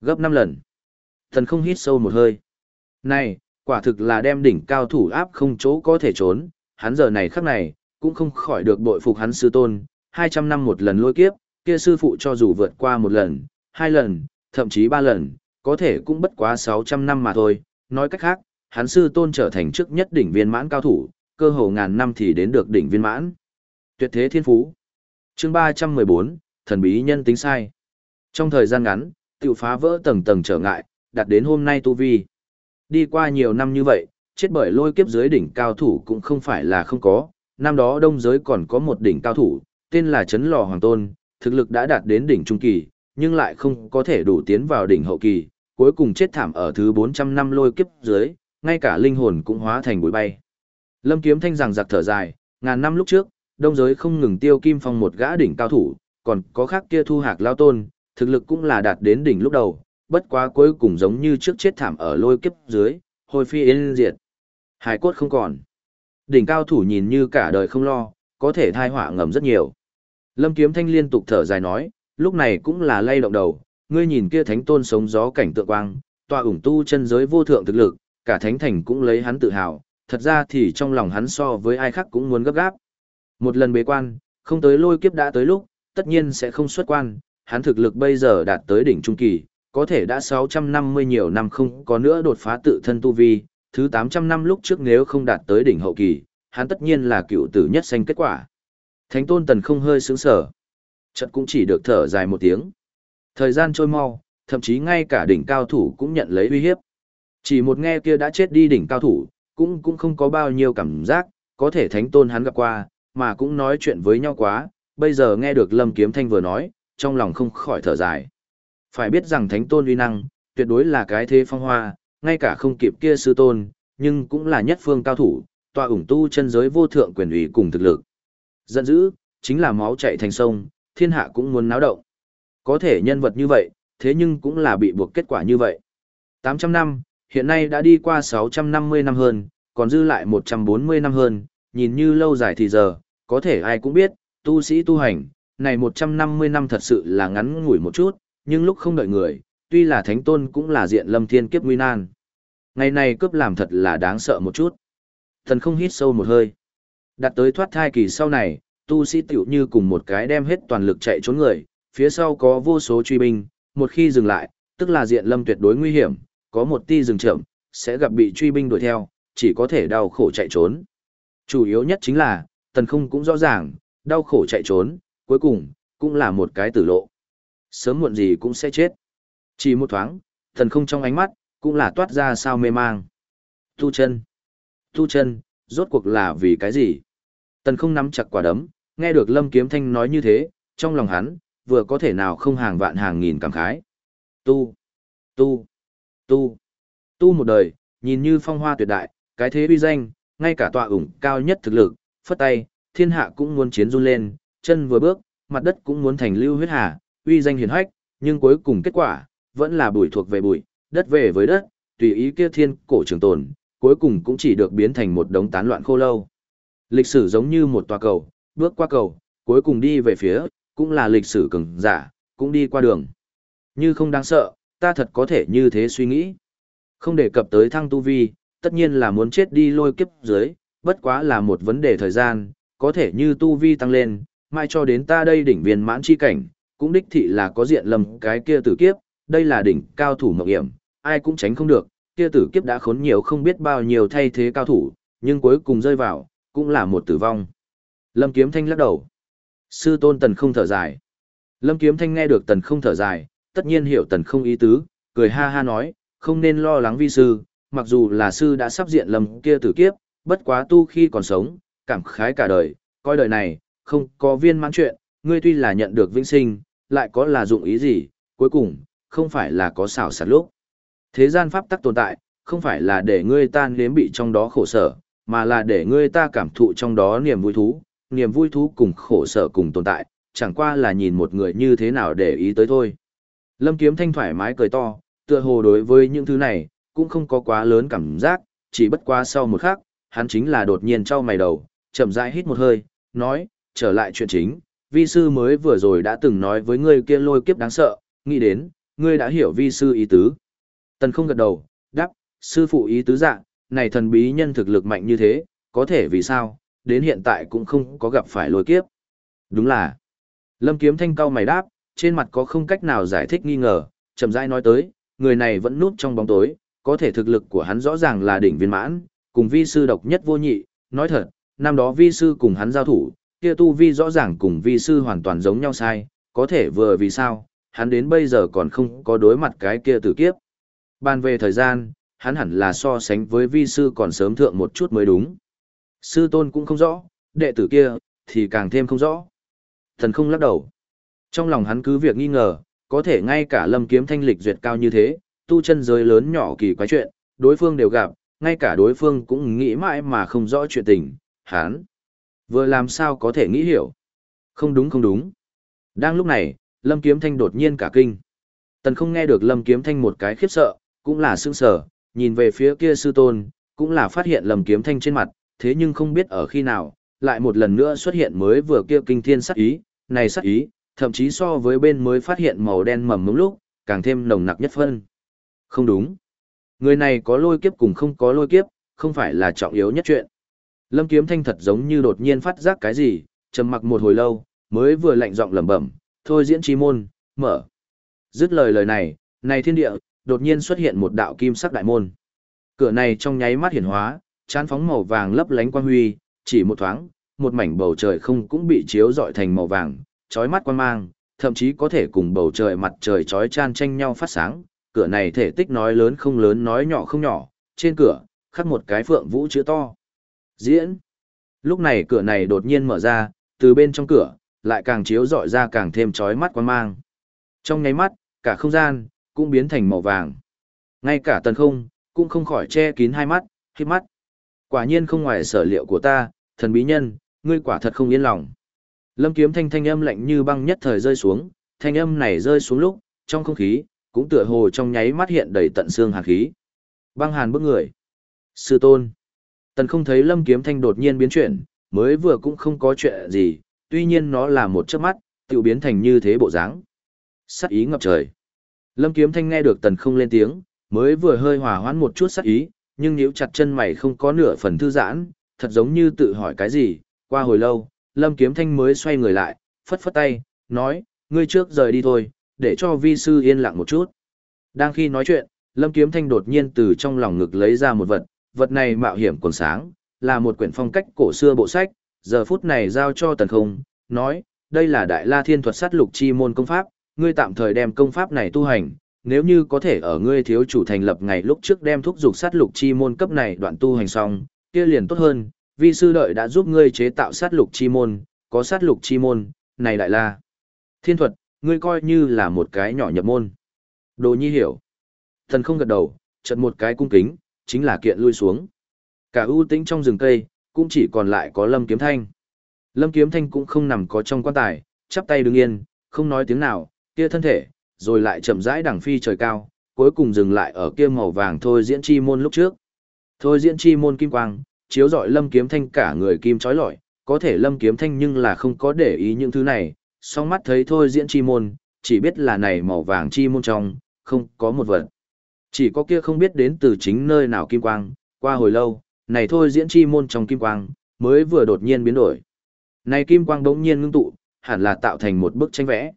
Gấp 5 lần. Thần không hít sâu một hơi. Này, quả thực là đem đỉnh cao thủ áp không chỗ có thể trốn, hắn giờ này khắc này, cũng không khỏi được bội phục hắn sư tôn, 200 năm một lần lôi kiếp, kia sư phụ cho dù vượt qua một lần, hai lần, thậm chí ba lần, có thể cũng bất quá 600 năm mà thôi, nói cách khác, hắn sư tôn trở thành trước nhất đỉnh viên mãn cao thủ, cơ hồ ngàn năm thì đến được đỉnh viên mãn. Tuyệt thế thiên phú. Chương 314, thần bí nhân tính sai. Trong thời gian ngắn, tiểu phá vỡ tầng tầng trở ngại, đạt đến hôm nay tu vi. Đi qua nhiều năm như vậy, chết bởi lôi kiếp dưới đỉnh cao thủ cũng không phải là không có, năm đó đông giới còn có một đỉnh cao thủ, tên là Trấn Lò Hoàng Tôn, thực lực đã đạt đến đỉnh trung kỳ, nhưng lại không có thể đủ tiến vào đỉnh hậu kỳ, cuối cùng chết thảm ở thứ 400 năm lôi kiếp dưới, ngay cả linh hồn cũng hóa thành bụi bay. Lâm Kiếm Thanh rằng giặc thở dài, ngàn năm lúc trước, đông giới không ngừng tiêu kim phong một gã đỉnh cao thủ, còn có khác kia thu hạc lao tôn, thực lực cũng là đạt đến đỉnh lúc đầu, bất quá cuối cùng giống như trước chết thảm ở lôi kiếp dưới, hồi phi yên diệt. Hải cốt không còn. Đỉnh cao thủ nhìn như cả đời không lo, có thể thai họa ngầm rất nhiều. Lâm Kiếm Thanh liên tục thở dài nói, lúc này cũng là lay động đầu, ngươi nhìn kia thánh tôn sống gió cảnh tượng quang, tọa ủng tu chân giới vô thượng thực lực, cả thánh thành cũng lấy hắn tự hào, thật ra thì trong lòng hắn so với ai khác cũng muốn gấp gáp. Một lần bế quan, không tới lôi kiếp đã tới lúc, tất nhiên sẽ không xuất quan, hắn thực lực bây giờ đạt tới đỉnh trung kỳ, có thể đã 650 nhiều năm không có nữa đột phá tự thân tu vi, thứ 800 năm lúc trước nếu không đạt tới đỉnh hậu kỳ, hắn tất nhiên là cựu tử nhất sanh kết quả. Thánh tôn tần không hơi sướng sở. Trận cũng chỉ được thở dài một tiếng. Thời gian trôi mau, thậm chí ngay cả đỉnh cao thủ cũng nhận lấy uy hiếp. Chỉ một nghe kia đã chết đi đỉnh cao thủ, cũng cũng không có bao nhiêu cảm giác, có thể thánh tôn hắn gặp qua, mà cũng nói chuyện với nhau quá, bây giờ nghe được Lâm Kiếm Thanh vừa nói, trong lòng không khỏi thở dài. Phải biết rằng thánh tôn uy năng, tuyệt đối là cái thế phong hoa, ngay cả không kịp kia sư tôn, nhưng cũng là nhất phương cao thủ, tọa ủng tu chân giới vô thượng quyền ủy cùng thực lực. Giận dữ, chính là máu chạy thành sông, thiên hạ cũng muốn náo động. Có thể nhân vật như vậy, thế nhưng cũng là bị buộc kết quả như vậy. 800 năm, hiện nay đã đi qua 650 năm hơn, còn dư lại 140 năm hơn, nhìn như lâu dài thì giờ, có thể ai cũng biết, tu sĩ tu hành, này 150 năm thật sự là ngắn ngủi một chút, nhưng lúc không đợi người, tuy là thánh tôn cũng là diện lâm thiên kiếp nguy nan. Ngày này cướp làm thật là đáng sợ một chút. Thần không hít sâu một hơi. Đặt tới thoát thai kỳ sau này, tu sĩ tiểu như cùng một cái đem hết toàn lực chạy trốn người, phía sau có vô số truy binh, một khi dừng lại, tức là diện lâm tuyệt đối nguy hiểm, có một ti dừng chậm, sẽ gặp bị truy binh đuổi theo, chỉ có thể đau khổ chạy trốn. Chủ yếu nhất chính là, tần không cũng rõ ràng, đau khổ chạy trốn, cuối cùng, cũng là một cái tử lộ. Sớm muộn gì cũng sẽ chết. Chỉ một thoáng, thần không trong ánh mắt, cũng là toát ra sao mê mang. Tu chân. Tu chân, rốt cuộc là vì cái gì? Tần không nắm chặt quả đấm, nghe được Lâm Kiếm Thanh nói như thế, trong lòng hắn, vừa có thể nào không hàng vạn hàng nghìn cảm khái. Tu, tu, tu, tu một đời, nhìn như phong hoa tuyệt đại, cái thế uy danh, ngay cả tọa ủng cao nhất thực lực, phất tay, thiên hạ cũng muốn chiến run lên, chân vừa bước, mặt đất cũng muốn thành lưu huyết hà, uy danh hiển hách, nhưng cuối cùng kết quả, vẫn là bụi thuộc về bụi, đất về với đất, tùy ý kia thiên cổ trường tồn, cuối cùng cũng chỉ được biến thành một đống tán loạn khô lâu. Lịch sử giống như một tòa cầu, bước qua cầu, cuối cùng đi về phía, cũng là lịch sử cường giả, cũng đi qua đường. Như không đáng sợ, ta thật có thể như thế suy nghĩ. Không đề cập tới thăng tu vi, tất nhiên là muốn chết đi lôi kiếp dưới, bất quá là một vấn đề thời gian, có thể như tu vi tăng lên, mai cho đến ta đây đỉnh viên mãn chi cảnh, cũng đích thị là có diện lầm cái kia tử kiếp, đây là đỉnh cao thủ mộng hiểm, ai cũng tránh không được, kia tử kiếp đã khốn nhiều không biết bao nhiêu thay thế cao thủ, nhưng cuối cùng rơi vào, cũng là một tử vong. Lâm Kiếm Thanh lắc đầu. Sư tôn tần không thở dài. Lâm Kiếm Thanh nghe được tần không thở dài, tất nhiên hiểu tần không ý tứ, cười ha ha nói, không nên lo lắng vi sư, mặc dù là sư đã sắp diện lâm kia tử kiếp, bất quá tu khi còn sống, cảm khái cả đời, coi đời này, không có viên mãn chuyện, ngươi tuy là nhận được vĩnh sinh, lại có là dụng ý gì, cuối cùng, không phải là có xảo sạt lúc. Thế gian pháp tắc tồn tại, không phải là để ngươi ta nếm bị trong đó khổ sở, mà là để ngươi ta cảm thụ trong đó niềm vui thú, niềm vui thú cùng khổ sở cùng tồn tại, chẳng qua là nhìn một người như thế nào để ý tới thôi. Lâm Kiếm Thanh thoải mái cười to, tựa hồ đối với những thứ này, cũng không có quá lớn cảm giác, chỉ bất quá sau một khắc, hắn chính là đột nhiên trao mày đầu, chậm rãi hít một hơi, nói, trở lại chuyện chính, vi sư mới vừa rồi đã từng nói với ngươi kia lôi kiếp đáng sợ, nghĩ đến, ngươi đã hiểu vi sư ý tứ. Tần không gật đầu, đáp, sư phụ ý tứ dạng, này thần bí nhân thực lực mạnh như thế, có thể vì sao, đến hiện tại cũng không có gặp phải lôi kiếp. Đúng là, lâm kiếm thanh cao mày đáp, trên mặt có không cách nào giải thích nghi ngờ, chậm rãi nói tới, người này vẫn núp trong bóng tối, có thể thực lực của hắn rõ ràng là đỉnh viên mãn, cùng vi sư độc nhất vô nhị, nói thật, năm đó vi sư cùng hắn giao thủ, kia tu vi rõ ràng cùng vi sư hoàn toàn giống nhau sai, có thể vừa vì sao, hắn đến bây giờ còn không có đối mặt cái kia tử kiếp. Ban về thời gian, hắn hẳn là so sánh với vi sư còn sớm thượng một chút mới đúng. Sư tôn cũng không rõ, đệ tử kia, thì càng thêm không rõ. Thần không lắc đầu. Trong lòng hắn cứ việc nghi ngờ, có thể ngay cả lâm kiếm thanh lịch duyệt cao như thế, tu chân giới lớn nhỏ kỳ quái chuyện, đối phương đều gặp, ngay cả đối phương cũng nghĩ mãi mà không rõ chuyện tình, hắn. Vừa làm sao có thể nghĩ hiểu. Không đúng không đúng. Đang lúc này, lâm kiếm thanh đột nhiên cả kinh. Tần không nghe được lâm kiếm thanh một cái khiếp sợ, cũng là sương sở, nhìn về phía kia sư tôn, cũng là phát hiện lâm kiếm thanh trên mặt, thế nhưng không biết ở khi nào, lại một lần nữa xuất hiện mới vừa kia kinh thiên sắc ý, này sắc ý, thậm chí so với bên mới phát hiện màu đen mầm mống lúc, càng thêm nồng nặc nhất phân. Không đúng. Người này có lôi kiếp cùng không có lôi kiếp, không phải là trọng yếu nhất chuyện. Lâm Kiếm Thanh thật giống như đột nhiên phát giác cái gì, trầm mặc một hồi lâu, mới vừa lạnh giọng lẩm bẩm, "Thôi diễn chi môn, mở." Dứt lời lời này, này thiên địa, đột nhiên xuất hiện một đạo kim sắc đại môn. Cửa này trong nháy mắt hiển hóa, chán phóng màu vàng lấp lánh quang huy, chỉ một thoáng, một mảnh bầu trời không cũng bị chiếu rọi thành màu vàng, chói mắt quang mang, thậm chí có thể cùng bầu trời mặt trời chói chan tranh nhau phát sáng. Cửa này thể tích nói lớn không lớn nói nhỏ không nhỏ, trên cửa, khắc một cái phượng vũ chữ to. Diễn. Lúc này cửa này đột nhiên mở ra, từ bên trong cửa, lại càng chiếu rọi ra càng thêm chói mắt quan mang. Trong nháy mắt, cả không gian, cũng biến thành màu vàng. Ngay cả tần không, cũng không khỏi che kín hai mắt, khi mắt. Quả nhiên không ngoài sở liệu của ta, thần bí nhân, ngươi quả thật không yên lòng. Lâm kiếm thanh thanh âm lạnh như băng nhất thời rơi xuống, thanh âm này rơi xuống lúc, trong không khí, cũng tựa hồ trong nháy mắt hiện đầy tận xương hàn khí. Băng hàn bức người. Sư tôn. Tần không thấy lâm kiếm thanh đột nhiên biến chuyển, mới vừa cũng không có chuyện gì, tuy nhiên nó là một chớp mắt, tự biến thành như thế bộ dáng. Sắc ý ngập trời. Lâm kiếm thanh nghe được tần không lên tiếng, mới vừa hơi hòa hoãn một chút sắc ý, nhưng nếu chặt chân mày không có nửa phần thư giãn, thật giống như tự hỏi cái gì, qua hồi lâu, Lâm Kiếm Thanh mới xoay người lại, phất phất tay, nói, ngươi trước rời đi thôi, để cho vi sư yên lặng một chút. Đang khi nói chuyện, Lâm Kiếm Thanh đột nhiên từ trong lòng ngực lấy ra một vật, vật này mạo hiểm còn sáng, là một quyển phong cách cổ xưa bộ sách, giờ phút này giao cho tần không, nói, đây là Đại La Thiên Thuật Sát Lục Chi Môn Công Pháp, ngươi tạm thời đem công pháp này tu hành, nếu như có thể ở ngươi thiếu chủ thành lập ngày lúc trước đem thúc dục sát lục chi môn cấp này đoạn tu hành xong, kia liền tốt hơn, vi sư đợi đã giúp ngươi chế tạo sát lục chi môn, có sát lục chi môn, này đại la. Thiên thuật, ngươi coi như là một cái nhỏ nhập môn. Đồ nhi hiểu. Thần không gật đầu, chật một cái cung kính, chính là kiện lui xuống. Cả ưu tĩnh trong rừng cây, cũng chỉ còn lại có lâm kiếm thanh. Lâm kiếm thanh cũng không nằm có trong quan tài, chắp tay đứng yên, không nói tiếng nào, kia thân thể, rồi lại chậm rãi đằng phi trời cao, cuối cùng dừng lại ở kia màu vàng thôi diễn chi môn lúc trước. Thôi diễn chi môn kim quang, chiếu rọi lâm kiếm thanh cả người kim chói lọi, có thể lâm kiếm thanh nhưng là không có để ý những thứ này, song mắt thấy thôi diễn chi môn, chỉ biết là này màu vàng chi môn trong, không có một vật. Chỉ có kia không biết đến từ chính nơi nào kim quang, qua hồi lâu, này thôi diễn chi môn trong kim quang, mới vừa đột nhiên biến đổi. Này kim quang đống nhiên ngưng tụ, hẳn là tạo thành một bức tranh vẽ.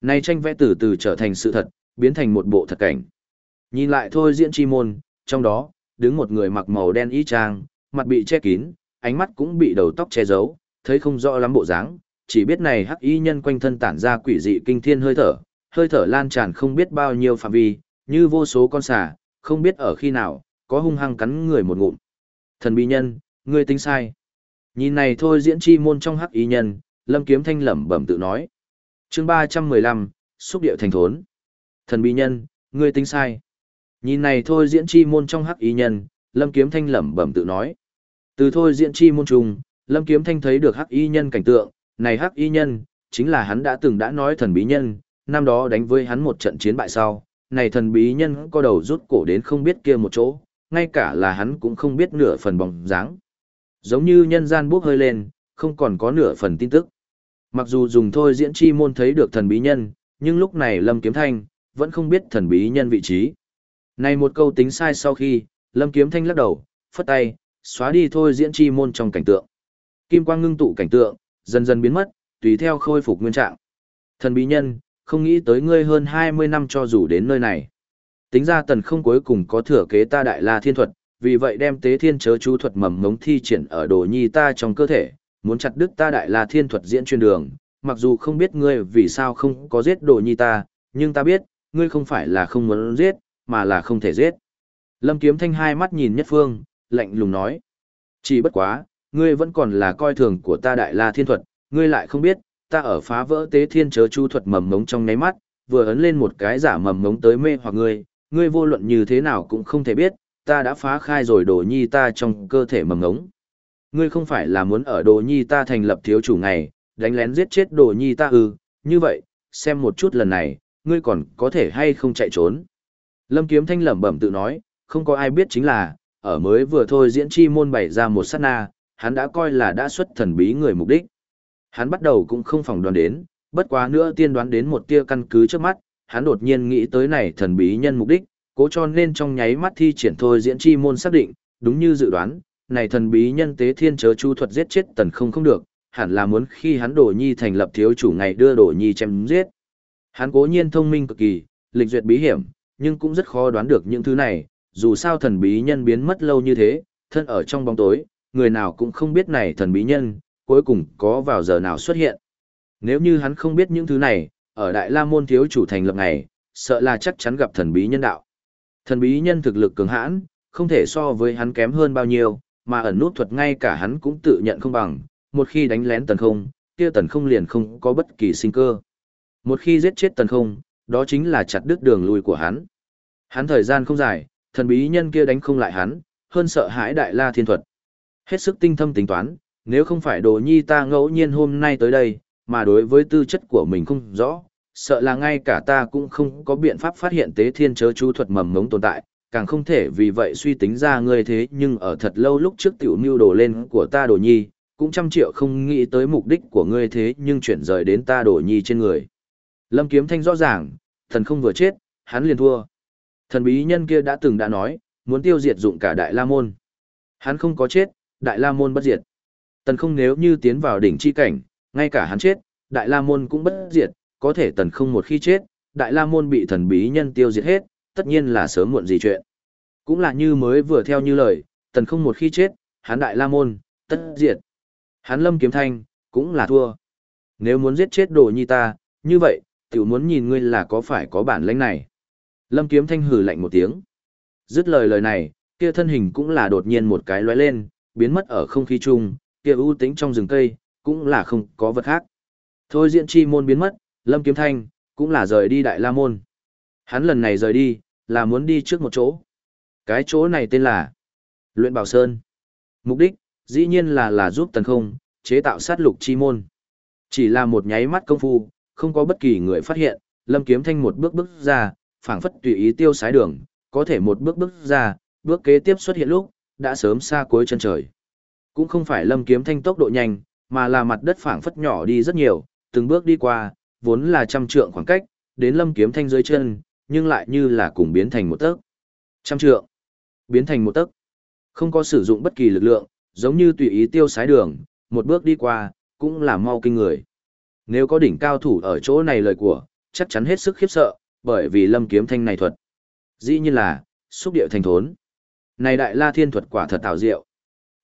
Này tranh vẽ từ từ trở thành sự thật, biến thành một bộ thật cảnh. Nhìn lại thôi diễn chi môn, trong đó, đứng một người mặc màu đen y trang, mặt bị che kín, ánh mắt cũng bị đầu tóc che giấu, thấy không rõ lắm bộ dáng, chỉ biết này hắc y nhân quanh thân tản ra quỷ dị kinh thiên hơi thở, hơi thở lan tràn không biết bao nhiêu phạm vi, như vô số con xà, không biết ở khi nào, có hung hăng cắn người một ngụm. Thần bí nhân, ngươi tính sai. Nhìn này thôi diễn chi môn trong hắc y nhân, Lâm Kiếm Thanh lẩm bẩm tự nói. Chương 315, xúc điệu thành thốn. Thần bí nhân, ngươi tính sai. Nhìn này thôi diễn chi môn trong hắc y nhân, Lâm Kiếm Thanh lẩm bẩm tự nói. Từ thôi diễn chi môn trùng, Lâm Kiếm Thanh thấy được hắc y nhân cảnh tượng, này hắc y nhân, chính là hắn đã từng đã nói thần bí nhân, năm đó đánh với hắn một trận chiến bại sau, này thần bí nhân có đầu rút cổ đến không biết kia một chỗ, ngay cả là hắn cũng không biết nửa phần bóng dáng. Giống như nhân gian bốc hơi lên, không còn có nửa phần tin tức. Mặc dù dùng thôi diễn chi môn thấy được thần bí nhân, nhưng lúc này Lâm Kiếm Thanh, vẫn không biết thần bí nhân vị trí. Này một câu tính sai sau khi, Lâm Kiếm Thanh lắc đầu, phất tay, xóa đi thôi diễn chi môn trong cảnh tượng. Kim quang ngưng tụ cảnh tượng, dần dần biến mất, tùy theo khôi phục nguyên trạng. Thần bí nhân, không nghĩ tới ngươi hơn 20 năm cho dù đến nơi này. Tính ra tần không cuối cùng có thừa kế ta đại la thiên thuật, vì vậy đem tế thiên chớ chú thuật mầm ngống thi triển ở đồ nhi ta trong cơ thể, muốn chặt đứt ta đại la thiên thuật diễn truyền đường. Mặc dù không biết ngươi vì sao không có giết đồ nhi ta, nhưng ta biết, ngươi không phải là không muốn giết, mà là không thể giết. Lâm Kiếm Thanh hai mắt nhìn Nhất Phương, lạnh lùng nói. Chỉ bất quá, ngươi vẫn còn là coi thường của ta đại la thiên thuật, ngươi lại không biết, ta ở phá vỡ tế thiên chớ chu thuật mầm ngống trong nháy mắt, vừa ấn lên một cái giả mầm ngống tới mê hoặc ngươi, ngươi vô luận như thế nào cũng không thể biết, ta đã phá khai rồi đồ nhi ta trong cơ thể mầm ngống. Ngươi không phải là muốn ở đồ nhi ta thành lập thiếu chủ ngày, đánh lén giết chết đồ nhi ta ư, như vậy, xem một chút lần này, ngươi còn có thể hay không chạy trốn. Lâm Kiếm Thanh lẩm bẩm tự nói, không có ai biết chính là, ở mới vừa thôi diễn chi môn bày ra một sát na, hắn đã coi là đã xuất thần bí người mục đích. Hắn bắt đầu cũng không phỏng đoán đến, bất quá nữa tiên đoán đến một tia căn cứ trước mắt, hắn đột nhiên nghĩ tới này thần bí nhân mục đích, cố cho nên trong nháy mắt thi triển thôi diễn chi môn xác định, đúng như dự đoán, này thần bí nhân tế thiên chớ chu thuật giết chết tần không không được, hẳn là muốn khi hắn đổ nhi thành lập thiếu chủ ngày đưa đổ nhi chém giết. Hắn cố nhiên thông minh cực kỳ, lịch duyệt bí hiểm, nhưng cũng rất khó đoán được những thứ này, dù sao thần bí nhân biến mất lâu như thế, thân ở trong bóng tối, người nào cũng không biết này thần bí nhân, cuối cùng có vào giờ nào xuất hiện. Nếu như hắn không biết những thứ này, ở Đại La Môn thiếu chủ thành lập này, sợ là chắc chắn gặp thần bí nhân đạo. Thần bí nhân thực lực cường hãn, không thể so với hắn kém hơn bao nhiêu, mà ẩn nút thuật ngay cả hắn cũng tự nhận không bằng, một khi đánh lén tần không, kia tần không liền không có bất kỳ sinh cơ. Một khi giết chết tần không, đó chính là chặt đứt đường lui của hắn. Hắn thời gian không dài, thần bí nhân kia đánh không lại hắn, hơn sợ hãi đại la thiên thuật. Hết sức tinh thâm tính toán, nếu không phải đồ nhi ta ngẫu nhiên hôm nay tới đây, mà đối với tư chất của mình không rõ, sợ là ngay cả ta cũng không có biện pháp phát hiện tế thiên chớ chú thuật mầm ngống tồn tại, càng không thể vì vậy suy tính ra ngươi thế nhưng ở thật lâu lúc trước tiểu mưu đồ lên của ta đồ nhi, cũng trăm triệu không nghĩ tới mục đích của ngươi thế nhưng chuyển rời đến ta đồ nhi trên người. Lâm Kiếm Thanh rõ ràng, thần không vừa chết, hắn liền thua. Thần bí nhân kia đã từng đã nói, muốn tiêu diệt dụng cả Đại La Môn. Hắn không có chết, Đại La Môn bất diệt. Tần không nếu như tiến vào đỉnh chi cảnh, ngay cả hắn chết, Đại La Môn cũng bất diệt, có thể tần không một khi chết, Đại La Môn bị thần bí nhân tiêu diệt hết, tất nhiên là sớm muộn gì chuyện. Cũng là như mới vừa theo như lời, tần không một khi chết, hắn Đại La Môn, tất diệt. Hắn lâm kiếm thanh, cũng là thua. Nếu muốn giết chết đồ nhi ta, như vậy, tiểu muốn nhìn ngươi là có phải có bản lĩnh này. Lâm kiếm thanh hừ lạnh một tiếng. Dứt lời lời này, kia thân hình cũng là đột nhiên một cái lóe lên, biến mất ở không khí chung, kia ưu tính trong rừng cây, cũng là không có vật khác. Thôi diễn chi môn biến mất, Lâm Kiếm Thanh, cũng là rời đi Đại La Môn. Hắn lần này rời đi, là muốn đi trước một chỗ. Cái chỗ này tên là Luyện Bảo Sơn. Mục đích, dĩ nhiên là là giúp tần không, chế tạo sát lục chi môn. Chỉ là một nháy mắt công phu, không có bất kỳ người phát hiện, Lâm Kiếm Thanh một bước bước ra, phảng phất tùy ý tiêu sái đường, có thể một bước bước ra, bước kế tiếp xuất hiện lúc, đã sớm xa cuối chân trời. Cũng không phải Lâm Kiếm Thanh tốc độ nhanh, mà là mặt đất phảng phất nhỏ đi rất nhiều, từng bước đi qua, vốn là trăm trượng khoảng cách, đến Lâm Kiếm Thanh dưới chân, nhưng lại như là cùng biến thành một tấc. Trăm trượng, biến thành một tấc. Không có sử dụng bất kỳ lực lượng, giống như tùy ý tiêu sái đường, một bước đi qua, cũng là mau kinh người. Nếu có đỉnh cao thủ ở chỗ này lời của, chắc chắn hết sức khiếp sợ, bởi vì lâm kiếm thanh này thuật. Dĩ nhiên là, xúc điệu thành thốn. Này đại la thiên thuật quả thật tạo diệu.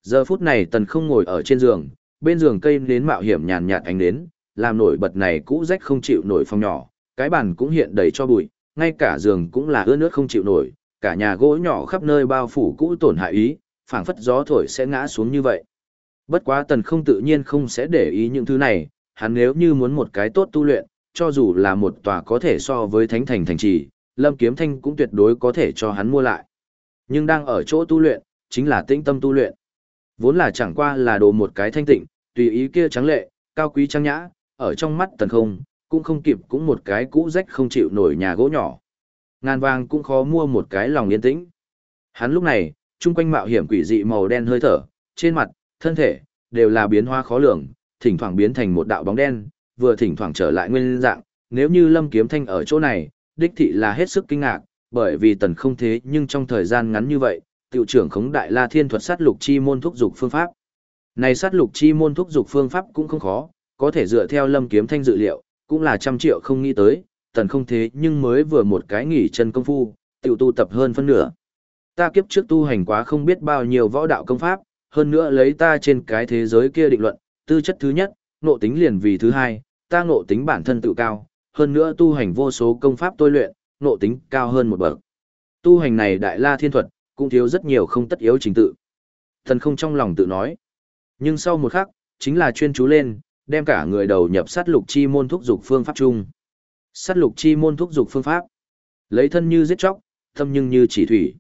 Giờ phút này tần không ngồi ở trên giường, bên giường cây nến mạo hiểm nhàn nhạt ánh nến, làm nổi bật này cũ rách không chịu nổi phong nhỏ, cái bàn cũng hiện đầy cho bụi, ngay cả giường cũng là ướt nước không chịu nổi, cả nhà gỗ nhỏ khắp nơi bao phủ cũ tổn hại ý, phảng phất gió thổi sẽ ngã xuống như vậy. Bất quá tần không tự nhiên không sẽ để ý những thứ này, hắn nếu như muốn một cái tốt tu luyện, cho dù là một tòa có thể so với thánh thành thành trì, Lâm Kiếm Thanh cũng tuyệt đối có thể cho hắn mua lại. Nhưng đang ở chỗ tu luyện, chính là tĩnh tâm tu luyện. Vốn là chẳng qua là đồ một cái thanh tịnh, tùy ý kia trắng lệ, cao quý trang nhã, ở trong mắt tần không, cũng không kịp cũng một cái cũ rách không chịu nổi nhà gỗ nhỏ. Ngàn vàng cũng khó mua một cái lòng yên tĩnh. Hắn lúc này, chung quanh mạo hiểm quỷ dị màu đen hơi thở, trên mặt, thân thể, đều là biến hoa khó lường, thỉnh thoảng biến thành một đạo bóng đen, vừa thỉnh thoảng trở lại nguyên dạng, nếu như Lâm Kiếm Thanh ở chỗ này, đích thị là hết sức kinh ngạc, bởi vì tần không thế nhưng trong thời gian ngắn như vậy, tiểu trưởng khống đại la thiên thuật sát lục chi môn thúc dục phương pháp. Này sát lục chi môn thúc dục phương pháp cũng không khó, có thể dựa theo lâm kiếm thanh dự liệu, cũng là trăm triệu không nghĩ tới, tần không thế nhưng mới vừa một cái nghỉ chân công phu, tiểu tu tập hơn phân nửa. Ta kiếp trước tu hành quá không biết bao nhiêu võ đạo công pháp, hơn nữa lấy ta trên cái thế giới kia định luận, tư chất thứ nhất, nộ tính liền vì thứ hai, ta nộ tính bản thân tự cao, hơn nữa tu hành vô số công pháp tôi luyện, nộ tính cao hơn một bậc. Tu hành này đại la thiên thuật, cũng thiếu rất nhiều không tất yếu trình tự. Thần không trong lòng tự nói. Nhưng sau một khắc, chính là chuyên chú lên, đem cả người đầu nhập sát lục chi môn thúc dục phương pháp chung. Sát lục chi môn thúc dục phương pháp. Lấy thân như giết chóc, tâm nhưng như chỉ thủy.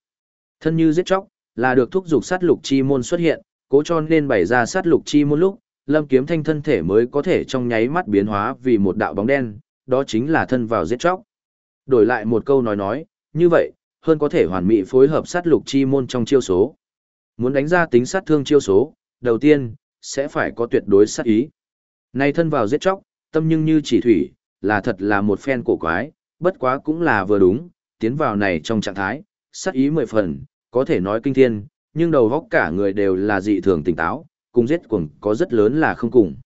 Thân như giết chóc, là được thúc dục sát lục chi môn xuất hiện, cố cho nên bày ra sát lục chi môn lúc, lâm kiếm thanh thân thể mới có thể trong nháy mắt biến hóa vì một đạo bóng đen, đó chính là thân vào giết chóc. Đổi lại một câu nói nói, như vậy, hơn có thể hoàn mỹ phối hợp sát lục chi môn trong chiêu số. Muốn đánh ra tính sát thương chiêu số, đầu tiên, sẽ phải có tuyệt đối sát ý. Nay thân vào giết chóc, tâm nhưng như chỉ thủy, là thật là một phen cổ quái, bất quá cũng là vừa đúng, tiến vào này trong trạng thái, sát ý mười phần, có thể nói kinh thiên, nhưng đầu góc cả người đều là dị thường tỉnh táo, cùng giết cuồng có rất lớn là không cùng.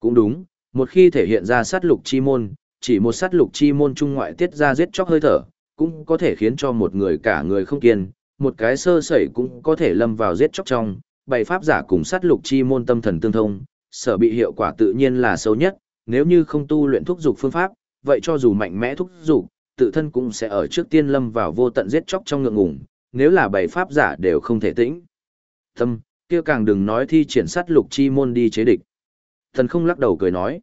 Cũng đúng, một khi thể hiện ra sát lục chi môn, chỉ một sát lục chi môn trung ngoại tiết ra giết chóc hơi thở, cũng có thể khiến cho một người cả người không kiên, một cái sơ sẩy cũng có thể lâm vào giết chóc trong, bày pháp giả cùng sát lục chi môn tâm thần tương thông, sở bị hiệu quả tự nhiên là xấu nhất, nếu như không tu luyện thúc dục phương pháp, vậy cho dù mạnh mẽ thúc dục, tự thân cũng sẽ ở trước tiên lâm vào vô tận giết chóc trong ngượng ngùng, nếu là bày pháp giả đều không thể tĩnh. Tâm, kia càng đừng nói thi triển sát lục chi môn đi chế địch. Thần không lắc đầu cười nói.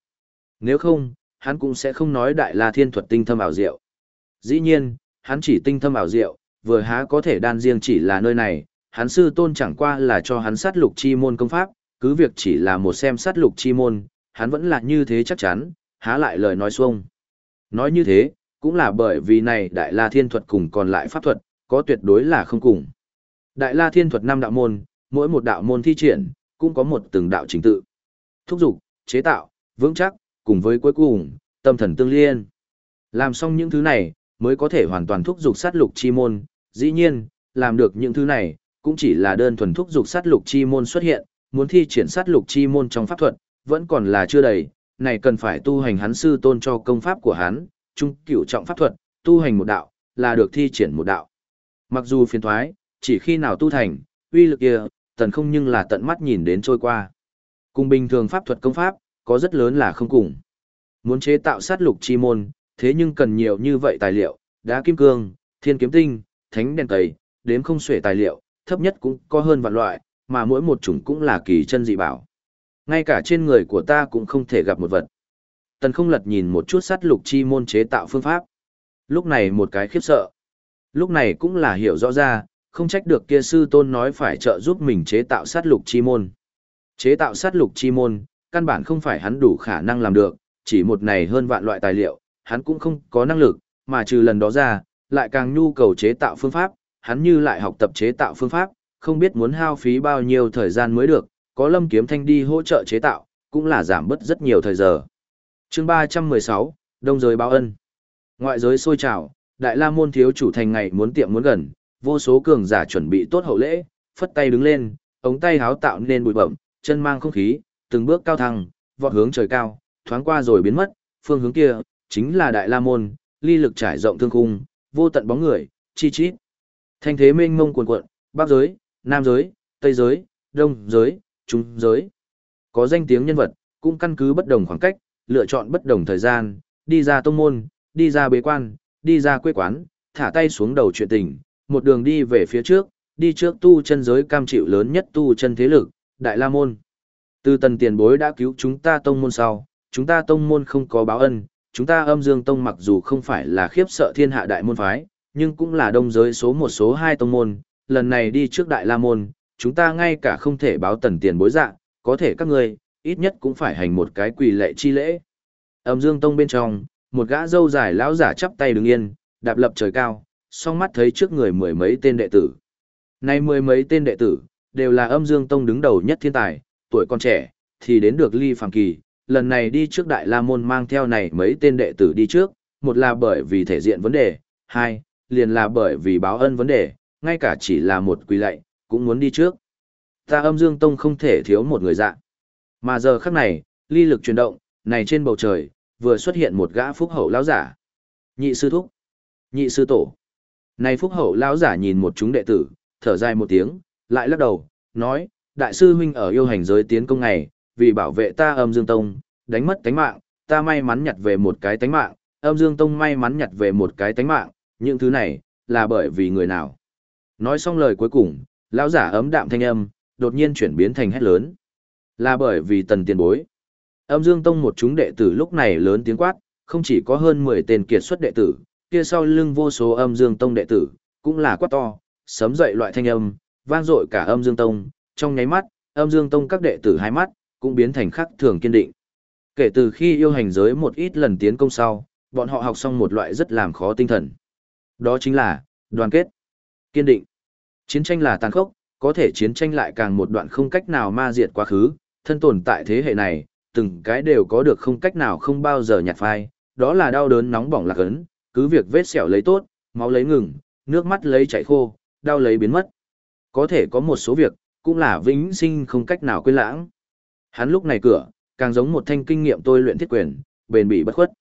Nếu không, hắn cũng sẽ không nói đại la thiên thuật tinh thâm ảo diệu. Dĩ nhiên, hắn chỉ tinh thâm ảo diệu, vừa há có thể đan riêng chỉ là nơi này, hắn sư tôn chẳng qua là cho hắn sát lục chi môn công pháp, cứ việc chỉ là một xem sát lục chi môn, hắn vẫn là như thế chắc chắn, há lại lời nói xuông. Nói như thế, cũng là bởi vì này đại la thiên thuật cùng còn lại pháp thuật, có tuyệt đối là không cùng. Đại la thiên thuật năm đạo môn, mỗi một đạo môn thi triển, cũng có một từng đạo chính tự. Thúc dục, chế tạo, vững chắc, cùng với cuối cùng, tâm thần tương liên. Làm xong những thứ này, mới có thể hoàn toàn thúc dục sát lục chi môn, dĩ nhiên, làm được những thứ này, cũng chỉ là đơn thuần thúc dục sát lục chi môn xuất hiện, muốn thi triển sát lục chi môn trong pháp thuật, vẫn còn là chưa đầy, này cần phải tu hành hắn sư tôn cho công pháp của hắn, trung cửu trọng pháp thuật, tu hành một đạo, là được thi triển một đạo. Mặc dù phiền thoái, chỉ khi nào tu thành, uy lực kia, tần không nhưng là tận mắt nhìn đến trôi qua. Cùng bình thường pháp thuật công pháp, có rất lớn là không cùng. Muốn chế tạo sát lục chi môn, thế nhưng cần nhiều như vậy tài liệu, đá kim cương, thiên kiếm tinh, thánh đèn tẩy, đếm không xuể tài liệu, thấp nhất cũng có hơn vạn loại, mà mỗi một chủng cũng là kỳ chân dị bảo. Ngay cả trên người của ta cũng không thể gặp một vật. Tần không lật nhìn một chút sát lục chi môn chế tạo phương pháp. Lúc này một cái khiếp sợ. Lúc này cũng là hiểu rõ ra, không trách được kia sư tôn nói phải trợ giúp mình chế tạo sát lục chi môn. Chế tạo sát lục chi môn, căn bản không phải hắn đủ khả năng làm được, chỉ một này hơn vạn loại tài liệu, hắn cũng không có năng lực, mà trừ lần đó ra, lại càng nhu cầu chế tạo phương pháp, hắn như lại học tập chế tạo phương pháp, không biết muốn hao phí bao nhiêu thời gian mới được, có lâm kiếm thanh đi hỗ trợ chế tạo, cũng là giảm bớt rất nhiều thời giờ. chương 316, Đông giới báo ân. Ngoại giới sôi trào, Đại La Môn thiếu chủ thành ngày muốn tiệm muốn gần, vô số cường giả chuẩn bị tốt hậu lễ, phất tay đứng lên, ống tay háo tạo nên bụi bẩm, chân mang không khí, từng bước cao thăng, vọt hướng trời cao, thoáng qua rồi biến mất, phương hướng kia, chính là Đại La Môn, ly lực trải rộng thương khung, vô tận bóng người, chi chít. Thanh thế mênh mông cuồn cuộn, bắc giới, nam giới, tây giới, đông giới, trung giới. Có danh tiếng nhân vật, cũng căn cứ bất đồng khoảng cách, lựa chọn bất đồng thời gian, đi ra tông môn, đi ra bế quan, đi ra quê quán, thả tay xuống đầu chuyện tình, một đường đi về phía trước, đi trước tu chân giới cam chịu lớn nhất tu chân thế lực, Đại La Môn. Từ tần tiền bối đã cứu chúng ta tông môn sau, chúng ta tông môn không có báo ân, chúng ta âm dương tông mặc dù không phải là khiếp sợ thiên hạ đại môn phái, nhưng cũng là đông giới số một số hai tông môn, lần này đi trước đại la môn, chúng ta ngay cả không thể báo tần tiền bối dạ, có thể các ngươi, ít nhất cũng phải hành một cái quỳ lệ chi lễ. Âm dương tông bên trong, một gã dâu dài lão giả chắp tay đứng yên, đạp lập trời cao, song mắt thấy trước người mười mấy tên đệ tử. Nay mười mấy tên đệ tử, đều là âm dương tông đứng đầu nhất thiên tài, tuổi còn trẻ, thì đến được ly phàm kỳ, lần này đi trước đại la môn mang theo này mấy tên đệ tử đi trước, một là bởi vì thể diện vấn đề, hai, liền là bởi vì báo ân vấn đề, ngay cả chỉ là một quỳ lạy, cũng muốn đi trước. Ta âm dương tông không thể thiếu một người dạ. Mà giờ khắc này, ly lực chuyển động, này trên bầu trời, vừa xuất hiện một gã phúc hậu lão giả. Nhị sư thúc, nhị sư tổ. Này phúc hậu lão giả nhìn một chúng đệ tử, thở dài một tiếng, lại lắc đầu, nói, đại sư huynh ở yêu hành giới tiến công ngày, vì bảo vệ ta âm dương tông, đánh mất tánh mạng, ta may mắn nhặt về một cái tánh mạng, âm dương tông may mắn nhặt về một cái tánh mạng, những thứ này, là bởi vì người nào. Nói xong lời cuối cùng, lão giả ấm đạm thanh âm, đột nhiên chuyển biến thành hét lớn. Là bởi vì tần tiền bối. Âm dương tông một chúng đệ tử lúc này lớn tiếng quát, không chỉ có hơn 10 tên kiệt xuất đệ tử, kia sau lưng vô số âm dương tông đệ tử, cũng là quát to, sấm dậy loại thanh âm, vang dội cả âm dương tông, trong nháy mắt, âm dương tông các đệ tử hai mắt, cũng biến thành khắc thường kiên định. Kể từ khi yêu hành giới một ít lần tiến công sau, bọn họ học xong một loại rất làm khó tinh thần. Đó chính là, đoàn kết, kiên định. Chiến tranh là tàn khốc, có thể chiến tranh lại càng một đoạn không cách nào ma diệt quá khứ, thân tồn tại thế hệ này, từng cái đều có được không cách nào không bao giờ nhạt phai, đó là đau đớn nóng bỏng lạc ấn, cứ việc vết sẹo lấy tốt, máu lấy ngừng, nước mắt lấy chảy khô, đau lấy biến mất. Có thể có một số việc, cũng là vĩnh sinh không cách nào quên lãng. Hắn lúc này cửa, càng giống một thanh kinh nghiệm tôi luyện thiết quyền, bền bỉ bất khuất.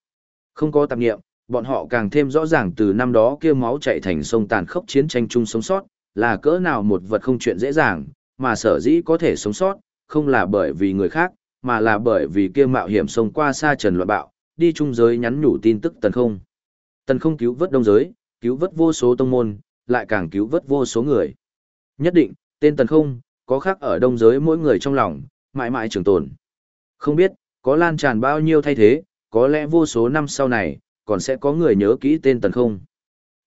Không có tạp nghiệm, bọn họ càng thêm rõ ràng từ năm đó kia máu chạy thành sông tàn khốc chiến tranh chung sống sót, là cỡ nào một vật không chuyện dễ dàng, mà sở dĩ có thể sống sót, không là bởi vì người khác, mà là bởi vì kia mạo hiểm sông qua xa trần loạn bạo, đi chung giới nhắn nhủ tin tức tần không. Tần không cứu vớt đông giới, cứu vớt vô số tông môn, lại càng cứu vớt vô số người. Nhất định, tên tần không, có khác ở đông giới mỗi người trong lòng, mãi mãi trường tồn. Không biết, có lan tràn bao nhiêu thay thế, có lẽ vô số năm sau này, còn sẽ có người nhớ kỹ tên tần không.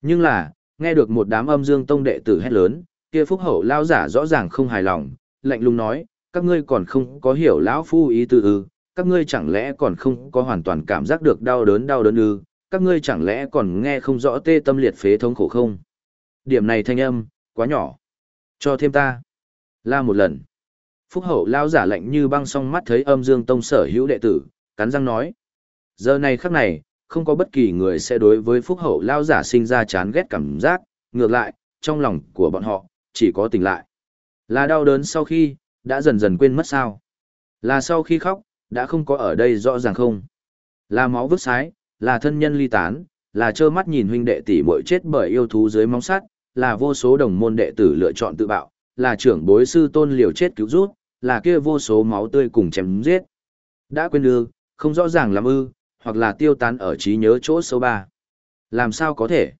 Nhưng là, nghe được một đám âm dương tông đệ tử hét lớn, kia phúc hậu lao giả rõ ràng không hài lòng, lạnh lùng nói, các ngươi còn không có hiểu lão phu ý tư ư, các ngươi chẳng lẽ còn không có hoàn toàn cảm giác được đau đớn đau đớn ư, các ngươi chẳng lẽ còn nghe không rõ tê tâm liệt phế thống khổ không? Điểm này thanh âm, quá nhỏ. Cho thêm ta. La một lần. Phúc hậu lao giả lạnh như băng song mắt thấy âm dương tông sở hữu đệ tử, cắn răng nói. Giờ này khắc này, không có bất kỳ người sẽ đối với phúc hậu lao giả sinh ra chán ghét cảm giác, ngược lại, trong lòng của bọn họ, chỉ có tỉnh lại. Là đau đớn sau khi, đã dần dần quên mất sao. Là sau khi khóc, đã không có ở đây rõ ràng không. Là máu vứt sái, là thân nhân ly tán, là trơ mắt nhìn huynh đệ tỷ muội chết bởi yêu thú dưới móng sắt, là vô số đồng môn đệ tử lựa chọn tự bạo, là trưởng bối sư tôn liều chết cứu rút, là kia vô số máu tươi cùng chém giết. Đã quên ư, không rõ ràng làm ư, hoặc là tiêu tán ở trí nhớ chỗ số ba Làm sao có thể?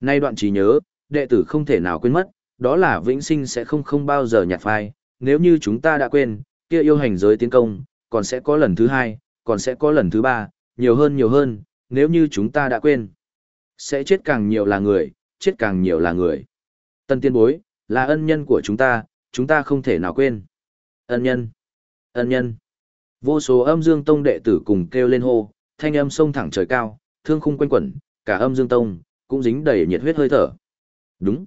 Nay đoạn trí nhớ, đệ tử không thể nào quên mất, đó là vĩnh sinh sẽ không không bao giờ nhạt phai, nếu như chúng ta đã quên, kia yêu hành giới tiến công, còn sẽ có lần thứ hai, còn sẽ có lần thứ ba, nhiều hơn nhiều hơn, nếu như chúng ta đã quên. Sẽ chết càng nhiều là người, chết càng nhiều là người. Tân tiên bối, là ân nhân của chúng ta, chúng ta không thể nào quên. Ân nhân, ân nhân. Vô số âm dương tông đệ tử cùng kêu lên hô, thanh âm sông thẳng trời cao, thương khung quanh quẩn, cả âm dương tông, cũng dính đầy nhiệt huyết hơi thở. Đúng.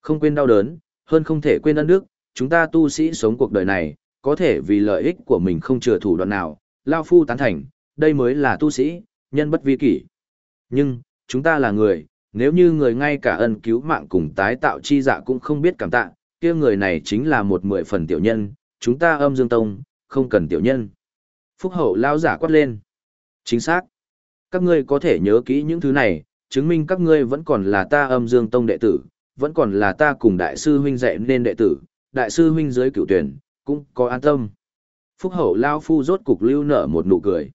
Không quên đau đớn, hơn không thể quên ân đức, chúng ta tu sĩ sống cuộc đời này, có thể vì lợi ích của mình không chừa thủ đoạn nào, lao phu tán thành, đây mới là tu sĩ, nhân bất vi kỷ. Nhưng, chúng ta là người, nếu như người ngay cả ân cứu mạng cùng tái tạo chi dạ cũng không biết cảm tạ, kia người này chính là một mười phần tiểu nhân, chúng ta âm dương tông, không cần tiểu nhân. Phúc hậu lao giả quát lên. Chính xác. Các ngươi có thể nhớ kỹ những thứ này, chứng minh các ngươi vẫn còn là ta âm dương tông đệ tử, vẫn còn là ta cùng đại sư huynh dạy nên đệ tử, đại sư huynh dưới cửu tuyển, cũng có an tâm. Phúc hậu lao phu rốt cục lưu nở một nụ cười.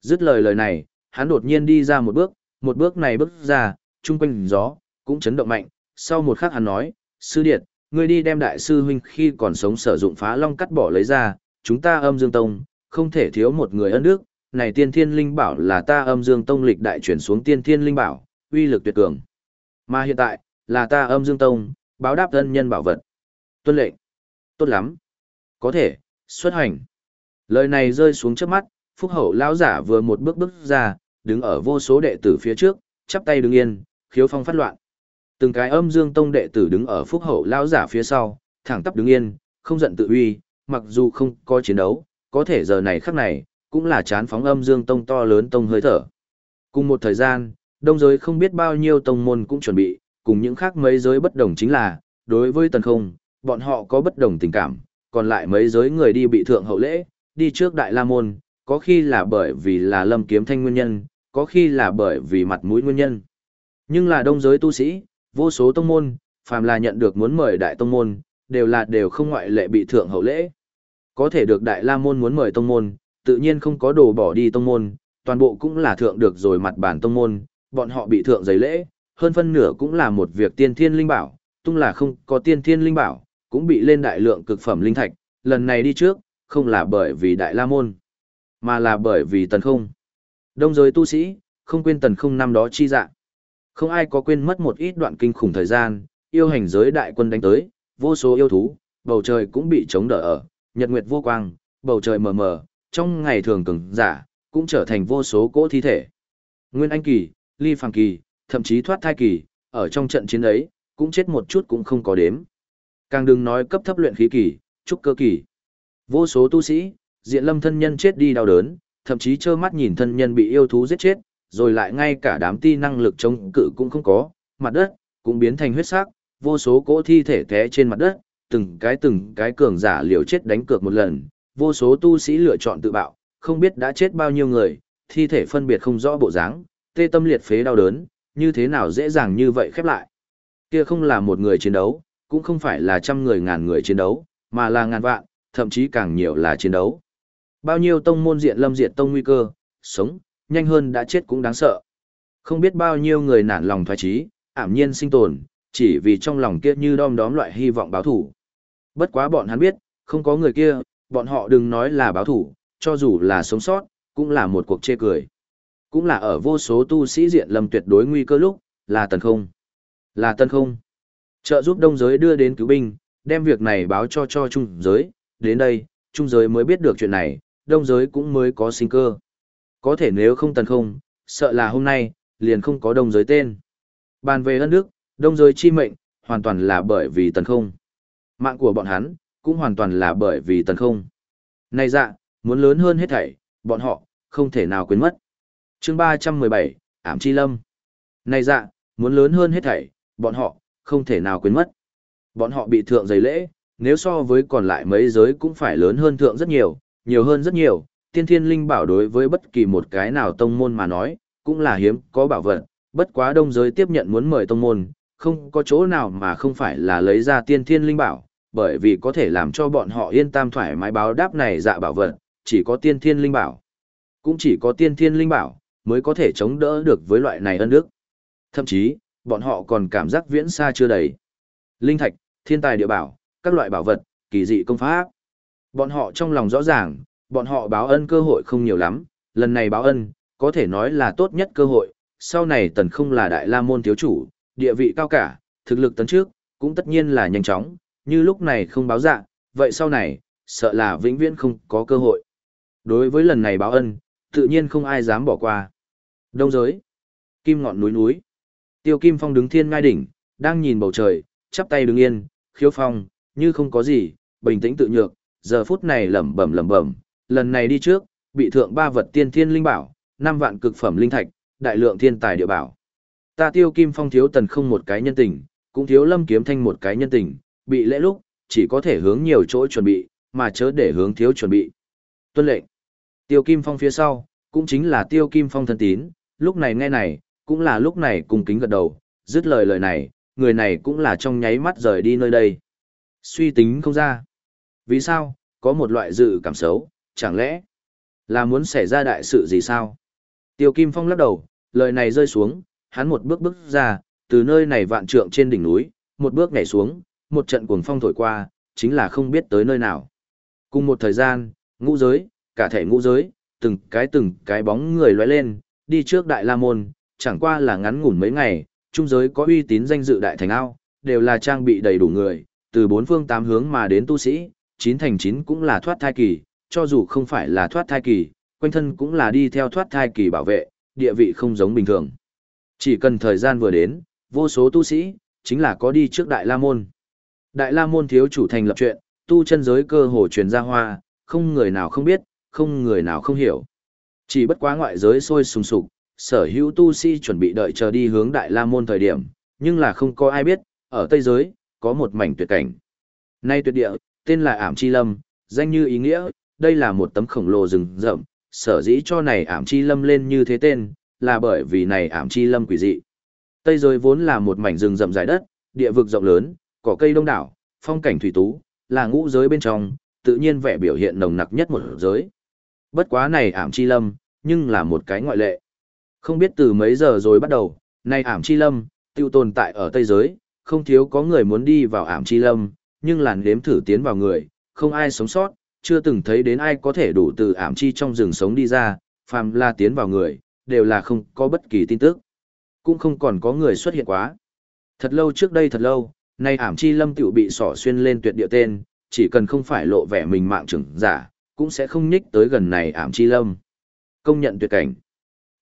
Dứt lời lời này, hắn đột nhiên đi ra một bước, một bước này bước ra, trung quanh gió, cũng chấn động mạnh. Sau một khắc hắn nói, sư điện, ngươi đi đem đại sư huynh khi còn sống sử dụng phá long cắt bỏ lấy ra, chúng ta âm dương tông, không thể thiếu một người ân đức, này tiên thiên linh bảo là ta âm dương tông lịch đại chuyển xuống tiên thiên linh bảo, uy lực tuyệt cường. Mà hiện tại, là ta âm dương tông, báo đáp thân nhân bảo vật. Tuân lệnh. Tốt lắm. Có thể, xuất hành. Lời này rơi xuống trước mắt, phúc hậu lão giả vừa một bước bước ra, đứng ở vô số đệ tử phía trước, chắp tay đứng yên, khiếu phong phát loạn. Từng cái âm dương tông đệ tử đứng ở phúc hậu lão giả phía sau, thẳng tắp đứng yên, không giận tự uy, mặc dù không có chiến đấu, có thể giờ này khắc này, cũng là chán phóng âm dương tông to lớn tông hơi thở. Cùng một thời gian, đông giới không biết bao nhiêu tông môn cũng chuẩn bị, cùng những khác mấy giới bất đồng chính là, đối với tần không, bọn họ có bất đồng tình cảm, còn lại mấy giới người đi bị thượng hậu lễ, đi trước đại la môn, có khi là bởi vì là lâm kiếm thanh nguyên nhân, có khi là bởi vì mặt mũi nguyên nhân. Nhưng là đông giới tu sĩ, vô số tông môn, phàm là nhận được muốn mời đại tông môn, đều là đều không ngoại lệ bị thượng hậu lễ. Có thể được đại la môn muốn mời tông môn, tự nhiên không có đồ bỏ đi tông môn, toàn bộ cũng là thượng được rồi mặt bản tông môn, bọn họ bị thượng giấy lễ, hơn phân nửa cũng là một việc tiên thiên linh bảo, tung là không có tiên thiên linh bảo, cũng bị lên đại lượng cực phẩm linh thạch, lần này đi trước, không là bởi vì đại la môn, mà là bởi vì tần không. Đông giới tu sĩ, không quên tần không năm đó chi dạng. Không ai có quên mất một ít đoạn kinh khủng thời gian, yêu hành giới đại quân đánh tới, vô số yêu thú, bầu trời cũng bị chống đỡ ở, nhật nguyệt vô quang, bầu trời mờ mờ, trong ngày thường cường giả, cũng trở thành vô số cỗ thi thể. Nguyên Anh Kỳ, Ly Phàng Kỳ, thậm chí thoát thai kỳ, ở trong trận chiến ấy, cũng chết một chút cũng không có đếm. Càng đừng nói cấp thấp luyện khí kỳ, trúc cơ kỳ. Vô số tu sĩ, diện lâm thân nhân chết đi đau đớn, thậm chí trơ mắt nhìn thân nhân bị yêu thú giết chết, rồi lại ngay cả đám ti năng lực chống cự cũng không có, mặt đất cũng biến thành huyết sắc, vô số cỗ thi thể té trên mặt đất, từng cái từng cái cường giả liều chết đánh cược một lần, vô số tu sĩ lựa chọn tự bạo, không biết đã chết bao nhiêu người, thi thể phân biệt không rõ bộ dáng, tê tâm liệt phế đau đớn, như thế nào dễ dàng như vậy khép lại. Kia không là một người chiến đấu, cũng không phải là trăm người ngàn người chiến đấu, mà là ngàn vạn, thậm chí càng nhiều là chiến đấu. Bao nhiêu tông môn diện lâm diệt tông nguy cơ, sống, nhanh hơn đã chết cũng đáng sợ. Không biết bao nhiêu người nản lòng thoái trí, ảm nhiên sinh tồn, chỉ vì trong lòng kia như đom đóm loại hy vọng báo thủ. Bất quá bọn hắn biết, không có người kia, bọn họ đừng nói là báo thủ, cho dù là sống sót, cũng là một cuộc chê cười. Cũng là ở vô số tu sĩ diện lầm tuyệt đối nguy cơ lúc, là tần không. Là tần không. Trợ giúp đông giới đưa đến cứu binh, đem việc này báo cho cho trung giới, đến đây, trung giới mới biết được chuyện này, đông giới cũng mới có sinh cơ. Có thể nếu không tần không, sợ là hôm nay, liền không có đông giới tên. Bàn về ân đức, đông giới chi mệnh, hoàn toàn là bởi vì tần không. Mạng của bọn hắn, cũng hoàn toàn là bởi vì tần không. Này dạ, muốn lớn hơn hết thảy, bọn họ, không thể nào quên mất. chương 317, Ảm Chi Lâm. Này dạ, muốn lớn hơn hết thảy, bọn họ, không thể nào quên mất. Bọn họ bị thượng giấy lễ, nếu so với còn lại mấy giới cũng phải lớn hơn thượng rất nhiều, nhiều hơn rất nhiều. Tiên thiên linh bảo đối với bất kỳ một cái nào tông môn mà nói, cũng là hiếm, có bảo vật. Bất quá đông giới tiếp nhận muốn mời tông môn, không có chỗ nào mà không phải là lấy ra tiên thiên linh bảo, bởi vì có thể làm cho bọn họ yên tâm thoải mái báo đáp này dạ bảo vật, chỉ có tiên thiên linh bảo. Cũng chỉ có tiên thiên linh bảo, mới có thể chống đỡ được với loại này ân đức. Thậm chí, bọn họ còn cảm giác viễn xa chưa đầy. Linh thạch, thiên tài địa bảo, các loại bảo vật, kỳ dị công pháp. Bọn họ trong lòng rõ ràng, bọn họ báo ân cơ hội không nhiều lắm, lần này báo ân, có thể nói là tốt nhất cơ hội, sau này tần không là đại la môn thiếu chủ, địa vị cao cả, thực lực tấn trước, cũng tất nhiên là nhanh chóng, như lúc này không báo dạ, vậy sau này, sợ là vĩnh viễn không có cơ hội. Đối với lần này báo ân, tự nhiên không ai dám bỏ qua. Đông giới, kim ngọn núi núi. Tiêu Kim Phong đứng thiên ngai đỉnh, đang nhìn bầu trời, chắp tay đứng yên, khiếu phong, như không có gì, bình tĩnh tự nhược, giờ phút này lẩm bẩm lẩm bẩm, lần này đi trước, bị thượng ba vật tiên thiên linh bảo, năm vạn cực phẩm linh thạch, đại lượng thiên tài địa bảo. Ta Tiêu Kim Phong thiếu tần không một cái nhân tình, cũng thiếu Lâm Kiếm Thanh một cái nhân tình, bị lễ lúc, chỉ có thể hướng nhiều chỗ chuẩn bị, mà chớ để hướng thiếu chuẩn bị. Tuân lệnh. Tiêu Kim Phong phía sau, cũng chính là Tiêu Kim Phong thân tín, lúc này nghe này, cũng là lúc này cùng kính gật đầu, dứt lời lời này, người này cũng là trong nháy mắt rời đi nơi đây. Suy tính không ra. Vì sao, có một loại dự cảm xấu, chẳng lẽ là muốn xảy ra đại sự gì sao? Tiêu Kim Phong lắc đầu, lời này rơi xuống, hắn một bước bước ra, từ nơi này vạn trượng trên đỉnh núi, một bước nhảy xuống, một trận cuồng phong thổi qua, chính là không biết tới nơi nào. Cùng một thời gian, ngũ giới, cả thể ngũ giới, từng cái từng cái bóng người lóe lên, đi trước Đại La Môn, chẳng qua là ngắn ngủn mấy ngày, trung giới có uy tín danh dự đại thành ao, đều là trang bị đầy đủ người, từ bốn phương tám hướng mà đến tu sĩ, chín thành chín cũng là thoát thai kỳ, cho dù không phải là thoát thai kỳ, quanh thân cũng là đi theo thoát thai kỳ bảo vệ, địa vị không giống bình thường. Chỉ cần thời gian vừa đến, vô số tu sĩ, chính là có đi trước Đại La Môn. Đại La Môn thiếu chủ thành lập chuyện, tu chân giới cơ hồ truyền ra hoa, không người nào không biết, không người nào không hiểu. Chỉ bất quá ngoại giới sôi sùng sục, sở hữu tu sĩ chuẩn bị đợi chờ đi hướng Đại La Môn thời điểm, nhưng là không có ai biết, ở Tây Giới, có một mảnh tuyệt cảnh. Nay tuyệt địa, tên là Ảm Chi Lâm, danh như ý nghĩa, đây là một tấm khổng lồ rừng rậm, sở dĩ cho này Ảm Chi Lâm lên như thế tên, là bởi vì này Ảm Chi Lâm quỷ dị. Tây Giới vốn là một mảnh rừng rậm dài đất, địa vực rộng lớn, cỏ cây đông đảo, phong cảnh thủy tú, là ngũ giới bên trong, tự nhiên vẻ biểu hiện nồng nặc nhất một giới. Bất quá này Ảm Chi Lâm, nhưng là một cái ngoại lệ. Không biết từ mấy giờ rồi bắt đầu, nay Ảm Chi Lâm, tiêu tồn tại ở Tây Giới, không thiếu có người muốn đi vào ảm chi lâm, nhưng làn đếm thử tiến vào người, không ai sống sót, chưa từng thấy đến ai có thể đủ từ ảm chi trong rừng sống đi ra, phàm là tiến vào người, đều là không có bất kỳ tin tức. Cũng không còn có người xuất hiện quá. Thật lâu trước đây thật lâu, nay ảm chi lâm tiểu bị sỏ xuyên lên tuyệt địa tên, chỉ cần không phải lộ vẻ mình mạng trưởng giả, cũng sẽ không nhích tới gần này ảm chi lâm. Công nhận tuyệt cảnh.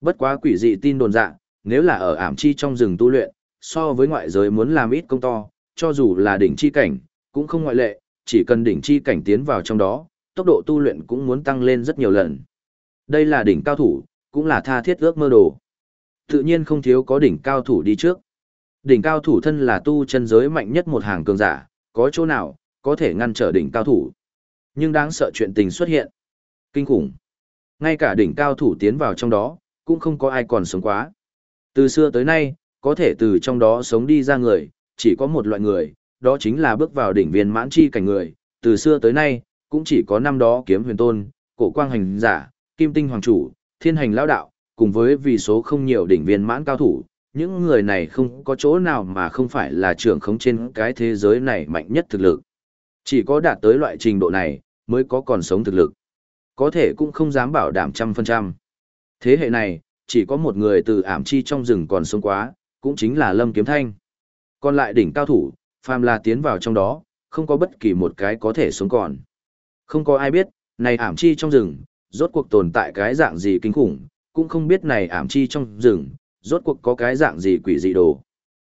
Bất quá quỷ dị tin đồn dạng, nếu là ở ảm chi trong rừng tu luyện, so với ngoại giới muốn làm ít công to, cho dù là đỉnh chi cảnh, cũng không ngoại lệ, chỉ cần đỉnh chi cảnh tiến vào trong đó, tốc độ tu luyện cũng muốn tăng lên rất nhiều lần. Đây là đỉnh cao thủ, cũng là tha thiết ước mơ đồ. Tự nhiên không thiếu có đỉnh cao thủ đi trước. Đỉnh cao thủ thân là tu chân giới mạnh nhất một hàng cường giả, có chỗ nào, có thể ngăn trở đỉnh cao thủ. Nhưng đáng sợ chuyện tình xuất hiện. Kinh khủng. Ngay cả đỉnh cao thủ tiến vào trong đó, cũng không có ai còn sống quá. Từ xưa tới nay, có thể từ trong đó sống đi ra người, chỉ có một loại người, đó chính là bước vào đỉnh viên mãn chi cảnh người, từ xưa tới nay, cũng chỉ có năm đó kiếm huyền tôn, cổ quang hành giả, kim tinh hoàng chủ, thiên hành lão đạo, cùng với vì số không nhiều đỉnh viên mãn cao thủ, những người này không có chỗ nào mà không phải là trưởng khống trên cái thế giới này mạnh nhất thực lực. Chỉ có đạt tới loại trình độ này, mới có còn sống thực lực. Có thể cũng không dám bảo đảm trăm phần trăm. Thế hệ này, chỉ có một người từ ảm chi trong rừng còn sống quá, cũng chính là Lâm Kiếm Thanh. Còn lại đỉnh cao thủ, phàm là tiến vào trong đó, không có bất kỳ một cái có thể sống còn. Không có ai biết, này ảm chi trong rừng, rốt cuộc tồn tại cái dạng gì kinh khủng, cũng không biết này ảm chi trong rừng, rốt cuộc có cái dạng gì quỷ dị đồ.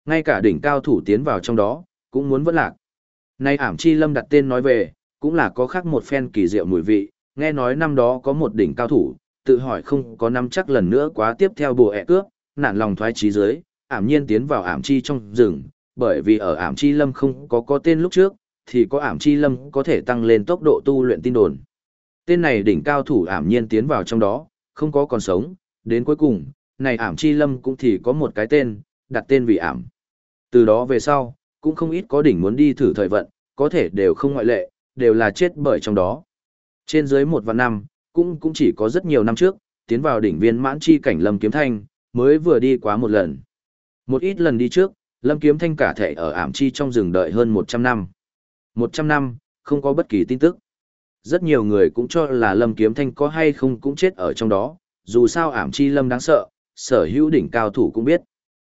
Ngay cả đỉnh cao thủ tiến vào trong đó, cũng muốn vẫn lạc. Này ảm chi lâm đặt tên nói về, cũng là có khác một phen kỳ diệu mùi vị, nghe nói năm đó có một đỉnh cao thủ, tự hỏi không có năm chắc lần nữa quá tiếp theo bùa ẹ cướp, nản lòng thoái trí dưới, ảm nhiên tiến vào ảm chi trong rừng, bởi vì ở ảm chi lâm không có có tên lúc trước, thì có ảm chi lâm có thể tăng lên tốc độ tu luyện tin đồn. Tên này đỉnh cao thủ ảm nhiên tiến vào trong đó, không có còn sống, đến cuối cùng, này ảm chi lâm cũng thì có một cái tên, đặt tên vì ảm. Từ đó về sau, cũng không ít có đỉnh muốn đi thử thời vận, có thể đều không ngoại lệ, đều là chết bởi trong đó. Trên dưới một vạn năm, cũng cũng chỉ có rất nhiều năm trước, tiến vào đỉnh viên mãn chi cảnh lâm kiếm thanh, mới vừa đi quá một lần. Một ít lần đi trước, Lâm Kiếm Thanh cả thể ở ảm chi trong rừng đợi hơn 100 năm. 100 năm, không có bất kỳ tin tức. Rất nhiều người cũng cho là Lâm Kiếm Thanh có hay không cũng chết ở trong đó, dù sao ảm chi Lâm đáng sợ, sở hữu đỉnh cao thủ cũng biết.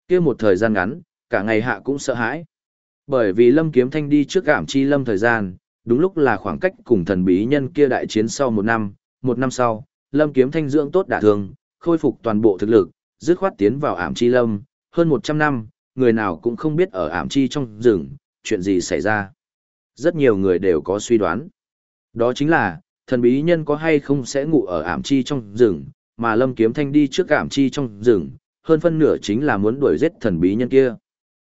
kia một thời gian ngắn, cả ngày hạ cũng sợ hãi. Bởi vì Lâm Kiếm Thanh đi trước ảm chi Lâm thời gian, đúng lúc là khoảng cách cùng thần bí nhân kia đại chiến sau một năm, một năm sau, Lâm Kiếm Thanh dưỡng tốt đả thương, khôi phục toàn bộ thực lực, dứt khoát tiến vào ảm chi Lâm, hơn 100 năm, người nào cũng không biết ở ảm chi trong rừng, chuyện gì xảy ra. Rất nhiều người đều có suy đoán. Đó chính là, thần bí nhân có hay không sẽ ngủ ở ảm chi trong rừng, mà Lâm Kiếm Thanh đi trước ảm chi trong rừng, hơn phân nửa chính là muốn đuổi giết thần bí nhân kia.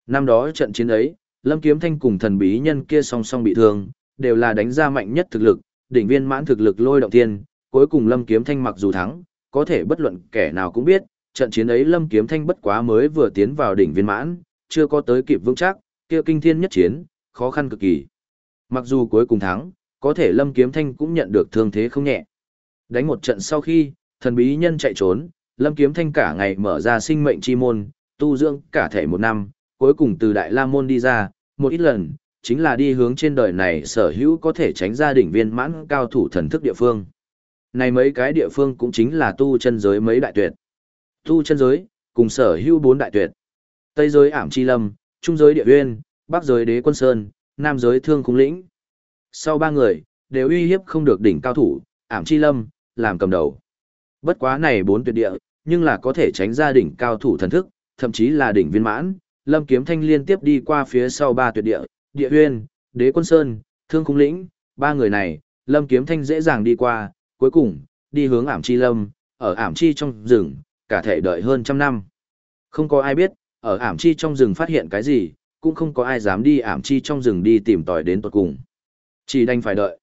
Năm đó trận chiến ấy, Lâm Kiếm Thanh cùng thần bí nhân kia song song bị thương, đều là đánh ra mạnh nhất thực lực, đỉnh viên mãn thực lực lôi động thiên, cuối cùng Lâm Kiếm Thanh mặc dù thắng, có thể bất luận kẻ nào cũng biết, trận chiến ấy Lâm Kiếm Thanh bất quá mới vừa tiến vào đỉnh viên mãn, chưa có tới kịp vững chắc, kia kinh thiên nhất chiến, khó khăn cực kỳ. Mặc dù cuối cùng thắng, có thể Lâm Kiếm Thanh cũng nhận được thương thế không nhẹ. Đánh một trận sau khi, thần bí nhân chạy trốn, Lâm Kiếm Thanh cả ngày mở ra sinh mệnh chi môn, tu dưỡng cả thể một năm, cuối cùng từ Đại La Môn đi ra, một ít lần, chính là đi hướng trên đời này sở hữu có thể tránh ra đỉnh viên mãn cao thủ thần thức địa phương. Này mấy cái địa phương cũng chính là tu chân giới mấy đại tuyệt. Tu chân giới, cùng sở hữu bốn đại tuyệt. Tây giới ảm chi lâm, trung giới địa uyên, bắc giới đế quân sơn, nam giới thương khung lĩnh. Sau ba người, đều uy hiếp không được đỉnh cao thủ, ảm chi lâm, làm cầm đầu. Bất quá này bốn tuyệt địa, nhưng là có thể tránh ra đỉnh cao thủ thần thức, thậm chí là đỉnh viên mãn. Lâm Kiếm Thanh liên tiếp đi qua phía sau ba tuyệt địa, địa Huyên, đế quân sơn, thương khung lĩnh, ba người này, Lâm Kiếm Thanh dễ dàng đi qua, cuối cùng, đi hướng ảm chi lâm, ở ảm chi trong rừng, cả thể đợi hơn trăm năm. Không có ai biết, ở ảm chi trong rừng phát hiện cái gì, cũng không có ai dám đi ảm chi trong rừng đi tìm tòi đến tuột cùng. Chỉ đành phải đợi.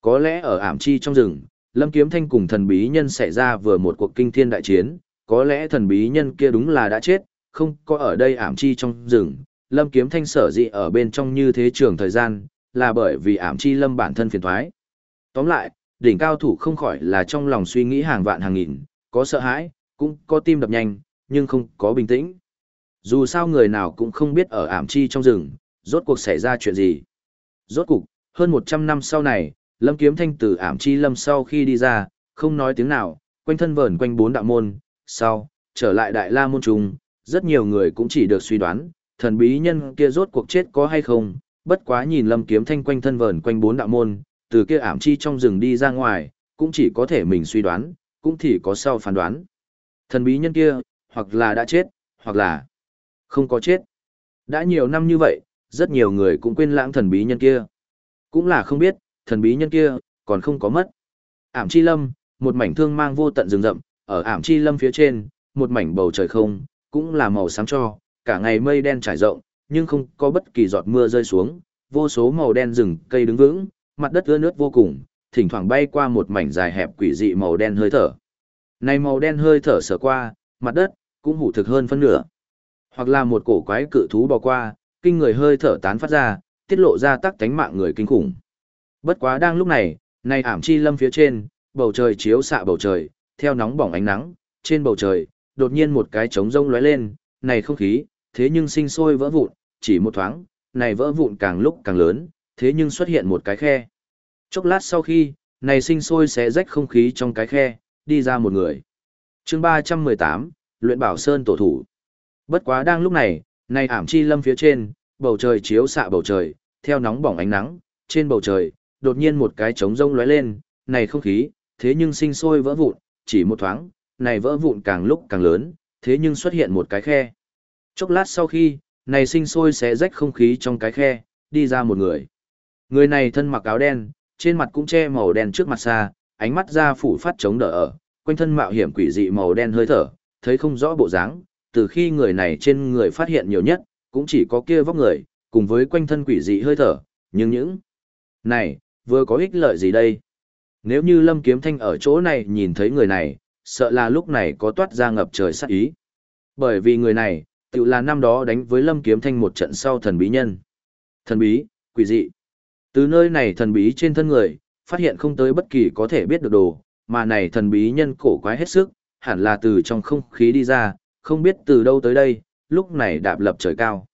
Có lẽ ở ảm chi trong rừng, Lâm Kiếm Thanh cùng thần bí nhân xảy ra vừa một cuộc kinh thiên đại chiến, có lẽ thần bí nhân kia đúng là đã chết, không có ở đây ảm chi trong rừng. Lâm Kiếm Thanh sở dị ở bên trong như thế trường thời gian, là bởi vì ảm chi lâm bản thân phiền thoái. Tóm lại, đỉnh cao thủ không khỏi là trong lòng suy nghĩ hàng vạn hàng nghìn, có sợ hãi, cũng có tim đập nhanh, nhưng không có bình tĩnh. Dù sao người nào cũng không biết ở ảm chi trong rừng, rốt cuộc xảy ra chuyện gì. Rốt cuộc, hơn 100 năm sau này, Lâm Kiếm Thanh từ ảm chi lâm sau khi đi ra, không nói tiếng nào, quanh thân vờn quanh bốn đạo môn, sau, trở lại đại la môn trùng, rất nhiều người cũng chỉ được suy đoán, thần bí nhân kia rốt cuộc chết có hay không, bất quá nhìn Lâm Kiếm Thanh quanh thân vờn quanh bốn đạo môn, từ kia ảm chi trong rừng đi ra ngoài, cũng chỉ có thể mình suy đoán, cũng thì có sau phán đoán. Thần bí nhân kia, hoặc là đã chết, hoặc là không có chết. Đã nhiều năm như vậy, rất nhiều người cũng quên lãng thần bí nhân kia. Cũng là không biết, thần bí nhân kia, còn không có mất. Ảm chi lâm, một mảnh thương mang vô tận rừng rậm, ở ảm chi lâm phía trên, một mảnh bầu trời không, cũng là màu sáng cho, cả ngày mây đen trải rộng, nhưng không có bất kỳ giọt mưa rơi xuống, vô số màu đen rừng cây đứng vững, mặt đất ưa nước vô cùng, thỉnh thoảng bay qua một mảnh dài hẹp quỷ dị màu đen hơi thở. Này màu đen hơi thở sở qua, mặt đất cũng hủ thực hơn phân nửa. Hoặc là một cổ quái cự thú bò qua, kinh người hơi thở tán phát ra, tiết lộ ra tắc tánh mạng người kinh khủng. Bất quá đang lúc này, này ảm chi lâm phía trên, bầu trời chiếu xạ bầu trời, theo nóng bỏng ánh nắng, trên bầu trời, đột nhiên một cái trống rông lóe lên, này không khí, thế nhưng sinh sôi vỡ vụn, chỉ một thoáng, này vỡ vụn càng lúc càng lớn, thế nhưng xuất hiện một cái khe. Chốc lát sau khi, này sinh sôi xé rách không khí trong cái khe, đi ra một người. chương 318, luyện bảo sơn tổ thủ. Bất quá đang lúc này, này ảm chi lâm phía trên, bầu trời chiếu xạ bầu trời, theo nóng bỏng ánh nắng, trên bầu trời, đột nhiên một cái trống rông lóe lên, này không khí, thế nhưng sinh sôi vỡ vụn, chỉ một thoáng, này vỡ vụn càng lúc càng lớn, thế nhưng xuất hiện một cái khe. Chốc lát sau khi, này sinh sôi sẽ rách không khí trong cái khe, đi ra một người. Người này thân mặc áo đen, trên mặt cũng che màu đen trước mặt xa, ánh mắt ra phủ phát chống đỡ ở, quanh thân mạo hiểm quỷ dị màu đen hơi thở, thấy không rõ bộ dáng, từ khi người này trên người phát hiện nhiều nhất, cũng chỉ có kia vóc người, cùng với quanh thân quỷ dị hơi thở, nhưng những này, vừa có ích lợi gì đây? Nếu như Lâm Kiếm Thanh ở chỗ này nhìn thấy người này, sợ là lúc này có toát ra ngập trời sát ý. Bởi vì người này, tự là năm đó đánh với Lâm Kiếm Thanh một trận sau thần bí nhân. Thần bí, quỷ dị. Từ nơi này thần bí trên thân người, phát hiện không tới bất kỳ có thể biết được đồ, mà này thần bí nhân cổ quái hết sức, hẳn là từ trong không khí đi ra, không biết từ đâu tới đây, lúc này đạp lập trời cao.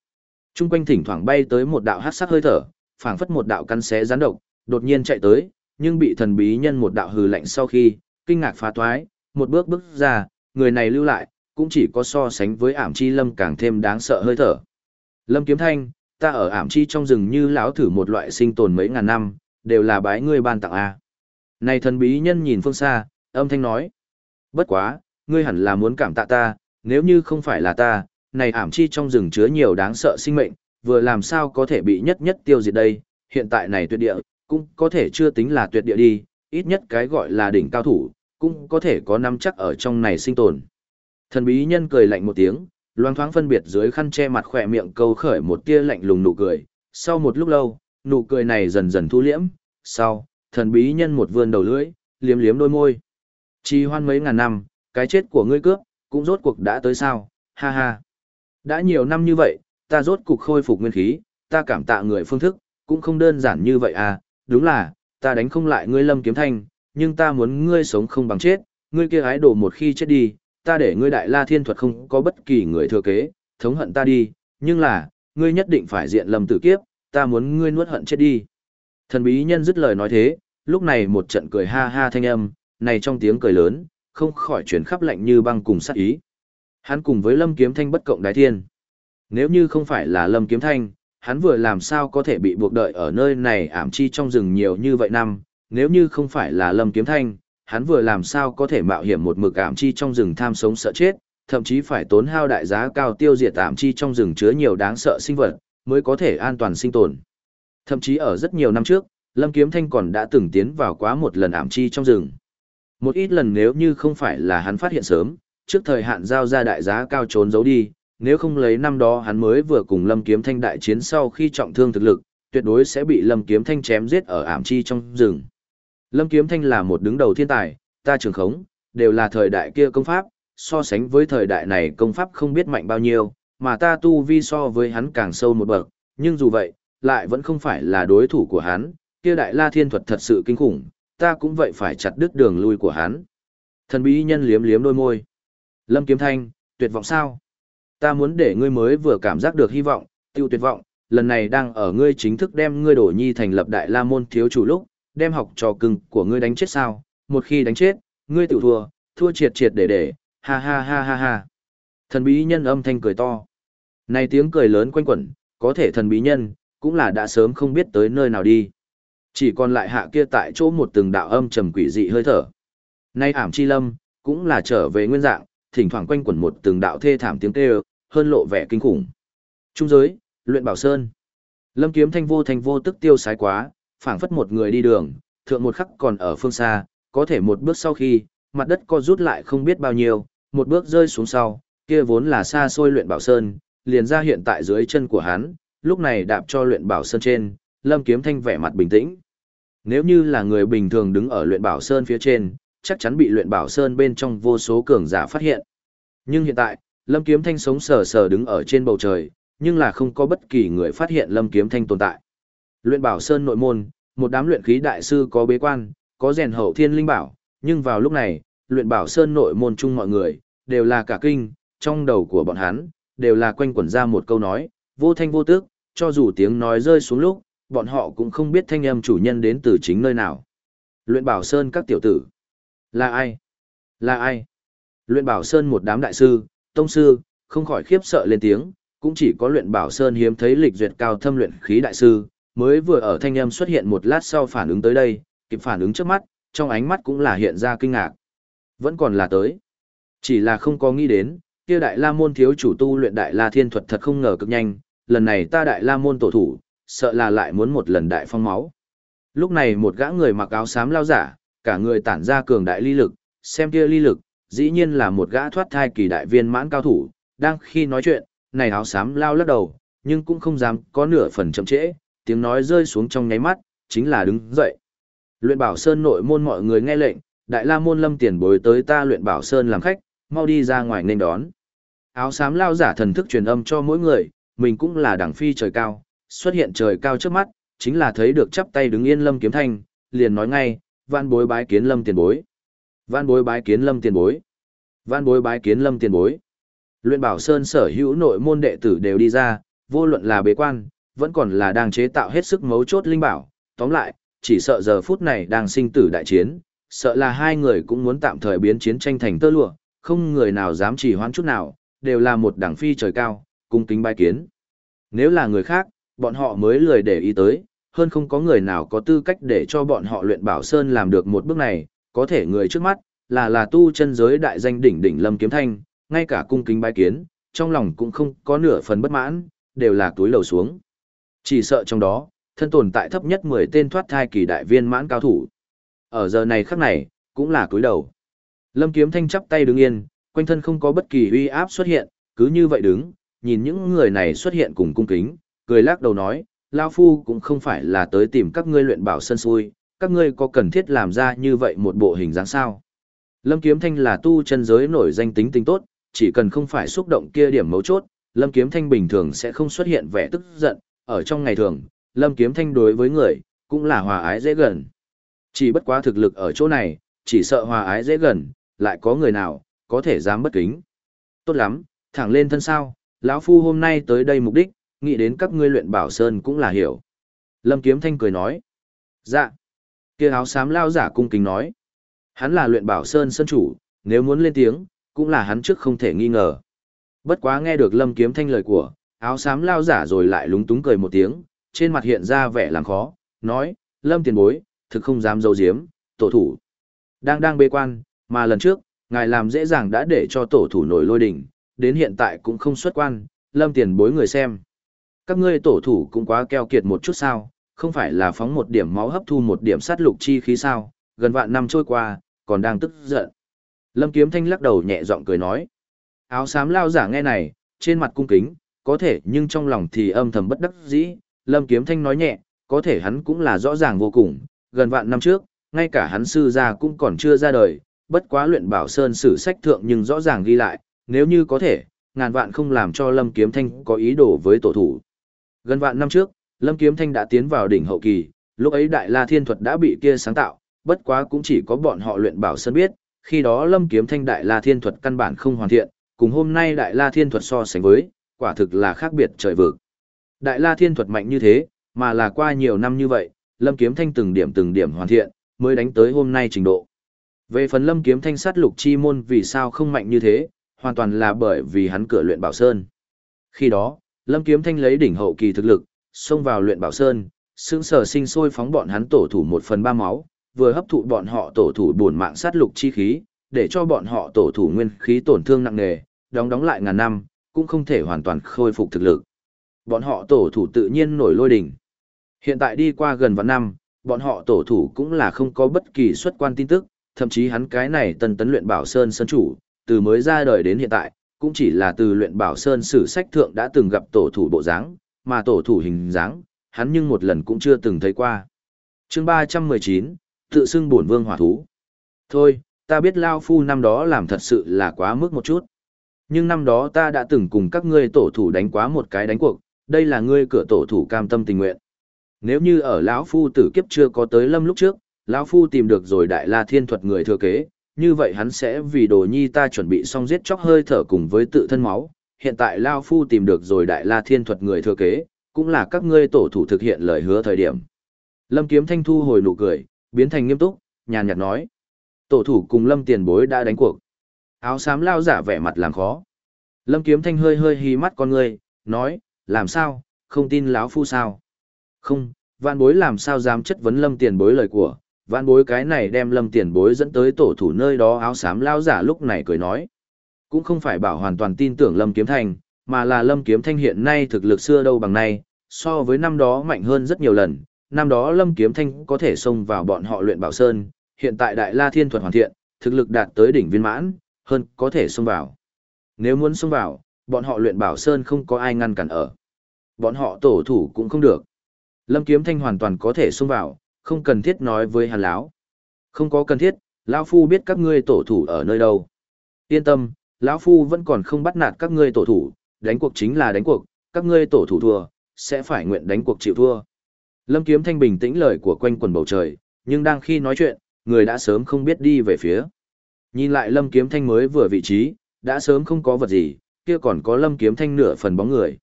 Trung quanh thỉnh thoảng bay tới một đạo hát sắc hơi thở, phảng phất một đạo căn xé gián độc, đột nhiên chạy tới, nhưng bị thần bí nhân một đạo hừ lạnh sau khi, kinh ngạc phá toái, một bước bước ra, người này lưu lại, cũng chỉ có so sánh với ảm chi lâm càng thêm đáng sợ hơi thở. Lâm kiếm thanh, ta ở ảm chi trong rừng như lão thử một loại sinh tồn mấy ngàn năm, đều là bái ngươi ban tặng A. Này thần bí nhân nhìn phương xa, âm thanh nói. Bất quá, ngươi hẳn là muốn cảm tạ ta, nếu như không phải là ta, này ảm chi trong rừng chứa nhiều đáng sợ sinh mệnh, vừa làm sao có thể bị nhất nhất tiêu diệt đây, hiện tại này tuyệt địa, cũng có thể chưa tính là tuyệt địa đi, ít nhất cái gọi là đỉnh cao thủ, cũng có thể có nắm chắc ở trong này sinh tồn. Thần bí nhân cười lạnh một tiếng, loang thoáng phân biệt dưới khăn che mặt khỏe miệng câu khởi một tia lạnh lùng nụ cười, sau một lúc lâu, nụ cười này dần dần thu liễm, sau, thần bí nhân một vươn đầu lưỡi, liếm liếm đôi môi. Chi hoan mấy ngàn năm, cái chết của ngươi cướp, cũng rốt cuộc đã tới sao, ha ha. Đã nhiều năm như vậy, ta rốt cuộc khôi phục nguyên khí, ta cảm tạ người phương thức, cũng không đơn giản như vậy à, đúng là, ta đánh không lại ngươi lâm kiếm thanh, nhưng ta muốn ngươi sống không bằng chết, ngươi kia ái đồ một khi chết đi, ta để ngươi đại la thiên thuật không có bất kỳ người thừa kế, thống hận ta đi, nhưng là, ngươi nhất định phải diện lâm tử kiếp, ta muốn ngươi nuốt hận chết đi. Thần bí nhân dứt lời nói thế, lúc này một trận cười ha ha thanh âm, này trong tiếng cười lớn, không khỏi chuyển khắp lạnh như băng cùng sát ý. Hắn cùng với Lâm Kiếm Thanh bất cộng đái thiên. Nếu như không phải là Lâm Kiếm Thanh, hắn vừa làm sao có thể bị buộc đợi ở nơi này ảm chi trong rừng nhiều như vậy năm, nếu như không phải là Lâm Kiếm Thanh, hắn vừa làm sao có thể mạo hiểm một mực ảm chi trong rừng tham sống sợ chết, thậm chí phải tốn hao đại giá cao tiêu diệt ảm chi trong rừng chứa nhiều đáng sợ sinh vật, mới có thể an toàn sinh tồn. Thậm chí ở rất nhiều năm trước, Lâm Kiếm Thanh còn đã từng tiến vào quá một lần ảm chi trong rừng. Một ít lần nếu như không phải là hắn phát hiện sớm, trước thời hạn giao ra đại giá cao trốn giấu đi, nếu không lấy năm đó hắn mới vừa cùng Lâm Kiếm Thanh đại chiến sau khi trọng thương thực lực, tuyệt đối sẽ bị Lâm Kiếm Thanh chém giết ở ảm chi trong rừng. Lâm Kiếm Thanh là một đứng đầu thiên tài, ta trường khống, đều là thời đại kia công pháp, so sánh với thời đại này công pháp không biết mạnh bao nhiêu, mà ta tu vi so với hắn càng sâu một bậc, nhưng dù vậy, lại vẫn không phải là đối thủ của hắn, kia đại la thiên thuật thật sự kinh khủng, ta cũng vậy phải chặt đứt đường lui của hắn. Thần bí nhân liếm liếm đôi môi. Lâm Kiếm Thanh, tuyệt vọng sao? Ta muốn để ngươi mới vừa cảm giác được hy vọng, tiêu tuyệt vọng, lần này đang ở ngươi chính thức đem ngươi đổ nhi thành lập đại la môn thiếu chủ lúc, đem học trò cưng của ngươi đánh chết sao? Một khi đánh chết, ngươi tự thua, thua triệt triệt để để, ha ha ha ha ha. Thần bí nhân âm thanh cười to. Này tiếng cười lớn quanh quẩn, có thể thần bí nhân, cũng là đã sớm không biết tới nơi nào đi. Chỉ còn lại hạ kia tại chỗ một từng đạo âm trầm quỷ dị hơi thở. Nay ảm chi lâm, cũng là trở về nguyên dạng, thỉnh thoảng quanh quẩn một từng đạo thê thảm tiếng kêu, hơn lộ vẻ kinh khủng. Trung giới, luyện bảo sơn. Lâm kiếm thanh vô thành vô tức tiêu sái quá, phảng phất một người đi đường, thượng một khắc còn ở phương xa, có thể một bước sau khi, mặt đất co rút lại không biết bao nhiêu, một bước rơi xuống sau, kia vốn là xa xôi luyện bảo sơn, liền ra hiện tại dưới chân của hắn, lúc này đạp cho luyện bảo sơn trên, Lâm Kiếm Thanh vẻ mặt bình tĩnh. Nếu như là người bình thường đứng ở luyện bảo sơn phía trên, chắc chắn bị luyện bảo sơn bên trong vô số cường giả phát hiện. Nhưng hiện tại, Lâm Kiếm Thanh sống sờ sờ đứng ở trên bầu trời, nhưng là không có bất kỳ người phát hiện Lâm Kiếm Thanh tồn tại. Luyện bảo sơn nội môn, một đám luyện khí đại sư có bế quan, có rèn hậu thiên linh bảo, nhưng vào lúc này, luyện bảo sơn nội môn chung mọi người, đều là cả kinh, trong đầu của bọn hắn, đều là quanh quẩn ra một câu nói, vô thanh vô tức, cho dù tiếng nói rơi xuống lúc, bọn họ cũng không biết thanh âm chủ nhân đến từ chính nơi nào. Luyện bảo sơn các tiểu tử. Là ai? Là ai? Luyện bảo sơn một đám đại sư, tông sư, không khỏi khiếp sợ lên tiếng, cũng chỉ có luyện bảo sơn hiếm thấy lịch duyệt cao thâm luyện khí đại sư, mới vừa ở thanh âm xuất hiện một lát sau phản ứng tới đây, kịp phản ứng trước mắt, trong ánh mắt cũng là hiện ra kinh ngạc. Vẫn còn là tới. Chỉ là không có nghĩ đến, kia đại la môn thiếu chủ tu luyện đại la thiên thuật thật không ngờ cực nhanh, lần này ta đại la môn tổ thủ, sợ là lại muốn một lần đại phong máu. Lúc này một gã người mặc áo xám lao giả, cả người tản ra cường đại ly lực, xem kia ly lực, dĩ nhiên là một gã thoát thai kỳ đại viên mãn cao thủ, đang khi nói chuyện, này áo xám lao lắc đầu, nhưng cũng không dám có nửa phần chậm trễ, tiếng nói rơi xuống trong nháy mắt, chính là đứng dậy. Luyện Bảo Sơn nội môn mọi người nghe lệnh, Đại La môn Lâm tiền bối tới ta Luyện Bảo Sơn làm khách, mau đi ra ngoài nên đón. Áo xám lao giả thần thức truyền âm cho mỗi người, mình cũng là đẳng phi trời cao, xuất hiện trời cao trước mắt, chính là thấy được chắp tay đứng yên Lâm Kiếm Thanh, liền nói ngay, "Vạn bối bái kiến Lâm tiền bối. "Vạn bối bái kiến Lâm tiền bối. "Vạn bối bái kiến Lâm tiền bối. Luyện Bảo Sơn sở hữu nội môn đệ tử đều đi ra, vô luận là bế quan, vẫn còn là đang chế tạo hết sức mấu chốt linh bảo. Tóm lại, chỉ sợ giờ phút này đang sinh tử đại chiến, sợ là hai người cũng muốn tạm thời biến chiến tranh thành tơ lụa, không người nào dám chỉ hoãn chút nào, đều là một đẳng phi trời cao, cung kính bái kiến. Nếu là người khác, bọn họ mới lười để ý tới, hơn không có người nào có tư cách để cho bọn họ luyện bảo sơn làm được một bước này, có thể người trước mắt, là là tu chân giới đại danh đỉnh đỉnh lâm kiếm thanh, ngay cả cung kính bái kiến, trong lòng cũng không có nửa phần bất mãn, đều là túi lầu xuống. Chỉ sợ trong đó, thân tồn tại thấp nhất 10 tên thoát thai kỳ đại viên mãn cao thủ. Ở giờ này khắc này, cũng là túi đầu. Lâm Kiếm Thanh chắp tay đứng yên, quanh thân không có bất kỳ uy áp xuất hiện, cứ như vậy đứng, nhìn những người này xuất hiện cùng cung kính, cười lắc đầu nói, Lao Phu cũng không phải là tới tìm các ngươi luyện bảo sân xui, các ngươi có cần thiết làm ra như vậy một bộ hình dáng sao. Lâm Kiếm Thanh là tu chân giới nổi danh tính tính tốt, chỉ cần không phải xúc động kia điểm mấu chốt, Lâm Kiếm Thanh bình thường sẽ không xuất hiện vẻ tức giận, ở trong ngày thường, Lâm Kiếm Thanh đối với người, cũng là hòa ái dễ gần. Chỉ bất quá thực lực ở chỗ này, chỉ sợ hòa ái dễ gần, lại có người nào, có thể dám bất kính. Tốt lắm, thẳng lên thân sao, lão phu hôm nay tới đây mục đích, nghĩ đến các ngươi luyện bảo sơn cũng là hiểu. Lâm Kiếm Thanh cười nói. Dạ. Kia áo xám lao giả cung kính nói. Hắn là luyện bảo sơn sơn chủ, nếu muốn lên tiếng, cũng là hắn trước không thể nghi ngờ. Bất quá nghe được Lâm Kiếm Thanh lời của, áo xám lao giả rồi lại lúng túng cười một tiếng, trên mặt hiện ra vẻ làm khó, nói, Lâm tiền bối, thực không dám dấu diếm, tổ thủ. Đang đang bê quan, mà lần trước, ngài làm dễ dàng đã để cho tổ thủ nổi lôi đỉnh, đến hiện tại cũng không xuất quan, lâm tiền bối người xem. Các ngươi tổ thủ cũng quá keo kiệt một chút sao, không phải là phóng một điểm máu hấp thu một điểm sát lục chi khí sao, gần vạn năm trôi qua, còn đang tức giận. Lâm Kiếm Thanh lắc đầu nhẹ giọng cười nói. Áo xám lao giả nghe này, trên mặt cung kính, có thể nhưng trong lòng thì âm thầm bất đắc dĩ. Lâm Kiếm Thanh nói nhẹ, có thể hắn cũng là rõ ràng vô cùng, gần vạn năm trước, ngay cả hắn sư gia cũng còn chưa ra đời, bất quá luyện bảo sơn sử sách thượng nhưng rõ ràng ghi lại, nếu như có thể, ngàn vạn không làm cho Lâm Kiếm Thanh có ý đồ với tổ thủ. Gần vạn năm trước, Lâm Kiếm Thanh đã tiến vào đỉnh hậu kỳ, lúc ấy Đại La Thiên Thuật đã bị kia sáng tạo, bất quá cũng chỉ có bọn họ luyện bảo sơn biết, khi đó Lâm Kiếm Thanh Đại La Thiên Thuật căn bản không hoàn thiện, cùng hôm nay Đại La Thiên Thuật so sánh với, quả thực là khác biệt trời vực. Đại La Thiên Thuật mạnh như thế, mà là qua nhiều năm như vậy, Lâm Kiếm Thanh từng điểm từng điểm hoàn thiện, mới đánh tới hôm nay trình độ. Về phần Lâm Kiếm Thanh sát lục chi môn vì sao không mạnh như thế, hoàn toàn là bởi vì hắn cửa luyện bảo sơn. Khi đó, Lâm Kiếm Thanh lấy đỉnh hậu kỳ thực lực, xông vào luyện bảo sơn, sững sờ sinh sôi phóng bọn hắn tổ thủ một phần ba máu, vừa hấp thụ bọn họ tổ thủ buồn mạng sát lục chi khí, để cho bọn họ tổ thủ nguyên khí tổn thương nặng nề, đóng đóng lại ngàn năm, cũng không thể hoàn toàn khôi phục thực lực. Bọn họ tổ thủ tự nhiên nổi lôi đỉnh. Hiện tại đi qua gần vạn năm, bọn họ tổ thủ cũng là không có bất kỳ xuất quan tin tức, thậm chí hắn cái này tân tấn luyện bảo sơn sơn chủ, từ mới ra đời đến hiện tại, cũng chỉ là từ luyện bảo sơn sử sách thượng đã từng gặp tổ thủ bộ dáng, mà tổ thủ hình dáng, hắn nhưng một lần cũng chưa từng thấy qua. chương 319, tự xưng bổn vương hỏa thú. Thôi, ta biết Lao Phu năm đó làm thật sự là quá mức một chút. Nhưng năm đó ta đã từng cùng các ngươi tổ thủ đánh quá một cái đánh cuộc, đây là ngươi cửa tổ thủ cam tâm tình nguyện. Nếu như ở lão Phu tử kiếp chưa có tới lâm lúc trước, lão Phu tìm được rồi đại la thiên thuật người thừa kế, như vậy hắn sẽ vì đồ nhi ta chuẩn bị xong giết chóc hơi thở cùng với tự thân máu. Hiện tại Lao Phu tìm được rồi đại la thiên thuật người thừa kế, cũng là các ngươi tổ thủ thực hiện lời hứa thời điểm. Lâm Kiếm Thanh thu hồi nụ cười, biến thành nghiêm túc, nhàn nhạt nói. Tổ thủ cùng Lâm tiền bối đã đánh cuộc. Áo xám lao giả vẻ mặt làm khó. Lâm Kiếm Thanh hơi hơi hí mắt con ngươi, nói, làm sao, không tin lão phu sao? Không, vạn bối làm sao dám chất vấn Lâm tiền bối lời của, vạn bối cái này đem Lâm tiền bối dẫn tới tổ thủ nơi đó áo xám lao giả lúc này cười nói. Cũng không phải bảo hoàn toàn tin tưởng Lâm Kiếm Thanh, mà là Lâm Kiếm Thanh hiện nay thực lực xưa đâu bằng nay, so với năm đó mạnh hơn rất nhiều lần, năm đó Lâm Kiếm Thanh có thể xông vào bọn họ luyện bảo sơn, hiện tại Đại La Thiên thuật hoàn thiện, thực lực đạt tới đỉnh viên mãn, hơn có thể xông vào. Nếu muốn xông vào, bọn họ luyện bảo sơn không có ai ngăn cản ở. Bọn họ tổ thủ cũng không được. Lâm Kiếm Thanh hoàn toàn có thể xông vào, không cần thiết nói với Hàn lão. Không có cần thiết, lão phu biết các ngươi tổ thủ ở nơi đâu. Yên tâm, lão phu vẫn còn không bắt nạt các ngươi tổ thủ, đánh cuộc chính là đánh cuộc, các ngươi tổ thủ thua, sẽ phải nguyện đánh cuộc chịu thua. Lâm Kiếm Thanh bình tĩnh lời của quanh quần bầu trời, nhưng đang khi nói chuyện, người đã sớm không biết đi về phía. Nhìn lại Lâm Kiếm Thanh mới vừa vị trí, đã sớm không có vật gì, kia còn có Lâm Kiếm Thanh nửa phần bóng người.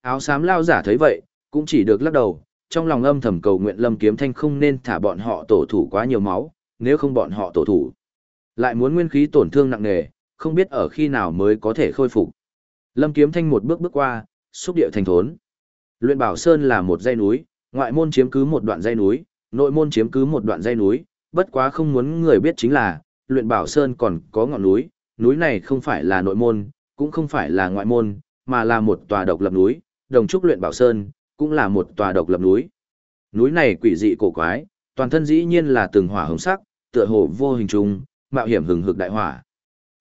Áo xám lao giả thấy vậy, cũng chỉ được lắc đầu, trong lòng âm thầm cầu nguyện Lâm Kiếm Thanh không nên thả bọn họ tổ thủ quá nhiều máu, nếu không bọn họ tổ thủ. Lại muốn nguyên khí tổn thương nặng nề, không biết ở khi nào mới có thể khôi phục. Lâm Kiếm Thanh một bước bước qua, xúc địa thành thốn. Luyện Bảo Sơn là một dãy núi, ngoại môn chiếm cứ một đoạn dãy núi, nội môn chiếm cứ một đoạn dãy núi, bất quá không muốn người biết chính là, Luyện Bảo Sơn còn có ngọn núi, núi này không phải là nội môn, cũng không phải là ngoại môn, mà là một tòa độc lập núi, Đồng Trúc Luyện Bảo Sơn cũng là một tòa độc lập núi. Núi này quỷ dị cổ quái, toàn thân dĩ nhiên là từng hỏa hồng sắc, tựa hồ vô hình trùng, mạo hiểm hừng hực đại hỏa.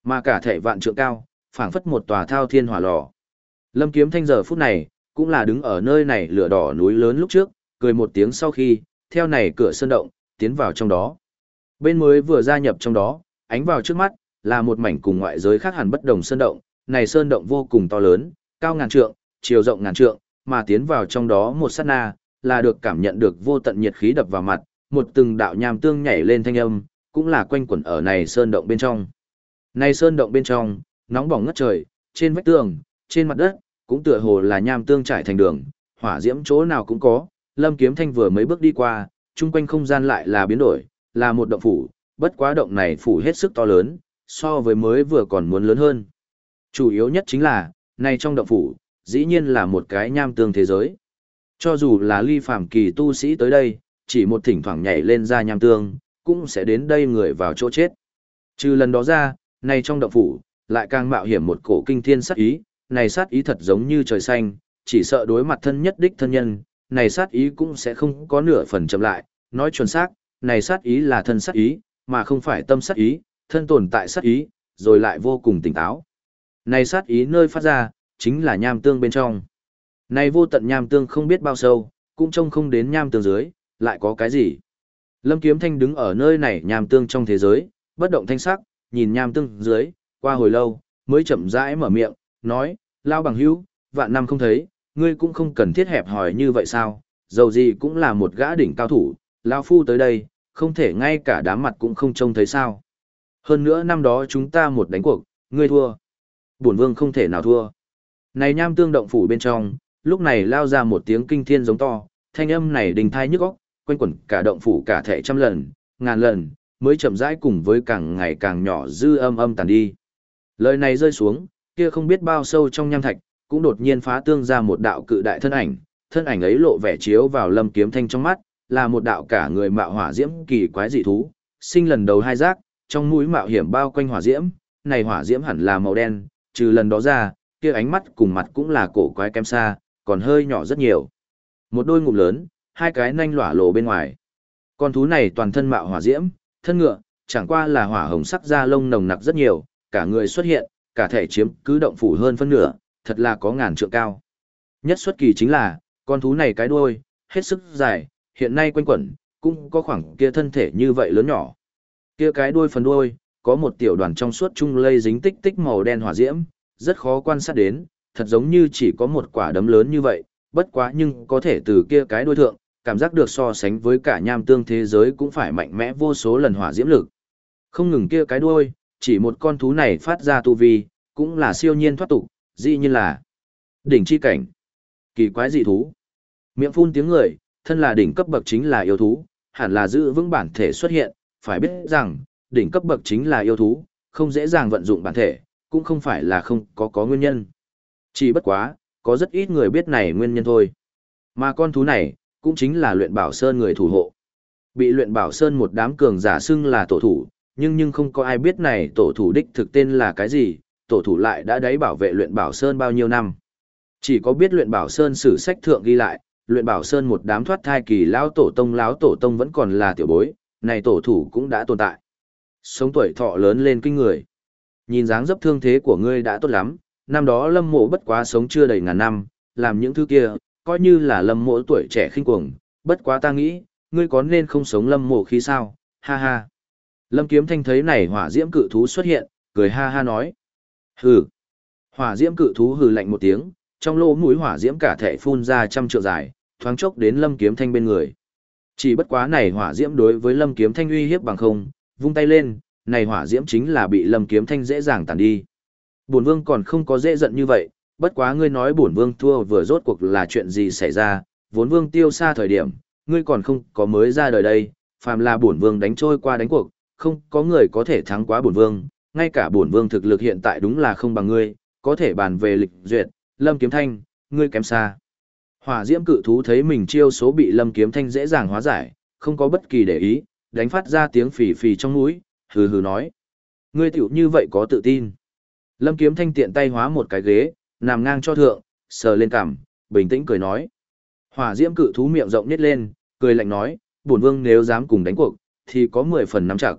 Mà cả thể vạn trượng cao, phảng phất một tòa thao thiên hỏa lò. Lâm Kiếm Thanh giờ phút này, cũng là đứng ở nơi này lửa đỏ núi lớn lúc trước, cười một tiếng sau khi, theo này cửa sơn động, tiến vào trong đó. Bên mới vừa gia nhập trong đó, ánh vào trước mắt, là một mảnh cùng ngoại giới khác hẳn bất đồng sơn động, này sơn động vô cùng to lớn, cao ngàn trượng, chiều rộng ngàn trượng, mà tiến vào trong đó một sát na, là được cảm nhận được vô tận nhiệt khí đập vào mặt, một từng đạo nham tương nhảy lên thanh âm, cũng là quanh quẩn ở này sơn động bên trong. Này sơn động bên trong, nóng bỏng ngất trời, trên vách tường, trên mặt đất, cũng tựa hồ là nham tương trải thành đường, hỏa diễm chỗ nào cũng có, Lâm Kiếm Thanh vừa mấy bước đi qua, chung quanh không gian lại là biến đổi, là một động phủ, bất quá động này phủ hết sức to lớn, so với mới vừa còn muốn lớn hơn. Chủ yếu nhất chính là, này trong động phủ, dĩ nhiên là một cái nham tương thế giới. Cho dù là ly phàm kỳ tu sĩ tới đây, chỉ một thỉnh thoảng nhảy lên ra nham tương, cũng sẽ đến đây người vào chỗ chết. Trừ lần đó ra, này trong động phủ, lại càng mạo hiểm một cổ kinh thiên sát ý, này sát ý thật giống như trời xanh, chỉ sợ đối mặt thân nhất đích thân nhân, này sát ý cũng sẽ không có nửa phần chậm lại, nói chuẩn xác, này sát ý là thân sát ý, mà không phải tâm sát ý, thân tồn tại sát ý, rồi lại vô cùng tỉnh táo. Này sát ý nơi phát ra, chính là nham tương bên trong. Này vô tận nham tương không biết bao sâu, cũng trông không đến nham tương dưới, lại có cái gì. Lâm Kiếm Thanh đứng ở nơi này nham tương trong thế giới, bất động thanh sắc, nhìn nham tương dưới, qua hồi lâu, mới chậm rãi mở miệng, nói, lao bằng hữu, vạn năm không thấy, ngươi cũng không cần thiết hẹp hỏi như vậy sao, dầu gì cũng là một gã đỉnh cao thủ, lao phu tới đây, không thể ngay cả đám mặt cũng không trông thấy sao. Hơn nữa năm đó chúng ta một đánh cuộc, ngươi thua. Bổn vương không thể nào thua. Này nham tương động phủ bên trong, lúc này lao ra một tiếng kinh thiên giống to, thanh âm này đình thai nhức óc, quanh quẩn cả động phủ cả thể trăm lần, ngàn lần, mới chậm rãi cùng với càng ngày càng nhỏ dư âm âm tàn đi. Lời này rơi xuống, kia không biết bao sâu trong nham thạch, cũng đột nhiên phá tương ra một đạo cự đại thân ảnh, thân ảnh ấy lộ vẻ chiếu vào lâm kiếm thanh trong mắt, là một đạo cả người mạo hỏa diễm kỳ quái dị thú, sinh lần đầu hai giác, trong mũi mạo hiểm bao quanh hỏa diễm, này hỏa diễm hẳn là màu đen, trừ lần đó ra, kia ánh mắt cùng mặt cũng là cổ quái kém xa, còn hơi nhỏ rất nhiều. Một đôi ngụm lớn, hai cái nanh lỏa lộ bên ngoài. Con thú này toàn thân mạo hỏa diễm, thân ngựa, chẳng qua là hỏa hồng sắc da lông nồng nặc rất nhiều, cả người xuất hiện, cả thể chiếm cứ động phủ hơn phân nửa, thật là có ngàn trượng cao. Nhất xuất kỳ chính là, con thú này cái đuôi, hết sức dài, hiện nay quanh quẩn, cũng có khoảng kia thân thể như vậy lớn nhỏ. Kia cái đuôi phần đuôi, có một tiểu đoàn trong suốt chung lây dính tích tích màu đen hỏa diễm, rất khó quan sát đến, thật giống như chỉ có một quả đấm lớn như vậy, bất quá nhưng có thể từ kia cái đuôi thượng, cảm giác được so sánh với cả nham tương thế giới cũng phải mạnh mẽ vô số lần hỏa diễm lực. Không ngừng kia cái đuôi, chỉ một con thú này phát ra tu vi, cũng là siêu nhiên thoát tục, dĩ nhiên là đỉnh chi cảnh. Kỳ quái dị thú. Miệng phun tiếng người, thân là đỉnh cấp bậc chính là yêu thú, hẳn là giữ vững bản thể xuất hiện, phải biết rằng, đỉnh cấp bậc chính là yêu thú, không dễ dàng vận dụng bản thể, cũng không phải là không có có nguyên nhân. Chỉ bất quá, có rất ít người biết này nguyên nhân thôi. Mà con thú này, cũng chính là luyện bảo sơn người thủ hộ. Bị luyện bảo sơn một đám cường giả xưng là tổ thủ, nhưng nhưng không có ai biết này tổ thủ đích thực tên là cái gì, tổ thủ lại đã đáy bảo vệ luyện bảo sơn bao nhiêu năm. Chỉ có biết luyện bảo sơn sử sách thượng ghi lại, luyện bảo sơn một đám thoát thai kỳ lão tổ tông lão tổ tông vẫn còn là tiểu bối, này tổ thủ cũng đã tồn tại. Sống tuổi thọ lớn lên kinh người. Nhìn dáng dấp thương thế của ngươi đã tốt lắm, năm đó lâm mộ bất quá sống chưa đầy ngàn năm, làm những thứ kia, coi như là lâm mộ tuổi trẻ khinh cuồng, bất quá ta nghĩ, ngươi có nên không sống lâm mộ khi sao, ha ha. Lâm kiếm thanh thấy này hỏa diễm cự thú xuất hiện, cười ha ha nói. Hừ. Hỏa diễm cự thú hừ lạnh một tiếng, trong lỗ mũi hỏa diễm cả thể phun ra trăm trượng dài, thoáng chốc đến lâm kiếm thanh bên người. Chỉ bất quá này hỏa diễm đối với lâm kiếm thanh uy hiếp bằng không, vung tay lên, này hỏa diễm chính là bị lâm kiếm thanh dễ dàng tàn đi. Bổn vương còn không có dễ giận như vậy, bất quá ngươi nói bổn vương thua vừa rốt cuộc là chuyện gì xảy ra, vốn vương tiêu xa thời điểm, ngươi còn không có mới ra đời đây, phàm là bổn vương đánh trôi qua đánh cuộc, không có người có thể thắng quá bổn vương, ngay cả bổn vương thực lực hiện tại đúng là không bằng ngươi, có thể bàn về lịch duyệt, Lâm Kiếm Thanh, ngươi kém xa. Hỏa Diễm cự thú thấy mình chiêu số bị Lâm Kiếm Thanh dễ dàng hóa giải, không có bất kỳ để ý, đánh phát ra tiếng phì phì trong mũi, hừ hừ nói: "Ngươi tiểu như vậy có tự tin?" Lâm Kiếm Thanh tiện tay hóa một cái ghế, nằm ngang cho thượng, sờ lên cằm, bình tĩnh cười nói: Hỏa Diễm cự thú miệng rộng nhếch lên, cười lạnh nói: "Bổn vương nếu dám cùng đánh cuộc, thì có 10 phần nắm chặt."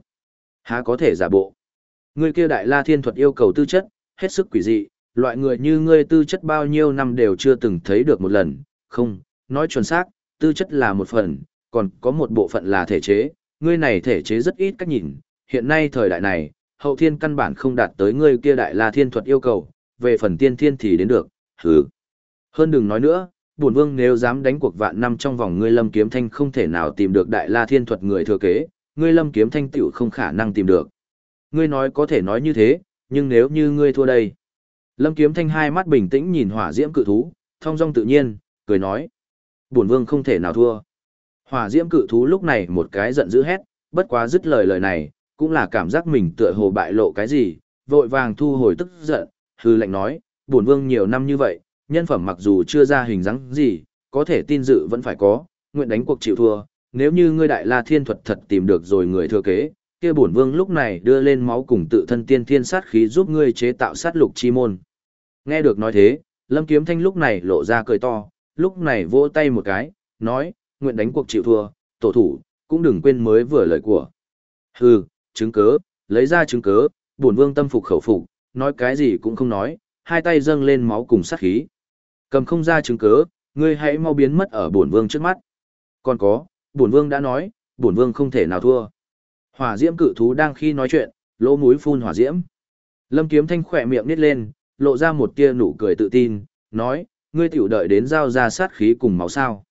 Há có thể giả bộ? Ngươi kia đại la thiên thuật yêu cầu tư chất, hết sức quỷ dị, loại người như ngươi tư chất bao nhiêu năm đều chưa từng thấy được một lần, không, nói chuẩn xác, tư chất là một phần, còn có một bộ phận là thể chế, ngươi này thể chế rất ít cách nhìn, hiện nay thời đại này, hậu thiên căn bản không đạt tới ngươi kia đại la thiên thuật yêu cầu, về phần tiên thiên thì đến được, hừ. Hơn đừng nói nữa, bổn vương nếu dám đánh cuộc vạn năm trong vòng ngươi lâm kiếm thanh không thể nào tìm được đại la thiên thuật người thừa kế, ngươi lâm kiếm thanh tiểu không khả năng tìm được. Ngươi nói có thể nói như thế, nhưng nếu như ngươi thua đây. Lâm kiếm thanh hai mắt bình tĩnh nhìn hỏa diễm cự thú, thong dong tự nhiên, cười nói. Bổn vương không thể nào thua. Hỏa diễm cự thú lúc này một cái giận dữ hét, bất quá dứt lời lời này, cũng là cảm giác mình tựa hồ bại lộ cái gì, vội vàng thu hồi tức giận, hư lệnh nói, bổn vương nhiều năm như vậy, nhân phẩm mặc dù chưa ra hình dáng gì, có thể tin dự vẫn phải có, nguyện đánh cuộc chịu thua, nếu như ngươi đại la thiên thuật thật tìm được rồi người thừa kế, kia bổn vương lúc này đưa lên máu cùng tự thân tiên thiên sát khí giúp ngươi chế tạo sát lục chi môn. Nghe được nói thế, Lâm Kiếm Thanh lúc này lộ ra cười to, lúc này vỗ tay một cái, nói, nguyện đánh cuộc chịu thua, tổ thủ, cũng đừng quên mới vừa lời của. Hừ, chứng cớ, lấy ra chứng cớ, bổn vương tâm phục khẩu phục, nói cái gì cũng không nói, hai tay dâng lên máu cùng sát khí. Cầm không ra chứng cớ, ngươi hãy mau biến mất ở bổn vương trước mắt. Còn có, bổn vương đã nói, bổn vương không thể nào thua. Hỏa diễm cự thú đang khi nói chuyện, lỗ mũi phun hỏa diễm. Lâm Kiếm Thanh khỏe miệng nít lên, lộ ra một tia nụ cười tự tin, nói, ngươi tiểu đợi đến giao ra sát khí cùng máu sao.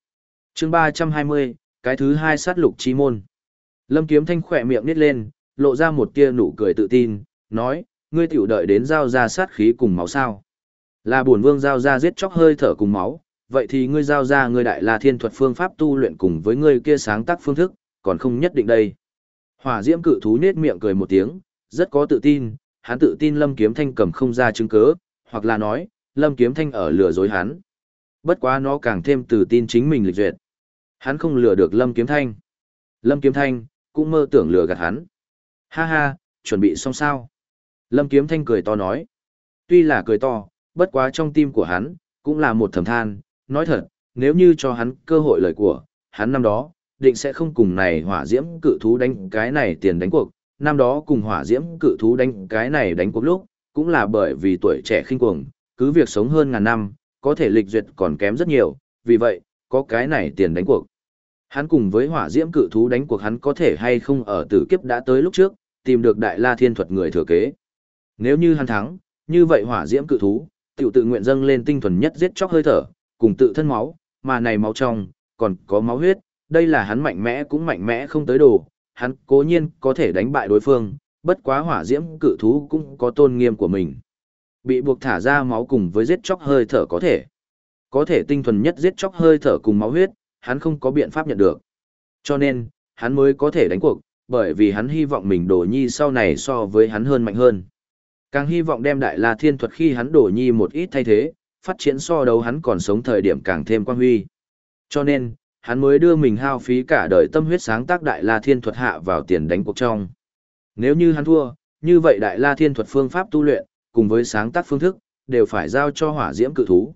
chương 320, cái thứ hai sát lục chi môn. Lâm Kiếm Thanh khỏe miệng nít lên, lộ ra một tia nụ cười tự tin, nói, ngươi tiểu đợi đến giao ra sát khí cùng máu sao. Là bổn vương giao ra giết chóc hơi thở cùng máu, vậy thì ngươi giao ra ngươi đại la thiên thuật phương pháp tu luyện cùng với ngươi kia sáng tác phương thức, còn không nhất định đây. Hỏa diễm cự thú nết miệng cười một tiếng, rất có tự tin, hắn tự tin Lâm Kiếm Thanh cầm không ra chứng cứ, hoặc là nói, Lâm Kiếm Thanh ở lừa dối hắn. Bất quá nó càng thêm tự tin chính mình lịch duyệt. Hắn không lừa được Lâm Kiếm Thanh. Lâm Kiếm Thanh cũng mơ tưởng lừa gạt hắn. Ha ha, chuẩn bị xong sao? Lâm Kiếm Thanh cười to nói. Tuy là cười to, bất quá trong tim của hắn, cũng là một thầm than. Nói thật, nếu như cho hắn cơ hội lời của, hắn năm đó, định sẽ không cùng này hỏa diễm cự thú đánh cái này tiền đánh cuộc. Năm đó cùng hỏa diễm cự thú đánh cái này đánh cuộc lúc, cũng là bởi vì tuổi trẻ khinh cuồng, cứ việc sống hơn ngàn năm, có thể lịch duyệt còn kém rất nhiều, vì vậy, có cái này tiền đánh cuộc. Hắn cùng với hỏa diễm cự thú đánh cuộc hắn có thể hay không ở tử kiếp đã tới lúc trước, tìm được đại la thiên thuật người thừa kế. Nếu như hắn thắng, như vậy hỏa diễm cự thú, tiểu tự nguyện dâng lên tinh thuần nhất giết chóc hơi thở, cùng tự thân máu, mà này máu trong, còn có máu huyết, đây là hắn mạnh mẽ cũng mạnh mẽ không tới đồ, hắn cố nhiên có thể đánh bại đối phương, bất quá hỏa diễm cự thú cũng có tôn nghiêm của mình. Bị buộc thả ra máu cùng với giết chóc hơi thở có thể. Có thể tinh thuần nhất giết chóc hơi thở cùng máu huyết, hắn không có biện pháp nhận được. Cho nên, hắn mới có thể đánh cuộc, bởi vì hắn hy vọng mình đổ nhi sau này so với hắn hơn mạnh hơn. Càng hy vọng đem đại la thiên thuật khi hắn đổ nhi một ít thay thế, phát triển so đấu hắn còn sống thời điểm càng thêm quan huy. Cho nên, hắn mới đưa mình hao phí cả đời tâm huyết sáng tác đại la thiên thuật hạ vào tiền đánh cuộc trong. Nếu như hắn thua, như vậy đại la thiên thuật phương pháp tu luyện, cùng với sáng tác phương thức, đều phải giao cho hỏa diễm cự thú.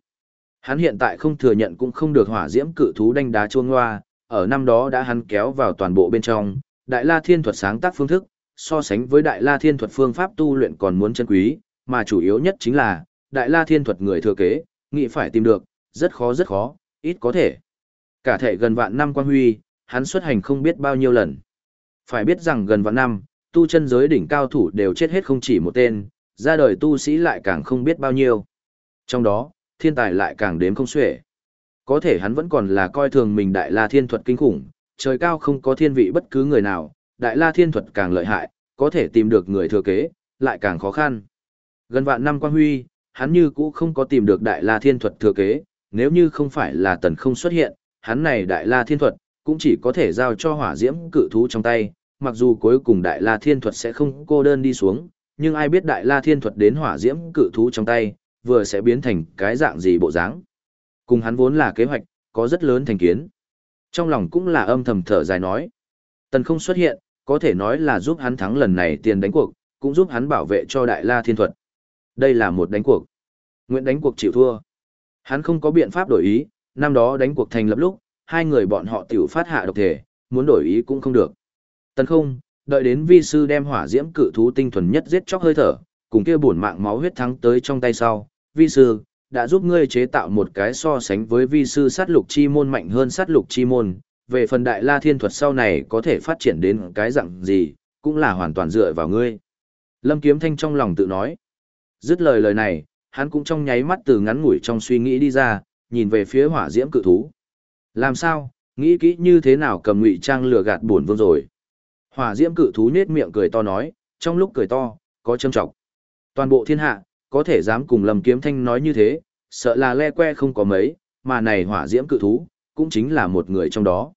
Hắn hiện tại không thừa nhận cũng không được hỏa diễm cự thú đánh đá chuông hoa, ở năm đó đã hắn kéo vào toàn bộ bên trong, đại la thiên thuật sáng tác phương thức, so sánh với đại la thiên thuật phương pháp tu luyện còn muốn chân quý, mà chủ yếu nhất chính là, đại la thiên thuật người thừa kế, nghĩ phải tìm được, rất khó rất khó, ít có thể. Cả thể gần vạn năm quan huy, hắn xuất hành không biết bao nhiêu lần. Phải biết rằng gần vạn năm, tu chân giới đỉnh cao thủ đều chết hết không chỉ một tên, ra đời tu sĩ lại càng không biết bao nhiêu. Trong đó, thiên tài lại càng đếm không xuể. Có thể hắn vẫn còn là coi thường mình đại la thiên thuật kinh khủng, trời cao không có thiên vị bất cứ người nào, đại la thiên thuật càng lợi hại, có thể tìm được người thừa kế, lại càng khó khăn. Gần vạn năm quan huy, hắn như cũ không có tìm được đại la thiên thuật thừa kế, nếu như không phải là tần không xuất hiện, hắn này đại la thiên thuật, cũng chỉ có thể giao cho hỏa diễm cự thú trong tay, mặc dù cuối cùng đại la thiên thuật sẽ không cô đơn đi xuống, nhưng ai biết đại la thiên thuật đến hỏa diễm cự thú trong tay, vừa sẽ biến thành cái dạng gì bộ dáng. Cùng hắn vốn là kế hoạch, có rất lớn thành kiến. Trong lòng cũng là âm thầm thở dài nói. Tần không xuất hiện, có thể nói là giúp hắn thắng lần này tiền đánh cuộc, cũng giúp hắn bảo vệ cho đại la thiên thuật. Đây là một đánh cuộc. Nguyện đánh cuộc chịu thua. Hắn không có biện pháp đổi ý, năm đó đánh cuộc thành lập lúc, hai người bọn họ tiểu phát hạ độc thể, muốn đổi ý cũng không được. Tần không, đợi đến vi sư đem hỏa diễm cự thú tinh thuần nhất giết chóc hơi thở, cùng kia bổn mạng máu huyết thắng tới trong tay sau, vi sư đã giúp ngươi chế tạo một cái so sánh với vi sư sát lục chi môn mạnh hơn sát lục chi môn, về phần đại la thiên thuật sau này có thể phát triển đến cái dạng gì, cũng là hoàn toàn dựa vào ngươi. Lâm Kiếm Thanh trong lòng tự nói. Dứt lời lời này, hắn cũng trong nháy mắt từ ngắn ngủi trong suy nghĩ đi ra, nhìn về phía hỏa diễm cự thú. Làm sao, nghĩ kỹ như thế nào cầm ngụy trang lừa gạt buồn vương rồi. Hỏa diễm cự thú nết miệng cười to nói, trong lúc cười to, có châm trọng. Toàn bộ thiên hạ, có thể dám cùng Lâm Kiếm Thanh nói như thế, sợ là le que không có mấy, mà này hỏa diễm cự thú, cũng chính là một người trong đó.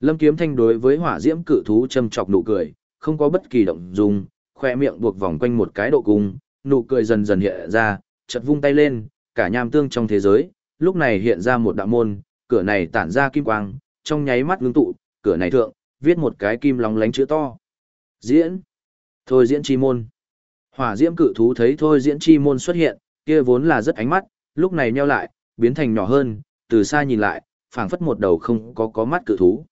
Lâm Kiếm Thanh đối với hỏa diễm cự thú châm chọc nụ cười, không có bất kỳ động dung, khoe miệng buộc vòng quanh một cái độ cung, nụ cười dần dần hiện ra, chợt vung tay lên, cả nham tương trong thế giới, lúc này hiện ra một đạo môn, cửa này tản ra kim quang, trong nháy mắt ngưng tụ, cửa này thượng, viết một cái kim lóng lánh chữ to. Diễn. Thôi diễn chi môn. Hỏa diễm cự thú thấy thôi diễn chi môn xuất hiện, kia vốn là rất ánh mắt, lúc này nheo lại, biến thành nhỏ hơn, từ xa nhìn lại, phảng phất một đầu không có có mắt cự thú.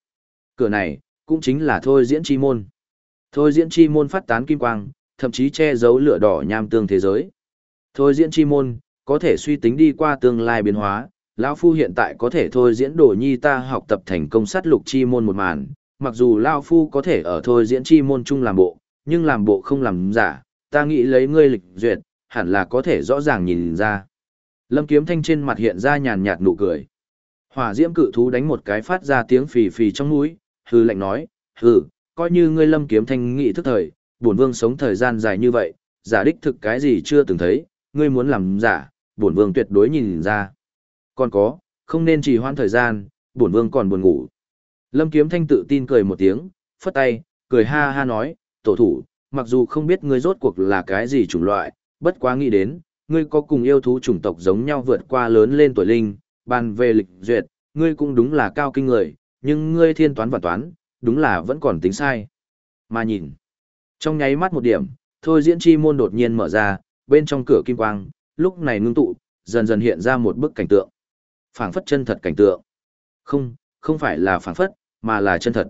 Cửa này, cũng chính là thôi diễn chi môn. Thôi diễn chi môn phát tán kim quang, thậm chí che giấu lửa đỏ nham tương thế giới. Thôi diễn chi môn, có thể suy tính đi qua tương lai biến hóa, lão phu hiện tại có thể thôi diễn đồ nhi ta học tập thành công sát lục chi môn một màn, mặc dù lão phu có thể ở thôi diễn chi môn chung làm bộ, nhưng làm bộ không làm giả, ta nghĩ lấy ngươi lịch duyệt, hẳn là có thể rõ ràng nhìn ra. Lâm Kiếm Thanh trên mặt hiện ra nhàn nhạt nụ cười. Hỏa diễm cự thú đánh một cái phát ra tiếng phì phì trong mũi, hư lạnh nói, hừ, coi như ngươi Lâm Kiếm Thanh nghị thức thời, bổn vương sống thời gian dài như vậy, giả đích thực cái gì chưa từng thấy, ngươi muốn làm giả, bổn vương tuyệt đối nhìn ra. Còn có, không nên trì hoãn thời gian, bổn vương còn buồn ngủ. Lâm Kiếm Thanh tự tin cười một tiếng, phất tay, cười ha ha nói, tổ thủ, mặc dù không biết ngươi rốt cuộc là cái gì chủng loại, bất quá nghĩ đến, ngươi có cùng yêu thú chủng tộc giống nhau vượt qua lớn lên tuổi linh, bàn về lịch duyệt, ngươi cũng đúng là cao kinh người, nhưng ngươi thiên toán và toán, đúng là vẫn còn tính sai. Mà nhìn, trong nháy mắt một điểm, thôi diễn chi môn đột nhiên mở ra, bên trong cửa kim quang, lúc này ngưng tụ, dần dần hiện ra một bức cảnh tượng. phảng phất chân thật cảnh tượng. Không, không phải là phảng phất, mà là chân thật.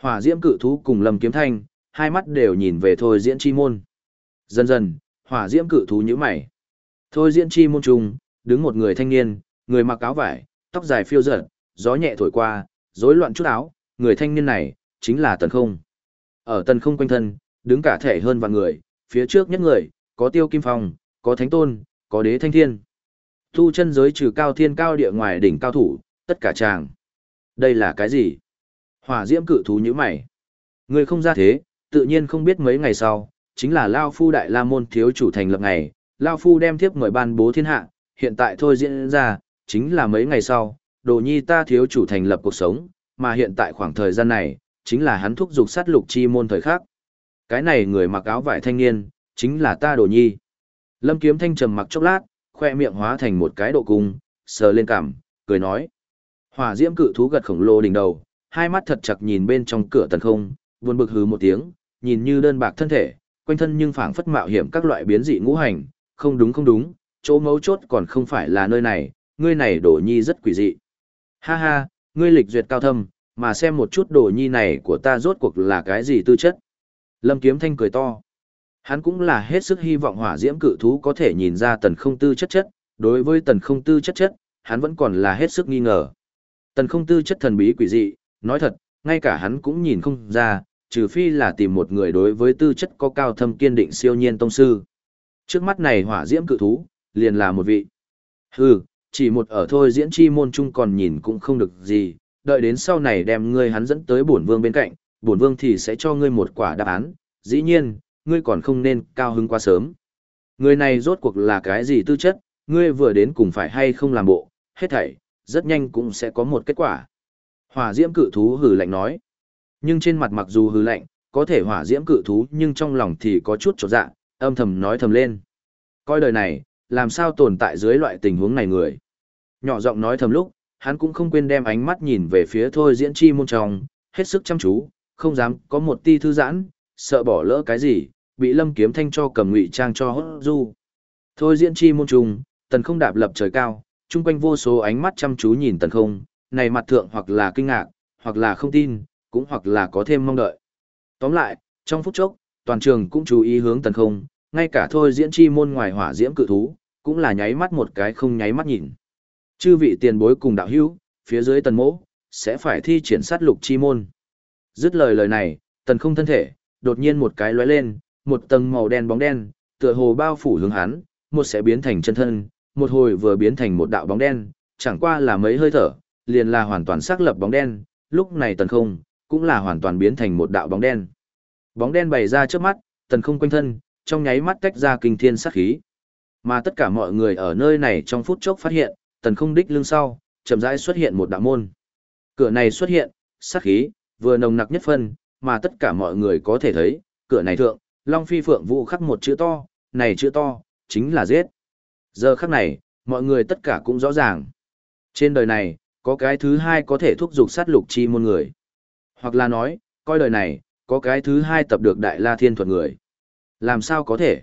Hỏa diễm cự thú cùng Lâm Kiếm Thanh, hai mắt đều nhìn về thôi diễn chi môn. Dần dần, hỏa diễm cự thú nhíu mày. Thôi diễn chi môn trùng, đứng một người thanh niên, người mặc áo vải, tóc dài phiêu dở, gió nhẹ thổi qua, rối loạn chút áo, người thanh niên này, chính là Tần Không. Ở Tần Không quanh thân, đứng cả thể hơn vạn người, phía trước nhất người, có Tiêu Kim Phong, có Thánh Tôn, có Đế Thanh Thiên. thu chân giới trừ cao thiên cao địa ngoài đỉnh cao thủ, tất cả chàng. Đây là cái gì? Hỏa diễm cự thú như mày. Người không ra thế, tự nhiên không biết mấy ngày sau, chính là Lao Phu Đại La Môn thiếu chủ thành lập ngày, Lao Phu đem thiếp mời ban bố thiên hạ, hiện tại thôi diễn ra, chính là mấy ngày sau, đồ nhi ta thiếu chủ thành lập cuộc sống, mà hiện tại khoảng thời gian này, chính là hắn thúc dục sát lục chi môn thời khắc. Cái này người mặc áo vải thanh niên, chính là ta đồ nhi. Lâm Kiếm Thanh trầm mặc chốc lát, khoe miệng hóa thành một cái độ cung, sờ lên cằm, cười nói. Hỏa diễm cự thú gật khổng lồ đỉnh đầu, hai mắt thật chặt nhìn bên trong cửa tần không, buồn bực hứ một tiếng, nhìn như đơn bạc thân thể, quanh thân nhưng phảng phất mạo hiểm các loại biến dị ngũ hành, không đúng không đúng, chỗ mấu chốt còn không phải là nơi này, ngươi này đồ nhi rất quỷ dị. Ha ha, ngươi lịch duyệt cao thâm, mà xem một chút đồ nhi này của ta rốt cuộc là cái gì tư chất. Lâm Kiếm Thanh cười to. Hắn cũng là hết sức hy vọng hỏa diễm cự thú có thể nhìn ra tần không tư chất chất, đối với tần không tư chất chất, hắn vẫn còn là hết sức nghi ngờ. Tần không tư chất thần bí quỷ dị, nói thật, ngay cả hắn cũng nhìn không ra, trừ phi là tìm một người đối với tư chất có cao thâm kiên định siêu nhiên tông sư. Trước mắt này hỏa diễm cự thú, liền là một vị. Hừ, chỉ một ở thôi diễn chi môn chung còn nhìn cũng không được gì, đợi đến sau này đem ngươi hắn dẫn tới bổn vương bên cạnh, bổn vương thì sẽ cho ngươi một quả đáp án, dĩ nhiên, ngươi còn không nên cao hứng quá sớm. Người này rốt cuộc là cái gì tư chất, ngươi vừa đến cùng phải hay không làm bộ, hết thảy, rất nhanh cũng sẽ có một kết quả. Hỏa diễm cự thú hừ lạnh nói. Nhưng trên mặt mặc dù hừ lạnh, có thể hỏa diễm cự thú nhưng trong lòng thì có chút trột dạ, âm thầm nói thầm lên. Coi đời này, làm sao tồn tại dưới loại tình huống này người. Nhỏ giọng nói thầm lúc, hắn cũng không quên đem ánh mắt nhìn về phía thôi diễn chi môn trong, hết sức chăm chú, không dám có một ti thư giãn, sợ bỏ lỡ cái gì, bị lâm kiếm thanh cho cầm ngụy trang cho hốt du. Thôi diễn chi môn trùng, tần không đạp lập trời cao, chung quanh vô số ánh mắt chăm chú nhìn tần không, này mặt thượng hoặc là kinh ngạc, hoặc là không tin, cũng hoặc là có thêm mong đợi. Tóm lại, trong phút chốc, toàn trường cũng chú ý hướng tần không, ngay cả thôi diễn chi môn ngoài hỏa diễm cự thú, cũng là nháy mắt một cái không nháy mắt nhìn. Chư vị tiền bối cùng đạo hữu, phía dưới tần mỗ, sẽ phải thi triển sát lục chi môn. Dứt lời lời này, tần không thân thể, đột nhiên một cái lóe lên, một tầng màu đen bóng đen, tựa hồ bao phủ hướng hắn, một sẽ biến thành chân thân, một hồi vừa biến thành một đạo bóng đen, chẳng qua là mấy hơi thở, liền là hoàn toàn xác lập bóng đen, lúc này tần không, cũng là hoàn toàn biến thành một đạo bóng đen. Bóng đen bày ra trước mắt, tần không quanh thân, trong nháy mắt tách ra kinh thiên sát khí. Mà tất cả mọi người ở nơi này trong phút chốc phát hiện, tần không đích lưng sau, chậm rãi xuất hiện một đạo môn. Cửa này xuất hiện, sát khí, vừa nồng nặc nhất phân, mà tất cả mọi người có thể thấy, cửa này thượng, Long Phi Phượng Vũ khắc một chữ to, này chữ to, chính là giết. Giờ khắc này, mọi người tất cả cũng rõ ràng. Trên đời này, có cái thứ hai có thể thúc giục sát lục chi môn người. Hoặc là nói, coi đời này, có cái thứ hai tập được đại la thiên thuật người. Làm sao có thể?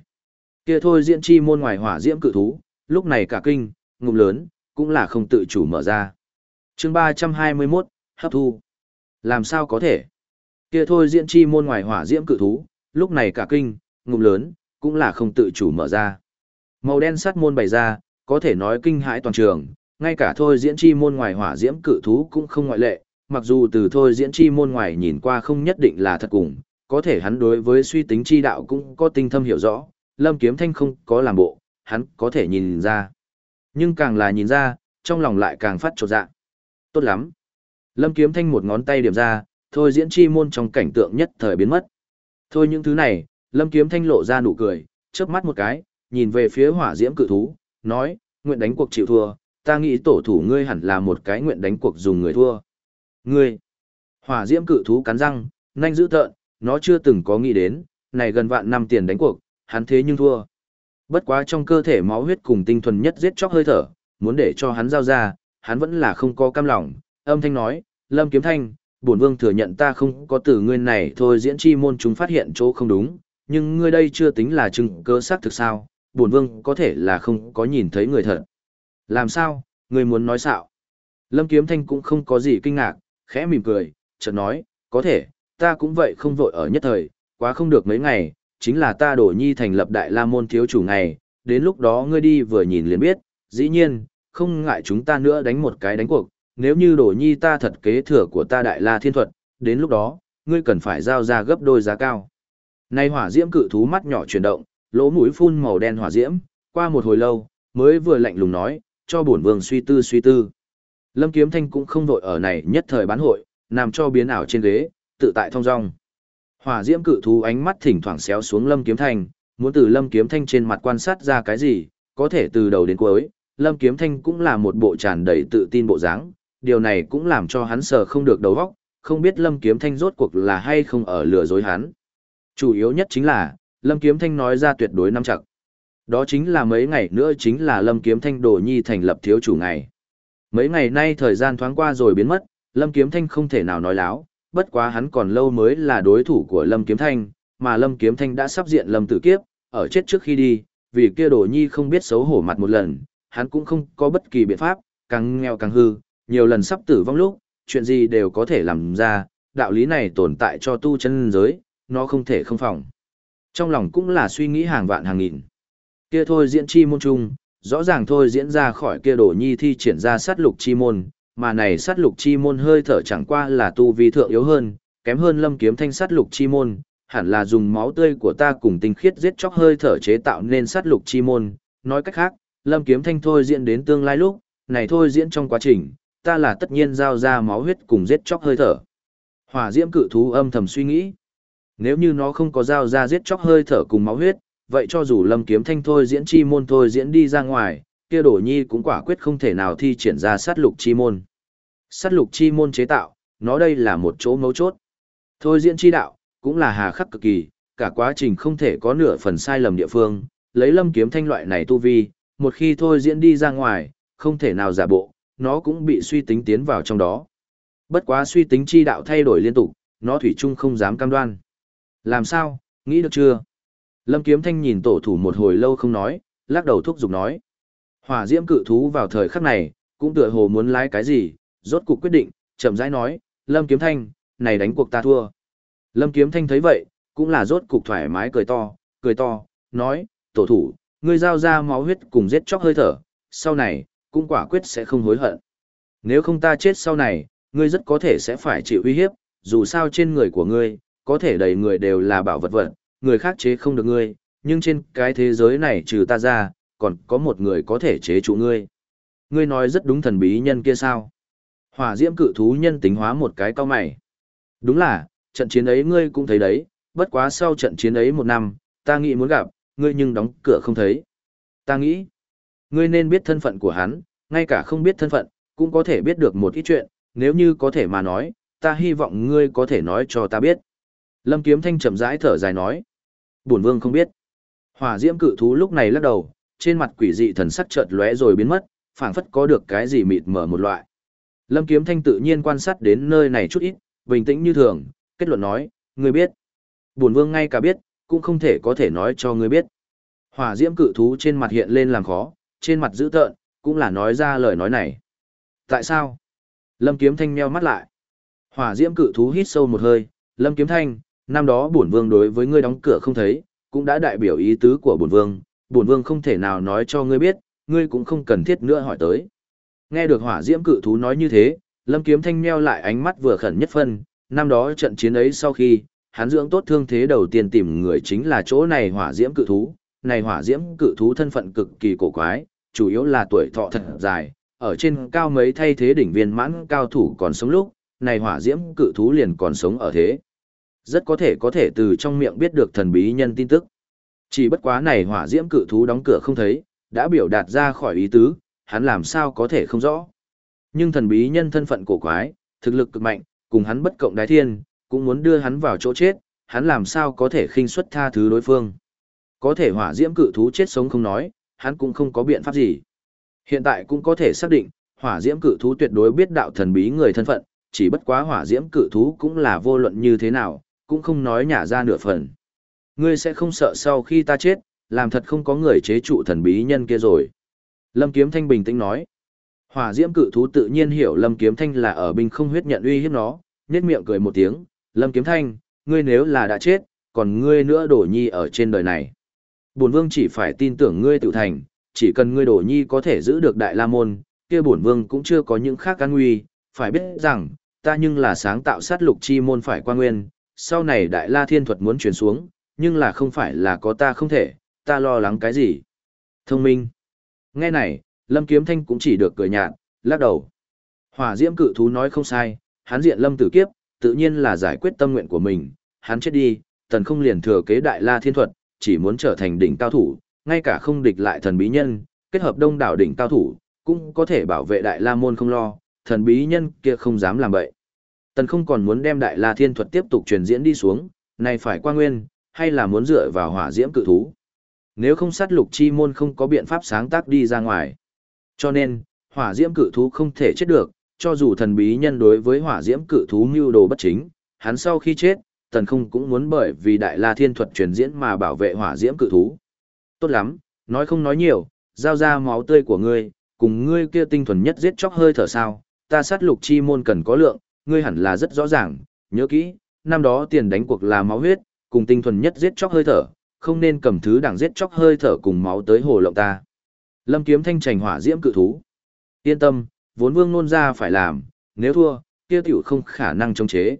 Kia thôi diễn chi môn ngoài hỏa diễm cự thú, lúc này cả kinh, ngụm lớn, cũng là không tự chủ mở ra. chương 321, hấp thu. Làm sao có thể? Kia thôi diễn chi môn ngoài hỏa diễm cự thú, lúc này cả kinh, ngụm lớn, cũng là không tự chủ mở ra. Màu đen sắt môn bày ra, có thể nói kinh hãi toàn trường, ngay cả thôi diễn chi môn ngoài hỏa diễm cự thú cũng không ngoại lệ, mặc dù từ thôi diễn chi môn ngoài nhìn qua không nhất định là thật cùng, có thể hắn đối với suy tính chi đạo cũng có tinh thâm hiểu rõ, Lâm Kiếm Thanh không có làm bộ, hắn có thể nhìn ra. Nhưng càng là nhìn ra, trong lòng lại càng phát trột dạ. Tốt lắm. Lâm Kiếm Thanh một ngón tay điểm ra, thôi diễn chi môn trong cảnh tượng nhất thời biến mất. Thôi những thứ này, Lâm Kiếm Thanh lộ ra nụ cười, chớp mắt một cái, nhìn về phía hỏa diễm cự thú, nói, nguyện đánh cuộc chịu thua, ta nghĩ tổ thủ ngươi hẳn là một cái nguyện đánh cuộc dùng người thua. Ngươi, hỏa diễm cự thú cắn răng, nhanh dữ tợn, nó chưa từng có nghĩ đến, này gần vạn năm tiền đánh cuộc, hắn thế nhưng thua. Bất quá trong cơ thể máu huyết cùng tinh thuần nhất giết chóc hơi thở, muốn để cho hắn giao ra, hắn vẫn là không có cam lòng, âm thanh nói, Lâm Kiếm Thanh, bổn vương thừa nhận ta không có từ ngươi này thôi diễn chi môn chúng phát hiện chỗ không đúng, nhưng ngươi đây chưa tính là chứng cơ xác thực sao, bổn vương có thể là không có nhìn thấy người thật. Làm sao, ngươi muốn nói xạo? Lâm Kiếm Thanh cũng không có gì kinh ngạc, khẽ mỉm cười, chợt nói, có thể, ta cũng vậy không vội ở nhất thời, quá không được mấy ngày, chính là ta đổ nhi thành lập đại la môn thiếu chủ ngày, đến lúc đó ngươi đi vừa nhìn liền biết, dĩ nhiên, không ngại chúng ta nữa đánh một cái đánh cuộc, nếu như đổ nhi ta thật kế thừa của ta đại la thiên thuật, đến lúc đó, ngươi cần phải giao ra gấp đôi giá cao. Nay hỏa diễm cự thú mắt nhỏ chuyển động, lỗ mũi phun màu đen hỏa diễm, qua một hồi lâu, mới vừa lạnh lùng nói, cho bổn vương suy tư suy tư. Lâm Kiếm Thanh cũng không vội ở này nhất thời bán hội, nằm cho biến ảo trên ghế, tự tại thông dong. Hỏa diễm cự thú ánh mắt thỉnh thoảng xéo xuống Lâm Kiếm Thanh, muốn từ Lâm Kiếm Thanh trên mặt quan sát ra cái gì, có thể từ đầu đến cuối, Lâm Kiếm Thanh cũng là một bộ tràn đầy tự tin bộ dáng, điều này cũng làm cho hắn sờ không được đầu óc, không biết Lâm Kiếm Thanh rốt cuộc là hay không ở lừa dối hắn. Chủ yếu nhất chính là, Lâm Kiếm Thanh nói ra tuyệt đối năm chặt. Đó chính là mấy ngày nữa chính là Lâm Kiếm Thanh đồ nhi thành lập thiếu chủ ngày. Mấy ngày nay thời gian thoáng qua rồi biến mất, Lâm Kiếm Thanh không thể nào nói láo, bất quá hắn còn lâu mới là đối thủ của Lâm Kiếm Thanh, mà Lâm Kiếm Thanh đã sắp diện Lâm Tử Kiếp, ở chết trước khi đi, vì kia đồ nhi không biết xấu hổ mặt một lần, hắn cũng không có bất kỳ biện pháp, càng nghèo càng hư, nhiều lần sắp tử vong lúc, chuyện gì đều có thể làm ra, đạo lý này tồn tại cho tu chân giới, nó không thể không phòng. Trong lòng cũng là suy nghĩ hàng vạn hàng nghìn. Kia thôi diễn chi môn trung rõ ràng thôi diễn ra khỏi kia đổ nhi thi triển ra sát lục chi môn, mà này sát lục chi môn hơi thở chẳng qua là tu vi thượng yếu hơn, kém hơn lâm kiếm thanh sát lục chi môn, hẳn là dùng máu tươi của ta cùng tinh khiết giết chóc hơi thở chế tạo nên sát lục chi môn, nói cách khác, lâm kiếm thanh thôi diễn đến tương lai lúc, này thôi diễn trong quá trình, ta là tất nhiên giao ra máu huyết cùng giết chóc hơi thở. Hỏa diễm cự thú âm thầm suy nghĩ, nếu như nó không có giao ra giết chóc hơi thở cùng máu huyết, vậy cho dù lâm kiếm thanh thôi diễn chi môn thôi diễn đi ra ngoài, kia đổ nhi cũng quả quyết không thể nào thi triển ra sát lục chi môn. Sát lục chi môn chế tạo, nó đây là một chỗ mấu chốt. Thôi diễn chi đạo, cũng là hà khắc cực kỳ, cả quá trình không thể có nửa phần sai lầm địa phương, lấy lâm kiếm thanh loại này tu vi, một khi thôi diễn đi ra ngoài, không thể nào giả bộ, nó cũng bị suy tính tiến vào trong đó. Bất quá suy tính chi đạo thay đổi liên tục, nó thủy chung không dám cam đoan. Làm sao, nghĩ được chưa? Lâm Kiếm Thanh nhìn tổ thủ một hồi lâu không nói, lắc đầu thúc giục nói. Hỏa diễm cự thú vào thời khắc này, cũng tựa hồ muốn lái cái gì, rốt cục quyết định, chậm rãi nói, Lâm Kiếm Thanh, này đánh cuộc ta thua. Lâm Kiếm Thanh thấy vậy, cũng là rốt cục thoải mái cười to, cười to, nói, tổ thủ, ngươi giao ra máu huyết cùng giết chóc hơi thở, sau này, cũng quả quyết sẽ không hối hận. Nếu không ta chết sau này, ngươi rất có thể sẽ phải chịu uy hiếp, dù sao trên người của ngươi, có thể đầy người đều là bảo vật vật, người khác chế không được ngươi, nhưng trên cái thế giới này trừ ta ra, còn có một người có thể chế trụ ngươi. Ngươi nói rất đúng thần bí nhân kia sao? Hỏa diễm cự thú nhân tính hóa một cái cao mày. Đúng là, trận chiến ấy ngươi cũng thấy đấy, bất quá sau trận chiến ấy một năm, ta nghĩ muốn gặp, ngươi nhưng đóng cửa không thấy. Ta nghĩ, ngươi nên biết thân phận của hắn, ngay cả không biết thân phận, cũng có thể biết được một ít chuyện, nếu như có thể mà nói, ta hy vọng ngươi có thể nói cho ta biết. Lâm Kiếm Thanh chậm rãi thở dài nói. Bổn vương không biết. Hỏa diễm cự thú lúc này lắc đầu, trên mặt quỷ dị thần sắc chợt lóe rồi biến mất, phảng phất có được cái gì mịt mở một loại. Lâm Kiếm Thanh tự nhiên quan sát đến nơi này chút ít, bình tĩnh như thường, kết luận nói, ngươi biết. Bổn vương ngay cả biết, cũng không thể có thể nói cho ngươi biết. Hỏa diễm cự thú trên mặt hiện lên làm khó, trên mặt dữ tợn, cũng là nói ra lời nói này. Tại sao? Lâm Kiếm Thanh meo mắt lại. Hỏa diễm cự thú hít sâu một hơi, Lâm Kiếm Thanh, năm đó bổn vương đối với ngươi đóng cửa không thấy, cũng đã đại biểu ý tứ của bổn vương, bổn vương không thể nào nói cho ngươi biết, ngươi cũng không cần thiết nữa hỏi tới. Nghe được hỏa diễm cự thú nói như thế, Lâm Kiếm Thanh meo lại ánh mắt vừa khẩn nhất phân, năm đó trận chiến ấy sau khi, hắn dưỡng tốt thương thế đầu tiên tìm người chính là chỗ này hỏa diễm cự thú, này hỏa diễm cự thú thân phận cực kỳ cổ quái, chủ yếu là tuổi thọ thật dài, ở trên cao mấy thay thế đỉnh viên mãn cao thủ còn sống lúc, này hỏa diễm cự thú liền còn sống ở thế. Rất có thể có thể từ trong miệng biết được thần bí nhân tin tức. Chỉ bất quá này hỏa diễm cự thú đóng cửa không thấy, đã biểu đạt ra khỏi ý tứ, hắn làm sao có thể không rõ. Nhưng thần bí nhân thân phận cổ quái, thực lực cực mạnh, cùng hắn bất cộng đái thiên, cũng muốn đưa hắn vào chỗ chết, hắn làm sao có thể khinh suất tha thứ đối phương. Có thể hỏa diễm cự thú chết sống không nói, hắn cũng không có biện pháp gì. Hiện tại cũng có thể xác định, hỏa diễm cự thú tuyệt đối biết đạo thần bí người thân phận, chỉ bất quá hỏa diễm cự thú cũng là vô luận như thế nào, cũng không nói nhả ra nửa phần. Ngươi sẽ không sợ sau khi ta chết, làm thật không có người chế trụ thần bí nhân kia rồi. Lâm Kiếm Thanh bình tĩnh nói. Hỏa diễm cự thú tự nhiên hiểu Lâm Kiếm Thanh là ở binh không huyết nhận uy hiếp nó, nhếch miệng cười một tiếng, Lâm Kiếm Thanh, ngươi nếu là đã chết, còn ngươi nữa đổ nhi ở trên đời này. Bổn vương chỉ phải tin tưởng ngươi tự thành, chỉ cần ngươi đổ nhi có thể giữ được đại la môn, kia bổn vương cũng chưa có những khác an nguy, phải biết rằng, ta nhưng là sáng tạo sát lục chi môn phải qua nguyên, sau này đại la thiên thuật muốn truyền xuống, nhưng là không phải là có ta không thể, ta lo lắng cái gì. Thông minh. Nghe này, Lâm Kiếm Thanh cũng chỉ được cười nhạt, lắc đầu. Hỏa diễm cự thú nói không sai, hắn diện Lâm tử kiếp, tự nhiên là giải quyết tâm nguyện của mình, hắn chết đi, tần không liền thừa kế đại la thiên thuật, chỉ muốn trở thành đỉnh cao thủ, ngay cả không địch lại thần bí nhân, kết hợp đông đảo đỉnh cao thủ, cũng có thể bảo vệ đại la môn không lo, thần bí nhân kia không dám làm vậy. Tần không còn muốn đem đại la thiên thuật tiếp tục truyền diễn đi xuống, này phải qua nguyên, hay là muốn dựa vào hỏa diễm cự thú. Nếu không sát lục chi môn không có biện pháp sáng tác đi ra ngoài. Cho nên, hỏa diễm cự thú không thể chết được, cho dù thần bí nhân đối với hỏa diễm cự thú mưu đồ bất chính, hắn sau khi chết, tần không cũng muốn bởi vì đại la thiên thuật truyền diễn mà bảo vệ hỏa diễm cự thú. Tốt lắm, nói không nói nhiều, giao ra máu tươi của ngươi, cùng ngươi kia tinh thuần nhất giết chóc hơi thở sao, ta sát lục chi môn cần có lượng, ngươi hẳn là rất rõ ràng, nhớ kỹ, năm đó tiền đánh cuộc là máu huyết, cùng tinh thuần nhất giết chóc hơi thở, không nên cầm thứ đảng giết chóc hơi thở cùng máu tới hồ lộng ta. Lâm kiếm thanh trành hỏa diễm cự thú. Yên tâm, vốn vương nôn ra phải làm, nếu thua, kia tiểu không khả năng chống chế.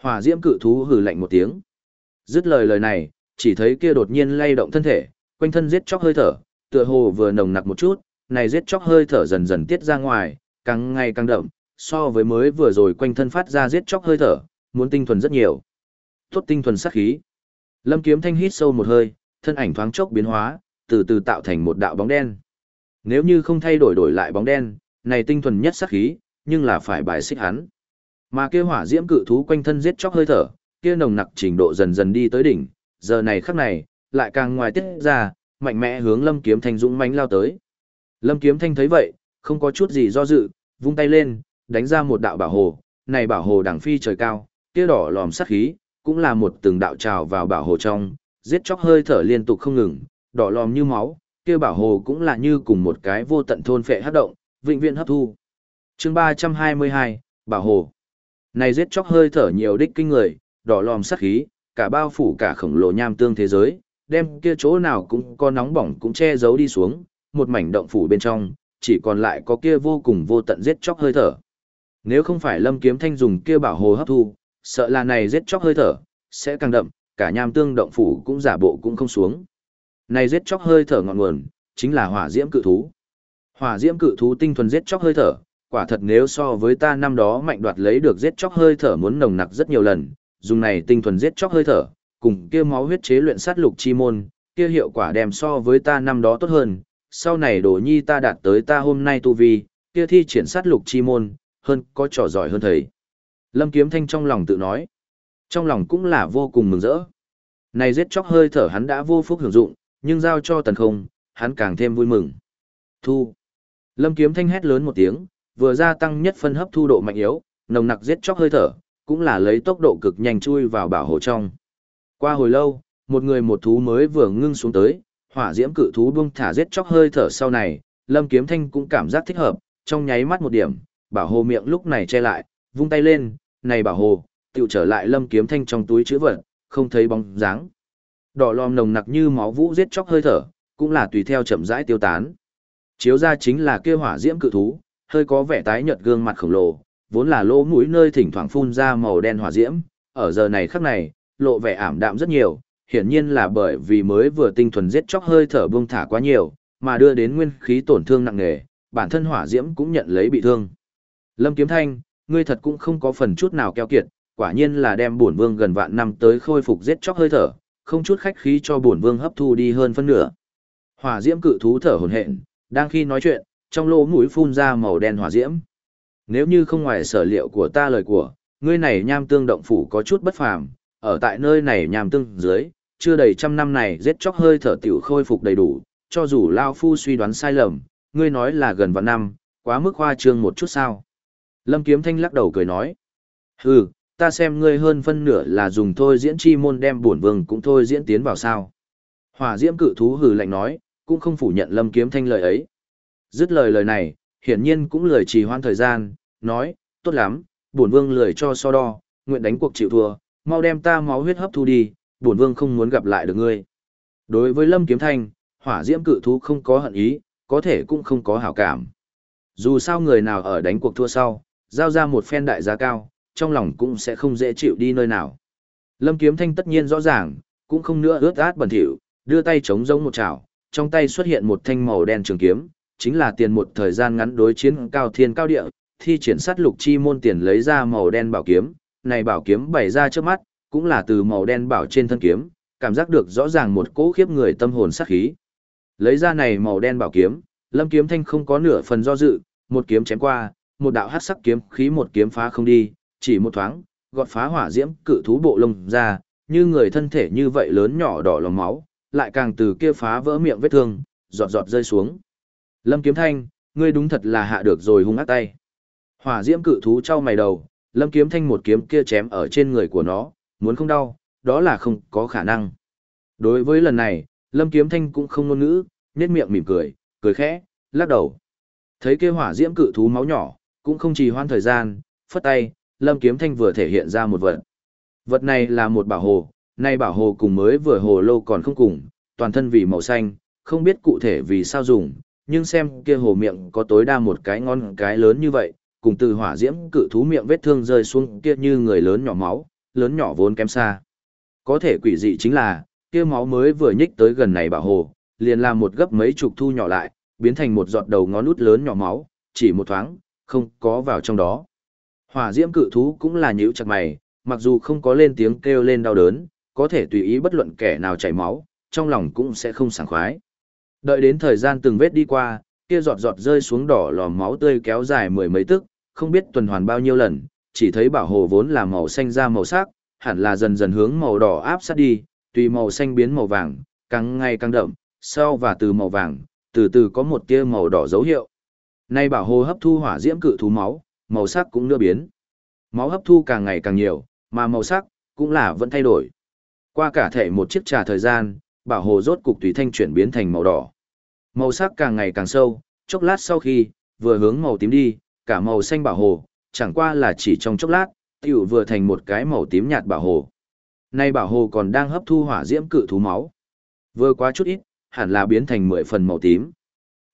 Hỏa diễm cự thú hừ lạnh một tiếng. Dứt lời lời này, chỉ thấy kia đột nhiên lay động thân thể, quanh thân giết chóc hơi thở, tựa hồ vừa nồng nặc một chút, này giết chóc hơi thở dần dần tiết ra ngoài, càng ngày càng đậm, so với mới vừa rồi quanh thân phát ra giết chóc hơi thở, muốn tinh thuần rất nhiều. Tốt tinh thuần sát khí. Lâm Kiếm Thanh hít sâu một hơi, thân ảnh thoáng chốc biến hóa, từ từ tạo thành một đạo bóng đen. Nếu như không thay đổi đổi lại bóng đen, này tinh thuần nhất sát khí, nhưng là phải bài xích hắn. Mà kia hỏa diễm cự thú quanh thân giết chóc hơi thở, kia nồng nặc trình độ dần dần đi tới đỉnh, giờ này khắc này, lại càng ngoài tiết ra, mạnh mẽ hướng Lâm Kiếm Thanh dũng mãnh lao tới. Lâm Kiếm Thanh thấy vậy, không có chút gì do dự, vung tay lên, đánh ra một đạo bảo hồ, này bảo hồ đẳng phi trời cao, kia đỏ lòm sát khí, cũng là một từng đạo trào vào bảo hồ trong, giết chóc hơi thở liên tục không ngừng, đỏ lòm như máu, kia bảo hồ cũng là như cùng một cái vô tận thôn phệ hấp động, vĩnh viễn hấp thu. Chương 322, bảo hồ. Này giết chóc hơi thở nhiều đích kinh người, đỏ lòm sát khí, cả bao phủ cả khổng lồ nham tương thế giới, đem kia chỗ nào cũng có nóng bỏng cũng che giấu đi xuống, một mảnh động phủ bên trong, chỉ còn lại có kia vô cùng vô tận giết chóc hơi thở. Nếu không phải Lâm Kiếm Thanh dùng kia bảo hồ hấp thu, sợ là này giết chóc hơi thở, sẽ càng đậm, cả nham tương động phủ cũng giả bộ cũng không xuống. Này giết chóc hơi thở ngọn nguồn, chính là hỏa diễm cự thú. Hỏa diễm cự thú tinh thuần giết chóc hơi thở, quả thật nếu so với ta năm đó mạnh đoạt lấy được giết chóc hơi thở muốn nồng nặc rất nhiều lần, dùng này tinh thuần giết chóc hơi thở, cùng kia máu huyết chế luyện sát lục chi môn, kia hiệu quả đem so với ta năm đó tốt hơn, sau này đổ nhi ta đạt tới ta hôm nay tu vi, kia thi triển sát lục chi môn, hơn có trò giỏi hơn thầy. Lâm Kiếm Thanh trong lòng tự nói, trong lòng cũng là vô cùng mừng rỡ. Này giết chóc hơi thở hắn đã vô phúc hưởng dụng, nhưng giao cho tần không, hắn càng thêm vui mừng. Thu. Lâm Kiếm Thanh hét lớn một tiếng, vừa gia tăng nhất phân hấp thu độ mạnh yếu, nồng nặc giết chóc hơi thở, cũng là lấy tốc độ cực nhanh chui vào bảo hộ trong. Qua hồi lâu, một người một thú mới vừa ngưng xuống tới, hỏa diễm cự thú buông thả giết chóc hơi thở sau này, Lâm Kiếm Thanh cũng cảm giác thích hợp, trong nháy mắt một điểm, bảo hồ miệng lúc này che lại, vung tay lên, này bảo hồ, tựu trở lại lâm kiếm thanh trong túi chữ vật, không thấy bóng dáng. Đỏ lòm nồng nặc như máu vũ giết chóc hơi thở, cũng là tùy theo chậm rãi tiêu tán. Chiếu ra chính là kia hỏa diễm cự thú, hơi có vẻ tái nhợt gương mặt khổng lồ, vốn là lỗ mũi nơi thỉnh thoảng phun ra màu đen hỏa diễm, ở giờ này khắc này, lộ vẻ ảm đạm rất nhiều, hiển nhiên là bởi vì mới vừa tinh thuần giết chóc hơi thở buông thả quá nhiều, mà đưa đến nguyên khí tổn thương nặng nề, bản thân hỏa diễm cũng nhận lấy bị thương. Lâm Kiếm Thanh, ngươi thật cũng không có phần chút nào keo kiệt, quả nhiên là đem bổn vương gần vạn năm tới khôi phục giết chóc hơi thở, không chút khách khí cho bổn vương hấp thu đi hơn phân nửa. Hỏa diễm cự thú thở hổn hển, đang khi nói chuyện, trong lỗ mũi phun ra màu đen hỏa diễm. Nếu như không ngoài sở liệu của ta lời của, ngươi này nham tương động phủ có chút bất phàm, ở tại nơi này nham tương dưới, chưa đầy trăm năm này giết chóc hơi thở tiểu khôi phục đầy đủ, cho dù Lao Phu suy đoán sai lầm, ngươi nói là gần vạn năm, quá mức hoa trương một chút sao. Lâm Kiếm Thanh lắc đầu cười nói, hừ, ta xem ngươi hơn phân nửa là dùng thôi diễn chi môn đem bổn vương cũng thôi diễn tiến vào sao. Hỏa diễm cự thú hừ lạnh nói, cũng không phủ nhận Lâm Kiếm Thanh lời ấy. Dứt lời lời này, hiển nhiên cũng lười trì hoãn thời gian, nói, tốt lắm, bổn vương lười cho so đo, nguyện đánh cuộc chịu thua, mau đem ta máu huyết hấp thu đi, bổn vương không muốn gặp lại được ngươi. Đối với Lâm Kiếm Thanh, hỏa diễm cự thú không có hận ý, có thể cũng không có hảo cảm. Dù sao người nào ở đánh cuộc thua sau, giao ra một phen đại giá cao, trong lòng cũng sẽ không dễ chịu đi nơi nào. Lâm Kiếm Thanh tất nhiên rõ ràng, cũng không nữa ướt át bẩn thỉu, đưa tay chống giống một chảo, trong tay xuất hiện một thanh màu đen trường kiếm, chính là tiền một thời gian ngắn đối chiến cao thiên cao địa, thi triển sát lục chi môn tiền lấy ra màu đen bảo kiếm, này bảo kiếm bày ra trước mắt, cũng là từ màu đen bảo trên thân kiếm, cảm giác được rõ ràng một cỗ khiếp người tâm hồn sát khí. Lấy ra này màu đen bảo kiếm, Lâm Kiếm Thanh không có nửa phần do dự, một kiếm chém qua, một đạo hát sắc kiếm khí một kiếm phá không đi, chỉ một thoáng, gọt phá hỏa diễm cự thú bộ lông ra, như người thân thể như vậy lớn nhỏ đỏ lòng máu, lại càng từ kia phá vỡ miệng vết thương, giọt giọt rơi xuống. Lâm Kiếm Thanh, ngươi đúng thật là hạ được rồi hung ác tay. Hỏa diễm cự thú trao mày đầu, Lâm Kiếm Thanh một kiếm kia chém ở trên người của nó, muốn không đau, đó là không có khả năng. Đối với lần này, Lâm Kiếm Thanh cũng không ngôn ngữ, nét miệng mỉm cười, cười khẽ, lắc đầu. Thấy kia hỏa diễm cự thú máu nhỏ, cũng không trì hoãn thời gian, phất tay, Lâm Kiếm Thanh vừa thể hiện ra một vật. Vật này là một bảo hồ, nay bảo hồ cùng mới vừa hồ lô còn không cùng, toàn thân vì màu xanh, không biết cụ thể vì sao dùng, nhưng xem kia hồ miệng có tối đa một cái ngon cái lớn như vậy, cùng từ hỏa diễm cự thú miệng vết thương rơi xuống kia như người lớn nhỏ máu, lớn nhỏ vốn kém xa. Có thể quỷ dị chính là, kia máu mới vừa nhích tới gần này bảo hồ, liền làm một gấp mấy chục thu nhỏ lại, biến thành một giọt đầu ngón út lớn nhỏ máu, chỉ một thoáng, không có vào trong đó. Hỏa diễm cự thú cũng là nhíu chặt mày, mặc dù không có lên tiếng kêu lên đau đớn, có thể tùy ý bất luận kẻ nào chảy máu, trong lòng cũng sẽ không sảng khoái. Đợi đến thời gian từng vết đi qua, kia giọt giọt rơi xuống đỏ lò máu tươi kéo dài mười mấy tức, không biết tuần hoàn bao nhiêu lần, chỉ thấy bảo hồ vốn là màu xanh ra màu sắc, hẳn là dần dần hướng màu đỏ áp sát đi, tùy màu xanh biến màu vàng, càng ngày càng đậm, sau và từ màu vàng, từ từ có một tia màu đỏ dấu hiệu. Nay bảo hồ hấp thu hỏa diễm cự thú máu, màu sắc cũng nưa biến. Máu hấp thu càng ngày càng nhiều, mà màu sắc cũng là vẫn thay đổi. Qua cả thể một chiếc trà thời gian, bảo hồ rốt cục tùy thanh chuyển biến thành màu đỏ. Màu sắc càng ngày càng sâu, chốc lát sau khi vừa hướng màu tím đi, cả màu xanh bảo hồ, chẳng qua là chỉ trong chốc lát, tiểu vừa thành một cái màu tím nhạt bảo hồ. Nay bảo hồ còn đang hấp thu hỏa diễm cự thú máu. Vừa quá chút ít, hẳn là biến thành mười phần màu tím.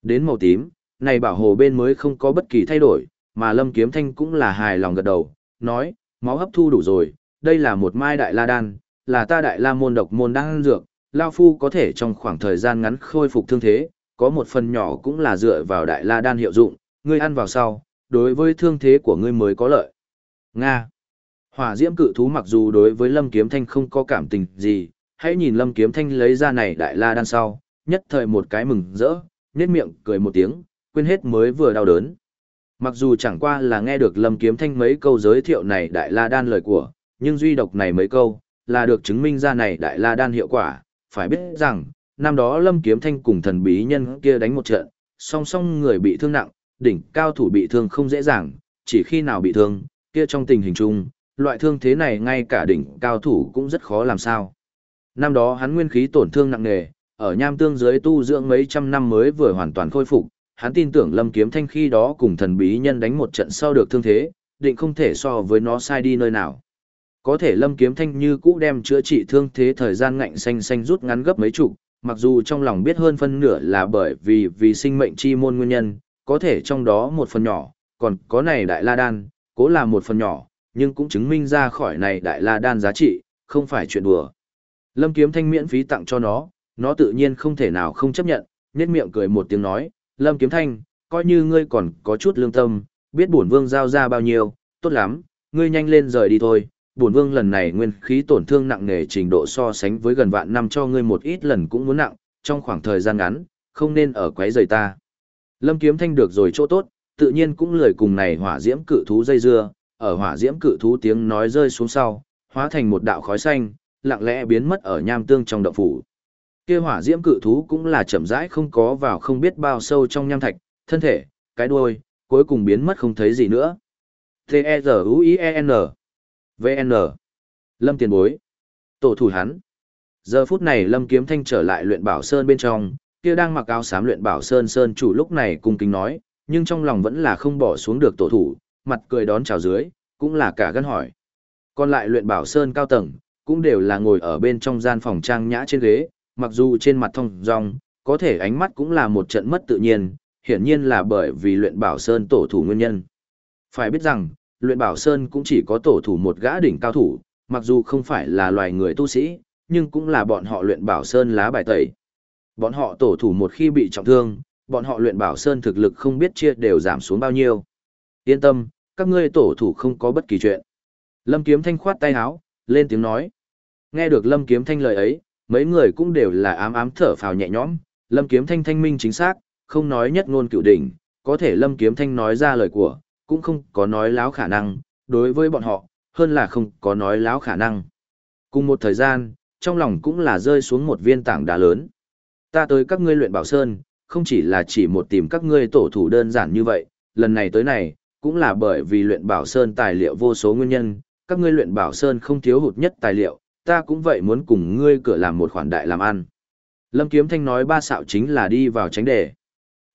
Đến màu tím, này bảo hồ bên mới không có bất kỳ thay đổi, mà Lâm Kiếm Thanh cũng là hài lòng gật đầu, nói, máu hấp thu đủ rồi, đây là một mai đại la đan, là ta đại la môn độc môn đang dược, Lao Phu có thể trong khoảng thời gian ngắn khôi phục thương thế, có một phần nhỏ cũng là dựa vào đại la đan hiệu dụng, ngươi ăn vào sau, đối với thương thế của ngươi mới có lợi. Nga. Hỏa diễm cự thú mặc dù đối với Lâm Kiếm Thanh không có cảm tình gì, hãy nhìn Lâm Kiếm Thanh lấy ra này đại la đan sau, nhất thời một cái mừng rỡ, nhếch miệng cười một tiếng, quên hết mới vừa đau đớn. Mặc dù chẳng qua là nghe được Lâm Kiếm Thanh mấy câu giới thiệu này đại la đan lời của, nhưng duy độc này mấy câu, là được chứng minh ra này đại la đan hiệu quả, phải biết rằng, năm đó Lâm Kiếm Thanh cùng thần bí nhân kia đánh một trận, song song người bị thương nặng, đỉnh cao thủ bị thương không dễ dàng, chỉ khi nào bị thương, kia trong tình hình chung, loại thương thế này ngay cả đỉnh cao thủ cũng rất khó làm sao. Năm đó hắn nguyên khí tổn thương nặng nề, ở nham tương dưới tu dưỡng mấy trăm năm mới vừa hoàn toàn khôi phục, hắn tin tưởng Lâm Kiếm Thanh khi đó cùng thần bí nhân đánh một trận sau được thương thế, định không thể so với nó sai đi nơi nào. Có thể Lâm Kiếm Thanh như cũ đem chữa trị thương thế thời gian ngạnh xanh xanh rút ngắn gấp mấy chục, mặc dù trong lòng biết hơn phân nửa là bởi vì vì sinh mệnh chi môn nguyên nhân, có thể trong đó một phần nhỏ, còn có này đại la đan, cố là một phần nhỏ, nhưng cũng chứng minh ra khỏi này đại la đan giá trị, không phải chuyện đùa. Lâm Kiếm Thanh miễn phí tặng cho nó, nó tự nhiên không thể nào không chấp nhận, nét miệng cười một tiếng nói, Lâm Kiếm Thanh, coi như ngươi còn có chút lương tâm, biết bổn vương giao ra bao nhiêu, tốt lắm, ngươi nhanh lên rời đi thôi. Bổn vương lần này nguyên khí tổn thương nặng nề trình độ so sánh với gần vạn năm cho ngươi một ít lần cũng muốn nặng, trong khoảng thời gian ngắn, không nên ở quấy rầy ta. Lâm Kiếm Thanh được rồi chỗ tốt, tự nhiên cũng lười cùng này hỏa diễm cự thú dây dưa, ở hỏa diễm cự thú tiếng nói rơi xuống sau, hóa thành một đạo khói xanh, lặng lẽ biến mất ở nham tương trong động phủ. Kia hỏa diễm cự thú cũng là chậm rãi không có vào không biết bao sâu trong nham thạch, thân thể, cái đuôi, cuối cùng biến mất không thấy gì nữa. T-E-Z-U-I-E-N V-N Lâm tiền bối Tổ thủ hắn Giờ phút này Lâm Kiếm Thanh trở lại luyện bảo sơn bên trong, kia đang mặc áo xám luyện bảo sơn sơn chủ lúc này cung kính nói, nhưng trong lòng vẫn là không bỏ xuống được tổ thủ, mặt cười đón chào dưới, cũng là cả gân hỏi. Còn lại luyện bảo sơn cao tầng, cũng đều là ngồi ở bên trong gian phòng trang nhã trên ghế, mặc dù trên mặt thông dong, có thể ánh mắt cũng là một trận mất tự nhiên, hiển nhiên là bởi vì luyện bảo sơn tổ thủ nguyên nhân. Phải biết rằng, luyện bảo sơn cũng chỉ có tổ thủ một gã đỉnh cao thủ, mặc dù không phải là loài người tu sĩ, nhưng cũng là bọn họ luyện bảo sơn lá bài tẩy. Bọn họ tổ thủ một khi bị trọng thương, bọn họ luyện bảo sơn thực lực không biết chia đều giảm xuống bao nhiêu. Yên tâm, các ngươi tổ thủ không có bất kỳ chuyện. Lâm Kiếm Thanh khoát tay áo, lên tiếng nói. Nghe được Lâm Kiếm Thanh lời ấy, mấy người cũng đều là ám ám thở phào nhẹ nhõm, Lâm Kiếm Thanh thanh minh chính xác, không nói nhất ngôn cựu đỉnh, có thể Lâm Kiếm Thanh nói ra lời của, cũng không có nói láo khả năng, đối với bọn họ, hơn là không có nói láo khả năng. Cùng một thời gian, trong lòng cũng là rơi xuống một viên tảng đá lớn. Ta tới các ngươi luyện bảo sơn, không chỉ là chỉ một tìm các ngươi tổ thủ đơn giản như vậy, lần này tới này, cũng là bởi vì luyện bảo sơn tài liệu vô số nguyên nhân, các ngươi luyện bảo sơn không thiếu hụt nhất tài liệu, ta cũng vậy muốn cùng ngươi cửa làm một khoản đại làm ăn. Lâm Kiếm Thanh nói ba xạo chính là đi vào tránh đề.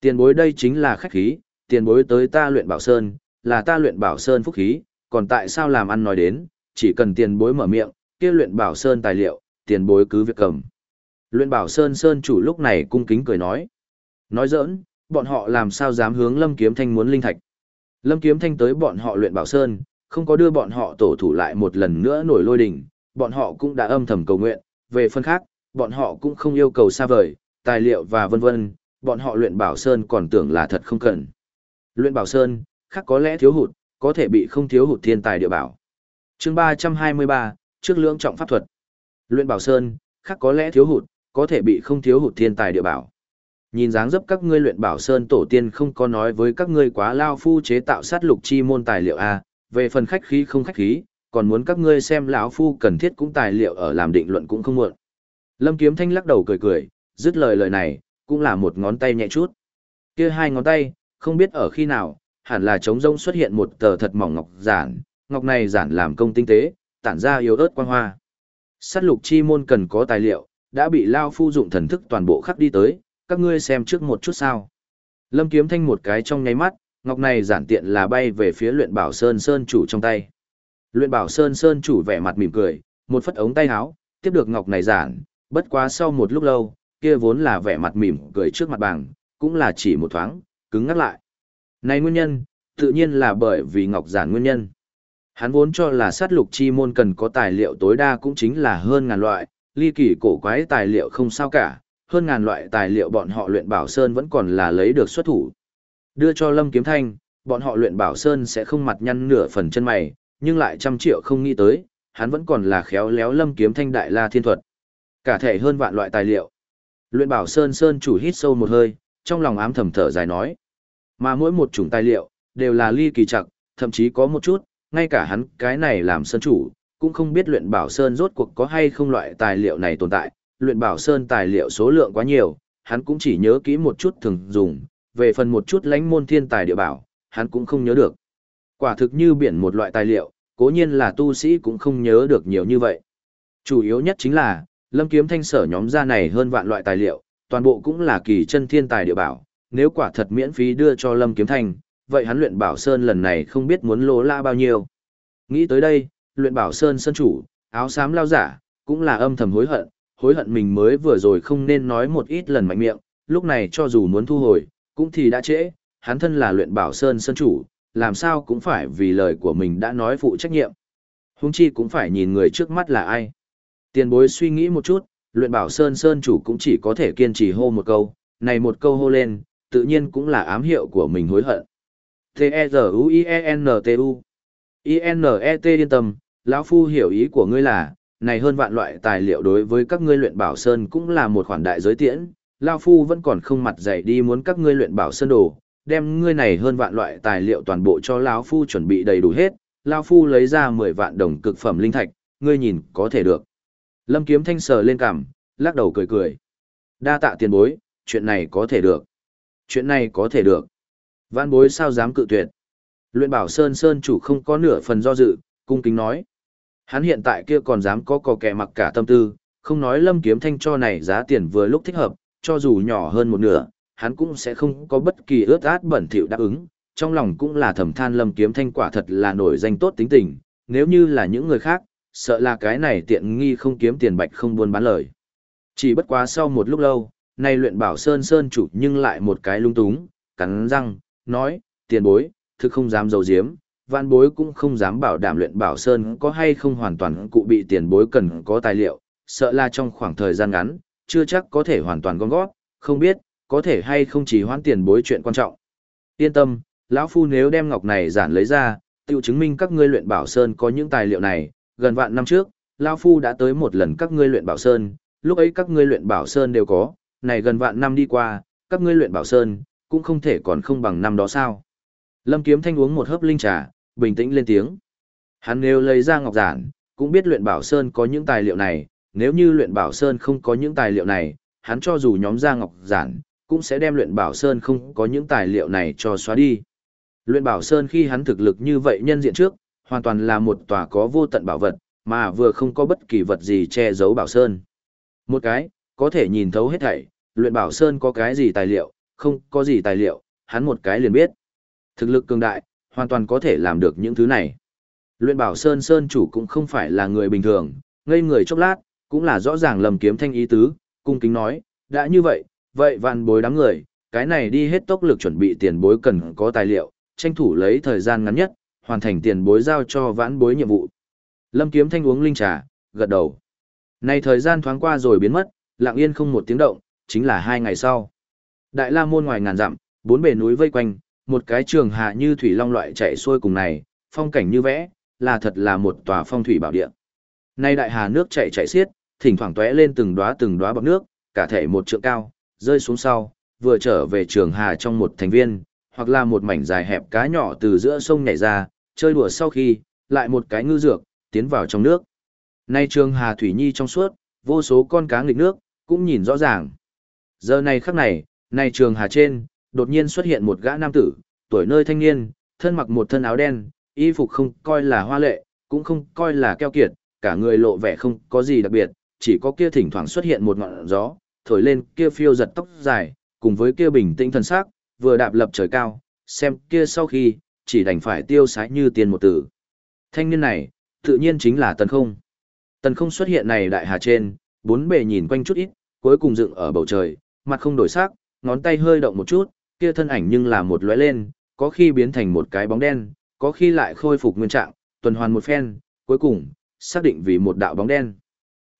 Tiền bối đây chính là khách khí, tiền bối tới ta luyện bảo sơn, là ta luyện bảo sơn phúc khí, còn tại sao làm ăn nói đến, chỉ cần tiền bối mở miệng, kia luyện bảo sơn tài liệu, tiền bối cứ việc cầm. Luyện bảo sơn sơn chủ lúc này cung kính cười nói. Nói giỡn, bọn họ làm sao dám hướng Lâm Kiếm Thanh muốn linh thạch. Lâm Kiếm Thanh tới bọn họ luyện bảo sơn, không có đưa bọn họ tổ thủ lại một lần nữa nổi lôi đỉnh, bọn họ cũng đã âm thầm cầu nguyện, về phân khác, bọn họ cũng không yêu cầu xa vời, tài liệu và vân vân, bọn họ luyện bảo sơn còn tưởng là thật không cần. Luyện bảo sơn, khác có lẽ thiếu hụt, có thể bị không thiếu hụt thiên tài địa bảo. chương 323, trước lưỡng trọng pháp thuật. Luyện bảo sơn, khác có lẽ thiếu hụt, có thể bị không thiếu hụt thiên tài địa bảo. Nhìn dáng dấp các ngươi luyện bảo sơn tổ tiên không có nói với các ngươi quá lao phu chế tạo sát lục chi môn tài liệu a, về phần khách khí không khách khí, còn muốn các ngươi xem lão phu cần thiết cũng tài liệu ở làm định luận cũng không muộn. Lâm Kiếm Thanh lắc đầu cười cười, dứt lời lời này, cũng là một ngón tay nhẹ chút. Kia hai ngón tay, không biết ở khi nào, hẳn là trống rông xuất hiện một tờ thật mỏng ngọc giản, ngọc này giản làm công tinh tế, tản ra yếu ớt quang hoa. Sát lục chi môn cần có tài liệu, đã bị lao phu dụng thần thức toàn bộ khắc đi tới, các ngươi xem trước một chút sao. Lâm Kiếm Thanh một cái trong nháy mắt, ngọc này giản tiện là bay về phía luyện bảo sơn sơn chủ trong tay. Luyện bảo sơn sơn chủ vẻ mặt mỉm cười, một phất ống tay áo, tiếp được ngọc này giản, bất quá sau một lúc lâu, kia vốn là vẻ mặt mỉm cười trước mặt bảng, cũng là chỉ một thoáng, cứng ngắt lại. Này nguyên nhân, tự nhiên là bởi vì ngọc giản nguyên nhân. Hắn vốn cho là sát lục chi môn cần có tài liệu tối đa cũng chính là hơn ngàn loại, ly kỳ cổ quái tài liệu không sao cả, hơn ngàn loại tài liệu bọn họ luyện bảo sơn vẫn còn là lấy được xuất thủ. Đưa cho Lâm Kiếm Thanh, bọn họ luyện bảo sơn sẽ không mặt nhăn nửa phần chân mày, nhưng lại trăm triệu không nghĩ tới, hắn vẫn còn là khéo léo Lâm Kiếm Thanh đại la thiên thuật. Cả thể hơn vạn loại tài liệu. Luyện bảo sơn sơn chủ hít sâu một hơi, trong lòng ám thầm thở dài nói. Mà mỗi một chủng tài liệu, đều là ly kỳ chặt, thậm chí có một chút, ngay cả hắn cái này làm sơn chủ, cũng không biết luyện bảo sơn rốt cuộc có hay không loại tài liệu này tồn tại. Luyện bảo sơn tài liệu số lượng quá nhiều, hắn cũng chỉ nhớ kỹ một chút thường dùng, về phần một chút lãnh môn thiên tài địa bảo, hắn cũng không nhớ được. Quả thực như biển một loại tài liệu, cố nhiên là tu sĩ cũng không nhớ được nhiều như vậy. Chủ yếu nhất chính là, lâm kiếm thanh sở nhóm ra này hơn vạn loại tài liệu, toàn bộ cũng là kỳ chân thiên tài địa bảo, nếu quả thật miễn phí đưa cho lâm kiếm thanh, vậy hắn luyện bảo sơn lần này không biết muốn lỗ la bao nhiêu. Nghĩ tới đây, luyện bảo sơn sơn chủ, áo xám lao giả, cũng là âm thầm hối hận, hối hận mình mới vừa rồi không nên nói một ít lần mạnh miệng, lúc này cho dù muốn thu hồi, cũng thì đã trễ, hắn thân là luyện bảo sơn sơn chủ, làm sao cũng phải vì lời của mình đã nói phụ trách nhiệm. Húng chi cũng phải nhìn người trước mắt là ai. Tiền bối suy nghĩ một chút, luyện bảo sơn sơn chủ cũng chỉ có thể kiên trì hô một câu, này một câu hô lên, tự nhiên cũng là ám hiệu của mình hối hận. T-E-Z-U-I-E-N-T-U I-N-E-T yên tâm, lão Phu hiểu ý của ngươi là, này hơn vạn loại tài liệu đối với các ngươi luyện bảo sơn cũng là một khoản đại giới tiễn, lão Phu vẫn còn không mặt dạy đi muốn các ngươi luyện bảo sơn đồ, đem ngươi này hơn vạn loại tài liệu toàn bộ cho lão Phu chuẩn bị đầy đủ hết, lão Phu lấy ra 10 vạn đồng cực phẩm linh thạch, ngươi nhìn có thể được. Lâm Kiếm Thanh sờ lên cằm, lắc đầu cười cười. Đa tạ tiền bối, chuyện này có thể được. Chuyện này có thể được. Vãn bối sao dám cự tuyệt. Luyện bảo Sơn Sơn chủ không có nửa phần do dự, cung kính nói. Hắn hiện tại kia còn dám có cò kẻ mặc cả tâm tư, không nói lâm kiếm thanh cho này giá tiền vừa lúc thích hợp, cho dù nhỏ hơn một nửa, hắn cũng sẽ không có bất kỳ ướt át bẩn thỉu đáp ứng. Trong lòng cũng là thầm than lâm kiếm thanh quả thật là nổi danh tốt tính tình, nếu như là những người khác, sợ là cái này tiện nghi không kiếm tiền bạch không buôn bán lời. Chỉ bất quá sau một lúc lâu, nay luyện bảo sơn sơn chủ nhưng lại một cái lung túng, cắn răng, nói, tiền bối, thực không dám dầu diếm, vạn bối cũng không dám bảo đảm luyện bảo sơn có hay không hoàn toàn cụ bị tiền bối cần có tài liệu, sợ là trong khoảng thời gian ngắn, chưa chắc có thể hoàn toàn gom gót, không biết, có thể hay không chỉ hoãn tiền bối chuyện quan trọng. Yên tâm, lão phu nếu đem ngọc này giản lấy ra, tiêu chứng minh các ngươi luyện bảo sơn có những tài liệu này, gần vạn năm trước, lão phu đã tới một lần các ngươi luyện bảo sơn, lúc ấy các ngươi luyện bảo sơn đều có, này gần vạn năm đi qua, các ngươi luyện bảo sơn, cũng không thể còn không bằng năm đó sao. Lâm Kiếm Thanh uống một hớp linh trà, bình tĩnh lên tiếng. Hắn nếu lấy ra ngọc giản, cũng biết luyện bảo sơn có những tài liệu này, nếu như luyện bảo sơn không có những tài liệu này, hắn cho dù nhóm ra ngọc giản, cũng sẽ đem luyện bảo sơn không có những tài liệu này cho xóa đi. Luyện bảo sơn khi hắn thực lực như vậy nhân diện trước, hoàn toàn là một tòa có vô tận bảo vật, mà vừa không có bất kỳ vật gì che giấu bảo sơn. Một cái, có thể nhìn thấu hết thảy, luyện bảo sơn có cái gì tài liệu, không có gì tài liệu, hắn một cái liền biết. Thực lực cường đại, hoàn toàn có thể làm được những thứ này. Luyện bảo sơn sơn chủ cũng không phải là người bình thường, ngây người chốc lát, cũng là rõ ràng lầm kiếm thanh ý tứ, cung kính nói, đã như vậy, vậy vạn bối đám người, cái này đi hết tốc lực chuẩn bị tiền bối cần có tài liệu, tranh thủ lấy thời gian ngắn nhất, hoàn thành tiền bối giao cho vãn bối nhiệm vụ. Lâm kiếm thanh uống linh trà, gật đầu. Này thời gian thoáng qua rồi biến mất, lặng yên không một tiếng động, chính là hai ngày sau. Đại la môn ngoài ngàn dặm, bốn bề núi vây quanh, một cái trường hạ như thủy long loại chạy xuôi cùng này, phong cảnh như vẽ, là thật là một tòa phong thủy bảo địa. Nay đại hà nước chạy chạy xiết, thỉnh thoảng tóe lên từng đóa từng đóa bọt nước, cả thể một trượng cao, rơi xuống sau, vừa trở về trường hà trong một thành viên, hoặc là một mảnh dài hẹp cá nhỏ từ giữa sông nhảy ra, chơi đùa sau khi, lại một cái ngư dược, tiến vào trong nước. Nay trường hà thủy nhi trong suốt, vô số con cá nghịch nước, cũng nhìn rõ ràng. Giờ này khắc này, nay trường hà trên, đột nhiên xuất hiện một gã nam tử, tuổi nơi thanh niên, thân mặc một thân áo đen, y phục không coi là hoa lệ, cũng không coi là keo kiệt, cả người lộ vẻ không có gì đặc biệt, chỉ có kia thỉnh thoảng xuất hiện một ngọn gió, thổi lên kia phiêu giật tóc dài, cùng với kia bình tĩnh thần sắc, vừa đạp lập trời cao, xem kia sau khi, chỉ đành phải tiêu sái như tiền một tử. Thanh niên này, tự nhiên chính là Tần Không. Tần Không xuất hiện này đại hà trên, bốn bề nhìn quanh chút ít, cuối cùng dựng ở bầu trời, mặt không đổi sắc, ngón tay hơi động một chút, kia thân ảnh nhưng là một lóe lên, có khi biến thành một cái bóng đen, có khi lại khôi phục nguyên trạng, tuần hoàn một phen, cuối cùng, xác định vì một đạo bóng đen.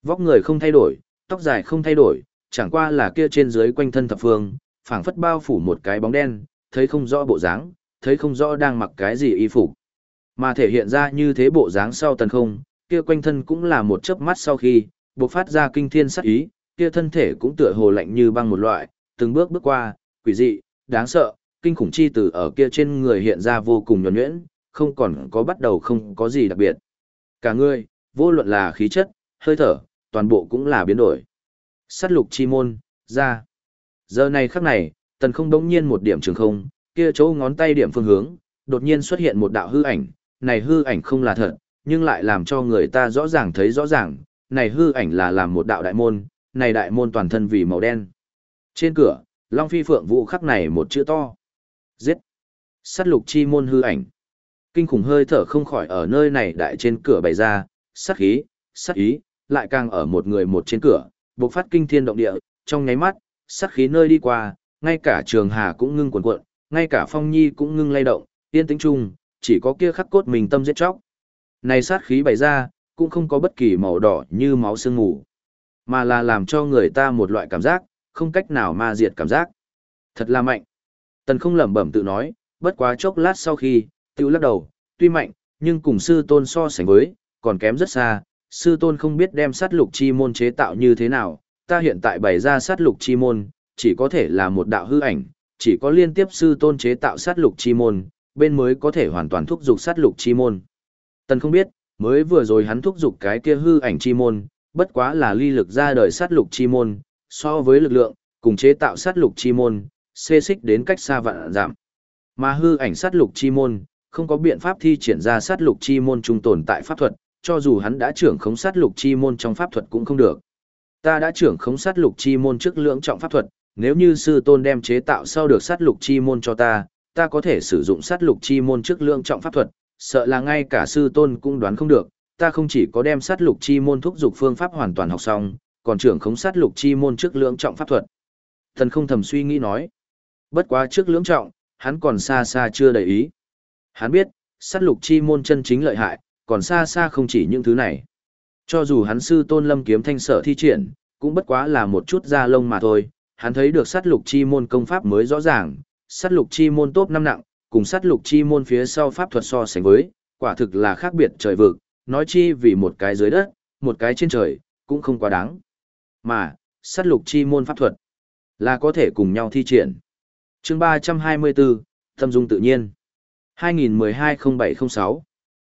Vóc người không thay đổi, tóc dài không thay đổi, chẳng qua là kia trên dưới quanh thân thập phương, phảng phất bao phủ một cái bóng đen, thấy không rõ bộ dáng, thấy không rõ đang mặc cái gì y phục. Mà thể hiện ra như thế bộ dáng sau tần không, kia quanh thân cũng là một chớp mắt sau khi, bộc phát ra kinh thiên sát ý, kia thân thể cũng tựa hồ lạnh như băng một loại, từng bước bước qua, quỷ dị, đáng sợ, kinh khủng chi từ ở kia trên người hiện ra vô cùng nhuần nhuyễn, không còn có bắt đầu không có gì đặc biệt. Cả người, vô luận là khí chất, hơi thở, toàn bộ cũng là biến đổi. Sát lục chi môn, ra. Giờ này khắc này, tần không đống nhiên một điểm trường không, kia chỗ ngón tay điểm phương hướng, đột nhiên xuất hiện một đạo hư ảnh, này hư ảnh không là thật, nhưng lại làm cho người ta rõ ràng thấy rõ ràng, này hư ảnh là làm một đạo đại môn, này đại môn toàn thân vì màu đen. Trên cửa, Long Phi Phượng Vũ khắc này một chữ to. Giết. Sát lục chi môn hư ảnh. Kinh khủng hơi thở không khỏi ở nơi này đại trên cửa bày ra, sát khí, sát ý, lại càng ở một người một trên cửa, bộc phát kinh thiên động địa, trong nháy mắt, sát khí nơi đi qua, ngay cả trường hà cũng ngưng cuộn cuộn, ngay cả phong nhi cũng ngưng lay động, yên tĩnh chung, chỉ có kia khắc cốt mình tâm giết chóc. Này sát khí bày ra, cũng không có bất kỳ màu đỏ như máu sương ngủ, mà là làm cho người ta một loại cảm giác, không cách nào ma diệt cảm giác. Thật là mạnh. Tần không lẩm bẩm tự nói, bất quá chốc lát sau khi, tiêu lắc đầu, tuy mạnh, nhưng cùng sư tôn so sánh với, còn kém rất xa, sư tôn không biết đem sát lục chi môn chế tạo như thế nào, ta hiện tại bày ra sát lục chi môn, chỉ có thể là một đạo hư ảnh, chỉ có liên tiếp sư tôn chế tạo sát lục chi môn, bên mới có thể hoàn toàn thúc dục sát lục chi môn. Tần không biết, mới vừa rồi hắn thúc dục cái kia hư ảnh chi môn, bất quá là ly lực ra đời sát lục chi môn, so với lực lượng, cùng chế tạo sát lục chi môn, xê xích đến cách xa vạn giảm. Mà hư ảnh sát lục chi môn, không có biện pháp thi triển ra sát lục chi môn trung tồn tại pháp thuật, cho dù hắn đã trưởng khống sát lục chi môn trong pháp thuật cũng không được. Ta đã trưởng khống sát lục chi môn trước lưỡng trọng pháp thuật, nếu như sư tôn đem chế tạo sau được sát lục chi môn cho ta, ta có thể sử dụng sát lục chi môn trước lưỡng trọng pháp thuật, sợ là ngay cả sư tôn cũng đoán không được, ta không chỉ có đem sát lục chi môn thúc dục phương pháp hoàn toàn học xong, còn trưởng khống sát lục chi môn trước lưỡng trọng pháp thuật. Thần không thầm suy nghĩ nói, bất quá trước lưỡng trọng, hắn còn xa xa chưa đầy ý. Hắn biết, sát lục chi môn chân chính lợi hại, còn xa xa không chỉ những thứ này. Cho dù hắn sư tôn lâm kiếm thanh sở thi triển, cũng bất quá là một chút da lông mà thôi, hắn thấy được sát lục chi môn công pháp mới rõ ràng, sát lục chi môn tốt năm nặng, cùng sát lục chi môn phía sau pháp thuật so sánh với, quả thực là khác biệt trời vực, nói chi vì một cái dưới đất, một cái trên trời, cũng không quá đáng. Mà, sát lục chi môn pháp thuật, là có thể cùng nhau thi triển. chương 324, Tâm dung tự nhiên. 2012-0706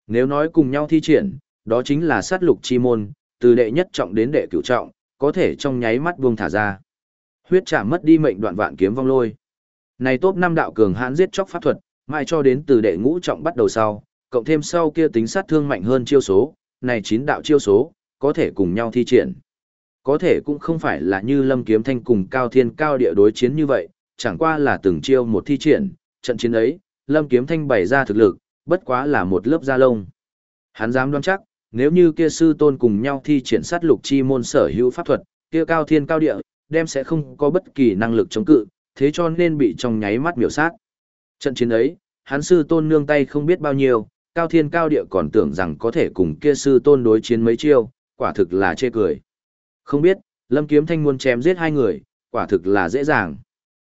nếu nói cùng nhau thi triển, đó chính là sát lục chi môn, từ đệ nhất trọng đến đệ cửu trọng, có thể trong nháy mắt buông thả ra. Huyết trả mất đi mệnh đoạn vạn kiếm vong lôi. Này top năm đạo cường hãn giết chóc pháp thuật, mai cho đến từ đệ ngũ trọng bắt đầu sau, cộng thêm sau kia tính sát thương mạnh hơn chiêu số, này chín đạo chiêu số, có thể cùng nhau thi triển. Có thể cũng không phải là như Lâm Kiếm Thanh cùng Cao Thiên Cao địa đối chiến như vậy, chẳng qua là từng chiêu một thi triển, trận chiến ấy, Lâm Kiếm Thanh bày ra thực lực, bất quá là một lớp da lông. Hắn dám đoán chắc, nếu như kia sư tôn cùng nhau thi triển sát lục chi môn sở hữu pháp thuật, kia Cao Thiên Cao địa, đem sẽ không có bất kỳ năng lực chống cự, thế cho nên bị trong nháy mắt miểu sát. Trận chiến ấy, hắn sư tôn nương tay không biết bao nhiêu, Cao Thiên Cao địa còn tưởng rằng có thể cùng kia sư tôn đối chiến mấy chiêu, quả thực là chê cười. Không biết, Lâm Kiếm Thanh muốn chém giết hai người, quả thực là dễ dàng.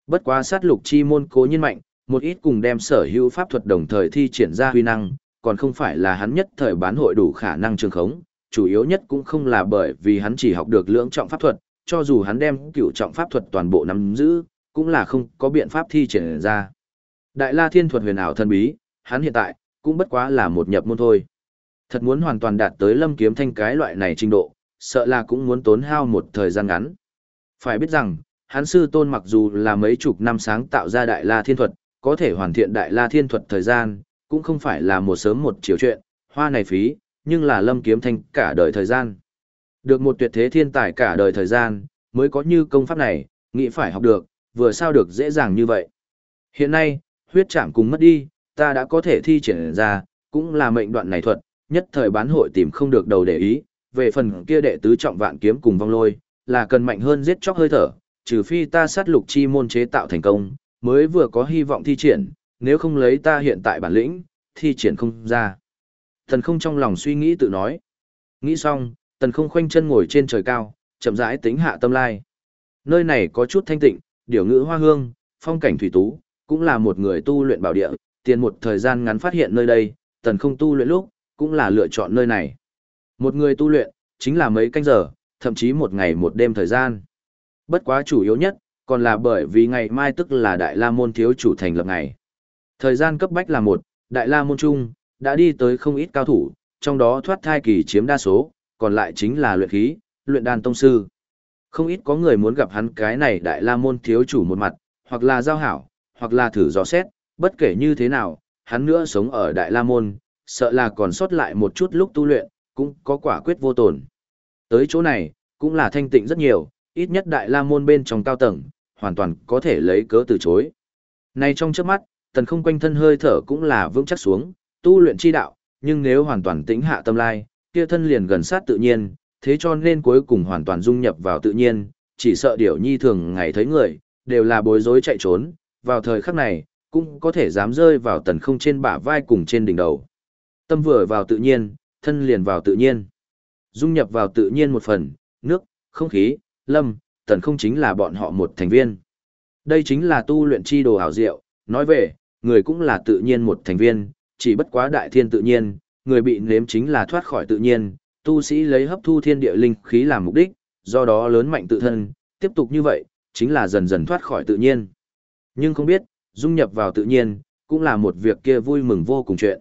Bất quá sát lục chi môn cố nhiên mạnh, một ít cùng đem sở hữu pháp thuật đồng thời thi triển ra huy năng, còn không phải là hắn nhất thời bán hội đủ khả năng trường khống, chủ yếu nhất cũng không là bởi vì hắn chỉ học được lưỡng trọng pháp thuật, cho dù hắn đem cửu trọng pháp thuật toàn bộ nắm giữ, cũng là không có biện pháp thi triển ra. Đại La Thiên thuật huyền ảo thần bí, hắn hiện tại cũng bất quá là một nhập môn thôi. Thật muốn hoàn toàn đạt tới Lâm Kiếm Thanh cái loại này trình độ, sợ là cũng muốn tốn hao một thời gian ngắn. Phải biết rằng, hắn sư tôn mặc dù là mấy chục năm sáng tạo ra Đại La Thiên thuật, có thể hoàn thiện Đại La Thiên thuật thời gian, cũng không phải là một sớm một chiều chuyện, hoa này phí, nhưng là Lâm Kiếm Thanh cả đời thời gian. Được một tuyệt thế thiên tài cả đời thời gian, mới có như công pháp này, nghĩ phải học được, vừa sao được dễ dàng như vậy. Hiện nay, huyết trảm cùng mất đi, ta đã có thể thi triển ra, cũng là mệnh đoạn này thuật, nhất thời bán hội tìm không được đầu để ý, về phần kia đệ tứ trọng vạn kiếm cùng vong lôi, là cần mạnh hơn giết chóc hơi thở, trừ phi ta sát lục chi môn chế tạo thành công, mới vừa có hy vọng thi triển, nếu không lấy ta hiện tại bản lĩnh, thi triển không ra. Tần không trong lòng suy nghĩ tự nói. Nghĩ xong, tần không khoanh chân ngồi trên trời cao, chậm rãi tính hạ tâm lai. Nơi này có chút thanh tịnh, điều ngữ hoa hương, phong cảnh thủy tú, cũng là một người tu luyện bảo địa, tiền một thời gian ngắn phát hiện nơi đây, tần không tu luyện lúc, cũng là lựa chọn nơi này. Một người tu luyện, chính là mấy canh giờ, thậm chí một ngày một đêm thời gian. Bất quá chủ yếu nhất, còn là bởi vì ngày mai tức là Đại La Môn thiếu chủ thành lập ngày. Thời gian cấp bách là một, Đại La Môn Trung, đã đi tới không ít cao thủ, trong đó thoát thai kỳ chiếm đa số, còn lại chính là luyện khí, luyện đan tông sư. Không ít có người muốn gặp hắn cái này Đại La Môn thiếu chủ một mặt, hoặc là giao hảo, hoặc là thử dò xét, bất kể như thế nào, hắn nữa sống ở Đại La Môn, sợ là còn sót lại một chút lúc tu luyện, cũng có quả quyết vô tổn. Tới chỗ này, cũng là thanh tịnh rất nhiều, ít nhất Đại La Môn bên trong cao tầng, hoàn toàn có thể lấy cớ từ chối. Này trong trước mắt, tần không quanh thân hơi thở cũng là vững chắc xuống, Tu luyện chi đạo, nhưng nếu hoàn toàn tĩnh hạ tâm lai, kia thân liền gần sát tự nhiên, thế cho nên cuối cùng hoàn toàn dung nhập vào tự nhiên, chỉ sợ điểu nhi thường ngày thấy người, đều là bối rối chạy trốn, vào thời khắc này, cũng có thể dám rơi vào tần không trên bả vai cùng trên đỉnh đầu. Tâm vừa vào tự nhiên, thân liền vào tự nhiên. Dung nhập vào tự nhiên một phần, nước, không khí, lâm, tần không chính là bọn họ một thành viên. Đây chính là tu luyện chi đồ hảo diệu, nói về, người cũng là tự nhiên một thành viên, chỉ bất quá đại thiên tự nhiên, người bị nếm chính là thoát khỏi tự nhiên, tu sĩ lấy hấp thu thiên địa linh khí làm mục đích, do đó lớn mạnh tự thân, tiếp tục như vậy, chính là dần dần thoát khỏi tự nhiên. Nhưng không biết, dung nhập vào tự nhiên, cũng là một việc kia vui mừng vô cùng chuyện.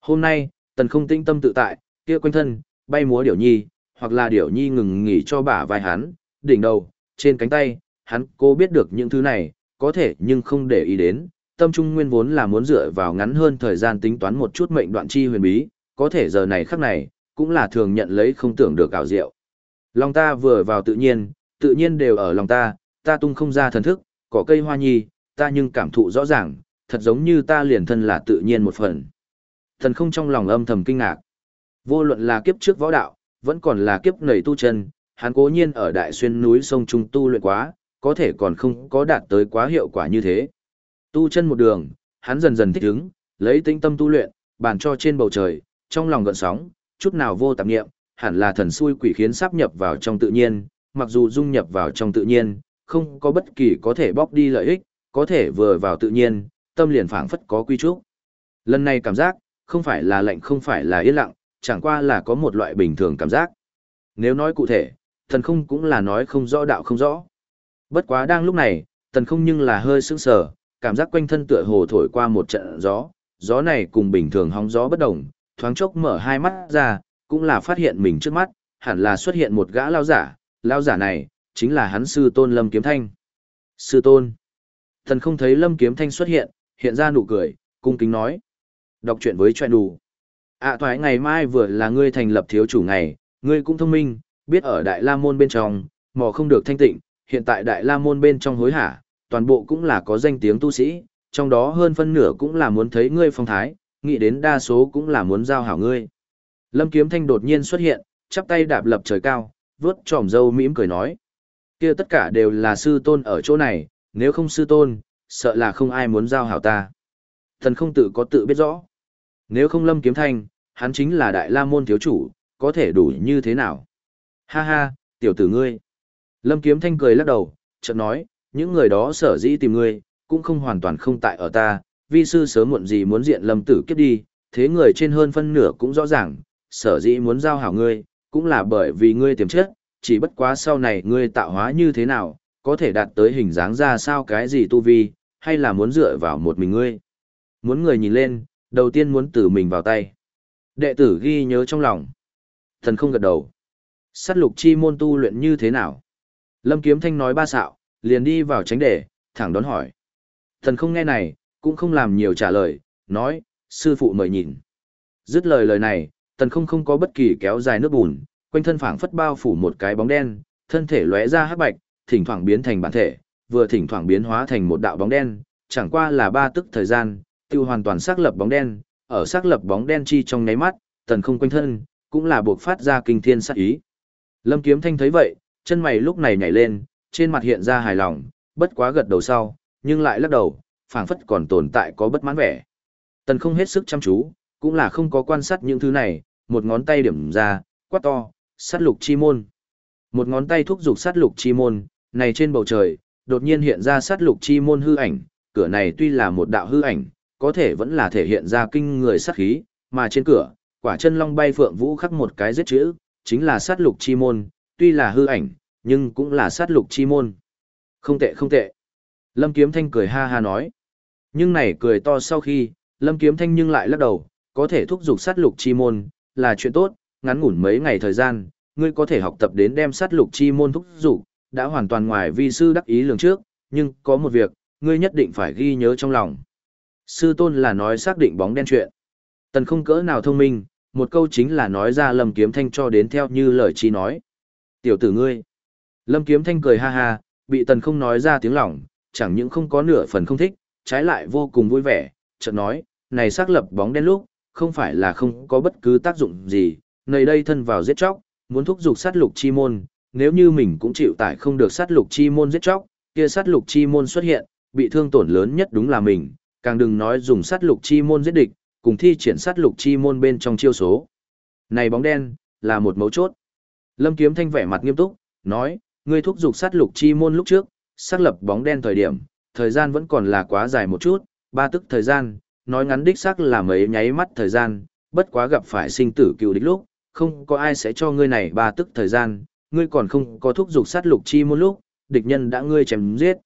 Hôm nay, tần không tĩnh tâm tự tại, kia quanh thân, bay múa điểu nhi, hoặc là điểu nhi ngừng nghỉ cho bả vai hắn, đỉnh đầu, trên cánh tay, hắn cô biết được những thứ này, có thể nhưng không để ý đến, tâm trung nguyên vốn là muốn dựa vào ngắn hơn thời gian tính toán một chút mệnh đoạn chi huyền bí, có thể giờ này khắc này, cũng là thường nhận lấy không tưởng được ảo diệu. Lòng ta vừa vào tự nhiên, tự nhiên đều ở lòng ta, ta tung không ra thần thức, cỏ cây hoa nhi, ta nhưng cảm thụ rõ ràng, thật giống như ta liền thân là tự nhiên một phần. Thần không trong lòng âm thầm kinh ngạc. Vô luận là kiếp trước võ đạo, vẫn còn là kiếp nảy tu chân, hắn cố nhiên ở đại xuyên núi sông Trung tu luyện quá, có thể còn không có đạt tới quá hiệu quả như thế. Tu chân một đường, hắn dần dần thích ứng, lấy tinh tâm tu luyện, bàn cho trên bầu trời, trong lòng gợn sóng, chút nào vô tạp nghiệm, hẳn là thần xui quỷ khiến sắp nhập vào trong tự nhiên, mặc dù dung nhập vào trong tự nhiên, không có bất kỳ có thể bóc đi lợi ích, có thể vừa vào tự nhiên, tâm liền phảng phất có quy trúc. Lần này cảm giác, không phải là lạnh không phải là yên lặng, chẳng qua là có một loại bình thường cảm giác. Nếu nói cụ thể, thần không cũng là nói không rõ đạo không rõ. Bất quá đang lúc này, thần không nhưng là hơi sững sờ, cảm giác quanh thân tựa hồ thổi qua một trận gió, gió này cùng bình thường hóng gió bất đồng, thoáng chốc mở hai mắt ra, cũng là phát hiện mình trước mắt, hẳn là xuất hiện một gã lao giả, lao giả này, chính là hắn sư tôn Lâm Kiếm Thanh. Sư tôn. Thần không thấy Lâm Kiếm Thanh xuất hiện, hiện ra nụ cười, cung kính nói. Đọc chuyện với chuyện đủ. À thoái ngày mai vừa là ngươi thành lập thiếu chủ ngày, ngươi cũng thông minh, biết ở Đại La Môn bên trong, mò không được thanh tịnh, hiện tại Đại La Môn bên trong hối hả, toàn bộ cũng là có danh tiếng tu sĩ, trong đó hơn phân nửa cũng là muốn thấy ngươi phong thái, nghĩ đến đa số cũng là muốn giao hảo ngươi. Lâm Kiếm Thanh đột nhiên xuất hiện, chắp tay đạp lập trời cao, vướt tròm dâu mỉm cười nói. kia tất cả đều là sư tôn ở chỗ này, nếu không sư tôn, sợ là không ai muốn giao hảo ta. Thần không tự có tự biết rõ. Nếu không Lâm Kiếm Thanh, hắn chính là đại la môn thiếu chủ, có thể đủ như thế nào? Ha ha, tiểu tử ngươi. Lâm Kiếm Thanh cười lắc đầu, chợt nói, những người đó sở dĩ tìm ngươi, cũng không hoàn toàn không tại ở ta, vi sư sớm muộn gì muốn diện lâm tử kiếp đi, thế người trên hơn phân nửa cũng rõ ràng, sở dĩ muốn giao hảo ngươi, cũng là bởi vì ngươi tiềm chất, chỉ bất quá sau này ngươi tạo hóa như thế nào, có thể đạt tới hình dáng ra sao cái gì tu vi, hay là muốn dựa vào một mình ngươi. Muốn người nhìn lên, đầu tiên muốn từ mình vào tay. Đệ tử ghi nhớ trong lòng. Thần không gật đầu. Sát lục chi môn tu luyện như thế nào? Lâm Kiếm Thanh nói ba xạo, liền đi vào tránh đề, thẳng đón hỏi. Thần không nghe này, cũng không làm nhiều trả lời, nói, sư phụ mời nhìn. Dứt lời lời này, tần không không có bất kỳ kéo dài nước bùn, quanh thân phảng phất bao phủ một cái bóng đen, thân thể lóe ra hắc bạch, thỉnh thoảng biến thành bản thể, vừa thỉnh thoảng biến hóa thành một đạo bóng đen, chẳng qua là ba tức thời gian, tiêu hoàn toàn xác lập bóng đen, ở xác lập bóng đen chi trong nháy mắt, tần không quanh thân, cũng là buộc phát ra kinh thiên sát ý. Lâm Kiếm Thanh thấy vậy, chân mày lúc này nhảy lên, trên mặt hiện ra hài lòng, bất quá gật đầu sau, nhưng lại lắc đầu, phảng phất còn tồn tại có bất mãn vẻ. Tần không hết sức chăm chú, cũng là không có quan sát những thứ này, một ngón tay điểm ra, quát to, sát lục chi môn. Một ngón tay thúc giục sát lục chi môn, này trên bầu trời, đột nhiên hiện ra sát lục chi môn hư ảnh, cửa này tuy là một đạo hư ảnh, có thể vẫn là thể hiện ra kinh người sát khí, mà trên cửa, quả chân long bay phượng vũ khắc một cái giết chữ, chính là sát lục chi môn, tuy là hư ảnh, nhưng cũng là sát lục chi môn. Không tệ không tệ. Lâm Kiếm Thanh cười ha ha nói. Nhưng này cười to sau khi, Lâm Kiếm Thanh nhưng lại lắc đầu, có thể thúc giục sát lục chi môn, là chuyện tốt, ngắn ngủn mấy ngày thời gian, ngươi có thể học tập đến đem sát lục chi môn thúc giục, đã hoàn toàn ngoài vi sư đắc ý lường trước, nhưng có một việc, ngươi nhất định phải ghi nhớ trong lòng. Sư tôn là nói xác định bóng đen chuyện. Tần không cỡ nào thông minh, một câu chính là nói ra Lâm Kiếm Thanh cho đến theo như lời chi nói. Tiểu tử ngươi. Lâm Kiếm Thanh cười ha ha, bị tần không nói ra tiếng lòng, chẳng những không có nửa phần không thích, trái lại vô cùng vui vẻ, chợt nói, này xác lập bóng đen lúc, không phải là không có bất cứ tác dụng gì, nơi đây thân vào giết chóc, muốn thúc giục sát lục chi môn, nếu như mình cũng chịu tải không được sát lục chi môn giết chóc, kia sát lục chi môn xuất hiện, bị thương tổn lớn nhất đúng là mình, càng đừng nói dùng sát lục chi môn giết địch, cùng thi triển sát lục chi môn bên trong chiêu số. Này bóng đen, là một mấu chốt. Lâm Kiếm Thanh vẻ mặt nghiêm túc, nói, ngươi thúc giục sát lục chi môn lúc trước, xác lập bóng đen thời điểm, thời gian vẫn còn là quá dài một chút, ba tức thời gian, nói ngắn đích xác là mấy nháy mắt thời gian, bất quá gặp phải sinh tử cựu đích lúc, không có ai sẽ cho ngươi này ba tức thời gian, ngươi còn không có thúc giục sát lục chi môn lúc, địch nhân đã ngươi chém giết.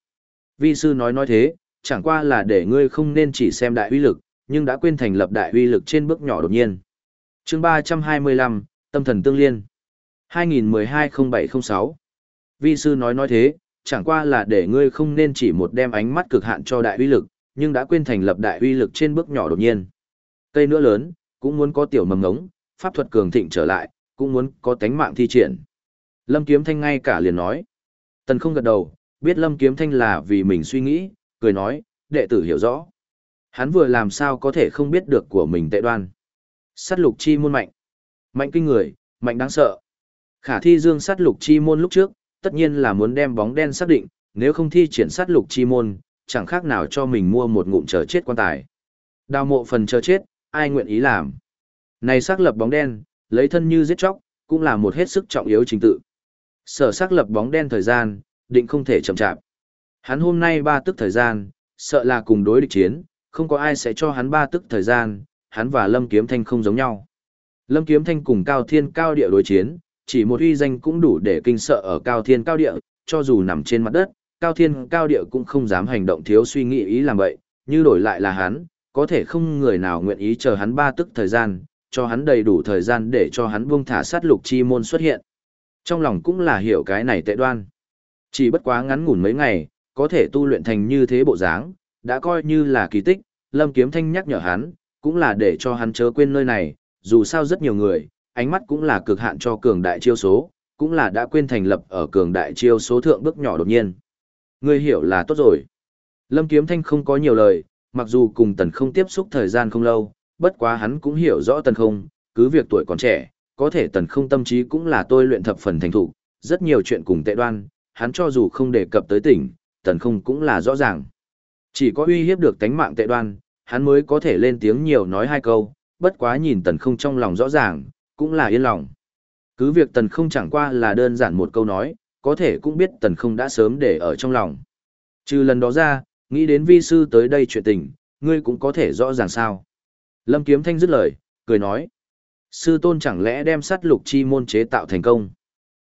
Vi sư nói nói thế, chẳng qua là để ngươi không nên chỉ xem đại uy lực, nhưng đã quên thành lập đại uy lực trên bước nhỏ đột nhiên. Chương 325, Tâm thần tương liên. 2012-0706. Vi sư nói nói thế, chẳng qua là để ngươi không nên chỉ một đem ánh mắt cực hạn cho đại uy lực, nhưng đã quên thành lập đại uy lực trên bước nhỏ đột nhiên. Cây nữa lớn, cũng muốn có tiểu mầm ngống, pháp thuật cường thịnh trở lại, cũng muốn có tánh mạng thi triển. Lâm Kiếm Thanh ngay cả liền nói. Tần không gật đầu, biết Lâm Kiếm Thanh là vì mình suy nghĩ, cười nói, đệ tử hiểu rõ. Hắn vừa làm sao có thể không biết được của mình tệ đoan. Sát lục chi môn mạnh. Mạnh kinh người, mạnh đáng sợ. Khả thi dương sát lục chi môn lúc trước, tất nhiên là muốn đem bóng đen xác định, nếu không thi triển sát lục chi môn, chẳng khác nào cho mình mua một ngụm chờ chết quan tài. Đào mộ phần chờ chết, ai nguyện ý làm. Này xác lập bóng đen, lấy thân như giết chóc, cũng là một hết sức trọng yếu trình tự. Sở xác lập bóng đen thời gian, định không thể chậm chạp. Hắn hôm nay ba tức thời gian, sợ là cùng đối địch chiến, không có ai sẽ cho hắn ba tức thời gian, hắn và Lâm Kiếm Thanh không giống nhau. Lâm Kiếm Thanh cùng Cao Thiên Cao Địa đối chiến, chỉ một uy danh cũng đủ để kinh sợ ở Cao Thiên Cao Địa, cho dù nằm trên mặt đất, Cao Thiên Cao Địa cũng không dám hành động thiếu suy nghĩ ý làm vậy, như đổi lại là hắn, có thể không người nào nguyện ý chờ hắn ba tức thời gian, cho hắn đầy đủ thời gian để cho hắn buông thả sát lục chi môn xuất hiện. Trong lòng cũng là hiểu cái này tệ đoan. Chỉ bất quá ngắn ngủn mấy ngày, có thể tu luyện thành như thế bộ dáng, đã coi như là kỳ tích, Lâm Kiếm Thanh nhắc nhở hắn, cũng là để cho hắn chớ quên nơi này, dù sao rất nhiều người, ánh mắt cũng là cực hạn cho cường đại chiêu số, cũng là đã quên thành lập ở cường đại chiêu số thượng bước nhỏ đột nhiên. Ngươi hiểu là tốt rồi. Lâm Kiếm Thanh không có nhiều lời, mặc dù cùng tần không tiếp xúc thời gian không lâu, bất quá hắn cũng hiểu rõ tần không, cứ việc tuổi còn trẻ, có thể tần không tâm trí cũng là tôi luyện thập phần thành thục, rất nhiều chuyện cùng tệ đoan, hắn cho dù không đề cập tới tỉnh, tần không cũng là rõ ràng. Chỉ có uy hiếp được tánh mạng tệ đoan, hắn mới có thể lên tiếng nhiều nói hai câu, bất quá nhìn tần không trong lòng rõ ràng, cũng là yên lòng. Cứ việc tần không chẳng qua là đơn giản một câu nói, có thể cũng biết tần không đã sớm để ở trong lòng. Trừ lần đó ra, nghĩ đến vi sư tới đây chuyện tình, ngươi cũng có thể rõ ràng sao. Lâm Kiếm Thanh dứt lời, cười nói. Sư tôn chẳng lẽ đem sát lục chi môn chế tạo thành công.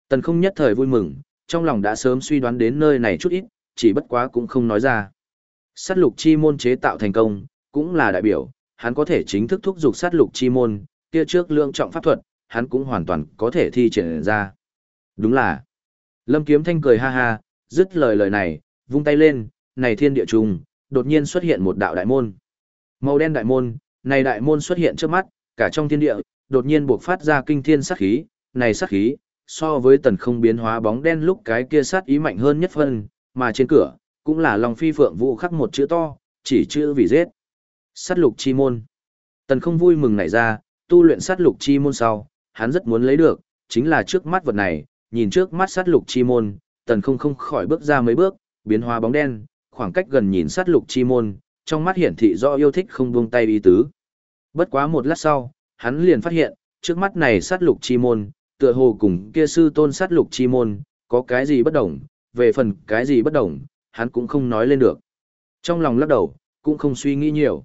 Tần không nhất thời vui mừng, trong lòng đã sớm suy đoán đến nơi này chút ít, chỉ bất quá cũng không nói ra. Sát lục chi môn chế tạo thành công, cũng là đại biểu, hắn có thể chính thức thúc giục sát lục chi môn, kia trước lượng trọng pháp thuật, hắn cũng hoàn toàn có thể thi triển ra. Đúng là. Lâm Kiếm Thanh cười ha ha, dứt lời lời này, vung tay lên, này thiên địa trùng, đột nhiên xuất hiện một đạo đại môn. Màu đen đại môn, này đại môn xuất hiện trước mắt, cả trong thiên địa, đột nhiên buộc phát ra kinh thiên sát khí, này sát khí, so với tần không biến hóa bóng đen lúc cái kia sát ý mạnh hơn nhất phân, mà trên cửa, cũng là Long Phi Phượng Vũ khắc một chữ to, chỉ chữ vì giết. Sát lục chi môn. Tần không vui mừng nảy ra, tu luyện sát lục chi môn sau, hắn rất muốn lấy được, chính là trước mắt vật này, nhìn trước mắt sát lục chi môn, tần không không khỏi bước ra mấy bước, biến hóa bóng đen, khoảng cách gần nhìn sát lục chi môn, trong mắt hiển thị do yêu thích không buông tay ý tứ. Bất quá một lát sau, hắn liền phát hiện, trước mắt này sát lục chi môn, tựa hồ cùng kia sư tôn sát lục chi môn, có cái gì bất đồng, về phần cái gì bất đồng, hắn cũng không nói lên được. Trong lòng lắc đầu, cũng không suy nghĩ nhiều.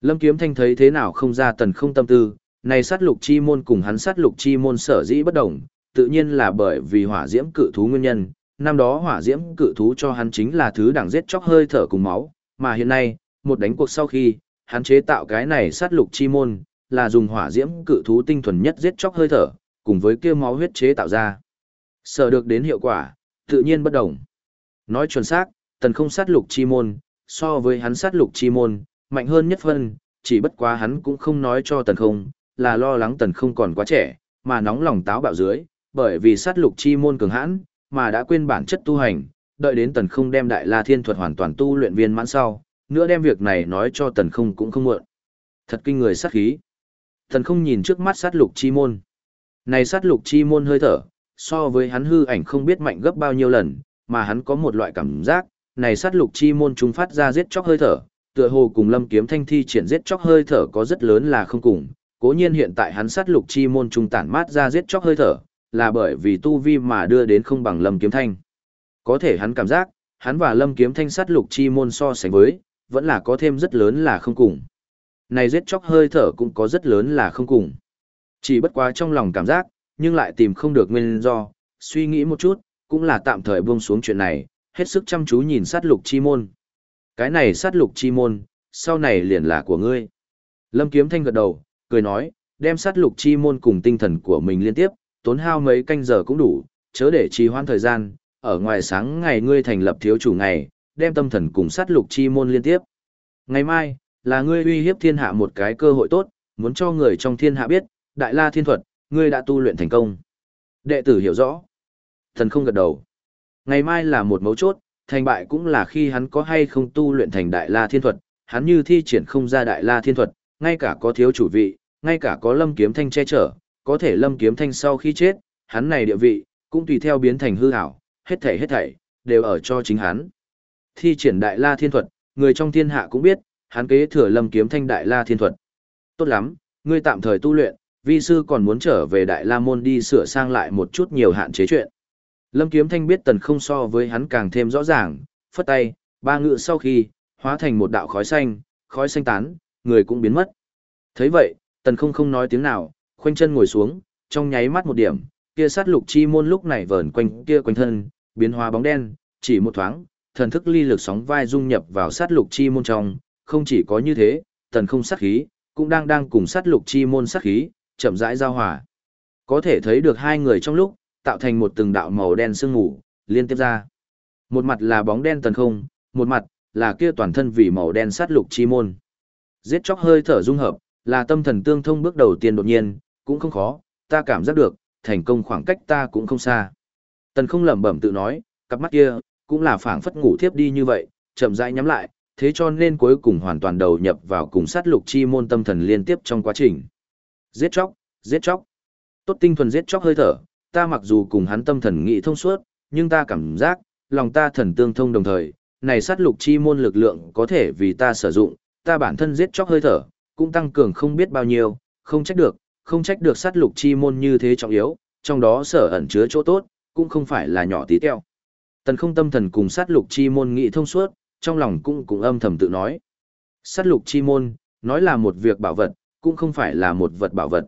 Lâm Kiếm Thanh thấy thế nào không ra tần không tâm tư, này sát lục chi môn cùng hắn sát lục chi môn sở dĩ bất đồng, tự nhiên là bởi vì hỏa diễm cự thú nguyên nhân, năm đó hỏa diễm cự thú cho hắn chính là thứ đẳng giết chóc hơi thở cùng máu, mà hiện nay, một đánh cuộc sau khi, hắn chế tạo cái này sát lục chi môn, là dùng hỏa diễm cự thú tinh thuần nhất giết chóc hơi thở, cùng với kia máu huyết chế tạo ra. Sở được đến hiệu quả, tự nhiên bất đồng. Nói chuẩn xác, tần không sát lục chi môn, so với hắn sát lục chi môn, mạnh hơn nhất phân, chỉ bất quá hắn cũng không nói cho tần không, là lo lắng tần không còn quá trẻ, mà nóng lòng táo bạo dưới, bởi vì sát lục chi môn cường hãn, mà đã quên bản chất tu hành, đợi đến tần không đem đại la thiên thuật hoàn toàn tu luyện viên mãn sau, nữa đem việc này nói cho tần không cũng không muộn. Thật kinh người sát khí. tần không nhìn trước mắt sát lục chi môn. Này sát lục chi môn hơi thở, so với hắn hư ảnh không biết mạnh gấp bao nhiêu lần, mà hắn có một loại cảm giác, này sát lục chi môn chúng phát ra giết chóc hơi thở, tựa hồ cùng lâm kiếm thanh thi triển giết chóc hơi thở có rất lớn là không cùng. Cố nhiên hiện tại hắn sát lục chi môn trung tản mát ra giết chóc hơi thở, là bởi vì tu vi mà đưa đến không bằng lâm kiếm thanh. Có thể hắn cảm giác, hắn và lâm kiếm thanh sát lục chi môn so sánh với, vẫn là có thêm rất lớn là không cùng. Này giết chóc hơi thở cũng có rất lớn là không cùng. Chỉ bất quá trong lòng cảm giác, nhưng lại tìm không được nguyên do, suy nghĩ một chút, cũng là tạm thời buông xuống chuyện này, hết sức chăm chú nhìn sát lục chi môn. Cái này sát lục chi môn, sau này liền là của ngươi. Lâm Kiếm Thanh gật đầu, cười nói, đem sát lục chi môn cùng tinh thần của mình liên tiếp, tốn hao mấy canh giờ cũng đủ, chớ để trì hoãn thời gian, ở ngoài sáng ngày ngươi thành lập thiếu chủ ngày, đem tâm thần cùng sát lục chi môn liên tiếp. Ngày mai, là ngươi uy hiếp thiên hạ một cái cơ hội tốt, muốn cho người trong thiên hạ biết, đại la thiên thuật, ngươi đã tu luyện thành công. Đệ tử hiểu rõ. Thần không gật đầu. Ngày mai là một mấu chốt, thành bại cũng là khi hắn có hay không tu luyện thành đại la thiên thuật, hắn như thi triển không ra đại la thiên thuật, ngay cả có thiếu chủ vị, ngay cả có lâm kiếm thanh che chở, có thể lâm kiếm thanh sau khi chết, hắn này địa vị, cũng tùy theo biến thành hư ảo, hết thảy hết thảy, đều ở cho chính hắn. Thi triển đại la thiên thuật, người trong thiên hạ cũng biết, hắn kế thừa lâm kiếm thanh đại la thiên thuật. Tốt lắm, ngươi tạm thời tu luyện, vi sư còn muốn trở về đại la môn đi sửa sang lại một chút nhiều hạn chế chuyện. Lâm kiếm thanh biết tần không so với hắn càng thêm rõ ràng, phất tay, ba ngự sau khi, hóa thành một đạo khói xanh, khói xanh tán, người cũng biến mất. thấy vậy, tần không không nói tiếng nào, khoanh chân ngồi xuống, trong nháy mắt một điểm, kia sát lục chi môn lúc này vờn quanh kia quanh thân, biến hóa bóng đen, chỉ một thoáng, thần thức ly lực sóng vai dung nhập vào sát lục chi môn trong, không chỉ có như thế, tần không sát khí, cũng đang đang cùng sát lục chi môn sát khí, chậm rãi giao hòa. Có thể thấy được hai người trong lúc, tạo thành một từng đạo màu đen sương ngủ, liên tiếp ra. Một mặt là bóng đen tần không, một mặt là kia toàn thân vì màu đen sát lục chi môn. Giết chóc hơi thở dung hợp, là tâm thần tương thông bước đầu tiên đột nhiên, cũng không khó, ta cảm giác được, thành công khoảng cách ta cũng không xa. Tần không lẩm bẩm tự nói, cặp mắt kia, cũng là phảng phất ngủ thiếp đi như vậy, chậm rãi nhắm lại, thế cho nên cuối cùng hoàn toàn đầu nhập vào cùng sát lục chi môn tâm thần liên tiếp trong quá trình. Giết chóc, giết chóc. Tốt tinh thuần giết chóc hơi thở, ta mặc dù cùng hắn tâm thần nghị thông suốt, nhưng ta cảm giác, lòng ta thần tương thông đồng thời, này sát lục chi môn lực lượng có thể vì ta sử dụng, ta bản thân giết chóc hơi thở, cũng tăng cường không biết bao nhiêu, không trách được, không trách được sát lục chi môn như thế trọng yếu, trong đó sở ẩn chứa chỗ tốt, cũng không phải là nhỏ tí teo. Tần không tâm thần cùng sát lục chi môn nghị thông suốt, trong lòng cũng cũng âm thầm tự nói. Sát lục chi môn, nói là một việc bảo vật, cũng không phải là một vật bảo vật.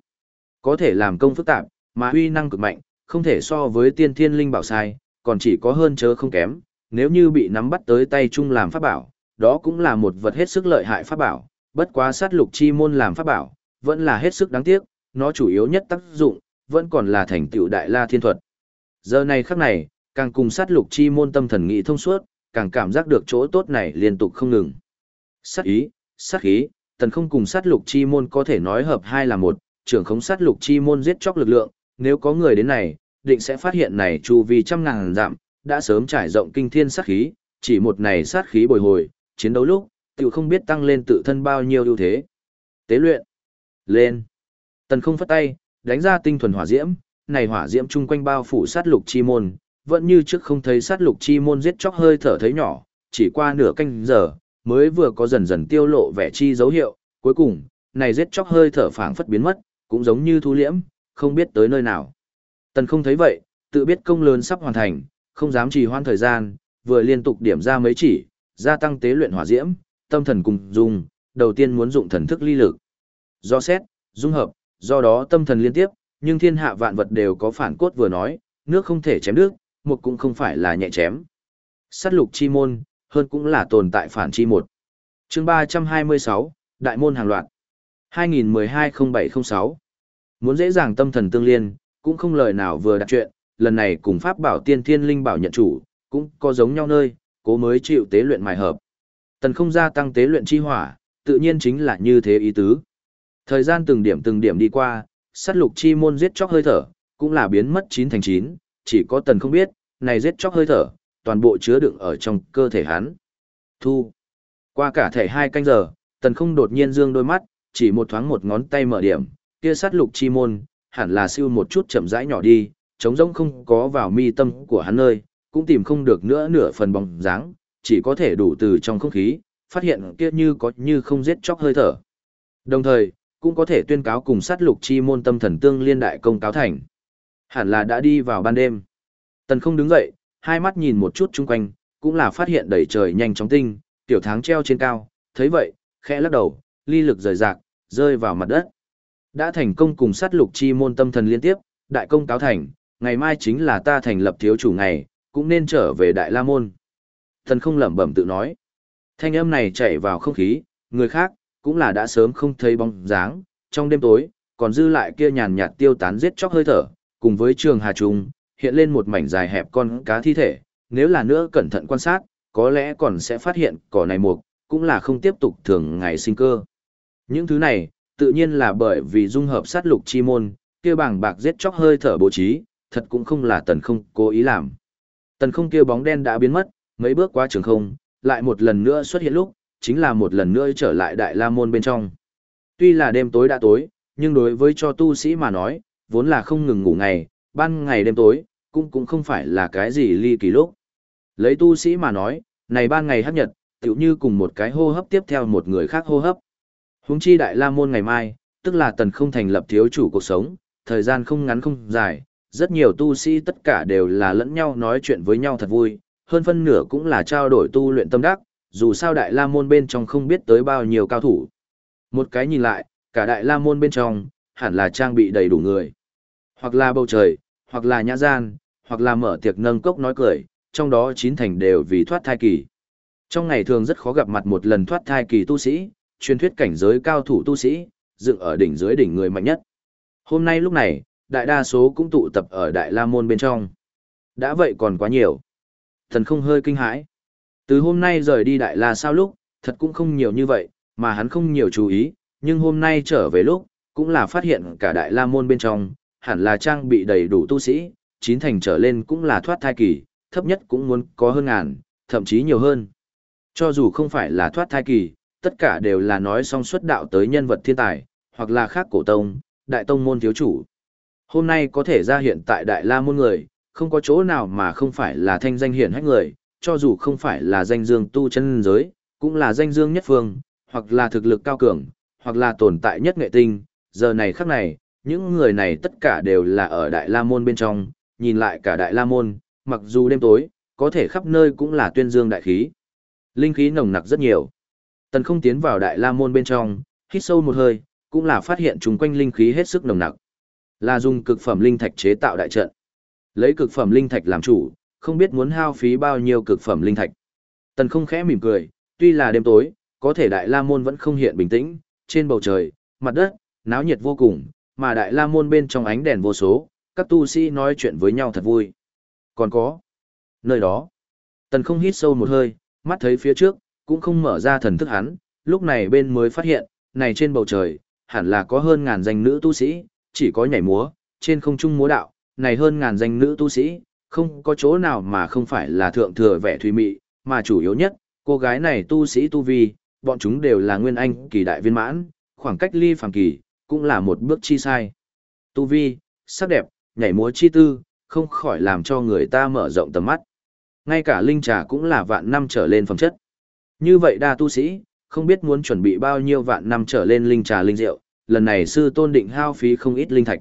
Có thể làm công phức tạp, mà huy năng cực mạnh, không thể so với tiên thiên linh bảo sai, còn chỉ có hơn chớ không kém, nếu như bị nắm bắt tới tay chung làm pháp bảo, đó cũng là một vật hết sức lợi hại pháp bảo, bất quá sát lục chi môn làm pháp bảo, vẫn là hết sức đáng tiếc, nó chủ yếu nhất tác dụng, vẫn còn là thành tựu đại la thiên thuật. Giờ này khắc này, càng cùng sát lục chi môn tâm thần nghị thông suốt, càng cảm giác được chỗ tốt này liên tục không ngừng. Sát ý, sát khí, tần không cùng sát lục chi môn có thể nói hợp hai là một, trưởng khống sát lục chi môn giết chóc lực lượng, nếu có người đến này, định sẽ phát hiện này chu vi trăm ngàn dặm, đã sớm trải rộng kinh thiên sát khí, chỉ một này sát khí bồi hồi, chiến đấu lúc, tiểu không biết tăng lên tự thân bao nhiêu ưu thế. Tế luyện. Lên. Tần không phất tay, đánh ra tinh thuần hỏa diễm, này hỏa diễm chung quanh bao phủ sát lục chi môn, vẫn như trước không thấy sát lục chi môn giết chóc hơi thở thấy nhỏ, chỉ qua nửa canh giờ, mới vừa có dần dần tiêu lộ vẻ chi dấu hiệu, cuối cùng, này giết chóc hơi thở phảng phất biến mất, cũng giống như thu liễm, không biết tới nơi nào. Tần không thấy vậy, tự biết công lớn sắp hoàn thành, không dám trì hoãn thời gian, vừa liên tục điểm ra mấy chỉ, gia tăng tế luyện hỏa diễm, tâm thần cùng dùng, đầu tiên muốn dụng thần thức ly lực. Do xét, dung hợp, do đó tâm thần liên tiếp, nhưng thiên hạ vạn vật đều có phản cốt vừa nói, nước không thể chém nước, một cũng không phải là nhẹ chém. Sát lục chi môn, hơn cũng là tồn tại phản chi một. Chương 326, Đại môn hàng loạt. 2012-0706 Muốn dễ dàng tâm thần tương liên, cũng không lời nào vừa đặt chuyện, lần này cùng Pháp bảo tiên thiên linh bảo nhận chủ, cũng có giống nhau nơi, cố mới chịu tế luyện mài hợp. Tần không gia tăng tế luyện chi hỏa, tự nhiên chính là như thế ý tứ. Thời gian từng điểm từng điểm đi qua, sát lục chi môn giết chóc hơi thở, cũng là biến mất chín thành chín, chỉ có tần không biết, này giết chóc hơi thở, toàn bộ chứa đựng ở trong cơ thể hắn. Thu. Qua cả thể hai canh giờ, tần không đột nhiên dương đôi mắt, chỉ một thoáng một ngón tay mở điểm, kia sát lục chi môn, hẳn là siêu một chút chậm rãi nhỏ đi, trống rỗng không có vào mi tâm của hắn nơi, cũng tìm không được nữa nửa phần bóng dáng, chỉ có thể đủ từ trong không khí, phát hiện kia như có như không giết chóc hơi thở. Đồng thời, cũng có thể tuyên cáo cùng sát lục chi môn tâm thần tương liên đại công cáo thành. Hẳn là đã đi vào ban đêm. Tần không đứng dậy, hai mắt nhìn một chút chung quanh, cũng là phát hiện đầy trời nhanh chóng tinh, tiểu tháng treo trên cao, thấy vậy, khẽ lắc đầu, ly lực rời rạc, rơi vào mặt đất. Đã thành công cùng sát lục chi môn tâm thần liên tiếp, đại công cáo thành, ngày mai chính là ta thành lập thiếu chủ ngày, cũng nên trở về đại la môn. Thần không lẩm bẩm tự nói. Thanh âm này chạy vào không khí, người khác, cũng là đã sớm không thấy bóng dáng, trong đêm tối, còn dư lại kia nhàn nhạt tiêu tán giết chóc hơi thở, cùng với trường hà trùng, hiện lên một mảnh dài hẹp con cá thi thể, nếu là nữa cẩn thận quan sát, có lẽ còn sẽ phát hiện cỏ này mục, cũng là không tiếp tục thường ngày sinh cơ. Những thứ này, tự nhiên là bởi vì dung hợp sát lục chi môn, kia bảng bạc giết chóc hơi thở bố trí, thật cũng không là tần không cố ý làm. Tần không kia bóng đen đã biến mất, mấy bước qua trường không, lại một lần nữa xuất hiện lúc, chính là một lần nữa trở lại đại la môn bên trong. Tuy là đêm tối đã tối, nhưng đối với cho tu sĩ mà nói, vốn là không ngừng ngủ ngày, ban ngày đêm tối, cũng cũng không phải là cái gì ly kỳ lúc. Lấy tu sĩ mà nói, này ban ngày hấp nhật, tựu như cùng một cái hô hấp tiếp theo một người khác hô hấp. Huống chi đại la môn ngày mai, tức là tần không thành lập thiếu chủ cuộc sống, thời gian không ngắn không dài, rất nhiều tu sĩ tất cả đều là lẫn nhau nói chuyện với nhau thật vui, hơn phân nửa cũng là trao đổi tu luyện tâm đắc, dù sao đại la môn bên trong không biết tới bao nhiêu cao thủ. Một cái nhìn lại, cả đại la môn bên trong, hẳn là trang bị đầy đủ người. Hoặc là bầu trời, hoặc là nhã gian, hoặc là mở tiệc nâng cốc nói cười, trong đó chín thành đều vì thoát thai kỳ. Trong ngày thường rất khó gặp mặt một lần thoát thai kỳ tu sĩ, truyền thuyết cảnh giới cao thủ tu sĩ, dựng ở đỉnh dưới đỉnh người mạnh nhất. Hôm nay lúc này, đại đa số cũng tụ tập ở Đại La Môn bên trong. Đã vậy còn quá nhiều. Thần không hơi kinh hãi. Từ hôm nay rời đi Đại La sao lúc, thật cũng không nhiều như vậy, mà hắn không nhiều chú ý, nhưng hôm nay trở về lúc, cũng là phát hiện cả Đại La Môn bên trong, hẳn là trang bị đầy đủ tu sĩ, chín thành trở lên cũng là thoát thai kỳ, thấp nhất cũng muốn có hơn ngàn, thậm chí nhiều hơn. Cho dù không phải là thoát thai kỳ, tất cả đều là nói song xuất đạo tới nhân vật thiên tài, hoặc là khác cổ tông, đại tông môn thiếu chủ. Hôm nay có thể ra hiện tại đại la môn người, không có chỗ nào mà không phải là thanh danh hiển hách người, cho dù không phải là danh dương tu chân giới, cũng là danh dương nhất phương, hoặc là thực lực cao cường, hoặc là tồn tại nhất nghệ tinh, giờ này khắc này, những người này tất cả đều là ở Đại La Môn bên trong, nhìn lại cả Đại La Môn, mặc dù đêm tối, có thể khắp nơi cũng là tuyên dương đại khí. Linh khí nồng nặc rất nhiều. Tần không tiến vào Đại La Môn bên trong, hít sâu một hơi, cũng là phát hiện chung quanh linh khí hết sức nồng nặc. Là dùng cực phẩm linh thạch chế tạo đại trận. Lấy cực phẩm linh thạch làm chủ, không biết muốn hao phí bao nhiêu cực phẩm linh thạch. Tần không khẽ mỉm cười, tuy là đêm tối, có thể Đại La Môn vẫn không hiện bình tĩnh, trên bầu trời, mặt đất, náo nhiệt vô cùng, mà Đại La Môn bên trong ánh đèn vô số, các tu sĩ nói chuyện với nhau thật vui. Còn có, nơi đó, Tần không hít sâu một hơi, mắt thấy phía trước, cũng không mở ra thần thức hắn, lúc này bên mới phát hiện, này trên bầu trời, hẳn là có hơn ngàn danh nữ tu sĩ, chỉ có nhảy múa, trên không trung múa đạo, này hơn ngàn danh nữ tu sĩ, không có chỗ nào mà không phải là thượng thừa vẻ thùy mị, mà chủ yếu nhất, cô gái này tu sĩ tu vi, bọn chúng đều là nguyên anh kỳ đại viên mãn, khoảng cách ly phàm kỳ, cũng là một bước chi sai. Tu vi, sắc đẹp, nhảy múa chi tư, không khỏi làm cho người ta mở rộng tầm mắt. Ngay cả linh trà cũng là vạn năm trở lên phẩm chất. Như vậy đa tu sĩ, không biết muốn chuẩn bị bao nhiêu vạn năm trở lên linh trà linh rượu, lần này sư tôn định hao phí không ít linh thạch.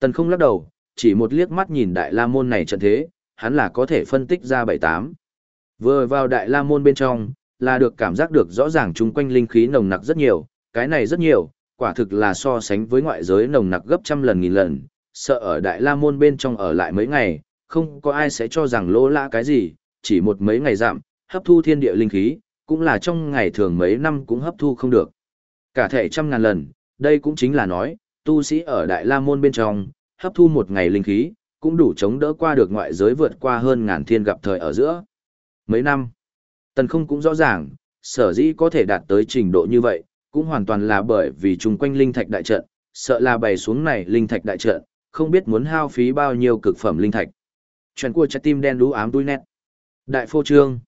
Tần không lắc đầu, chỉ một liếc mắt nhìn đại la môn này trận thế, hắn là có thể phân tích ra bảy tám. Vừa vào đại la môn bên trong, là được cảm giác được rõ ràng chung quanh linh khí nồng nặc rất nhiều, cái này rất nhiều, quả thực là so sánh với ngoại giới nồng nặc gấp trăm lần nghìn lần, sợ ở đại la môn bên trong ở lại mấy ngày, không có ai sẽ cho rằng lỗ lã cái gì, chỉ một mấy ngày giảm, hấp thu thiên địa linh khí, cũng là trong ngày thường mấy năm cũng hấp thu không được. Cả thể trăm ngàn lần, đây cũng chính là nói, tu sĩ ở Đại La Môn bên trong, hấp thu một ngày linh khí, cũng đủ chống đỡ qua được ngoại giới vượt qua hơn ngàn thiên gặp thời ở giữa. Mấy năm, Tần không cũng rõ ràng, sở dĩ có thể đạt tới trình độ như vậy, cũng hoàn toàn là bởi vì chung quanh linh thạch đại trận, sợ là bày xuống này linh thạch đại trận, không biết muốn hao phí bao nhiêu cực phẩm linh thạch. Chuyện của trái tim đen đú ám đuôi nét. Đại phô trương.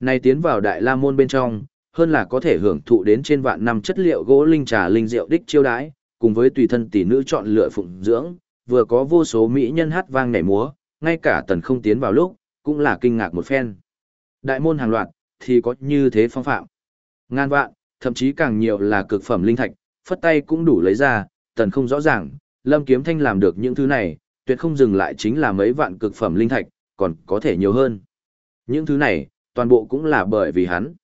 Này tiến vào đại la môn bên trong, hơn là có thể hưởng thụ đến trên vạn năm chất liệu gỗ linh trà linh rượu đích chiêu đãi, cùng với tùy thân tỷ nữ chọn lựa phụng dưỡng, vừa có vô số mỹ nhân hát vang nhảy múa, ngay cả tần không tiến vào lúc, cũng là kinh ngạc một phen. Đại môn hàng loạt, thì có như thế phong phạm. Ngàn vạn, thậm chí càng nhiều là cực phẩm linh thạch, phất tay cũng đủ lấy ra, tần không rõ ràng, Lâm Kiếm Thanh làm được những thứ này, tuyệt không dừng lại chính là mấy vạn cực phẩm linh thạch, còn có thể nhiều hơn. Những thứ này, toàn bộ cũng là bởi vì hắn.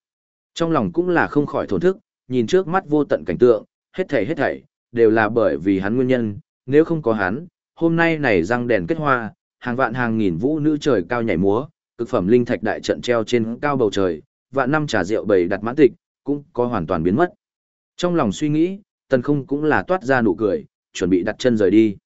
Trong lòng cũng là không khỏi thổn thức, nhìn trước mắt vô tận cảnh tượng, hết thảy hết thảy, đều là bởi vì hắn nguyên nhân, nếu không có hắn, hôm nay này răng đèn kết hoa, hàng vạn hàng nghìn vũ nữ trời cao nhảy múa, cực phẩm linh thạch đại trận treo trên cao bầu trời, vạn năm trà rượu bầy đặt mãn tịch, cũng có hoàn toàn biến mất. Trong lòng suy nghĩ, tần không cũng là toát ra nụ cười, chuẩn bị đặt chân rời đi.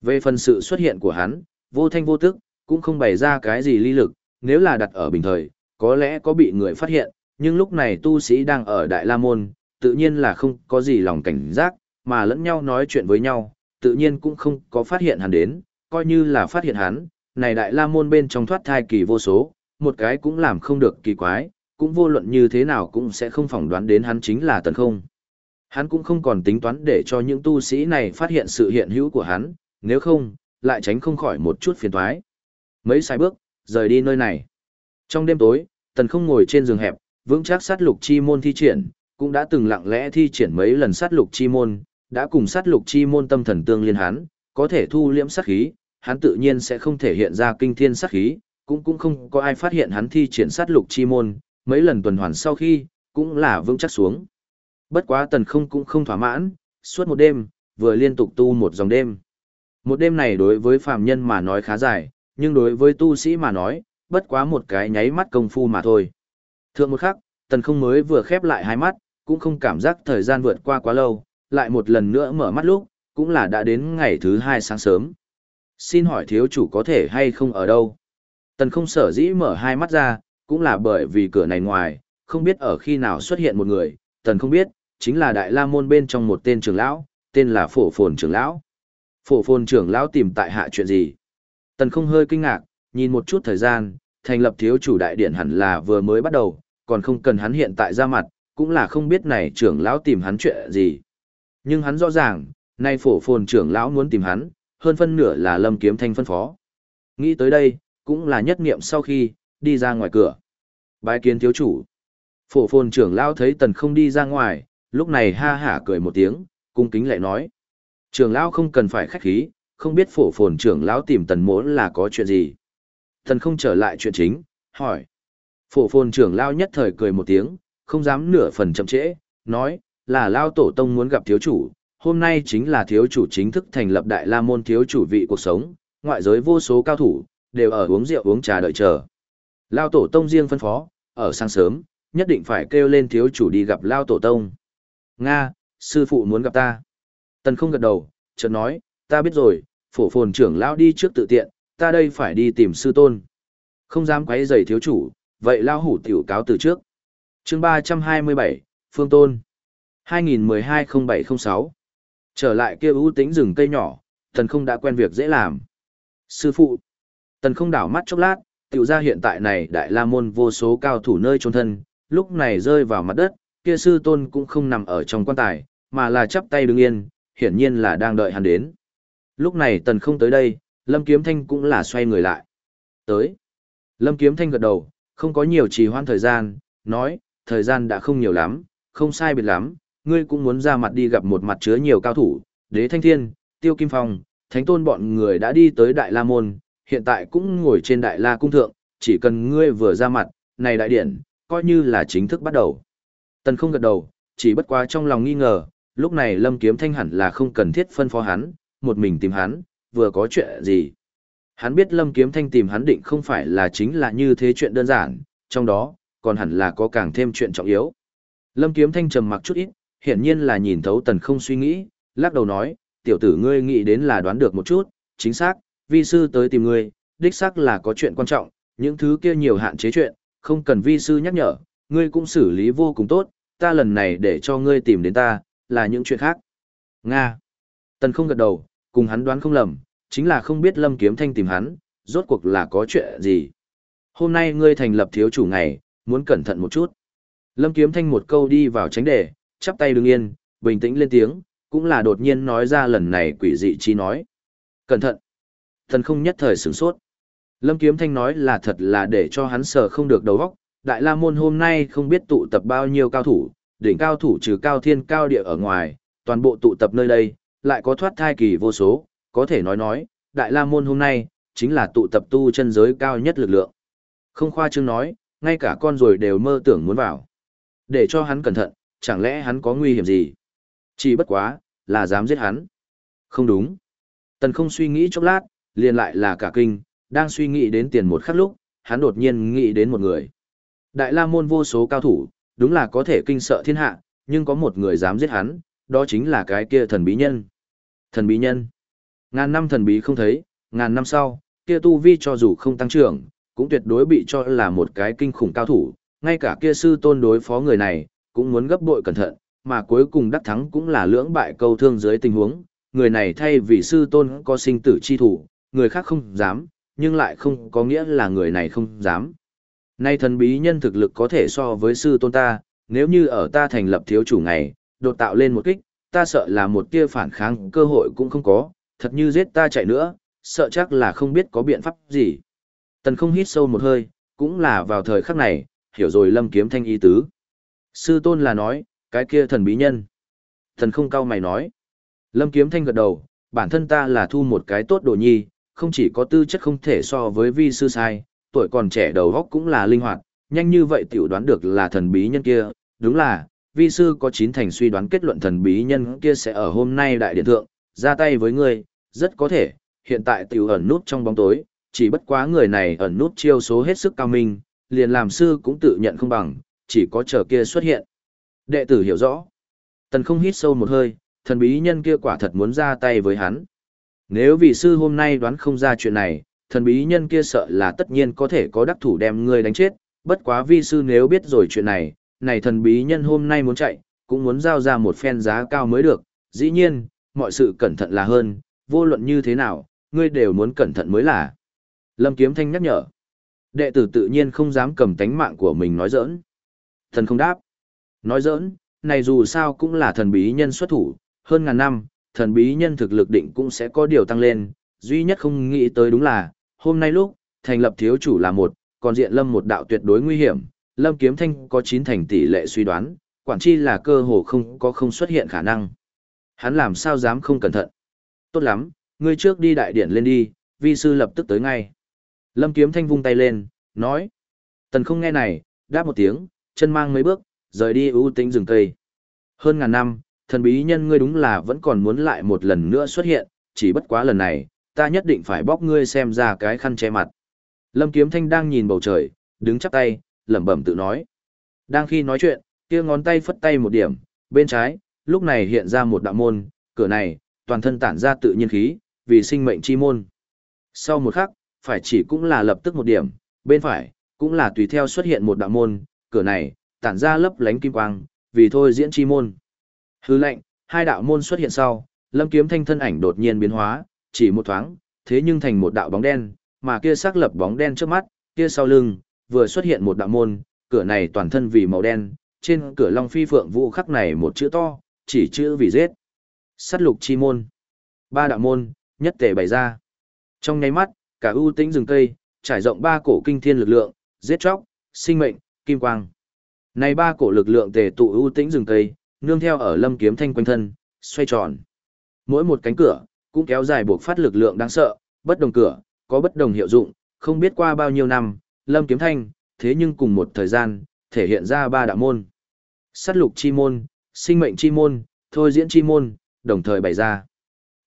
Về phần sự xuất hiện của hắn, vô thanh vô tức, cũng không bày ra cái gì ly lực, nếu là đặt ở bình thời, có lẽ có bị người phát hiện, nhưng lúc này tu sĩ đang ở Đại La Môn, tự nhiên là không có gì lòng cảnh giác, mà lẫn nhau nói chuyện với nhau, tự nhiên cũng không có phát hiện hắn đến, coi như là phát hiện hắn, này Đại La Môn bên trong thoát thai kỳ vô số, một cái cũng làm không được kỳ quái, cũng vô luận như thế nào cũng sẽ không phỏng đoán đến hắn chính là tần không. Hắn cũng không còn tính toán để cho những tu sĩ này phát hiện sự hiện hữu của hắn, nếu không, lại tránh không khỏi một chút phiền toái. Mấy sai bước, rời đi nơi này. Trong đêm tối, tần không ngồi trên giường hẹp, vững chắc sát lục chi môn thi triển, cũng đã từng lặng lẽ thi triển mấy lần sát lục chi môn, đã cùng sát lục chi môn tâm thần tương liên hắn, có thể thu liễm sát khí, hắn tự nhiên sẽ không thể hiện ra kinh thiên sát khí, cũng cũng không có ai phát hiện hắn thi triển sát lục chi môn, mấy lần tuần hoàn sau khi, cũng là vững chắc xuống. Bất quá tần không cũng không thỏa mãn, suốt một đêm, vừa liên tục tu một dòng đêm. Một đêm này đối với phàm nhân mà nói khá dài, nhưng đối với tu sĩ mà nói, bất quá một cái nháy mắt công phu mà thôi. Thượng một khắc, tần không mới vừa khép lại hai mắt, cũng không cảm giác thời gian vượt qua quá lâu, lại một lần nữa mở mắt lúc, cũng là đã đến ngày thứ hai sáng sớm. Xin hỏi thiếu chủ có thể hay không ở đâu? Tần không sở dĩ mở hai mắt ra, cũng là bởi vì cửa này ngoài, không biết ở khi nào xuất hiện một người, tần không biết, chính là đại la môn bên trong một tên trưởng lão, tên là phổ phồn trưởng lão. Phổ phồn trưởng lão tìm tại hạ chuyện gì? Tần không hơi kinh ngạc, nhìn một chút thời gian, thành lập thiếu chủ đại điện hẳn là vừa mới bắt đầu, còn không cần hắn hiện tại ra mặt, cũng là không biết này trưởng lão tìm hắn chuyện gì. Nhưng hắn rõ ràng, nay phổ phồn trưởng lão muốn tìm hắn, hơn phân nửa là lâm kiếm thanh phân phó. Nghĩ tới đây, cũng là nhất niệm sau khi, đi ra ngoài cửa. Bái kiến thiếu chủ. Phổ phồn trưởng lão thấy tần không đi ra ngoài, lúc này ha hả cười một tiếng, cung kính lại nói. Trưởng lão không cần phải khách khí, không biết phổ phồn trưởng lão tìm tần mỗ là có chuyện gì thần không trở lại chuyện chính, hỏi. Phổ phồn trưởng lao nhất thời cười một tiếng, không dám nửa phần chậm trễ, nói, là lao tổ tông muốn gặp thiếu chủ, hôm nay chính là thiếu chủ chính thức thành lập đại la môn thiếu chủ vị cuộc sống, ngoại giới vô số cao thủ, đều ở uống rượu uống trà đợi chờ. Lao tổ tông riêng phân phó, ở sáng sớm, nhất định phải kêu lên thiếu chủ đi gặp Lao tổ tông. Nga, sư phụ muốn gặp ta. Tần không gật đầu, chợt nói, ta biết rồi, phổ phồn trưởng Lao đi trước tự tiện, ta đây phải đi tìm sư tôn. Không dám quấy rầy thiếu chủ, vậy Lao hủ tiểu cáo từ trước. chương 327, Phương Tôn. 2012-0706. Trở lại kia ưu tính rừng cây nhỏ, tần không đã quen việc dễ làm. Sư phụ. Tần không đảo mắt chốc lát, tiểu ra hiện tại này đại la môn vô số cao thủ nơi trôn thân, lúc này rơi vào mặt đất, kia sư tôn cũng không nằm ở trong quan tài, mà là chắp tay đứng yên, hiển nhiên là đang đợi hắn đến. Lúc này tần không tới đây, Lâm Kiếm Thanh cũng là xoay người lại. Tới. Lâm Kiếm Thanh gật đầu, không có nhiều trì hoãn thời gian, nói, thời gian đã không nhiều lắm, không sai biệt lắm, ngươi cũng muốn ra mặt đi gặp một mặt chứa nhiều cao thủ, đế thanh thiên, tiêu kim phong, thánh tôn bọn người đã đi tới Đại La Môn, hiện tại cũng ngồi trên Đại La Cung Thượng, chỉ cần ngươi vừa ra mặt, này đại điển, coi như là chính thức bắt đầu. Tần không gật đầu, chỉ bất quá trong lòng nghi ngờ, lúc này Lâm Kiếm Thanh hẳn là không cần thiết phân phó hắn, một mình tìm hắn, vừa có chuyện gì. Hắn biết Lâm Kiếm Thanh tìm hắn định không phải là chính là như thế chuyện đơn giản, trong đó, còn hẳn là có càng thêm chuyện trọng yếu. Lâm Kiếm Thanh trầm mặc chút ít, hiển nhiên là nhìn thấu tần không suy nghĩ, lắc đầu nói, tiểu tử ngươi nghĩ đến là đoán được một chút, chính xác, vi sư tới tìm ngươi, đích xác là có chuyện quan trọng, những thứ kia nhiều hạn chế chuyện, không cần vi sư nhắc nhở, ngươi cũng xử lý vô cùng tốt, ta lần này để cho ngươi tìm đến ta, là những chuyện khác. Nga. Tần không gật đầu, cùng hắn đoán không lầm, chính là không biết Lâm Kiếm Thanh tìm hắn, rốt cuộc là có chuyện gì. Hôm nay ngươi thành lập thiếu chủ ngày, muốn cẩn thận một chút. Lâm Kiếm Thanh một câu đi vào tránh đề, chắp tay đứng yên, bình tĩnh lên tiếng, cũng là đột nhiên nói ra lần này quỷ dị chi nói. Cẩn thận! Thần không nhất thời sửng sốt. Lâm Kiếm Thanh nói là thật là để cho hắn sợ không được đầu óc. Đại La Môn hôm nay không biết tụ tập bao nhiêu cao thủ, đỉnh cao thủ trừ cao thiên cao địa ở ngoài, toàn bộ tụ tập nơi đây, lại có thoát thai kỳ vô số, có thể nói nói, Đại La Môn hôm nay, chính là tụ tập tu chân giới cao nhất lực lượng. Không khoa trương nói, ngay cả con rồi đều mơ tưởng muốn vào. Để cho hắn cẩn thận, chẳng lẽ hắn có nguy hiểm gì? Chỉ bất quá, là dám giết hắn. Không đúng. Tần không suy nghĩ chốc lát, liền lại là cả kinh, đang suy nghĩ đến tiền một khắc lúc, hắn đột nhiên nghĩ đến một người. Đại La Môn vô số cao thủ, đúng là có thể kinh sợ thiên hạ, nhưng có một người dám giết hắn, đó chính là cái kia thần bí nhân. Thần bí nhân. Ngàn năm thần bí không thấy, ngàn năm sau, kia tu vi cho dù không tăng trưởng, cũng tuyệt đối bị cho là một cái kinh khủng cao thủ, ngay cả kia sư tôn đối phó người này, cũng muốn gấp bội cẩn thận, mà cuối cùng đắc thắng cũng là lưỡng bại câu thương dưới tình huống, người này thay vì sư tôn có sinh tử chi thủ, người khác không dám, nhưng lại không có nghĩa là người này không dám. Nay thần bí nhân thực lực có thể so với sư tôn ta, nếu như ở ta thành lập thiếu chủ ngày, đột tạo lên một kích, ta sợ là một tia phản kháng cơ hội cũng không có, thật như giết ta chạy nữa, sợ chắc là không biết có biện pháp gì. Tần không hít sâu một hơi, cũng là vào thời khắc này, hiểu rồi lâm kiếm thanh ý tứ. Sư tôn là nói, cái kia thần bí nhân. Thần không cao mày nói. Lâm kiếm thanh gật đầu, bản thân ta là thu một cái tốt đồ nhi, không chỉ có tư chất không thể so với vi sư sai, tuổi còn trẻ đầu góc cũng là linh hoạt, nhanh như vậy tiểu đoán được là thần bí nhân kia, đúng là, vi sư có chín thành suy đoán kết luận thần bí nhân kia sẽ ở hôm nay đại điện thượng, ra tay với ngươi, rất có thể, hiện tại tiểu ẩn nút trong bóng tối, chỉ bất quá người này ẩn nút chiêu số hết sức cao minh, liền làm sư cũng tự nhận không bằng, chỉ có chờ kia xuất hiện. Đệ tử hiểu rõ. Tần không hít sâu một hơi, thần bí nhân kia quả thật muốn ra tay với hắn. Nếu vị sư hôm nay đoán không ra chuyện này, thần bí nhân kia sợ là tất nhiên có thể có đắc thủ đem ngươi đánh chết, bất quá vi sư nếu biết rồi chuyện này, này thần bí nhân hôm nay muốn chạy, cũng muốn giao ra một phen giá cao mới được, dĩ nhiên, mọi sự cẩn thận là hơn, vô luận như thế nào, ngươi đều muốn cẩn thận mới là. Lâm Kiếm Thanh nhắc nhở. Đệ tử tự nhiên không dám cầm tánh mạng của mình nói giỡn. Thần không đáp. Nói giỡn, này dù sao cũng là thần bí nhân xuất thủ, hơn ngàn năm, thần bí nhân thực lực định cũng sẽ có điều tăng lên, duy nhất không nghĩ tới đúng là, hôm nay lúc, thành lập thiếu chủ là một, còn diện lâm một đạo tuyệt đối nguy hiểm, lâm kiếm thanh có chín thành tỷ lệ suy đoán, quản chi là cơ hồ không có không xuất hiện khả năng. Hắn làm sao dám không cẩn thận. Tốt lắm, ngươi trước đi đại điện lên đi, vi sư lập tức tới ngay. Lâm kiếm thanh vung tay lên, nói. Tần không nghe này, đáp một tiếng, chân mang mấy bước, rời đi ưu tính rừng cây. Hơn ngàn năm, thần bí nhân ngươi đúng là vẫn còn muốn lại một lần nữa xuất hiện, chỉ bất quá lần này, ta nhất định phải bóc ngươi xem ra cái khăn che mặt. Lâm Kiếm Thanh đang nhìn bầu trời, đứng chắp tay, lẩm bẩm tự nói. Đang khi nói chuyện, kia ngón tay phất tay một điểm, bên trái, lúc này hiện ra một đạo môn, cửa này, toàn thân tản ra tự nhiên khí, vì sinh mệnh chi môn. Sau một khắc, phải chỉ cũng là lập tức một điểm, bên phải, cũng là tùy theo xuất hiện một đạo môn, cửa này, tản ra lấp lánh kim quang, vì thôi diễn chi môn. Hư lệnh, hai đạo môn xuất hiện sau, lâm kiếm thanh thân ảnh đột nhiên biến hóa, chỉ một thoáng, thế nhưng thành một đạo bóng đen, mà kia xác lập bóng đen trước mắt, kia sau lưng, vừa xuất hiện một đạo môn, cửa này toàn thân vì màu đen, trên cửa long phi phượng vũ khắc này một chữ to, chỉ chữ vì giết. Sát lục chi môn. Ba đạo môn, nhất tề bày ra. Trong nháy mắt, cả ưu tĩnh rừng cây, trải rộng ba cổ kinh thiên lực lượng, giết chóc, sinh mệnh, kim quang. Này ba cổ lực lượng tề tụ ưu tĩnh rừng cây, nương theo ở lâm kiếm thanh quanh thân, xoay tròn. Mỗi một cánh cửa, cũng kéo dài buộc phát lực lượng đáng sợ, bất đồng cửa, có bất đồng hiệu dụng, không biết qua bao nhiêu năm, lâm kiếm thanh, thế nhưng cùng một thời gian, thể hiện ra ba đạo môn. Sát lục chi môn, sinh mệnh chi môn, thôi diễn chi môn, đồng thời bày ra.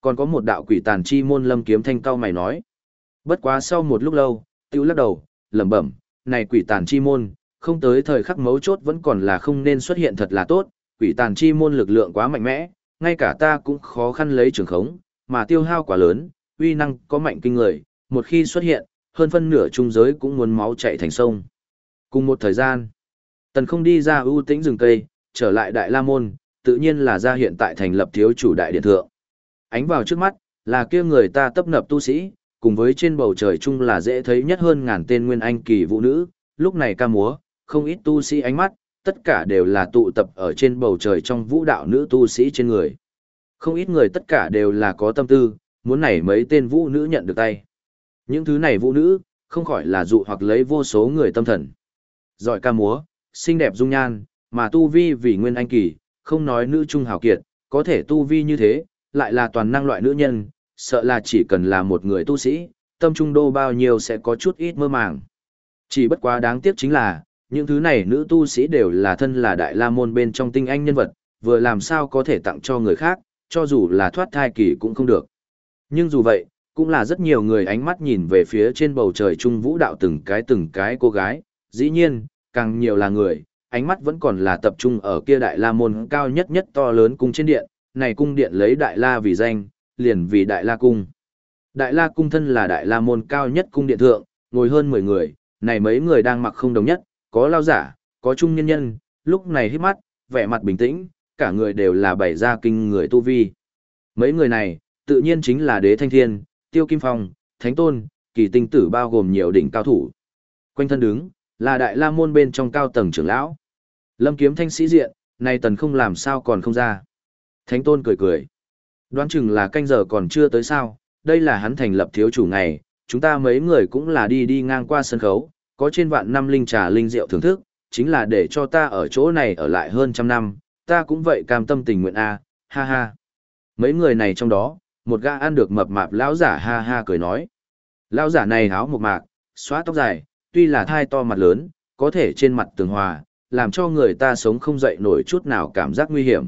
Còn có một đạo quỷ tàn chi môn lâm kiếm thanh cao mày nói. Bất quá sau một lúc lâu, tiêu lắc đầu, lẩm bẩm, này quỷ tàn chi môn, không tới thời khắc mấu chốt vẫn còn là không nên xuất hiện thật là tốt, quỷ tàn chi môn lực lượng quá mạnh mẽ, ngay cả ta cũng khó khăn lấy trường khống, mà tiêu hao quá lớn, uy năng có mạnh kinh người, một khi xuất hiện, hơn phân nửa trung giới cũng muốn máu chạy thành sông. Cùng một thời gian, tần không đi ra ưu tĩnh rừng cây, trở lại Đại La Môn, tự nhiên là ra hiện tại thành lập thiếu chủ đại điện thượng. Ánh vào trước mắt, là kia người ta tấp nập tu sĩ, cùng với trên bầu trời chung là dễ thấy nhất hơn ngàn tên nguyên anh kỳ vũ nữ, lúc này ca múa, không ít tu sĩ ánh mắt, tất cả đều là tụ tập ở trên bầu trời trong vũ đạo nữ tu sĩ trên người. Không ít người tất cả đều là có tâm tư, muốn này mấy tên vũ nữ nhận được tay. Những thứ này vũ nữ, không khỏi là dụ hoặc lấy vô số người tâm thần. Giỏi ca múa, xinh đẹp dung nhan, mà tu vi vì nguyên anh kỳ, không nói nữ trung hào kiệt, có thể tu vi như thế, lại là toàn năng loại nữ nhân, sợ là chỉ cần là một người tu sĩ, tâm trung đô bao nhiêu sẽ có chút ít mơ màng. Chỉ bất quá đáng tiếc chính là, những thứ này nữ tu sĩ đều là thân là đại la môn bên trong tinh anh nhân vật, vừa làm sao có thể tặng cho người khác, cho dù là thoát thai kỳ cũng không được. Nhưng dù vậy, cũng là rất nhiều người ánh mắt nhìn về phía trên bầu trời trung vũ đạo từng cái từng cái cô gái, dĩ nhiên, càng nhiều là người, ánh mắt vẫn còn là tập trung ở kia đại la môn cao nhất nhất to lớn cung trên điện, này cung điện lấy đại la vì danh, liền vì đại la cung. Đại la cung thân là đại la môn cao nhất cung điện thượng, ngồi hơn 10 người, này mấy người đang mặc không đồng nhất, có lao giả, có trung nhân nhân, lúc này hít mắt, vẻ mặt bình tĩnh, cả người đều là bảy gia kinh người tu vi. Mấy người này, tự nhiên chính là đế thanh thiên, tiêu kim phong, thánh tôn, kỳ tinh tử bao gồm nhiều đỉnh cao thủ. Quanh thân đứng, là đại la môn bên trong cao tầng trưởng lão. Lâm kiếm thanh sĩ diện, nay tần không làm sao còn không ra. Thánh tôn cười cười. Đoán chừng là canh giờ còn chưa tới sao, đây là hắn thành lập thiếu chủ ngày, chúng ta mấy người cũng là đi đi ngang qua sân khấu, có trên vạn năm linh trà linh rượu thưởng thức, chính là để cho ta ở chỗ này ở lại hơn trăm năm, ta cũng vậy cam tâm tình nguyện a, ha ha. Mấy người này trong đó, một gã ăn được mập mạp lão giả ha ha cười nói. Lão giả này háo một mạc, xóa tóc dài, tuy là thai to mặt lớn, có thể trên mặt tường hòa, làm cho người ta sống không dậy nổi chút nào cảm giác nguy hiểm.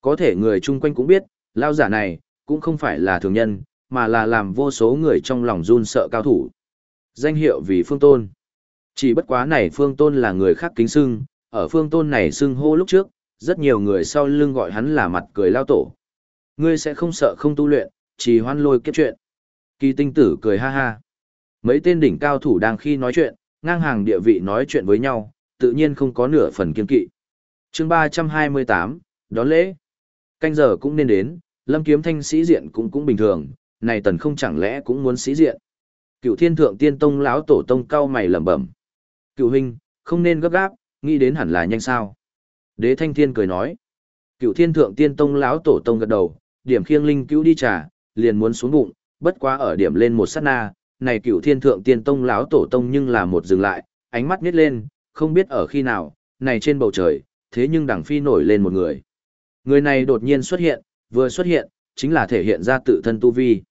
Có thể người chung quanh cũng biết, lão giả này, cũng không phải là thường nhân, mà là làm vô số người trong lòng run sợ cao thủ. Danh hiệu vì phương tôn. Chỉ bất quá này phương tôn là người khác kính xưng, ở phương tôn này xưng hô lúc trước, rất nhiều người sau lưng gọi hắn là mặt cười lao tổ. Ngươi sẽ không sợ không tu luyện, chỉ hoan lôi kết chuyện. Kỳ tinh tử cười ha ha. Mấy tên đỉnh cao thủ đang khi nói chuyện, ngang hàng địa vị nói chuyện với nhau, tự nhiên không có nửa phần kiên kỵ. chương 328, đón lễ. Canh giờ cũng nên đến, lâm kiếm thanh sĩ diện cũng cũng bình thường, này tần không chẳng lẽ cũng muốn sĩ diện. Cựu thiên thượng tiên tông lão tổ tông cao mày lẩm bẩm. Cựu huynh, không nên gấp gáp, nghĩ đến hẳn là nhanh sao. Đế thanh thiên cười nói. Cựu thiên thượng tiên tông lão tổ tông gật đầu, điểm khiêng linh cứu đi trà, liền muốn xuống bụng, bất quá ở điểm lên một sát na, này cựu thiên thượng tiên tông lão tổ tông nhưng là một dừng lại, ánh mắt nhếch lên, không biết ở khi nào, này trên bầu trời, thế nhưng đằng phi nổi lên một người. Người này đột nhiên xuất hiện, vừa xuất hiện, chính là thể hiện ra tự thân tu vi.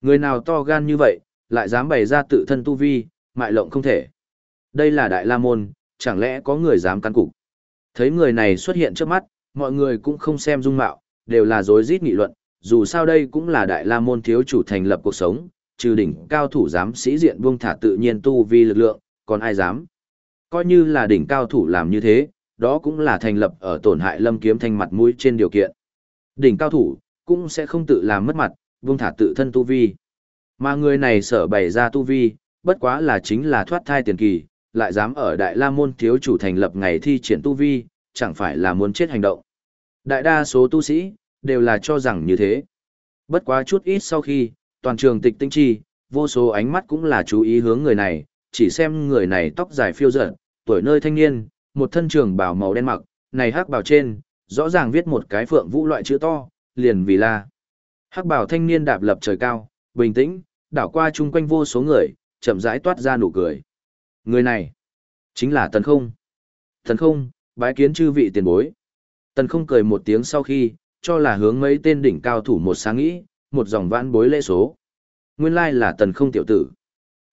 Người nào to gan như vậy, lại dám bày ra tự thân tu vi, mại lộng không thể. Đây là Đại La Môn, chẳng lẽ có người dám căn cục. Thấy người này xuất hiện trước mắt, mọi người cũng không xem dung mạo, đều là dối rít nghị luận, dù sao đây cũng là Đại La Môn thiếu chủ thành lập cuộc sống, trừ đỉnh cao thủ dám sĩ diện buông thả tự nhiên tu vi lực lượng, còn ai dám. Coi như là đỉnh cao thủ làm như thế, đó cũng là thành lập ở tổn hại lâm kiếm thanh mặt mũi trên điều kiện. Đỉnh cao thủ, cũng sẽ không tự làm mất mặt, buông thả tự thân tu vi. Mà người này sở bày ra tu vi, bất quá là chính là thoát thai tiền kỳ, lại dám ở Đại La Môn thiếu chủ thành lập ngày thi triển tu vi, chẳng phải là muốn chết hành động. Đại đa số tu sĩ, đều là cho rằng như thế. Bất quá chút ít sau khi, toàn trường tịch tinh chi, vô số ánh mắt cũng là chú ý hướng người này, chỉ xem người này tóc dài phiêu dở, tuổi nơi thanh niên, một thân trường bào màu đen mặc, này hắc bào trên, rõ ràng viết một cái phượng vũ loại chữ to, liền vì là. Hắc bào thanh niên đạp lập trời cao, bình tĩnh, đảo qua chung quanh vô số người, chậm rãi toát ra nụ cười. Người này, chính là Tần Không. Tần Không, bái kiến chư vị tiền bối. Tần Không cười một tiếng sau khi, cho là hướng mấy tên đỉnh cao thủ một sáng nghĩ, một dòng vãn bối lễ số. Nguyên lai là Tần Không tiểu tử.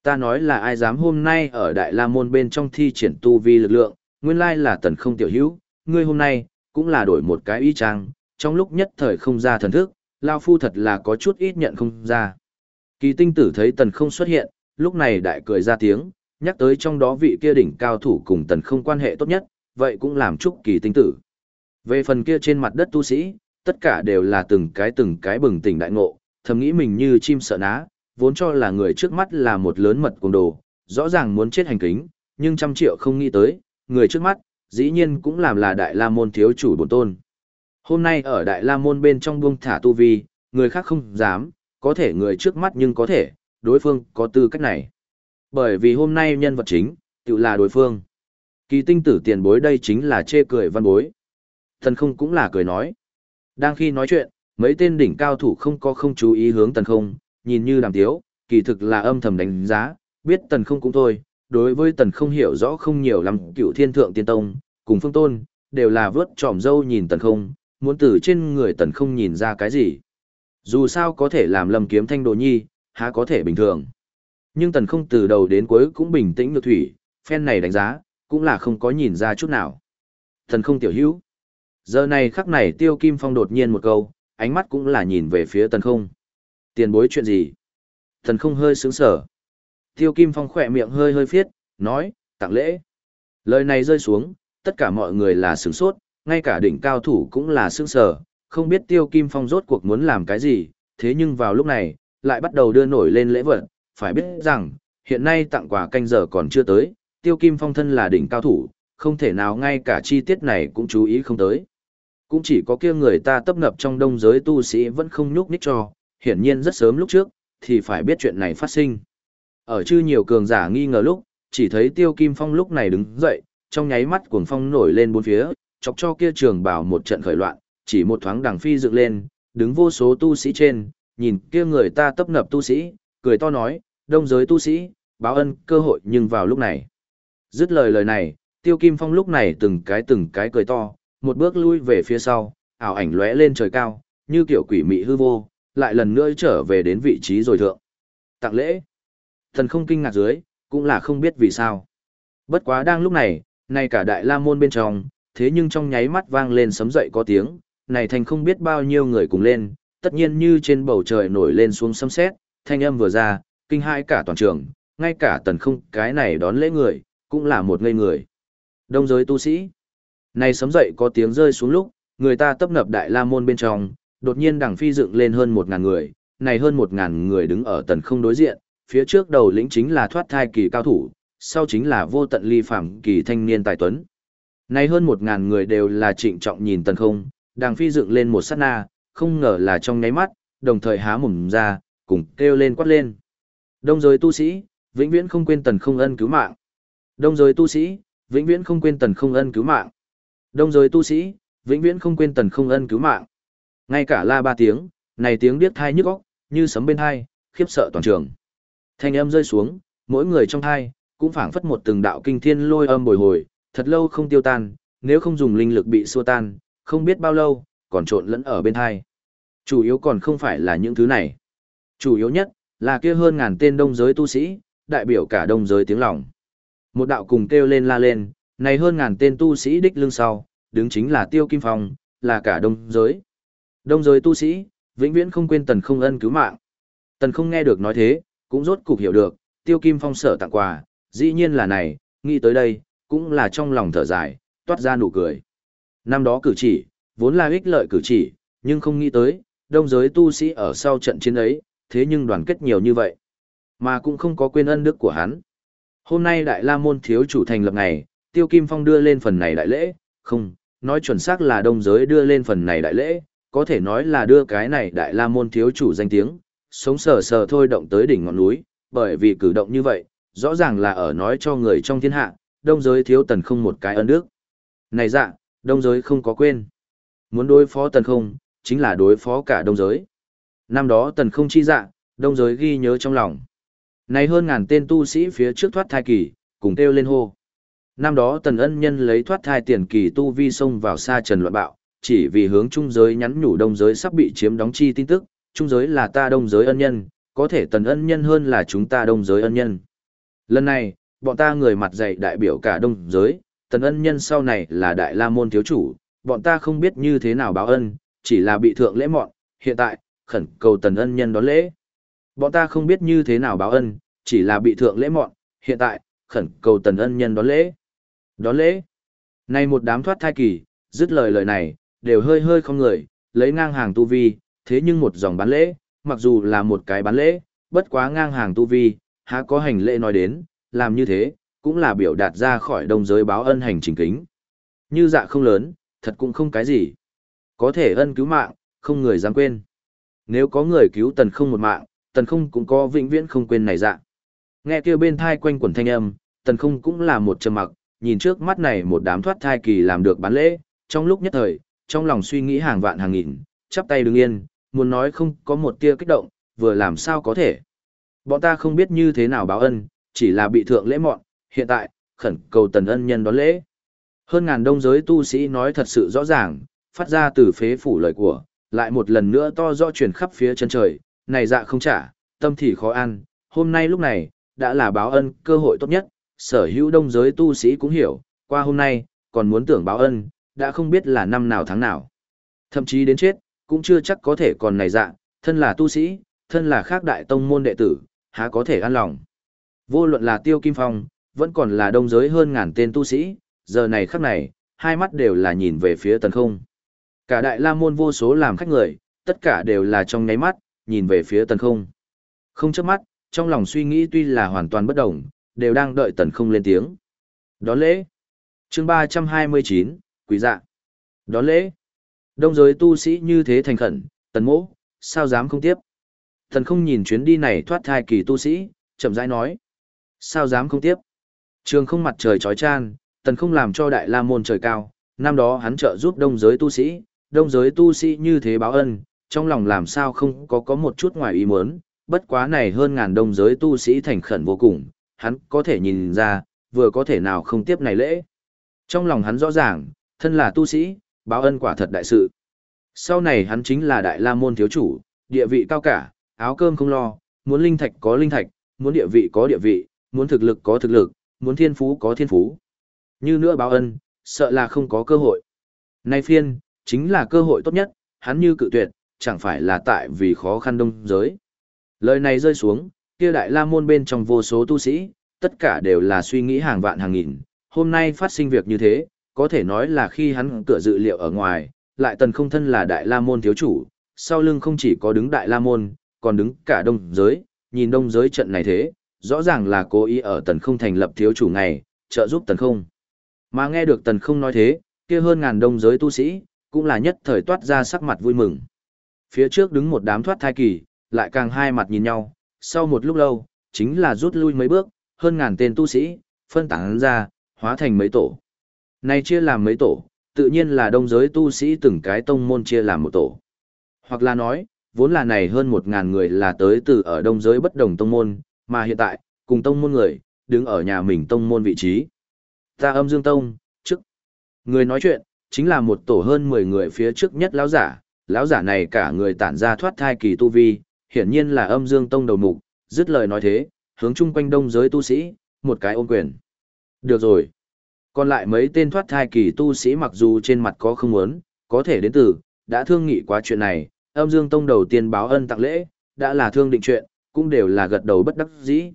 Ta nói là ai dám hôm nay ở Đại La Môn bên trong thi triển tu vi lực lượng, nguyên lai là Tần Không tiểu hữu, ngươi hôm nay, cũng là đổi một cái y trang, trong lúc nhất thời không ra thần thức, Lao Phu thật là có chút ít nhận không ra. Kỳ tinh tử thấy Tần Không xuất hiện, lúc này đại cười ra tiếng, nhắc tới trong đó vị kia đỉnh cao thủ cùng tần không quan hệ tốt nhất, vậy cũng làm chúc kỳ tinh tử. Về phần kia trên mặt đất tu sĩ, tất cả đều là từng cái từng cái bừng tỉnh đại ngộ, thầm nghĩ mình như chim sợ ná, vốn cho là người trước mắt là một lớn mật cùng đồ, rõ ràng muốn chết hành kính, nhưng trăm triệu không nghĩ tới, người trước mắt, dĩ nhiên cũng làm là đại la môn thiếu chủ bổn tôn. Hôm nay ở đại la môn bên trong buông thả tu vi, người khác không dám, có thể người trước mắt nhưng có thể, đối phương có tư cách này. Bởi vì hôm nay nhân vật chính, tự là đối phương. Kỳ tinh tử tiền bối đây chính là chê cười văn bối. Thần không cũng là cười nói. Đang khi nói chuyện, Mấy tên đỉnh cao thủ không có không chú ý hướng tần không, nhìn như đàm tiếu, kỳ thực là âm thầm đánh giá, biết tần không cũng thôi, đối với tần không hiểu rõ không nhiều lắm cựu thiên thượng tiên tông, cùng phương tôn, đều là vớt tròm dâu nhìn tần không, muốn từ trên người tần không nhìn ra cái gì. Dù sao có thể làm lâm kiếm thanh đồ nhi, há có thể bình thường. Nhưng tần không từ đầu đến cuối cũng bình tĩnh được thủy, phen này đánh giá, cũng là không có nhìn ra chút nào. Tần không tiểu hữu. Giờ này khắc này tiêu kim phong đột nhiên một câu, ánh mắt cũng là nhìn về phía tần không. Tiền bối chuyện gì? Tần không hơi sướng sở. Tiêu kim phong khỏe miệng hơi hơi phiết, nói, tặng lễ. Lời này rơi xuống, tất cả mọi người là sướng sốt, ngay cả đỉnh cao thủ cũng là sướng sở, không biết tiêu kim phong rốt cuộc muốn làm cái gì, thế nhưng vào lúc này, lại bắt đầu đưa nổi lên lễ vật, phải biết rằng, hiện nay tặng quà canh giờ còn chưa tới, tiêu kim phong thân là đỉnh cao thủ, không thể nào ngay cả chi tiết này cũng chú ý không tới. Cũng chỉ có kia người ta tấp nập trong đông giới tu sĩ vẫn không nhúc nhích cho, hiển nhiên rất sớm lúc trước, thì phải biết chuyện này phát sinh. Ở chư nhiều cường giả nghi ngờ lúc, chỉ thấy tiêu kim phong lúc này đứng dậy, trong nháy mắt cuồng phong nổi lên bốn phía, chọc cho kia trường bảo một trận khởi loạn, chỉ một thoáng đằng phi dựng lên, đứng vô số tu sĩ trên, nhìn kia người ta tấp nập tu sĩ, cười to nói, đông giới tu sĩ, báo ân cơ hội nhưng vào lúc này. Dứt lời lời này, tiêu kim phong lúc này từng cái từng cái cười to, một bước lui về phía sau, ảo ảnh lóe lên trời cao, như kiểu quỷ mị hư vô, lại lần nữa trở về đến vị trí rồi thượng. Tặng lễ. Thần không kinh ngạc dưới, cũng là không biết vì sao. Bất quá đang lúc này, nay cả đại la môn bên trong, thế nhưng trong nháy mắt vang lên sấm dậy có tiếng, này thành không biết bao nhiêu người cùng lên, tất nhiên như trên bầu trời nổi lên xuống sấm sét, thanh âm vừa ra, kinh hai cả toàn trường, ngay cả tần không cái này đón lễ người, cũng là một ngây người. Đông giới tu sĩ. Này sấm dậy có tiếng rơi xuống lúc, người ta tấp nập đại la môn bên trong, đột nhiên đằng phi dựng lên hơn một ngàn người, này hơn một ngàn người đứng ở tần không đối diện, phía trước đầu lĩnh chính là thoát thai kỳ cao thủ, sau chính là vô tận ly phạm kỳ thanh niên tài tuấn. Này hơn một ngàn người đều là trịnh trọng nhìn tần không, đằng phi dựng lên một sát na, không ngờ là trong nháy mắt, đồng thời há mồm ra, cùng kêu lên quát lên. Đông giới tu sĩ, vĩnh viễn không quên tần không ân cứu mạng. Đông giới tu sĩ, vĩnh viễn không quên tần không ân cứu mạng. Đông giới tu sĩ, vĩnh viễn không quên tần không ân cứu mạng. Ngay cả la ba tiếng, này tiếng điếc thai nhức óc, như sấm bên hai khiếp sợ toàn trường. Thanh âm rơi xuống, mỗi người trong thai, cũng phảng phất một từng đạo kinh thiên lôi âm bồi hồi, thật lâu không tiêu tan, nếu không dùng linh lực bị xua tan, không biết bao lâu, còn trộn lẫn ở bên thai. Chủ yếu còn không phải là những thứ này. Chủ yếu nhất, là kia hơn ngàn tên đông giới tu sĩ, đại biểu cả đông giới tiếng lòng. Một đạo cùng kêu lên la lên, này hơn ngàn tên tu sĩ đích lưng sau, đứng chính là Tiêu Kim Phong, là cả đông giới. Đông giới tu sĩ, vĩnh viễn không quên tần không ân cứu mạng. Tần không nghe được nói thế, cũng rốt cục hiểu được, Tiêu Kim Phong sở tặng quà, dĩ nhiên là này, nghĩ tới đây, cũng là trong lòng thở dài, toát ra nụ cười. Năm đó cử chỉ, vốn là ích lợi cử chỉ, nhưng không nghĩ tới, đông giới tu sĩ ở sau trận chiến ấy, thế nhưng đoàn kết nhiều như vậy. Mà cũng không có quên ân đức của hắn. Hôm nay Đại La Môn thiếu chủ thành lập ngày, Tiêu Kim Phong đưa lên phần này đại lễ, không, nói chuẩn xác là đông giới đưa lên phần này đại lễ, có thể nói là đưa cái này Đại La Môn thiếu chủ danh tiếng, sống sờ sờ thôi động tới đỉnh ngọn núi, bởi vì cử động như vậy, rõ ràng là ở nói cho người trong thiên hạ, đông giới thiếu tần không một cái ân đức. Này dạ, đông giới không có quên. Muốn đối phó tần không, chính là đối phó cả đông giới. Năm đó tần không chi dạ, đông giới ghi nhớ trong lòng. Này hơn ngàn tên tu sĩ phía trước thoát thai kỳ, cùng kêu lên hô. Năm đó tần ân nhân lấy thoát thai tiền kỳ tu vi xông vào xa trần loạn bạo, chỉ vì hướng trung giới nhắn nhủ đông giới sắp bị chiếm đóng chi tin tức, trung giới là ta đông giới ân nhân, có thể tần ân nhân hơn là chúng ta đông giới ân nhân. Lần này, bọn ta người mặt dạy đại biểu cả đông giới, tần ân nhân sau này là đại la môn thiếu chủ, bọn ta không biết như thế nào báo ân, chỉ là bị thượng lễ mọn, hiện tại, khẩn cầu tần ân nhân đón lễ. Bọn ta không biết như thế nào báo ân, chỉ là bị thượng lễ mọn, hiện tại, khẩn cầu tần ân nhân đón lễ. Đón lễ. Này một đám thoát thai kỳ, dứt lời lời này, đều hơi hơi không người, lấy ngang hàng tu vi, thế nhưng một dòng bán lễ, mặc dù là một cái bán lễ, bất quá ngang hàng tu vi, há có hành lễ nói đến, làm như thế, cũng là biểu đạt ra khỏi đông giới báo ân hành trình kính. Như dạ không lớn, thật cũng không cái gì. Có thể ân cứu mạng, không người dám quên. Nếu có người cứu tần không một mạng, tần không cũng có vĩnh viễn không quên này dạ. Nghe kêu bên thai quanh quần thanh âm, tần không cũng là một trầm mặc, nhìn trước mắt này một đám thoát thai kỳ làm được bán lễ, trong lúc nhất thời, trong lòng suy nghĩ hàng vạn hàng nghìn, chắp tay đứng yên, muốn nói không có một tia kích động, vừa làm sao có thể. Bọn ta không biết như thế nào báo ân, chỉ là bị thượng lễ mọn, hiện tại, khẩn cầu tần ân nhân đón lễ. Hơn ngàn đông giới tu sĩ nói thật sự rõ ràng, phát ra từ phế phủ lời của, lại một lần nữa to rõ truyền khắp phía chân trời, này dạ không trả, tâm thì khó ăn, hôm nay lúc này, đã là báo ân cơ hội tốt nhất, sở hữu đông giới tu sĩ cũng hiểu, qua hôm nay, còn muốn tưởng báo ân, đã không biết là năm nào tháng nào. Thậm chí đến chết, cũng chưa chắc có thể còn này dạng, thân là tu sĩ, thân là khác đại tông môn đệ tử, há có thể an lòng. Vô luận là Tiêu Kim Phong, vẫn còn là đông giới hơn ngàn tên tu sĩ, giờ này khắc này, hai mắt đều là nhìn về phía tần không. Cả đại la môn vô số làm khách người, tất cả đều là trong nháy mắt, nhìn về phía tần không. Không chớp mắt, trong lòng suy nghĩ tuy là hoàn toàn bất đồng, đều đang đợi tần không lên tiếng. Đón lễ. chương 329, quý dạ. Đón lễ. Đông giới tu sĩ như thế thành khẩn, tần mỗ, sao dám không tiếp. Tần không nhìn chuyến đi này thoát thai kỳ tu sĩ, chậm rãi nói. Sao dám không tiếp. Trường không mặt trời trói chan, tần không làm cho đại la môn trời cao, năm đó hắn trợ giúp đông giới tu sĩ, đông giới tu sĩ như thế báo ân, trong lòng làm sao không có có một chút ngoài ý muốn, bất quá này hơn ngàn đông giới tu sĩ thành khẩn vô cùng, hắn có thể nhìn ra, vừa có thể nào không tiếp này lễ. Trong lòng hắn rõ ràng, thân là tu sĩ, báo ân quả thật đại sự. Sau này hắn chính là đại la môn thiếu chủ, địa vị cao cả, áo cơm không lo, muốn linh thạch có linh thạch, muốn địa vị có địa vị, muốn thực lực có thực lực, muốn thiên phú có thiên phú. Như nữa báo ân, sợ là không có cơ hội. Nay phiên, chính là cơ hội tốt nhất, hắn như cự tuyệt, chẳng phải là tại vì khó khăn đông giới. Lời này rơi xuống, kia đại la môn bên trong vô số tu sĩ, tất cả đều là suy nghĩ hàng vạn hàng nghìn, hôm nay phát sinh việc như thế, có thể nói là khi hắn cửa dự liệu ở ngoài, lại tần không thân là đại la môn thiếu chủ, sau lưng không chỉ có đứng đại la môn, còn đứng cả đông giới, nhìn đông giới trận này thế, rõ ràng là cố ý ở tần không thành lập thiếu chủ ngày, trợ giúp tần không. Mà nghe được tần không nói thế, kia hơn ngàn đông giới tu sĩ, cũng là nhất thời toát ra sắc mặt vui mừng. Phía trước đứng một đám thoát thai kỳ, lại càng hai mặt nhìn nhau, sau một lúc lâu, chính là rút lui mấy bước, hơn ngàn tên tu sĩ, phân tán ra, hóa thành mấy tổ. Này chia làm mấy tổ, tự nhiên là đông giới tu sĩ từng cái tông môn chia làm một tổ. Hoặc là nói, vốn là này hơn một ngàn người là tới từ ở đông giới bất đồng tông môn, mà hiện tại, cùng tông môn người, đứng ở nhà mình tông môn vị trí. Ta âm dương tông, trước. Người nói chuyện, chính là một tổ hơn 10 người phía trước nhất lão giả, lão giả này cả người tản ra thoát thai kỳ tu vi, hiển nhiên là âm dương tông đầu mục, dứt lời nói thế, hướng chung quanh đông giới tu sĩ, một cái ôm quyền. Được rồi. Còn lại mấy tên thoát thai kỳ tu sĩ mặc dù trên mặt có không muốn, có thể đến từ, đã thương nghị qua chuyện này, âm dương tông đầu tiên báo ân tặng lễ, đã là thương định chuyện, cũng đều là gật đầu bất đắc dĩ.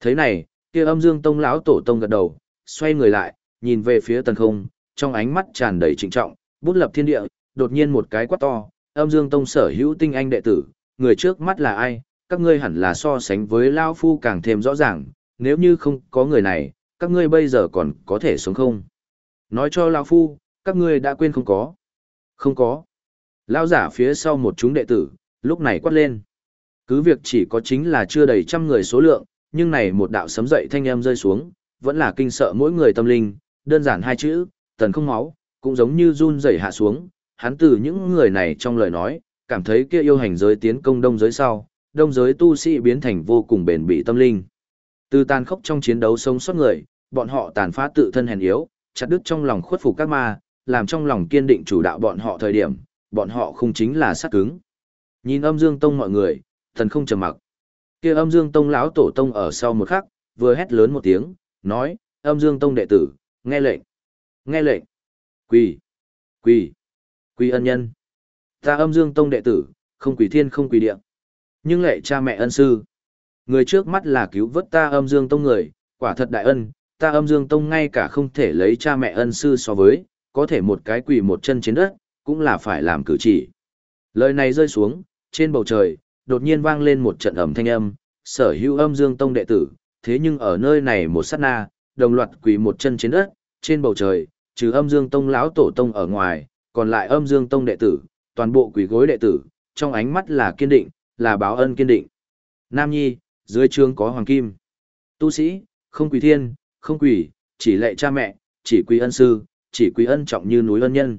Thế này, kia âm dương tông lão tổ tông gật đầu, xoay người lại, nhìn về phía tần không, trong ánh mắt tràn đầy trịnh trọng, bút lập thiên địa, đột nhiên một cái quát to, âm dương tông sở hữu tinh anh đệ tử, người trước mắt là ai, các ngươi hẳn là so sánh với Lao Phu càng thêm rõ ràng, nếu như không có người này, các ngươi bây giờ còn có thể sống không? Nói cho Lao Phu, các ngươi đã quên không có. Không có. Lao giả phía sau một chúng đệ tử, lúc này quát lên. Cứ việc chỉ có chính là chưa đầy trăm người số lượng, nhưng này một đạo sấm dậy thanh âm rơi xuống, vẫn là kinh sợ mỗi người tâm linh, đơn giản hai chữ, tần không máu, cũng giống như run rẩy hạ xuống, hắn từ những người này trong lời nói, cảm thấy kia yêu hành giới tiến công đông giới sau, đông giới tu sĩ biến thành vô cùng bền bỉ tâm linh. Từ tàn khốc trong chiến đấu sống sót người, bọn họ tàn phá tự thân hèn yếu, chặt đứt trong lòng khuất phục các ma, làm trong lòng kiên định chủ đạo bọn họ thời điểm, bọn họ không chính là sát cứng. Nhìn âm dương tông mọi người, thần không trầm mặc. Kia âm dương tông lão tổ tông ở sau một khắc, vừa hét lớn một tiếng, nói, âm dương tông đệ tử, nghe lệnh, nghe lệnh, quỳ, quỳ, quỳ ân nhân. Ta âm dương tông đệ tử, không quỳ thiên không quỳ địa. Nhưng lệ cha mẹ ân sư. Người trước mắt là cứu vớt ta âm dương tông người, quả thật đại ân, ta âm dương tông ngay cả không thể lấy cha mẹ ân sư so với, có thể một cái quỳ một chân trên đất, cũng là phải làm cử chỉ. Lời này rơi xuống, trên bầu trời, đột nhiên vang lên một trận ẩm thanh âm, sở hữu âm dương tông đệ tử, thế nhưng ở nơi này một sát na, đồng loạt quỳ một chân trên đất, trên bầu trời, trừ âm dương tông lão tổ tông ở ngoài, còn lại âm dương tông đệ tử, toàn bộ quỳ gối đệ tử, trong ánh mắt là kiên định, là báo ân kiên định. Nam Nhi, dưới trường có hoàng kim. Tu sĩ, không quỳ thiên, không quỳ, chỉ lệ cha mẹ, chỉ quỳ ân sư, chỉ quỳ ân trọng như núi ân nhân.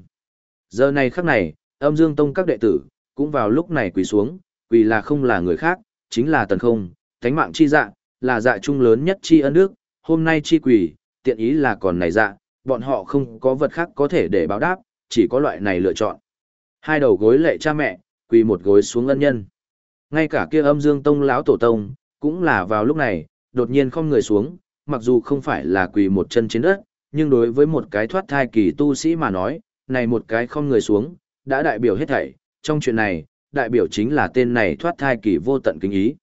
Giờ này khắc này, âm dương tông các đệ tử, cũng vào lúc này quỳ xuống, quỳ là không là người khác, chính là tần không, thánh mạng chi dạ, là dạ trung lớn nhất chi ân đức, hôm nay chi quỳ, tiện ý là còn này dạ, bọn họ không có vật khác có thể để báo đáp, chỉ có loại này lựa chọn. Hai đầu gối lệ cha mẹ, quỳ một gối xuống ân nhân. Ngay cả kia âm dương tông lão tổ tông, cũng là vào lúc này, đột nhiên không người xuống, mặc dù không phải là quỳ một chân trên đất, nhưng đối với một cái thoát thai kỳ tu sĩ mà nói, này một cái không người xuống, đã đại biểu hết thảy, trong chuyện này, đại biểu chính là tên này thoát thai kỳ vô tận kính ý.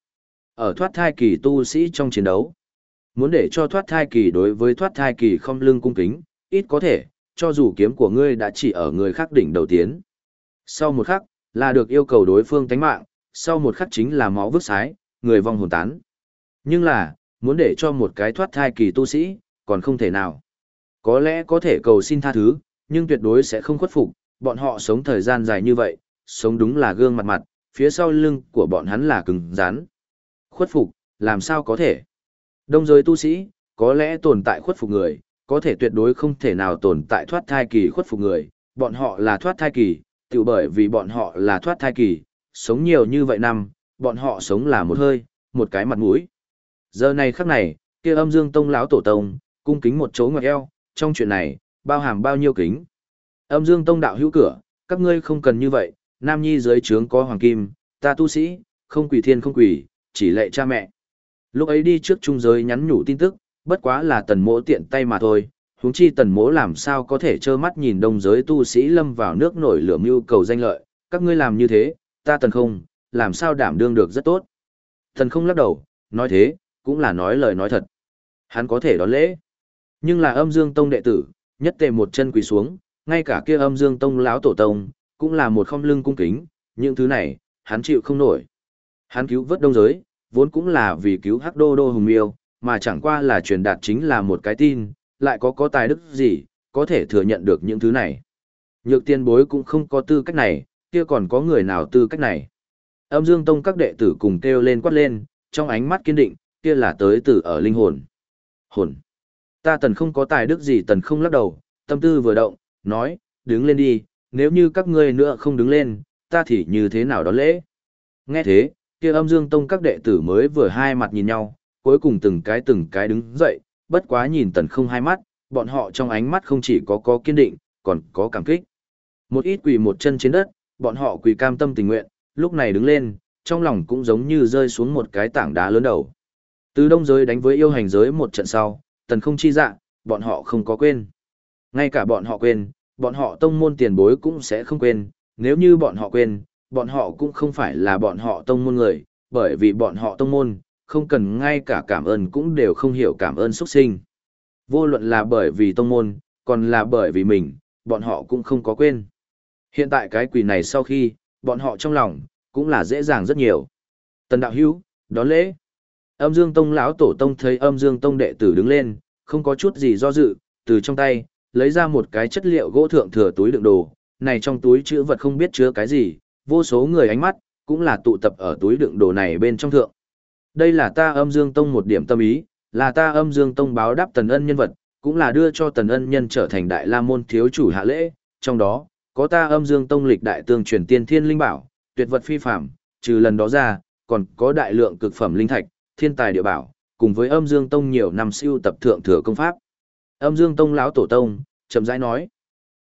Ở thoát thai kỳ tu sĩ trong chiến đấu, muốn để cho thoát thai kỳ đối với thoát thai kỳ không lưng cung kính, ít có thể, cho dù kiếm của ngươi đã chỉ ở người khác đỉnh đầu tiến. Sau một khắc, là được yêu cầu đối phương tánh mạng, sau một khắc chính là máu vứt sái, người vong hồn tán. Nhưng là, muốn để cho một cái thoát thai kỳ tu sĩ, còn không thể nào. Có lẽ có thể cầu xin tha thứ, nhưng tuyệt đối sẽ không khuất phục, bọn họ sống thời gian dài như vậy, sống đúng là gương mặt mặt, phía sau lưng của bọn hắn là cứng rắn. Khuất phục, làm sao có thể? Đông giới tu sĩ, có lẽ tồn tại khuất phục người, có thể tuyệt đối không thể nào tồn tại thoát thai kỳ khuất phục người, bọn họ là thoát thai kỳ, tự bởi vì bọn họ là thoát thai kỳ, sống nhiều như vậy năm, bọn họ sống là một hơi, một cái mặt mũi. Giờ này khắc này, kia âm dương tông lão tổ tông, cung kính một chỗ ngoặc eo, trong chuyện này, bao hàm bao nhiêu kính. Âm dương tông đạo hữu cửa, các ngươi không cần như vậy, nam nhi dưới trướng có hoàng kim, ta tu sĩ, không quỷ thiên không quỷ, chỉ lệ cha mẹ. Lúc ấy đi trước trung giới nhắn nhủ tin tức, bất quá là tần mỗ tiện tay mà thôi, huống chi tần mỗ làm sao có thể trơ mắt nhìn đông giới tu sĩ lâm vào nước nổi lửa mưu cầu danh lợi, các ngươi làm như thế, ta tần không, làm sao đảm đương được rất tốt. Tần không lắc đầu, nói thế, cũng là nói lời nói thật. Hắn có thể đón lễ, nhưng là âm dương tông đệ tử, nhất tề một chân quỳ xuống, ngay cả kia âm dương tông lão tổ tông, cũng là một không lưng cung kính, những thứ này, hắn chịu không nổi. Hắn cứu vớt đông giới, vốn cũng là vì cứu hắc đô đô hùng miêu, mà chẳng qua là truyền đạt chính là một cái tin, lại có có tài đức gì, có thể thừa nhận được những thứ này. Nhược tiên bối cũng không có tư cách này, kia còn có người nào tư cách này. Âm dương tông các đệ tử cùng kêu lên quát lên, trong ánh mắt kiên định, kia là tới từ ở linh hồn. Hồn. Ta tần không có tài đức gì tần không lắc đầu, tâm tư vừa động, nói, đứng lên đi, nếu như các ngươi nữa không đứng lên, ta thì như thế nào đó lễ. Nghe thế, kia âm dương tông các đệ tử mới vừa hai mặt nhìn nhau, cuối cùng từng cái từng cái đứng dậy, bất quá nhìn tần không hai mắt, bọn họ trong ánh mắt không chỉ có có kiên định, còn có cảm kích. Một ít quỳ một chân trên đất, bọn họ quỳ cam tâm tình nguyện, lúc này đứng lên, trong lòng cũng giống như rơi xuống một cái tảng đá lớn đầu. Từ đông giới đánh với yêu hành giới một trận sau, tần không chi dạ, bọn họ không có quên. Ngay cả bọn họ quên, bọn họ tông môn tiền bối cũng sẽ không quên, nếu như bọn họ quên, bọn họ cũng không phải là bọn họ tông môn người, bởi vì bọn họ tông môn, không cần ngay cả cảm ơn cũng đều không hiểu cảm ơn xuất sinh. Vô luận là bởi vì tông môn, còn là bởi vì mình, bọn họ cũng không có quên. Hiện tại cái quỷ này sau khi, bọn họ trong lòng, cũng là dễ dàng rất nhiều. Tần đạo hữu, đón lễ. Âm Dương Tông lão tổ tông thấy Âm Dương Tông đệ tử đứng lên, không có chút gì do dự, từ trong tay lấy ra một cái chất liệu gỗ thượng thừa túi đựng đồ, này trong túi chứa vật không biết chứa cái gì, vô số người ánh mắt cũng là tụ tập ở túi đựng đồ này bên trong thượng. Đây là ta Âm Dương Tông một điểm tâm ý, là ta Âm Dương Tông báo đáp Tần Ân nhân vật, cũng là đưa cho Tần Ân nhân trở thành đại la môn thiếu chủ hạ lễ, trong đó có ta Âm Dương Tông lịch đại tương truyền tiên thiên linh bảo, tuyệt vật phi phàm, trừ lần đó ra, còn có đại lượng cực phẩm linh thạch, thiên tài địa bảo, cùng với âm dương tông nhiều năm siêu tập thượng thừa công pháp. Âm dương tông lão tổ tông, chậm rãi nói.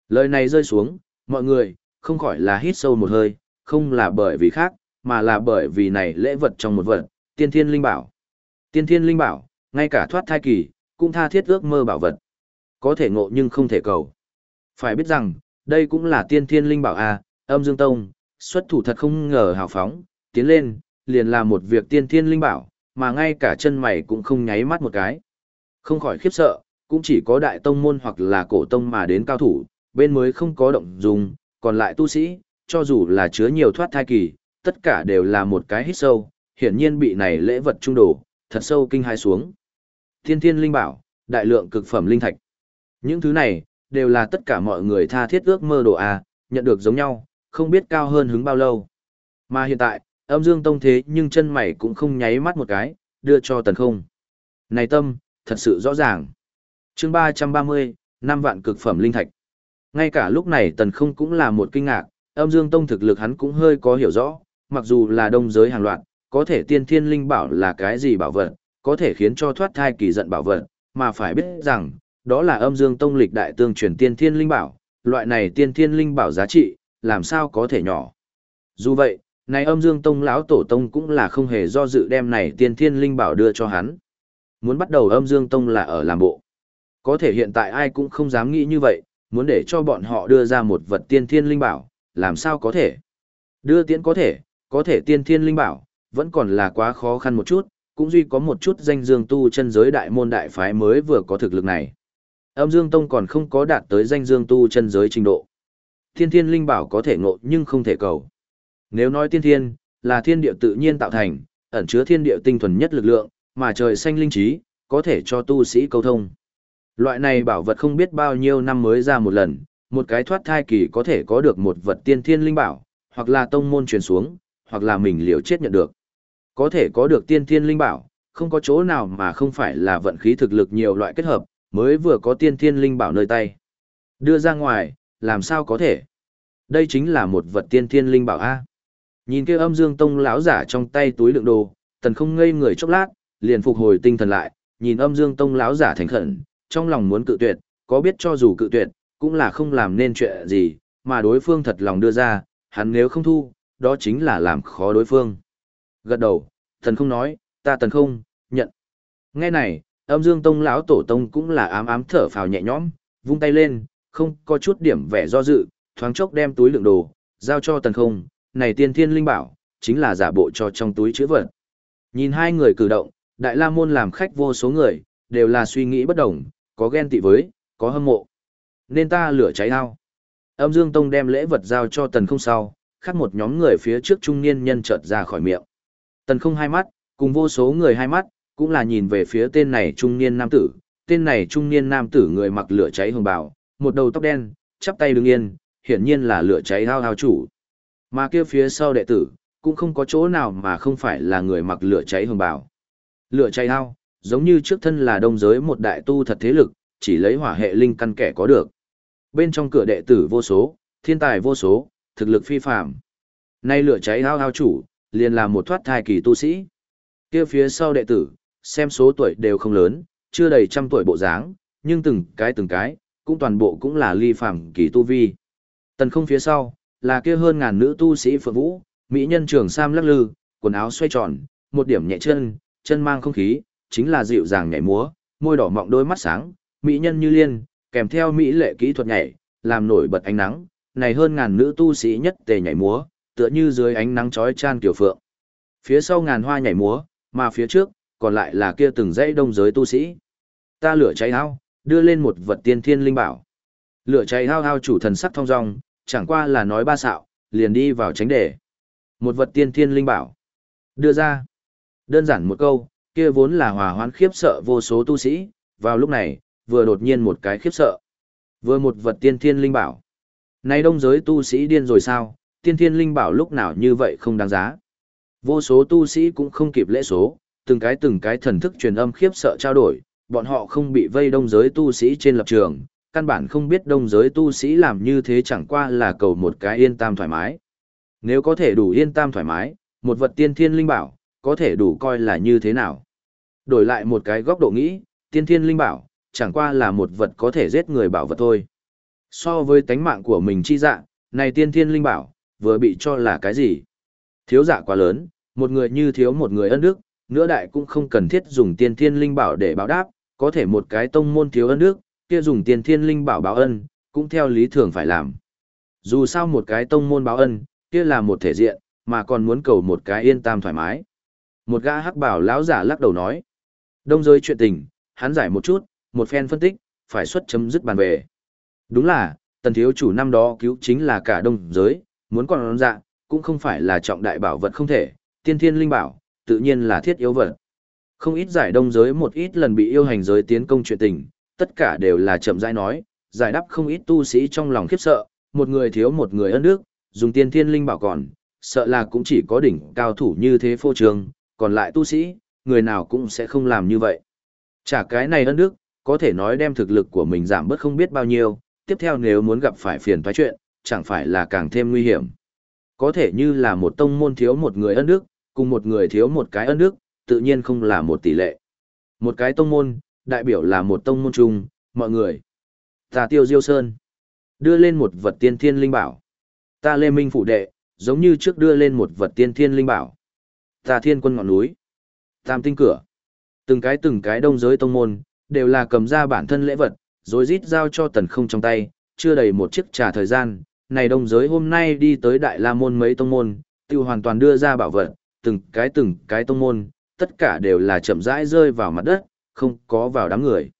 Lời này rơi xuống, mọi người, không khỏi là hít sâu một hơi, không là bởi vì khác, mà là bởi vì này lễ vật trong một vật, tiên thiên linh bảo. Tiên thiên linh bảo, ngay cả thoát thai kỳ, cũng tha thiết ước mơ bảo vật. Có thể ngộ nhưng không thể cầu. Phải biết rằng, đây cũng là tiên thiên linh bảo A, âm dương tông, xuất thủ thật không ngờ hào phóng, tiến lên, liền là một việc tiên thiên linh bảo, mà ngay cả chân mày cũng không nháy mắt một cái. Không khỏi khiếp sợ, cũng chỉ có đại tông môn hoặc là cổ tông mà đến cao thủ, bên mới không có động dùng, còn lại tu sĩ, cho dù là chứa nhiều thoát thai kỳ, tất cả đều là một cái hít sâu, hiển nhiên bị này lễ vật trung đổ, thật sâu kinh hai xuống. Thiên thiên linh bảo, đại lượng cực phẩm linh thạch. Những thứ này, đều là tất cả mọi người tha thiết ước mơ đồ A, nhận được giống nhau, không biết cao hơn hứng bao lâu. Mà hiện tại, Âm dương tông thế nhưng chân mày cũng không nháy mắt một cái, đưa cho tần không. Này tâm, thật sự rõ ràng. chương ba trăm ba mươi năm vạn cực phẩm linh thạch. Ngay cả lúc này tần không cũng là một kinh ngạc, Âm Dương Tông thực lực hắn cũng hơi có hiểu rõ, mặc dù là đông giới hàng loạt, có thể tiên thiên linh bảo là cái gì bảo vật, có thể khiến cho thoát thai kỳ giận bảo vật, mà phải biết rằng, đó là âm dương tông lịch đại tương truyền tiên thiên linh bảo, loại này tiên thiên linh bảo giá trị, làm sao có thể nhỏ. Dù vậy, này âm dương tông lão tổ tông cũng là không hề do dự đem này tiên thiên linh bảo đưa cho hắn. Muốn bắt đầu âm dương tông là ở làm bộ. Có thể hiện tại ai cũng không dám nghĩ như vậy, muốn để cho bọn họ đưa ra một vật tiên thiên linh bảo, làm sao có thể. Đưa tiễn có thể, có thể tiên thiên linh bảo, vẫn còn là quá khó khăn một chút, cũng duy có một chút danh dương tu chân giới đại môn đại phái mới vừa có thực lực này. Âm Dương Tông còn không có đạt tới danh dương tu chân giới trình độ. Thiên thiên linh bảo có thể ngộ nhưng không thể cầu. Nếu nói tiên thiên, là thiên địa tự nhiên tạo thành, ẩn chứa thiên địa tinh thuần nhất lực lượng, mà trời xanh linh trí, có thể cho tu sĩ câu thông. Loại này bảo vật không biết bao nhiêu năm mới ra một lần, một cái thoát thai kỳ có thể có được một vật tiên thiên linh bảo, hoặc là tông môn truyền xuống, hoặc là mình liều chết nhận được. Có thể có được tiên thiên linh bảo, không có chỗ nào mà không phải là vận khí thực lực nhiều loại kết hợp, mới vừa có tiên thiên linh bảo nơi tay. Đưa ra ngoài, làm sao có thể? Đây chính là một vật tiên thiên linh bảo A. Nhìn kia âm dương tông lão giả trong tay túi đựng đồ, tần không ngây người chốc lát, liền phục hồi tinh thần lại, nhìn âm dương tông lão giả thành khẩn, trong lòng muốn cự tuyệt, có biết cho dù cự tuyệt, cũng là không làm nên chuyện gì, mà đối phương thật lòng đưa ra, hắn nếu không thu, đó chính là làm khó đối phương. Gật đầu, thần không nói, ta thần không, nhận. Nghe này, âm dương tông lão tổ tông cũng là ám ám thở phào nhẹ nhõm, vung tay lên, không có chút điểm vẻ do dự, thoáng chốc đem túi lượng đồ, giao cho tần không, này tiên thiên linh bảo, chính là giả bộ cho trong túi chữ vật. Nhìn hai người cử động, đại la môn làm khách vô số người, đều là suy nghĩ bất đồng, có ghen tị với, có hâm mộ. Nên ta lửa cháy ao. Âm Dương Tông đem lễ vật giao cho tần không sau, khác một nhóm người phía trước trung niên nhân chợt ra khỏi miệng. Tần không hai mắt, cùng vô số người hai mắt, cũng là nhìn về phía tên này trung niên nam tử. Tên này trung niên nam tử người mặc lửa cháy hồng bào, một đầu tóc đen, chắp tay đứng yên, hiển nhiên là lửa cháy hao hao chủ. Mà kia phía sau đệ tử, cũng không có chỗ nào mà không phải là người mặc lửa cháy hồng bào. Lửa cháy hao, giống như trước thân là đông giới một đại tu thật thế lực, chỉ lấy hỏa hệ linh căn kẻ có được. Bên trong cửa đệ tử vô số, thiên tài vô số, thực lực phi phàm. Nay lửa cháy hao hao chủ, liền là một thoát thai kỳ tu sĩ. Kia phía sau đệ tử, xem số tuổi đều không lớn, chưa đầy trăm tuổi bộ dáng, nhưng từng cái từng cái, cũng toàn bộ cũng là ly phàm kỳ tu vi. Tần không phía sau, là kia hơn ngàn nữ tu sĩ phượng vũ, mỹ nhân trường sam lắc lư, quần áo xoay tròn, một điểm nhẹ chân, chân mang không khí, chính là dịu dàng nhảy múa, môi đỏ mọng đôi mắt sáng, mỹ nhân như liên, kèm theo mỹ lệ kỹ thuật nhảy, làm nổi bật ánh nắng, này hơn ngàn nữ tu sĩ nhất tề nhảy múa, tựa như dưới ánh nắng chói chan kiểu phượng. Phía sau ngàn hoa nhảy múa, mà phía trước, còn lại là kia từng dãy đông giới tu sĩ. Ta lửa cháy hao, đưa lên một vật tiên thiên linh bảo. Lửa cháy hao hao chủ thần sắc thong dong, chẳng qua là nói ba xạo, liền đi vào tránh đề. Một vật tiên thiên linh bảo. Đưa ra. Đơn giản một câu, kia vốn là hòa hoãn khiếp sợ vô số tu sĩ, vào lúc này, vừa đột nhiên một cái khiếp sợ. Vừa một vật tiên thiên linh bảo. Này đông giới tu sĩ điên rồi sao, tiên thiên linh bảo lúc nào như vậy không đáng giá. Vô số tu sĩ cũng không kịp lễ số, từng cái từng cái thần thức truyền âm khiếp sợ trao đổi, bọn họ không bị vây đông giới tu sĩ trên lập trường, căn bản không biết đông giới tu sĩ làm như thế chẳng qua là cầu một cái yên tam thoải mái. Nếu có thể đủ yên tam thoải mái, một vật tiên thiên linh bảo, có thể đủ coi là như thế nào. Đổi lại một cái góc độ nghĩ, tiên thiên linh bảo, chẳng qua là một vật có thể giết người bảo vật thôi. So với tánh mạng của mình chi dạng, này tiên thiên linh bảo, vừa bị cho là cái gì? Thiếu giả quá lớn, một người như thiếu một người ân đức, nữa đại cũng không cần thiết dùng tiên thiên linh bảo để báo đáp, có thể một cái tông môn thiếu ân đức, kia dùng tiên thiên linh bảo báo ân, cũng theo lý thường phải làm. Dù sao một cái tông môn báo ân, kia là một thể diện, mà còn muốn cầu một cái yên tam thoải mái. Một gã hắc bảo lão giả lắc đầu nói. Đông rơi chuyện tình, hắn giải một chút, một phen phân tích, phải xuất chấm dứt bàn về. Đúng là, tần thiếu chủ năm đó cứu chính là cả đông giới, muốn còn dạ, cũng không phải là trọng đại bảo vật không thể, tiên thiên linh bảo, tự nhiên là thiết yếu vật. Không ít giải đông giới một ít lần bị yêu hành giới tiến công chuyện tình, tất cả đều là chậm rãi nói, giải đáp không ít tu sĩ trong lòng khiếp sợ, một người thiếu một người ân đức, dùng tiên thiên linh bảo còn, sợ là cũng chỉ có đỉnh cao thủ như thế phô trường, còn lại tu sĩ, người nào cũng sẽ không làm như vậy. Chả cái này ân đức, có thể nói đem thực lực của mình giảm bớt không biết bao nhiêu, tiếp theo nếu muốn gặp phải phiền toái chuyện, chẳng phải là càng thêm nguy hiểm. Có thể như là một tông môn thiếu một người ân đức, cùng một người thiếu một cái ân đức, tự nhiên không là một tỷ lệ. Một cái tông môn, đại biểu là một tông môn chung, mọi người. Ta tiêu diêu sơn. Đưa lên một vật tiên thiên linh bảo. Ta lê minh phụ đệ, giống như trước đưa lên một vật tiên thiên linh bảo. Ta thiên quân ngọn núi. Tam tinh cửa. Từng cái từng cái đông giới tông môn, đều là cầm ra bản thân lễ vật, rồi rít giao cho tần không trong tay, chưa đầy một chiếc trà thời gian. Này đông giới hôm nay đi tới đại la môn mấy tông môn, tiêu hoàn toàn đưa ra bảo vật, từng cái từng cái tông môn, tất cả đều là chậm rãi rơi vào mặt đất, không có vào đám người.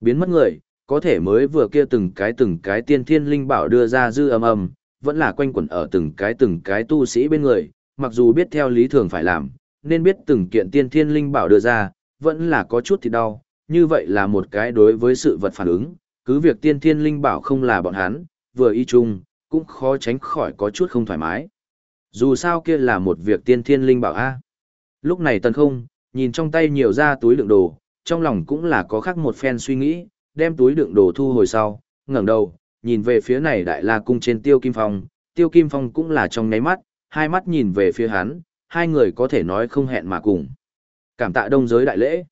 Biến mất người, có thể mới vừa kia từng cái từng cái tiên thiên linh bảo đưa ra dư âm âm, vẫn là quanh quẩn ở từng cái từng cái tu sĩ bên người, mặc dù biết theo lý thường phải làm, nên biết từng kiện tiên thiên linh bảo đưa ra, vẫn là có chút thì đau, như vậy là một cái đối với sự vật phản ứng, cứ việc tiên thiên linh bảo không là bọn hắn, vừa y chung, cũng khó tránh khỏi có chút không thoải mái. Dù sao kia là một việc tiên thiên linh bảo a. Lúc này tần không, nhìn trong tay nhiều ra túi đựng đồ, trong lòng cũng là có khác một phen suy nghĩ, đem túi đựng đồ thu hồi sau, ngẩng đầu, nhìn về phía này đại la cung trên tiêu kim phong, tiêu kim phong cũng là trong ngáy mắt, hai mắt nhìn về phía hắn, hai người có thể nói không hẹn mà cùng. Cảm tạ đông giới đại lễ.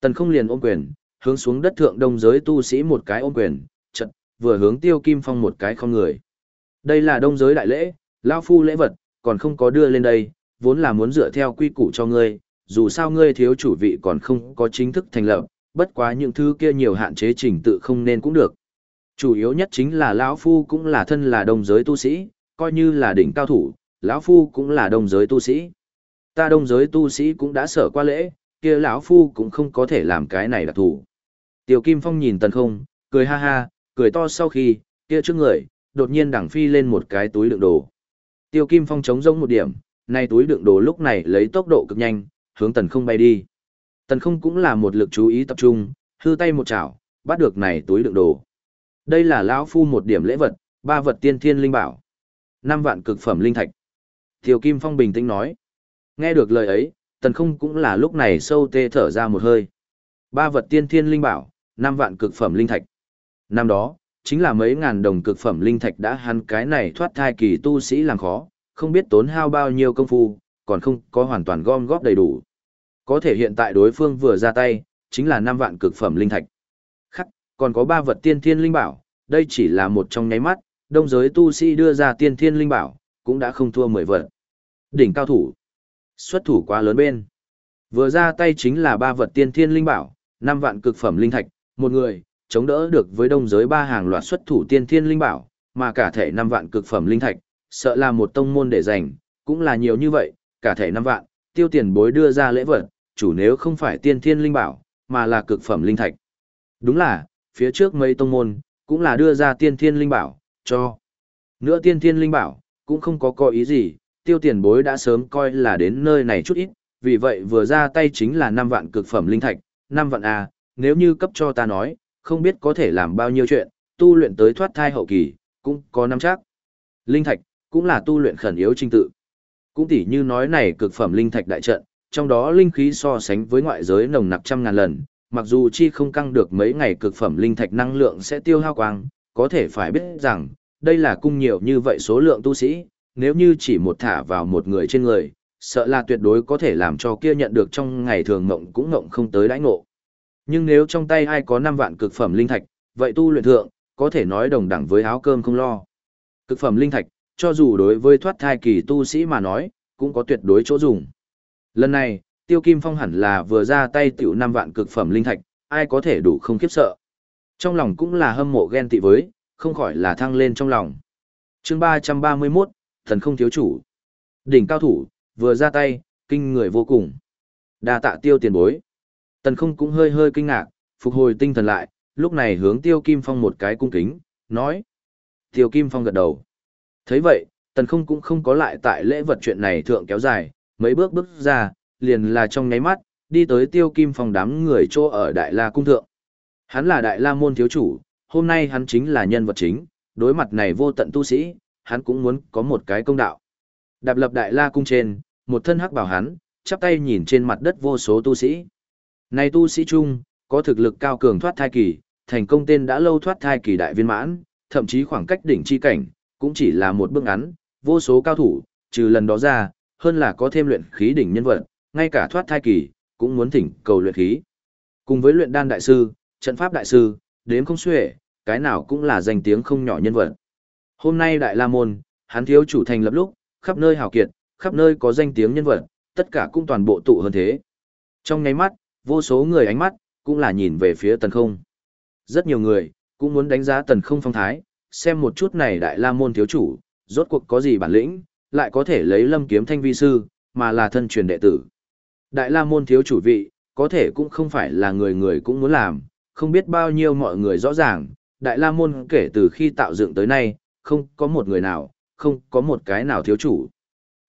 Tần không liền ôm quyền, hướng xuống đất thượng đông giới tu sĩ một cái ôm quyền, chật, vừa hướng tiêu kim phong một cái không người. Đây là đông giới đại lễ, lao phu lễ vật, còn không có đưa lên đây, vốn là muốn dựa theo quy củ cho ngươi, dù sao ngươi thiếu chủ vị còn không có chính thức thành lập, bất quá những thứ kia nhiều hạn chế trình tự không nên cũng được. Chủ yếu nhất chính là lão phu cũng là thân là đông giới tu sĩ, coi như là đỉnh cao thủ, lão phu cũng là đông giới tu sĩ. Ta đông giới tu sĩ cũng đã sở qua lễ, kia lão phu cũng không có thể làm cái này đặc thủ. Tiểu Kim Phong nhìn Tần Không, cười ha ha, cười to sau khi, kia trước người, đột nhiên đằng phi lên một cái túi đựng đồ. Tiêu Kim Phong chống rông một điểm, nay túi đựng đồ lúc này lấy tốc độ cực nhanh, hướng Tần Không bay đi. Tần Không cũng là một lực chú ý tập trung, hư tay một chảo, bắt được này túi đựng đồ. Đây là lão phu một điểm lễ vật, ba vật tiên thiên linh bảo. năm vạn cực phẩm linh thạch. Tiêu Kim Phong bình tĩnh nói. Nghe được lời ấy, Tần Không cũng là lúc này sâu tê thở ra một hơi. Ba vật tiên thiên linh bảo, năm vạn cực phẩm linh thạch. Năm đó, chính là mấy ngàn đồng cực phẩm linh thạch đã hắn cái này thoát thai kỳ tu sĩ làm khó, không biết tốn hao bao nhiêu công phu, còn không có hoàn toàn gom góp đầy đủ. Có thể hiện tại đối phương vừa ra tay, chính là 5 vạn cực phẩm linh thạch. Khắc, còn có 3 vật tiên thiên linh bảo, đây chỉ là một trong nháy mắt, đông giới tu sĩ đưa ra tiên thiên linh bảo, cũng đã không thua 10 vật. Đỉnh cao thủ, xuất thủ quá lớn bên. Vừa ra tay chính là 3 vật tiên thiên linh bảo, 5 vạn cực phẩm linh thạch, một người, chống đỡ được với đông giới ba hàng loạt xuất thủ tiên thiên linh bảo, mà cả thể 5 vạn cực phẩm linh thạch, sợ là một tông môn để dành, cũng là nhiều như vậy, cả thể 5 vạn, tiêu tiền bối đưa ra lễ vật, chủ nếu không phải tiên thiên linh bảo, mà là cực phẩm linh thạch. Đúng là, phía trước mấy tông môn, cũng là đưa ra tiên thiên linh bảo, cho. Nữa tiên thiên linh bảo, cũng không có coi ý gì, tiêu tiền bối đã sớm coi là đến nơi này chút ít, vì vậy vừa ra tay chính là 5 vạn cực phẩm linh thạch, 5 vạn A, nếu như cấp cho ta nói, không biết có thể làm bao nhiêu chuyện, tu luyện tới thoát thai hậu kỳ, cũng có nắm chắc. Linh thạch, cũng là tu luyện khẩn yếu trình tự. Cũng tỉ như nói này cực phẩm linh thạch đại trận, trong đó linh khí so sánh với ngoại giới nồng nặc trăm ngàn lần, mặc dù chi không căng được mấy ngày cực phẩm linh thạch năng lượng sẽ tiêu hao quang, có thể phải biết rằng, đây là cung nhiều như vậy số lượng tu sĩ, nếu như chỉ một thả vào một người trên người, sợ là tuyệt đối có thể làm cho kia nhận được trong ngày thường ngộng cũng ngộng không tới đãi ngộ. Nhưng nếu trong tay ai có 5 vạn cực phẩm linh thạch, vậy tu luyện thượng, có thể nói đồng đẳng với áo cơm không lo. Cực phẩm linh thạch, cho dù đối với thoát thai kỳ tu sĩ mà nói, cũng có tuyệt đối chỗ dùng. Lần này, Tiêu Kim Phong hẳn là vừa ra tay tiểu 5 vạn cực phẩm linh thạch, ai có thể đủ không khiếp sợ. Trong lòng cũng là hâm mộ ghen tị với, không khỏi là thăng lên trong lòng. chương 331, thần không thiếu chủ. Đỉnh cao thủ, vừa ra tay, kinh người vô cùng. đa tạ tiêu tiền bối. Tần không cũng hơi hơi kinh ngạc, phục hồi tinh thần lại, lúc này hướng tiêu kim phong một cái cung kính, nói. Tiêu kim phong gật đầu. thấy vậy, tần không cũng không có lại tại lễ vật chuyện này thượng kéo dài, mấy bước bước ra, liền là trong nháy mắt, đi tới tiêu kim phong đám người chỗ ở Đại La Cung Thượng. Hắn là Đại La Môn Thiếu Chủ, hôm nay hắn chính là nhân vật chính, đối mặt này vô tận tu sĩ, hắn cũng muốn có một cái công đạo. Đạp lập Đại La Cung trên, một thân hắc bảo hắn, chắp tay nhìn trên mặt đất vô số tu sĩ. Này tu sĩ trung có thực lực cao cường thoát thai kỳ, thành công tên đã lâu thoát thai kỳ đại viên mãn, thậm chí khoảng cách đỉnh chi cảnh, cũng chỉ là một bước ngắn, vô số cao thủ, trừ lần đó ra, hơn là có thêm luyện khí đỉnh nhân vật, ngay cả thoát thai kỳ, cũng muốn thỉnh cầu luyện khí. Cùng với luyện đan đại sư, trận pháp đại sư, đến không xuể, cái nào cũng là danh tiếng không nhỏ nhân vật. Hôm nay Đại La Môn, hắn thiếu chủ thành lập lúc, khắp nơi hào kiệt, khắp nơi có danh tiếng nhân vật, tất cả cũng toàn bộ tụ hơn thế. Trong nháy mắt, vô số người ánh mắt, cũng là nhìn về phía tần không. Rất nhiều người, cũng muốn đánh giá tần không phong thái, xem một chút này Đại La Môn thiếu chủ, rốt cuộc có gì bản lĩnh, lại có thể lấy lâm kiếm thanh vi sư, mà là thân truyền đệ tử. Đại La Môn thiếu chủ vị, có thể cũng không phải là người người cũng muốn làm, không biết bao nhiêu mọi người rõ ràng, Đại La Môn kể từ khi tạo dựng tới nay, không có một người nào, không có một cái nào thiếu chủ.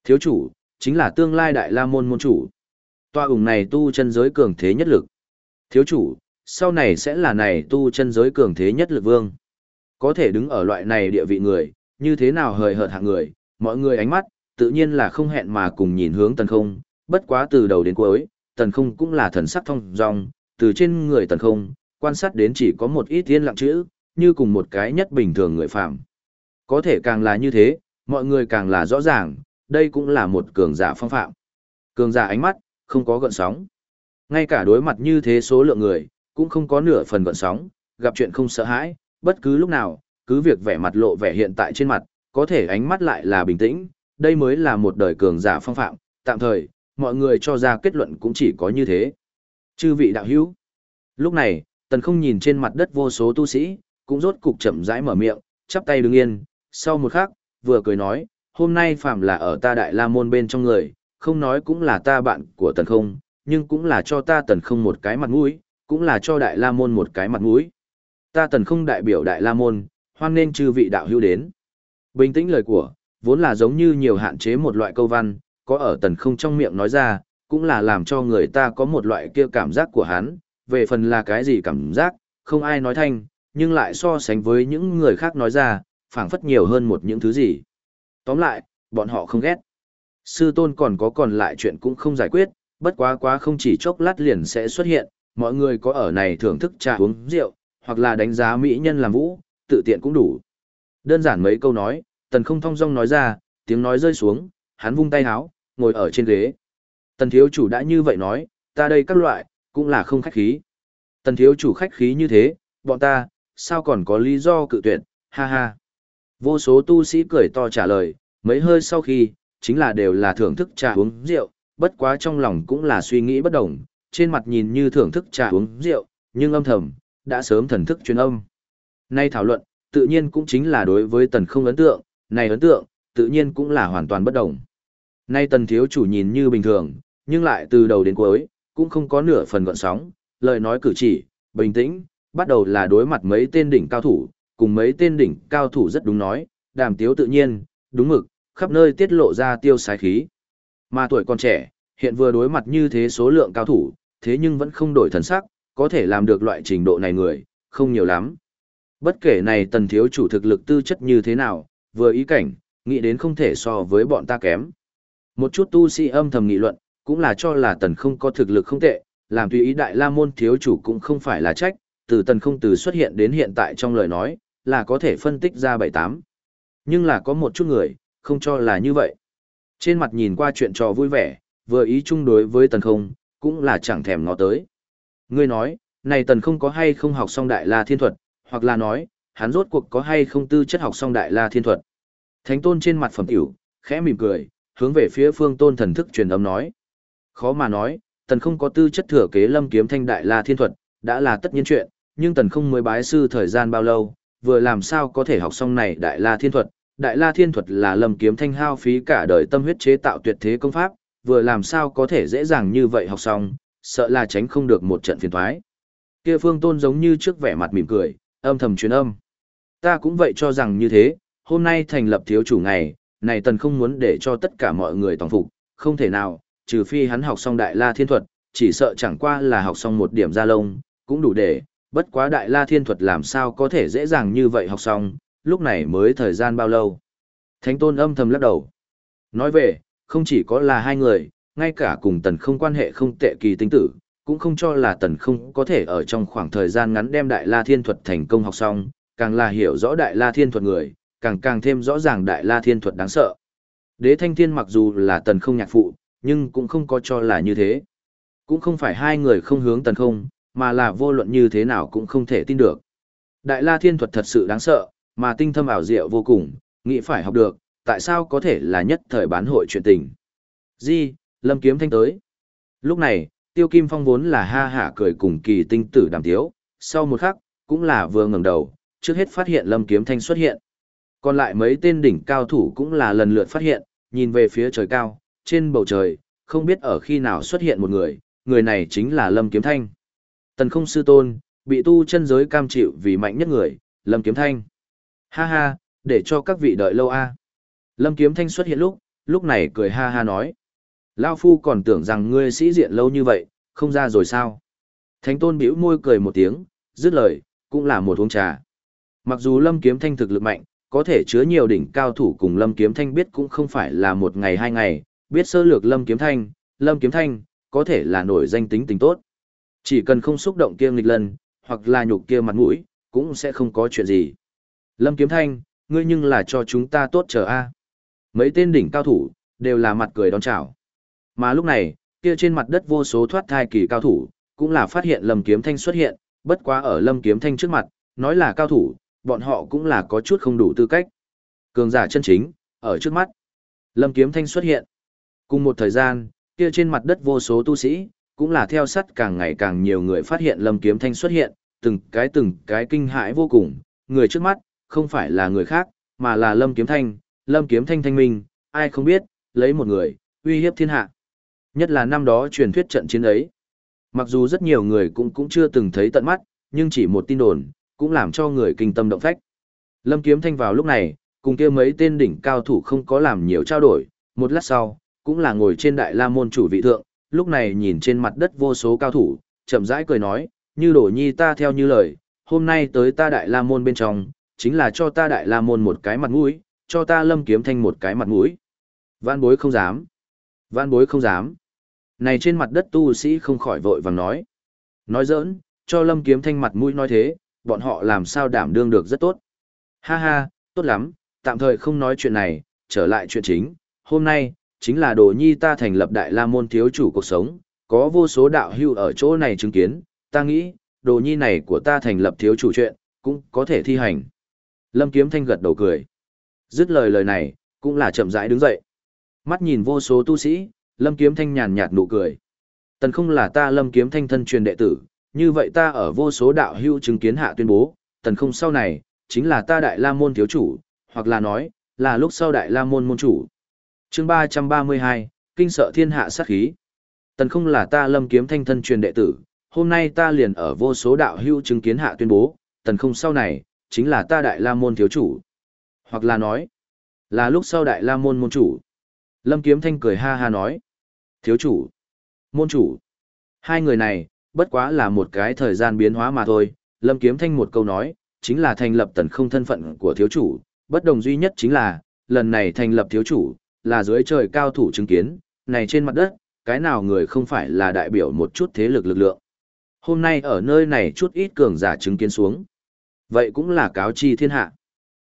Thiếu chủ, chính là tương lai Đại La Môn môn chủ. Toa ủng này tu chân giới cường thế nhất lực. Thiếu chủ, sau này sẽ là này tu chân giới cường thế nhất lực vương. Có thể đứng ở loại này địa vị người, như thế nào hời hợt hạng người, mọi người ánh mắt, tự nhiên là không hẹn mà cùng nhìn hướng tần không, bất quá từ đầu đến cuối, tần không cũng là thần sắc thông dong, từ trên người tần không, quan sát đến chỉ có một ít thiên lặng chữ, như cùng một cái nhất bình thường người phạm. Có thể càng là như thế, mọi người càng là rõ ràng, đây cũng là một cường giả phong phạm. Cường giả ánh mắt, không có gợn sóng. Ngay cả đối mặt như thế số lượng người, cũng không có nửa phần gợn sóng, gặp chuyện không sợ hãi, bất cứ lúc nào, cứ việc vẻ mặt lộ vẻ hiện tại trên mặt, có thể ánh mắt lại là bình tĩnh, đây mới là một đời cường giả phong phạm, tạm thời, mọi người cho ra kết luận cũng chỉ có như thế. Chư vị đạo hữu. Lúc này, tần không nhìn trên mặt đất vô số tu sĩ, cũng rốt cục chậm rãi mở miệng, chắp tay đứng yên, sau một khắc, vừa cười nói, hôm nay phạm là ở ta đại la môn bên trong người, không nói cũng là ta bạn của tần không, nhưng cũng là cho ta tần không một cái mặt mũi, cũng là cho đại la môn một cái mặt mũi. Ta tần không đại biểu đại la môn, hoan nên chư vị đạo hữu đến. Bình tĩnh lời của, vốn là giống như nhiều hạn chế một loại câu văn, có ở tần không trong miệng nói ra, cũng là làm cho người ta có một loại kia cảm giác của hắn, về phần là cái gì cảm giác, không ai nói thanh, nhưng lại so sánh với những người khác nói ra, phảng phất nhiều hơn một những thứ gì. Tóm lại, bọn họ không ghét. Sư tôn còn có còn lại chuyện cũng không giải quyết, bất quá quá không chỉ chốc lát liền sẽ xuất hiện, mọi người có ở này thưởng thức trà uống rượu, hoặc là đánh giá mỹ nhân làm vũ, tự tiện cũng đủ. Đơn giản mấy câu nói, tần không thong dong nói ra, tiếng nói rơi xuống, hắn vung tay háo, ngồi ở trên ghế. Tần thiếu chủ đã như vậy nói, ta đây các loại, cũng là không khách khí. Tần thiếu chủ khách khí như thế, bọn ta, sao còn có lý do cự tuyệt, ha ha. Vô số tu sĩ cười to trả lời, mấy hơi sau khi, chính là đều là thưởng thức trà uống rượu, bất quá trong lòng cũng là suy nghĩ bất đồng, trên mặt nhìn như thưởng thức trà uống rượu, nhưng âm thầm, đã sớm thần thức truyền âm. Nay thảo luận, tự nhiên cũng chính là đối với tần không ấn tượng, này ấn tượng, tự nhiên cũng là hoàn toàn bất đồng. Nay tần thiếu chủ nhìn như bình thường, nhưng lại từ đầu đến cuối, cũng không có nửa phần gọn sóng, lời nói cử chỉ, bình tĩnh, bắt đầu là đối mặt mấy tên đỉnh cao thủ, cùng mấy tên đỉnh cao thủ rất đúng nói, đàm tiếu tự nhiên, đúng mực, khắp nơi tiết lộ ra tiêu sái khí. Mà tuổi còn trẻ, hiện vừa đối mặt như thế số lượng cao thủ, thế nhưng vẫn không đổi thần sắc, có thể làm được loại trình độ này người, không nhiều lắm. Bất kể này tần thiếu chủ thực lực tư chất như thế nào, vừa ý cảnh, nghĩ đến không thể so với bọn ta kém. Một chút tu sĩ âm thầm nghị luận, cũng là cho là tần không có thực lực không tệ, làm tùy ý đại la môn thiếu chủ cũng không phải là trách, từ tần không từ xuất hiện đến hiện tại trong lời nói, là có thể phân tích ra bảy tám. Nhưng là có một chút người, không cho là như vậy. Trên mặt nhìn qua chuyện trò vui vẻ, vừa ý chung đối với tần không, cũng là chẳng thèm ngó tới. Ngươi nói, này tần không có hay không học xong đại la thiên thuật, hoặc là nói, hắn rốt cuộc có hay không tư chất học xong đại la thiên thuật. Thánh tôn trên mặt phẩm tiểu, khẽ mỉm cười, hướng về phía phương tôn thần thức truyền âm nói. Khó mà nói, tần không có tư chất thừa kế lâm kiếm thanh đại la thiên thuật, đã là tất nhiên chuyện, nhưng tần không mới bái sư thời gian bao lâu, vừa làm sao có thể học xong này đại la thiên thuật. Đại la thiên thuật là lâm kiếm thanh hao phí cả đời tâm huyết chế tạo tuyệt thế công pháp, vừa làm sao có thể dễ dàng như vậy học xong, sợ là tránh không được một trận phiền thoái. Kia phương tôn giống như trước vẻ mặt mỉm cười, âm thầm truyền âm. Ta cũng vậy cho rằng như thế, hôm nay thành lập thiếu chủ ngày, này tần không muốn để cho tất cả mọi người toàn phục, không thể nào, trừ phi hắn học xong đại la thiên thuật, chỉ sợ chẳng qua là học xong một điểm gia lông, cũng đủ để, bất quá đại la thiên thuật làm sao có thể dễ dàng như vậy học xong, lúc này mới thời gian bao lâu. Thánh tôn âm thầm lắc đầu. Nói về, không chỉ có là hai người, ngay cả cùng tần không quan hệ không tệ kỳ tinh tử, cũng không cho là tần không có thể ở trong khoảng thời gian ngắn đem đại la thiên thuật thành công học xong, càng là hiểu rõ đại la thiên thuật người, càng càng thêm rõ ràng đại la thiên thuật đáng sợ. Đế thanh thiên mặc dù là tần không nhạc phụ, nhưng cũng không có cho là như thế. Cũng không phải hai người không hướng tần không, mà là vô luận như thế nào cũng không thể tin được. Đại la thiên thuật thật sự đáng sợ, mà tinh thâm ảo diệu vô cùng, nghĩ phải học được, tại sao có thể là nhất thời bán hội chuyện tình. Di, lâm kiếm thanh tới. Lúc này, tiêu kim phong vốn là ha hả cười cùng kỳ tinh tử đàm tiếu, sau một khắc, cũng là vừa ngẩng đầu, trước hết phát hiện lâm kiếm thanh xuất hiện. Còn lại mấy tên đỉnh cao thủ cũng là lần lượt phát hiện, nhìn về phía trời cao, trên bầu trời, không biết ở khi nào xuất hiện một người, người này chính là lâm kiếm thanh. Tần không sư tôn, bị tu chân giới cam chịu vì mạnh nhất người, lâm kiếm thanh. Ha ha, để cho các vị đợi lâu a. Lâm kiếm thanh xuất hiện lúc, lúc này cười ha ha nói. Lao phu còn tưởng rằng ngươi sĩ diện lâu như vậy, không ra rồi sao? Thánh tôn bĩu môi cười một tiếng, dứt lời, cũng là một uống trà. Mặc dù Lâm Kiếm Thanh thực lực mạnh, có thể chứa nhiều đỉnh cao thủ cùng Lâm Kiếm Thanh biết cũng không phải là một ngày hai ngày, biết sơ lược Lâm Kiếm Thanh, Lâm Kiếm Thanh, có thể là nổi danh tính tình tốt. Chỉ cần không xúc động kia nghịch lần, hoặc là nhục kia mặt mũi, cũng sẽ không có chuyện gì. Lâm Kiếm Thanh, ngươi nhưng là cho chúng ta tốt chờ a. Mấy tên đỉnh cao thủ, đều là mặt cười đón chào. Mà lúc này, kia trên mặt đất vô số thoát thai kỳ cao thủ, cũng là phát hiện Lâm Kiếm Thanh xuất hiện, bất quá ở Lâm Kiếm Thanh trước mặt, nói là cao thủ, bọn họ cũng là có chút không đủ tư cách. Cường giả chân chính, ở trước mắt. Lâm Kiếm Thanh xuất hiện. Cùng một thời gian, kia trên mặt đất vô số tu sĩ, cũng là theo sắt càng ngày càng nhiều người phát hiện Lâm Kiếm Thanh xuất hiện, từng cái từng cái kinh hãi vô cùng, người trước mắt, không phải là người khác, mà là Lâm Kiếm Thanh, Lâm Kiếm Thanh thanh minh, ai không biết, lấy một người, uy hiếp thiên hạ. Nhất là năm đó truyền thuyết trận chiến ấy. Mặc dù rất nhiều người cũng cũng chưa từng thấy tận mắt, nhưng chỉ một tin đồn, cũng làm cho người kinh tâm động phách. Lâm Kiếm Thanh vào lúc này, cùng kia mấy tên đỉnh cao thủ không có làm nhiều trao đổi, một lát sau, cũng là ngồi trên đại la môn chủ vị thượng, lúc này nhìn trên mặt đất vô số cao thủ, chậm rãi cười nói, như đổ nhi ta theo như lời, hôm nay tới ta đại la môn bên trong, chính là cho ta đại la môn một cái mặt mũi, cho ta lâm kiếm thanh một cái mặt mũi. Vạn bối không dám. Vạn bối không dám. Này trên mặt đất tu sĩ không khỏi vội vàng nói. Nói giỡn, cho lâm kiếm thanh mặt mũi nói thế, bọn họ làm sao đảm đương được rất tốt. Ha ha, tốt lắm, tạm thời không nói chuyện này, trở lại chuyện chính. Hôm nay, chính là đồ nhi ta thành lập đại la môn thiếu chủ cuộc sống, có vô số đạo hưu ở chỗ này chứng kiến, ta nghĩ, đồ nhi này của ta thành lập thiếu chủ chuyện, cũng có thể thi hành. Lâm Kiếm Thanh gật đầu cười. Dứt lời lời này, cũng là chậm rãi đứng dậy. Mắt nhìn vô số tu sĩ, Lâm Kiếm Thanh nhàn nhạt nụ cười. Tần không là ta Lâm Kiếm Thanh thân truyền đệ tử, như vậy ta ở vô số đạo hưu chứng kiến hạ tuyên bố, tần không sau này, chính là ta Đại La Môn thiếu chủ, hoặc là nói, là lúc sau Đại La Môn môn chủ. chương 332, Kinh sợ thiên hạ sát khí. Tần không là ta Lâm Kiếm Thanh thân truyền đệ tử, hôm nay ta liền ở vô số đạo hưu chứng kiến hạ tuyên bố, tần không sau này, chính là ta Đại La Môn thiếu chủ. Hoặc là nói, là lúc sau Đại La Môn môn chủ. Lâm Kiếm Thanh cười ha ha nói, thiếu chủ, môn chủ. Hai người này, bất quá là một cái thời gian biến hóa mà thôi. Lâm Kiếm Thanh một câu nói, chính là thành lập tần không thân phận của thiếu chủ, bất đồng duy nhất chính là, lần này thành lập thiếu chủ, là dưới trời cao thủ chứng kiến, này trên mặt đất, cái nào người không phải là đại biểu một chút thế lực lực lượng. Hôm nay ở nơi này chút ít cường giả chứng kiến xuống. Vậy cũng là cáo chi thiên hạ.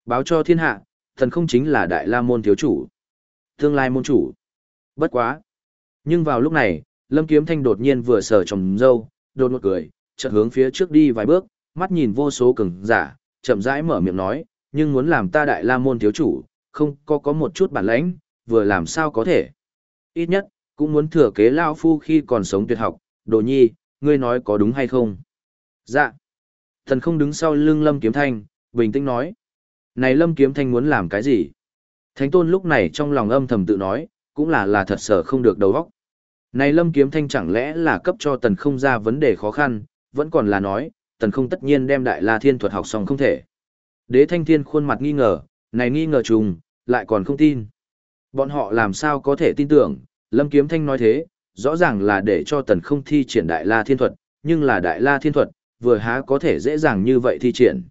Báo cho thiên hạ, thần không chính là đại la môn thiếu chủ. Tương lai môn chủ. Bất quá. Nhưng vào lúc này, Lâm Kiếm Thanh đột nhiên vừa sờ trồng dâu, đột một cười, chợt hướng phía trước đi vài bước, mắt nhìn vô số cường giả, chậm rãi mở miệng nói, nhưng muốn làm ta đại la môn thiếu chủ, không có có một chút bản lãnh, vừa làm sao có thể. Ít nhất, cũng muốn thừa kế lao phu khi còn sống tuyệt học, đồ nhi, ngươi nói có đúng hay không? Dạ. Thần không đứng sau lưng Lâm Kiếm Thanh, bình tĩnh nói. Này Lâm Kiếm Thanh muốn làm cái gì? Thánh tôn lúc này trong lòng âm thầm tự nói, cũng là là thật sở không được đầu óc. Này Lâm Kiếm Thanh chẳng lẽ là cấp cho tần không ra vấn đề khó khăn, vẫn còn là nói, tần không tất nhiên đem đại la thiên thuật học xong không thể. Đế Thanh Thiên khuôn mặt nghi ngờ, này nghi ngờ trùng, lại còn không tin. Bọn họ làm sao có thể tin tưởng, Lâm Kiếm Thanh nói thế, rõ ràng là để cho tần không thi triển đại la thiên thuật, nhưng là đại la thiên thuật, vừa há có thể dễ dàng như vậy thi triển.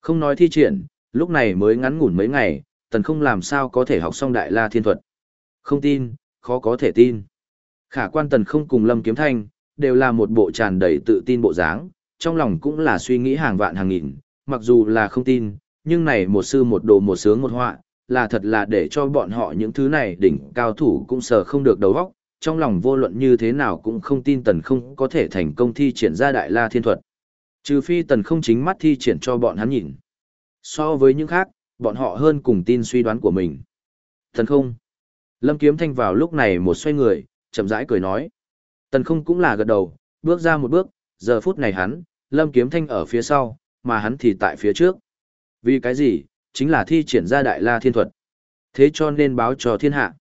Không nói thi triển, lúc này mới ngắn ngủn mấy ngày, tần không làm sao có thể học xong đại la thiên thuật. Không tin, khó có thể tin. Khả quan tần không cùng Lâm Kiếm Thanh, đều là một bộ tràn đầy tự tin bộ dáng, trong lòng cũng là suy nghĩ hàng vạn hàng nghìn, mặc dù là không tin, nhưng này một sư một đồ một sướng một họa, là thật là để cho bọn họ những thứ này đỉnh cao thủ cũng sờ không được đầu óc, trong lòng vô luận như thế nào cũng không tin tần không có thể thành công thi triển ra đại la thiên thuật. Trừ phi tần không chính mắt thi triển cho bọn hắn nhìn. So với những khác, bọn họ hơn cùng tin suy đoán của mình. Tần không. Lâm Kiếm Thanh vào lúc này một xoay người, chậm rãi cười nói. Tần không cũng là gật đầu, bước ra một bước, giờ phút này hắn, Lâm Kiếm Thanh ở phía sau, mà hắn thì tại phía trước. Vì cái gì? Chính là thi triển ra đại la thiên thuật. Thế cho nên báo cho thiên hạ.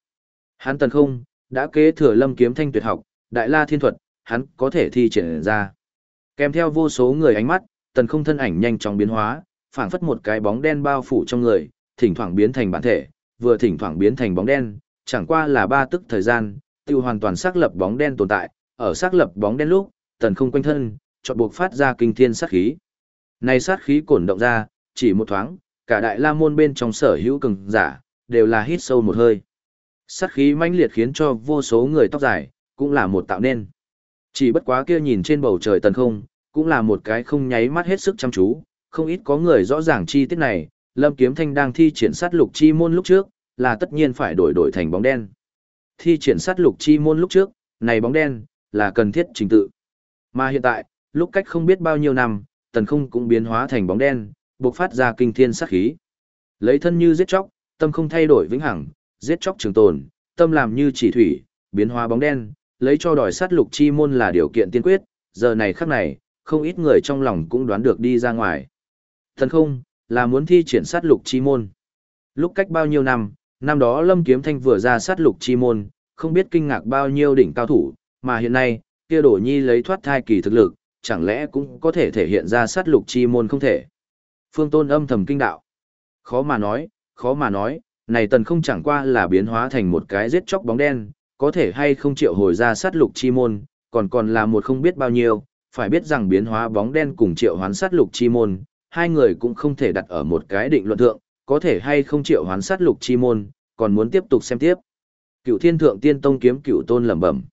Hắn tần không, đã kế thừa Lâm Kiếm Thanh tuyệt học, đại la thiên thuật, hắn có thể thi triển ra. Kèm theo vô số người ánh mắt, tần không thân ảnh nhanh chóng biến hóa, phảng phất một cái bóng đen bao phủ trong người, thỉnh thoảng biến thành bản thể, vừa thỉnh thoảng biến thành bóng đen, chẳng qua là ba tức thời gian, tiêu hoàn toàn xác lập bóng đen tồn tại, ở xác lập bóng đen lúc, tần không quanh thân, chọn buộc phát ra kinh thiên sát khí. Này sát khí cổn động ra, chỉ một thoáng, cả đại la môn bên trong sở hữu cường giả, đều là hít sâu một hơi. Sát khí mãnh liệt khiến cho vô số người tóc dài, cũng là một tạo nên. Chỉ bất quá kia nhìn trên bầu trời tần không, cũng là một cái không nháy mắt hết sức chăm chú, không ít có người rõ ràng chi tiết này, Lâm Kiếm Thanh đang thi triển sát lục chi môn lúc trước, là tất nhiên phải đổi đổi thành bóng đen. Thi triển sát lục chi môn lúc trước, này bóng đen, là cần thiết trình tự. Mà hiện tại, lúc cách không biết bao nhiêu năm, tần không cũng biến hóa thành bóng đen, bộc phát ra kinh thiên sát khí. Lấy thân như giết chóc, tâm không thay đổi vĩnh hằng, giết chóc trường tồn, tâm làm như chỉ thủy, biến hóa bóng đen, lấy cho đòi sát lục chi môn là điều kiện tiên quyết, giờ này khắc này, không ít người trong lòng cũng đoán được đi ra ngoài. Thần không, là muốn thi triển sát lục chi môn. Lúc cách bao nhiêu năm, năm đó Lâm Kiếm Thanh vừa ra sát lục chi môn, không biết kinh ngạc bao nhiêu đỉnh cao thủ, mà hiện nay, kia đổ nhi lấy thoát thai kỳ thực lực, chẳng lẽ cũng có thể thể hiện ra sát lục chi môn không thể. Phương Tôn âm thầm kinh đạo. Khó mà nói, khó mà nói, này tần không chẳng qua là biến hóa thành một cái giết chóc bóng đen, có thể hay không triệu hồi ra sát lục chi môn, còn còn là một không biết bao nhiêu, phải biết rằng biến hóa bóng đen cùng triệu hoán sát lục chi môn, hai người cũng không thể đặt ở một cái định luận thượng, có thể hay không triệu hoán sát lục chi môn, còn muốn tiếp tục xem tiếp. Cựu thiên thượng tiên tông kiếm cựu tôn lẩm bẩm.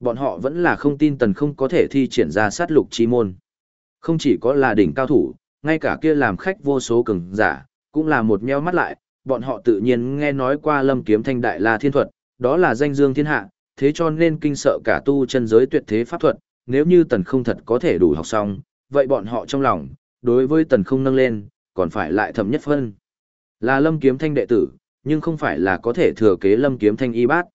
Bọn họ vẫn là không tin tần không có thể thi triển ra sát lục chi môn. Không chỉ có là đỉnh cao thủ, ngay cả kia làm khách vô số cường giả, cũng là một nheo mắt lại, bọn họ tự nhiên nghe nói qua lâm kiếm thanh đại la thiên thuật, đó là danh dương thiên hạ, thế cho nên kinh sợ cả tu chân giới tuyệt thế pháp thuật, nếu như tần không thật có thể đủ học xong, vậy bọn họ trong lòng, đối với tần không nâng lên, còn phải lại thầm nhất phân. Là lâm kiếm thanh đệ tử, nhưng không phải là có thể thừa kế lâm kiếm thanh y bát.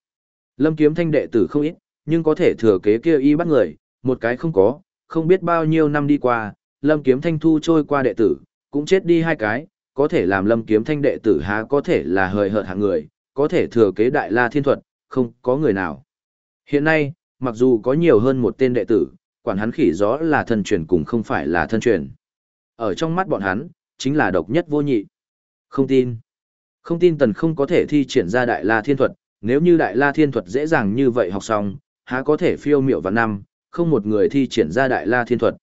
Lâm kiếm thanh đệ tử không ít, nhưng có thể thừa kế kia y bát người, một cái không có, không biết bao nhiêu năm đi qua, lâm kiếm thanh thu trôi qua đệ tử, cũng chết đi hai cái, có thể làm lâm kiếm thanh đệ tử há có thể là hời hợt hạng người, có thể thừa kế đại la thiên thuật, không có người nào. Hiện nay, mặc dù có nhiều hơn một tên đệ tử, quản hắn khỉ gió là thân truyền cũng không phải là thân truyền. Ở trong mắt bọn hắn, chính là độc nhất vô nhị. Không tin. Không tin tần không có thể thi triển ra đại la thiên thuật, nếu như đại la thiên thuật dễ dàng như vậy học xong, há có thể phiêu miệu vào năm, không một người thi triển ra đại la thiên thuật.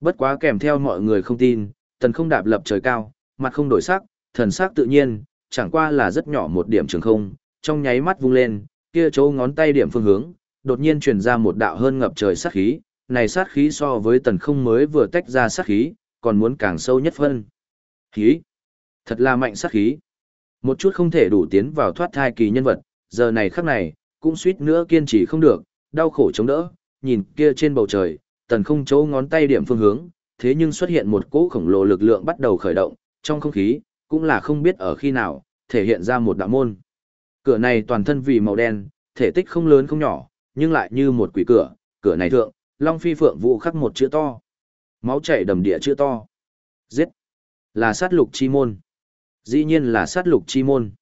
Bất quá kèm theo mọi người không tin, tần không đạp lập trời cao, mặt không đổi sắc, thần sắc tự nhiên, chẳng qua là rất nhỏ một điểm trường không, trong nháy mắt vung lên, kia chỗ ngón tay điểm phương hướng, đột nhiên truyền ra một đạo hơn ngập trời sát khí, này sát khí so với tần không mới vừa tách ra sát khí, còn muốn càng sâu nhất phân. Khí! Thật là mạnh sát khí. Một chút không thể đủ tiến vào thoát thai kỳ nhân vật, giờ này khắc này, cũng suýt nữa kiên trì không được, đau khổ chống đỡ, nhìn kia trên bầu trời, tần không chỗ ngón tay điểm phương hướng, thế nhưng xuất hiện một cỗ khổng lồ lực lượng bắt đầu khởi động, trong không khí, cũng là không biết ở khi nào, thể hiện ra một đạo môn. Cửa này toàn thân vì màu đen, thể tích không lớn không nhỏ, nhưng lại như một quỷ cửa, cửa này thượng, Long Phi Phượng vụ khắc một chữ to. Máu chảy đầm địa chữ to. Giết. Là sát lục chi môn. Dĩ nhiên là sát lục chi môn.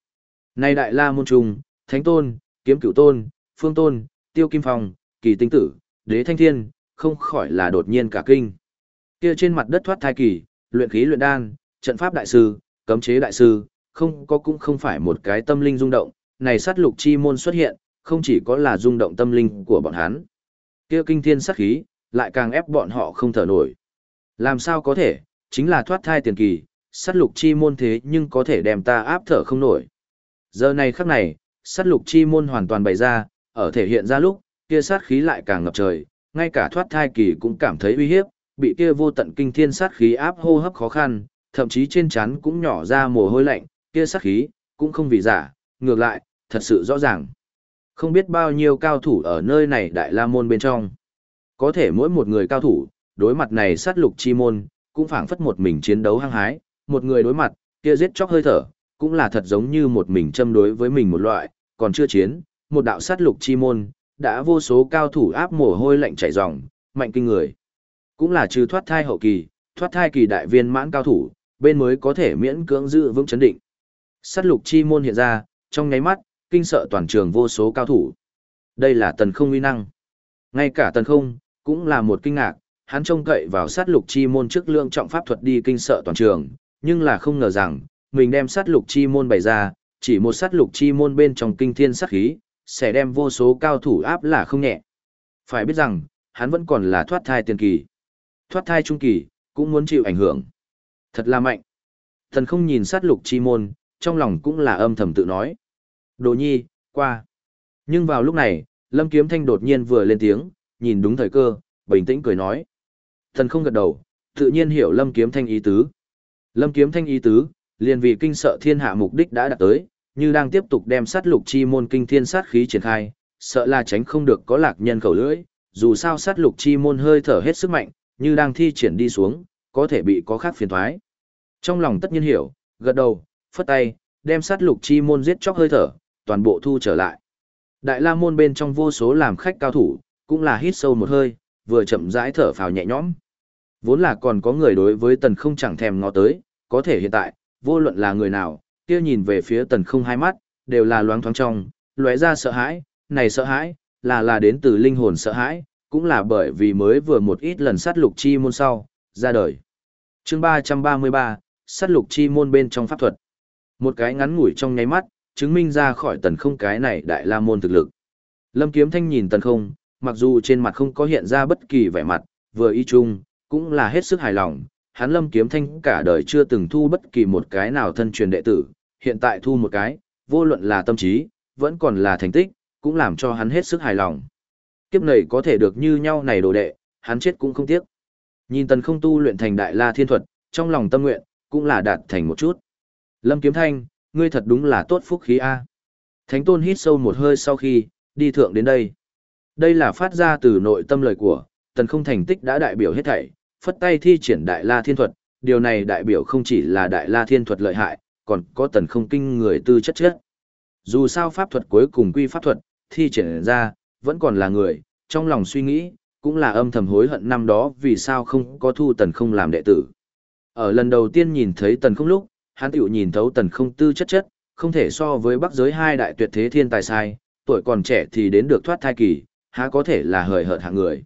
Nay đại la môn trùng, thánh tôn, kiếm cửu tôn, phương tôn, tiêu kim phong, kỳ tinh tử, đế thanh thiên, không khỏi là đột nhiên cả kinh. Kia trên mặt đất thoát thai kỳ, luyện khí luyện đan, trận pháp đại sư, cấm chế đại sư, không có cũng không phải một cái tâm linh rung động, này sát lục chi môn xuất hiện, không chỉ có là rung động tâm linh của bọn hắn. Kia kinh thiên sát khí, lại càng ép bọn họ không thở nổi. Làm sao có thể, chính là thoát thai tiền kỳ, sát lục chi môn thế nhưng có thể đem ta áp thở không nổi. Giờ này khắc này, sát lục chi môn hoàn toàn bày ra, ở thể hiện ra lúc, kia sát khí lại càng ngập trời, ngay cả thoát thai kỳ cũng cảm thấy uy hiếp, bị kia vô tận kinh thiên sát khí áp hô hấp khó khăn, thậm chí trên trán cũng nhỏ ra mồ hôi lạnh, kia sắc khí, cũng không vì giả, ngược lại, thật sự rõ ràng. Không biết bao nhiêu cao thủ ở nơi này đại la môn bên trong. Có thể mỗi một người cao thủ, đối mặt này sát lục chi môn, cũng phảng phất một mình chiến đấu hăng hái, một người đối mặt, kia giết chóc hơi thở, cũng là thật giống như một mình châm đối với mình một loại, còn chưa chiến, một đạo sát lục chi môn, đã vô số cao thủ áp mồ hôi lạnh chảy ròng, mạnh kinh người. Cũng là trừ thoát thai hậu kỳ, thoát thai kỳ đại viên mãn cao thủ, bên mới có thể miễn cưỡng giữ vững chấn định. Sát lục chi môn hiện ra, trong nháy mắt, kinh sợ toàn trường vô số cao thủ. Đây là tần không uy năng. Ngay cả tần không, cũng là một kinh ngạc, hắn trông cậy vào sát lục chi môn trước lượng trọng pháp thuật đi kinh sợ toàn trường, nhưng là không ngờ rằng, mình đem sát lục chi môn bày ra, chỉ một sát lục chi môn bên trong kinh thiên sát khí, sẽ đem vô số cao thủ áp là không nhẹ. Phải biết rằng, hắn vẫn còn là thoát thai tiền kỳ. Thoát thai trung kỳ, cũng muốn chịu ảnh hưởng. Thật là mạnh. Thần không nhìn sát lục chi môn, trong lòng cũng là âm thầm tự nói. Đồ nhi, qua. Nhưng vào lúc này, Lâm Kiếm Thanh đột nhiên vừa lên tiếng, nhìn đúng thời cơ, bình tĩnh cười nói. Thần không gật đầu, tự nhiên hiểu Lâm Kiếm Thanh ý tứ. Lâm Kiếm Thanh ý tứ, liền vì kinh sợ thiên hạ mục đích đã đạt tới, như đang tiếp tục đem sát lục chi môn kinh thiên sát khí triển khai, sợ là tránh không được có lạc nhân khẩu lưỡi, dù sao sát lục chi môn hơi thở hết sức mạnh, như đang thi triển đi xuống, có thể bị có khác phiền thoái. Trong lòng tất nhiên hiểu, gật đầu, phất tay, đem sát lục chi môn giết chóc hơi thở, toàn bộ thu trở lại. Đại la môn bên trong vô số làm khách cao thủ, cũng là hít sâu một hơi, vừa chậm rãi thở phào nhẹ nhõm. Vốn là còn có người đối với tần không chẳng thèm ngó tới, có thể hiện tại, vô luận là người nào, kia nhìn về phía tần không hai mắt, đều là loáng thoáng trong, lóe ra sợ hãi, này sợ hãi, là là đến từ linh hồn sợ hãi, cũng là bởi vì mới vừa một ít lần sát lục chi môn sau, ra đời. chương 333, sát lục chi môn bên trong pháp thuật. Một cái ngắn ngủi trong nháy mắt, chứng minh ra khỏi tần không cái này đại la môn thực lực. Lâm Kiếm Thanh nhìn tần không, mặc dù trên mặt không có hiện ra bất kỳ vẻ mặt, vừa y chung, cũng là hết sức hài lòng. Hắn Lâm Kiếm Thanh cả đời chưa từng thu bất kỳ một cái nào thân truyền đệ tử, hiện tại thu một cái, vô luận là tâm trí, vẫn còn là thành tích, cũng làm cho hắn hết sức hài lòng. Kiếp này có thể được như nhau này đồ đệ, hắn chết cũng không tiếc. Nhìn tần không tu luyện thành đại la thiên thuật, trong lòng tâm nguyện, cũng là đạt thành một chút. Lâm Kiếm Thanh, ngươi thật đúng là tốt phúc khí A. Thánh tôn hít sâu một hơi sau khi, đi thượng đến đây. Đây là phát ra từ nội tâm lời của, tần không thành tích đã đại biểu hết thảy, phất tay thi triển đại la thiên thuật, điều này đại biểu không chỉ là đại la thiên thuật lợi hại, còn có tần không kinh người tư chất chết. Dù sao pháp thuật cuối cùng quy pháp thuật, thi triển ra, vẫn còn là người, trong lòng suy nghĩ, cũng là âm thầm hối hận năm đó vì sao không có thu tần không làm đệ tử. Ở lần đầu tiên nhìn thấy tần không lúc, hắn tiểu nhìn thấu tần không tư chất chất, không thể so với bắc giới hai đại tuyệt thế thiên tài sai, tuổi còn trẻ thì đến được thoát thai kỳ, há có thể là hời hợt hạng người.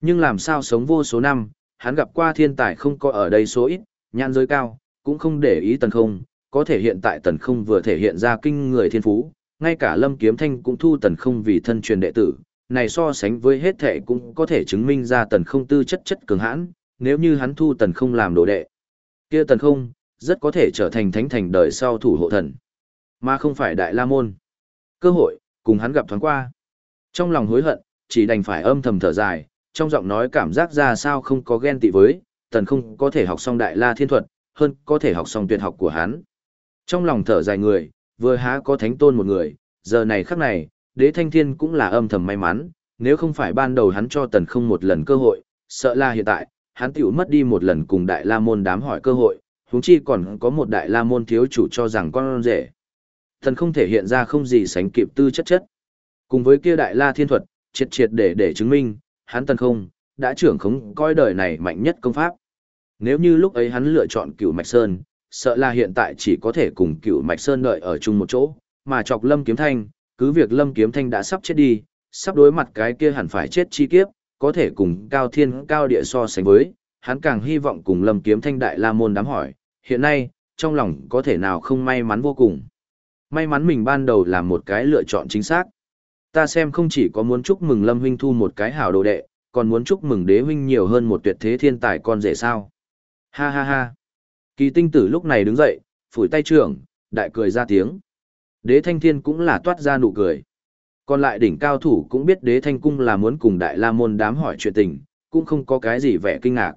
Nhưng làm sao sống vô số năm, hắn gặp qua thiên tài không có ở đây số ít, nhãn giới cao, cũng không để ý tần không, có thể hiện tại tần không vừa thể hiện ra kinh người thiên phú, ngay cả lâm kiếm thanh cũng thu tần không vì thân truyền đệ tử, này so sánh với hết thệ cũng có thể chứng minh ra tần không tư chất chất cường hãn, nếu như hắn thu tần không làm đồ đệ. kia tần không, rất có thể trở thành thánh thành đời sau thủ hộ thần, mà không phải đại la môn. Cơ hội, cùng hắn gặp thoáng qua. Trong lòng hối hận, chỉ đành phải âm thầm thở dài, trong giọng nói cảm giác ra sao không có ghen tị với, tần không có thể học xong đại la thiên thuật, hơn có thể học xong tuyệt học của hắn. Trong lòng thở dài người, vừa há có thánh tôn một người, giờ này khắc này, đế thanh thiên cũng là âm thầm may mắn, nếu không phải ban đầu hắn cho tần không một lần cơ hội, sợ là hiện tại, hắn tiểu mất đi một lần cùng đại la môn đám hỏi cơ hội, huống chi còn có một đại la môn thiếu chủ cho rằng con rể. Thần không thể hiện ra không gì sánh kịp tư chất chất. Cùng với kia đại la thiên thuật, triệt triệt để để chứng minh, hắn tần không, đã trưởng khống coi đời này mạnh nhất công pháp. Nếu như lúc ấy hắn lựa chọn cửu Mạch Sơn, sợ là hiện tại chỉ có thể cùng cửu Mạch Sơn đợi ở chung một chỗ, mà chọc Lâm Kiếm Thanh, cứ việc Lâm Kiếm Thanh đã sắp chết đi, sắp đối mặt cái kia hẳn phải chết chi kiếp, có thể cùng cao thiên cao địa so sánh với, hắn càng hy vọng cùng Lâm Kiếm Thanh đại la môn đám hỏi, hiện nay, trong lòng có thể nào không may mắn vô cùng. May mắn mình ban đầu làm một cái lựa chọn chính xác. Ta xem không chỉ có muốn chúc mừng Lâm huynh thu một cái hảo đồ đệ, còn muốn chúc mừng đế huynh nhiều hơn một tuyệt thế thiên tài con rể sao. Ha ha ha. Kỳ tinh tử lúc này đứng dậy, phủi tay trưởng, đại cười ra tiếng. Đế thanh thiên cũng là toát ra nụ cười. Còn lại đỉnh cao thủ cũng biết đế thanh cung là muốn cùng đại la môn đám hỏi chuyện tình, cũng không có cái gì vẻ kinh ngạc.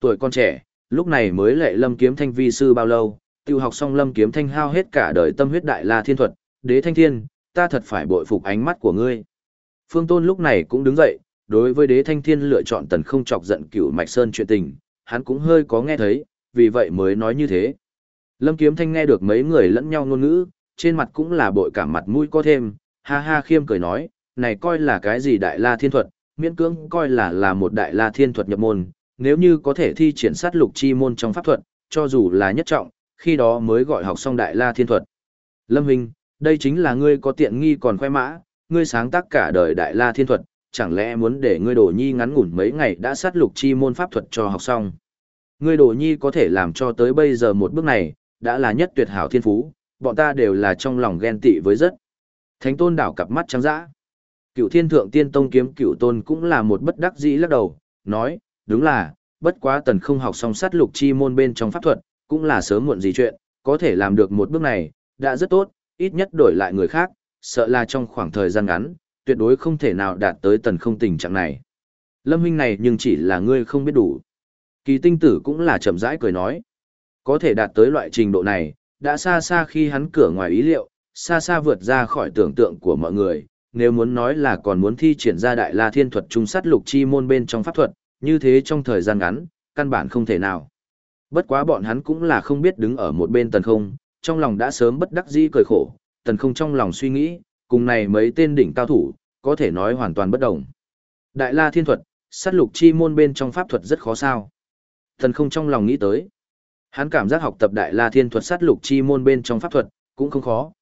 Tuổi con trẻ, Lúc này mới lệ lâm kiếm thanh vi sư bao lâu, tiêu học xong lâm kiếm thanh hao hết cả đời tâm huyết đại la thiên thuật, đế thanh thiên, ta thật phải bội phục ánh mắt của ngươi. Phương Tôn lúc này cũng đứng dậy, đối với đế thanh thiên lựa chọn tần không chọc giận cửu mạch sơn chuyện tình, hắn cũng hơi có nghe thấy, vì vậy mới nói như thế. Lâm kiếm thanh nghe được mấy người lẫn nhau ngôn ngữ, trên mặt cũng là bội cảm mặt mũi có thêm, ha ha khiêm cười nói, này coi là cái gì đại la thiên thuật, miễn cưỡng coi là là một đại la thiên thuật nhập môn, nếu như có thể thi triển sát lục chi môn trong pháp thuật, cho dù là nhất trọng, khi đó mới gọi học xong đại la thiên thuật. Lâm Hình, đây chính là ngươi có tiện nghi còn khoe mã, ngươi sáng tác cả đời đại la thiên thuật, chẳng lẽ muốn để ngươi đổ nhi ngắn ngủn mấy ngày đã sát lục chi môn pháp thuật cho học xong. Ngươi đổ nhi có thể làm cho tới bây giờ một bước này, đã là nhất tuyệt hảo thiên phú, bọn ta đều là trong lòng ghen tị với rất. Thánh tôn đảo cặp mắt trắng dã. Cựu thiên thượng tiên tông kiếm cựu tôn cũng là một bất đắc dĩ lắc đầu, nói, đúng là, bất quá tần không học xong sát lục chi môn bên trong pháp thuật, cũng là sớm muộn gì chuyện, có thể làm được một bước này, đã rất tốt, ít nhất đổi lại người khác, sợ là trong khoảng thời gian ngắn, tuyệt đối không thể nào đạt tới tần không tình trạng này. Lâm huynh này nhưng chỉ là ngươi không biết đủ. Kỳ tinh tử cũng là chậm rãi cười nói. Có thể đạt tới loại trình độ này, đã xa xa khi hắn cửa ngoài ý liệu, xa xa vượt ra khỏi tưởng tượng của mọi người. Nếu muốn nói là còn muốn thi triển ra đại la thiên thuật trung sát lục chi môn bên trong pháp thuật, như thế trong thời gian ngắn, căn bản không thể nào. Bất quá bọn hắn cũng là không biết đứng ở một bên tần không, trong lòng đã sớm bất đắc dĩ cười khổ, tần không trong lòng suy nghĩ, cùng này mấy tên đỉnh cao thủ, có thể nói hoàn toàn bất đồng. Đại la thiên thuật, sát lục chi môn bên trong pháp thuật rất khó sao. Tần không trong lòng nghĩ tới. Hắn cảm giác học tập đại la thiên thuật sát lục chi môn bên trong pháp thuật, cũng không khó.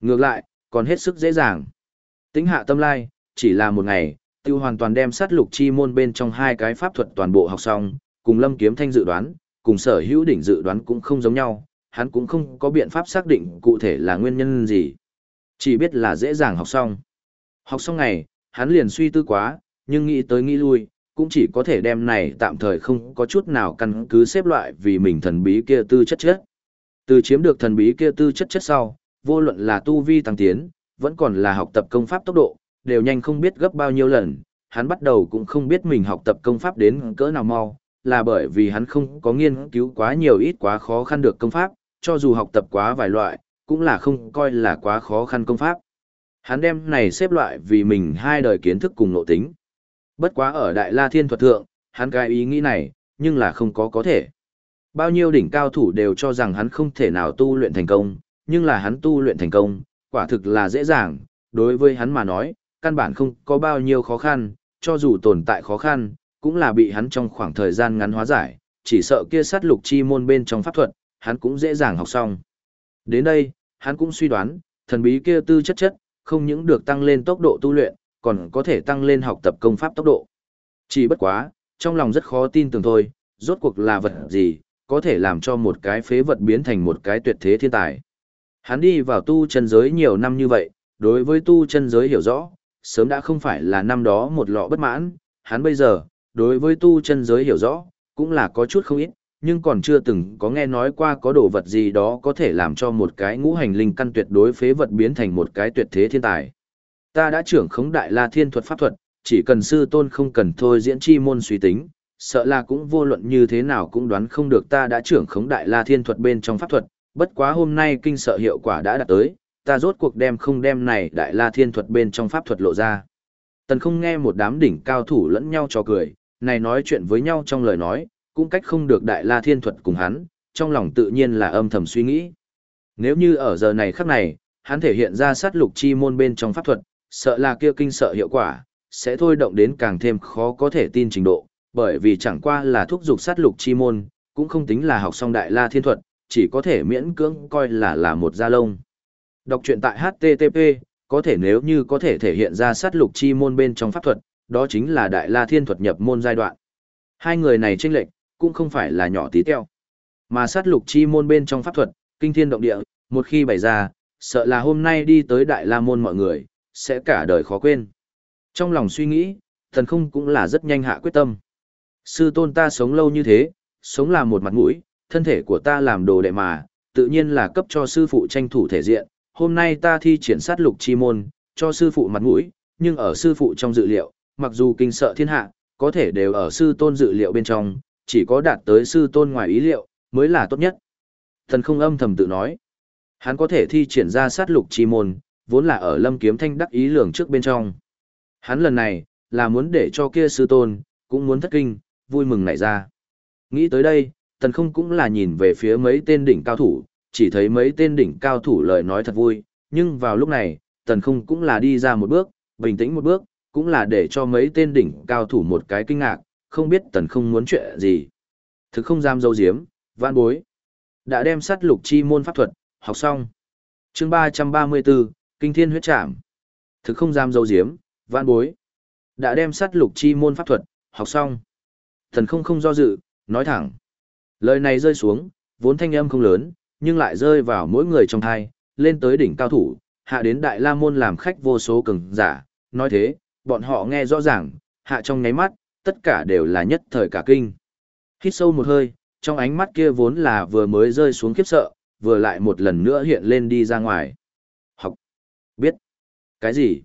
Ngược lại, còn hết sức dễ dàng. Tính hạ tâm lai, chỉ là một ngày, tiêu hoàn toàn đem sát lục chi môn bên trong hai cái pháp thuật toàn bộ học xong, cùng lâm kiếm thanh dự đoán, cùng sở hữu đỉnh dự đoán cũng không giống nhau, hắn cũng không có biện pháp xác định cụ thể là nguyên nhân gì. Chỉ biết là dễ dàng học xong. Học xong ngày, hắn liền suy tư quá, nhưng nghĩ tới nghĩ lui, cũng chỉ có thể đem này tạm thời không có chút nào căn cứ xếp loại vì mình thần bí kia tư chất chất. Từ chiếm được thần bí kia tư chất chất sau, vô luận là tu vi tăng tiến, vẫn còn là học tập công pháp tốc độ, đều nhanh không biết gấp bao nhiêu lần, hắn bắt đầu cũng không biết mình học tập công pháp đến cỡ nào mau, là bởi vì hắn không có nghiên cứu quá nhiều ít quá khó khăn được công pháp, cho dù học tập quá vài loại, cũng là không coi là quá khó khăn công pháp. Hắn đem này xếp loại vì mình hai đời kiến thức cùng nội tính. Bất quá ở Đại La Thiên thuật thượng, hắn cái ý nghĩ này, nhưng là không có có thể. Bao nhiêu đỉnh cao thủ đều cho rằng hắn không thể nào tu luyện thành công, nhưng là hắn tu luyện thành công, quả thực là dễ dàng, đối với hắn mà nói, căn bản không có bao nhiêu khó khăn, cho dù tồn tại khó khăn, cũng là bị hắn trong khoảng thời gian ngắn hóa giải, chỉ sợ kia sát lục chi môn bên trong pháp thuật, hắn cũng dễ dàng học xong. Đến đây, hắn cũng suy đoán, thần bí kia tư chất chất, không những được tăng lên tốc độ tu luyện, còn có thể tăng lên học tập công pháp tốc độ. Chỉ bất quá, trong lòng rất khó tin tưởng thôi, rốt cuộc là vật gì, có thể làm cho một cái phế vật biến thành một cái tuyệt thế thiên tài. Hắn đi vào tu chân giới nhiều năm như vậy, đối với tu chân giới hiểu rõ, sớm đã không phải là năm đó một lọ bất mãn, hắn bây giờ, đối với tu chân giới hiểu rõ, cũng là có chút không ít, nhưng còn chưa từng có nghe nói qua có đồ vật gì đó có thể làm cho một cái ngũ hành linh căn tuyệt đối phế vật biến thành một cái tuyệt thế thiên tài. Ta đã trưởng khống đại la thiên thuật pháp thuật, chỉ cần sư tôn không cần thôi diễn chi môn suy tính, sợ là cũng vô luận như thế nào cũng đoán không được ta đã trưởng khống đại la thiên thuật bên trong pháp thuật, bất quá hôm nay kinh sợ hiệu quả đã đạt tới, ta rốt cuộc đem không đem này đại la thiên thuật bên trong pháp thuật lộ ra. Tần không nghe một đám đỉnh cao thủ lẫn nhau trò cười, này nói chuyện với nhau trong lời nói, cũng cách không được đại la thiên thuật cùng hắn, trong lòng tự nhiên là âm thầm suy nghĩ. Nếu như ở giờ này khắc này, hắn thể hiện ra sát lục chi môn bên trong pháp thuật, sợ là kia kinh sợ hiệu quả, sẽ thôi động đến càng thêm khó có thể tin trình độ, bởi vì chẳng qua là thúc dục sát lục chi môn, cũng không tính là học xong đại la thiên thuật, chỉ có thể miễn cưỡng coi là là một gia lông. Đọc truyện tại HTTP, có thể nếu như có thể thể hiện ra sát lục chi môn bên trong pháp thuật, đó chính là đại la thiên thuật nhập môn giai đoạn. Hai người này chênh lệch, cũng không phải là nhỏ tí teo. Mà sát lục chi môn bên trong pháp thuật, kinh thiên động địa, một khi bày ra, sợ là hôm nay đi tới đại la môn mọi người, sẽ cả đời khó quên. Trong lòng suy nghĩ, thần không cũng là rất nhanh hạ quyết tâm. Sư tôn ta sống lâu như thế, sống là một mặt mũi, thân thể của ta làm đồ đệ mà, tự nhiên là cấp cho sư phụ tranh thủ thể diện. Hôm nay ta thi triển sát lục chi môn, cho sư phụ mặt mũi, nhưng ở sư phụ trong dự liệu, mặc dù kinh sợ thiên hạ, có thể đều ở sư tôn dự liệu bên trong, chỉ có đạt tới sư tôn ngoài ý liệu, mới là tốt nhất. Thần không âm thầm tự nói. Hắn có thể thi triển ra sát lục chi môn, vốn là ở lâm kiếm thanh đắc ý lường trước bên trong. Hắn lần này, là muốn để cho kia sư tôn, cũng muốn thất kinh, vui mừng nảy ra. Nghĩ tới đây, tần không cũng là nhìn về phía mấy tên đỉnh cao thủ, chỉ thấy mấy tên đỉnh cao thủ lời nói thật vui, nhưng vào lúc này, tần không cũng là đi ra một bước, bình tĩnh một bước, cũng là để cho mấy tên đỉnh cao thủ một cái kinh ngạc, không biết tần không muốn chuyện gì. Thực không dám dâu diếm, vạn bối. Đã đem sát lục chi môn pháp thuật, học xong. chương 334, Kinh Thiên huyết trảm. Thực không dám dâu diếm, vạn bối. Đã đem sát lục chi môn pháp thuật, học xong. Thần không không do dự, nói thẳng. Lời này rơi xuống, vốn thanh âm không lớn, nhưng lại rơi vào mỗi người trong thai, lên tới đỉnh cao thủ, hạ đến đại la môn làm khách vô số cường giả. Nói thế, bọn họ nghe rõ ràng, hạ trong nháy mắt, tất cả đều là nhất thời cả kinh. Hít sâu một hơi, trong ánh mắt kia vốn là vừa mới rơi xuống khiếp sợ, vừa lại một lần nữa hiện lên đi ra ngoài. Biết. Cái gì?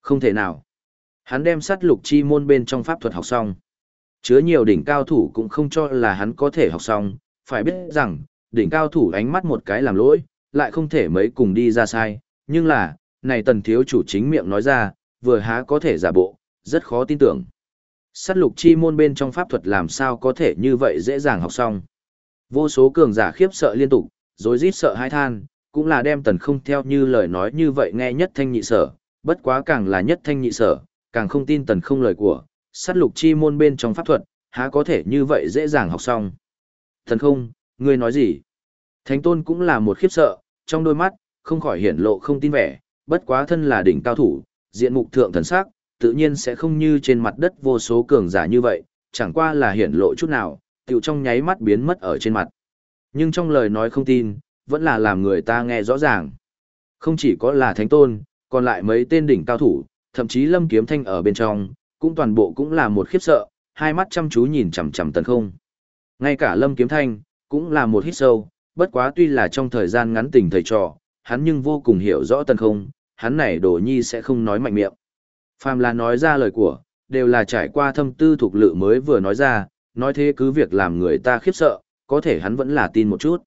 Không thể nào. Hắn đem sát lục chi môn bên trong pháp thuật học xong. Chứa nhiều đỉnh cao thủ cũng không cho là hắn có thể học xong, phải biết rằng, đỉnh cao thủ ánh mắt một cái làm lỗi, lại không thể mấy cùng đi ra sai, nhưng là, này tần thiếu chủ chính miệng nói ra, vừa há có thể giả bộ, rất khó tin tưởng. Sát lục chi môn bên trong pháp thuật làm sao có thể như vậy dễ dàng học xong. Vô số cường giả khiếp sợ liên tục, rồi rít sợ hai than, cũng là đem tần không theo như lời nói như vậy nghe nhất thanh nhị sở, bất quá càng là nhất thanh nhị sở, càng không tin tần không lời của, sát lục chi môn bên trong pháp thuật, há có thể như vậy dễ dàng học xong. Tần không, ngươi nói gì? Thánh tôn cũng là một khiếp sợ, trong đôi mắt, không khỏi hiển lộ không tin vẻ, bất quá thân là đỉnh cao thủ, diện mục thượng thần sắc, tự nhiên sẽ không như trên mặt đất vô số cường giả như vậy, chẳng qua là hiển lộ chút nào, tiểu trong nháy mắt biến mất ở trên mặt. Nhưng trong lời nói không tin, vẫn là làm người ta nghe rõ ràng. Không chỉ có là thánh tôn, còn lại mấy tên đỉnh cao thủ, thậm chí lâm kiếm thanh ở bên trong, cũng toàn bộ cũng là một khiếp sợ, hai mắt chăm chú nhìn chằm chằm tần không. Ngay cả lâm kiếm thanh, cũng là một hít sâu, bất quá tuy là trong thời gian ngắn tình thầy trò, hắn nhưng vô cùng hiểu rõ tần không, hắn này đồ nhi sẽ không nói mạnh miệng. Phàm là nói ra lời của, đều là trải qua thâm tư thuộc lự mới vừa nói ra, nói thế cứ việc làm người ta khiếp sợ, có thể hắn vẫn là tin một chút.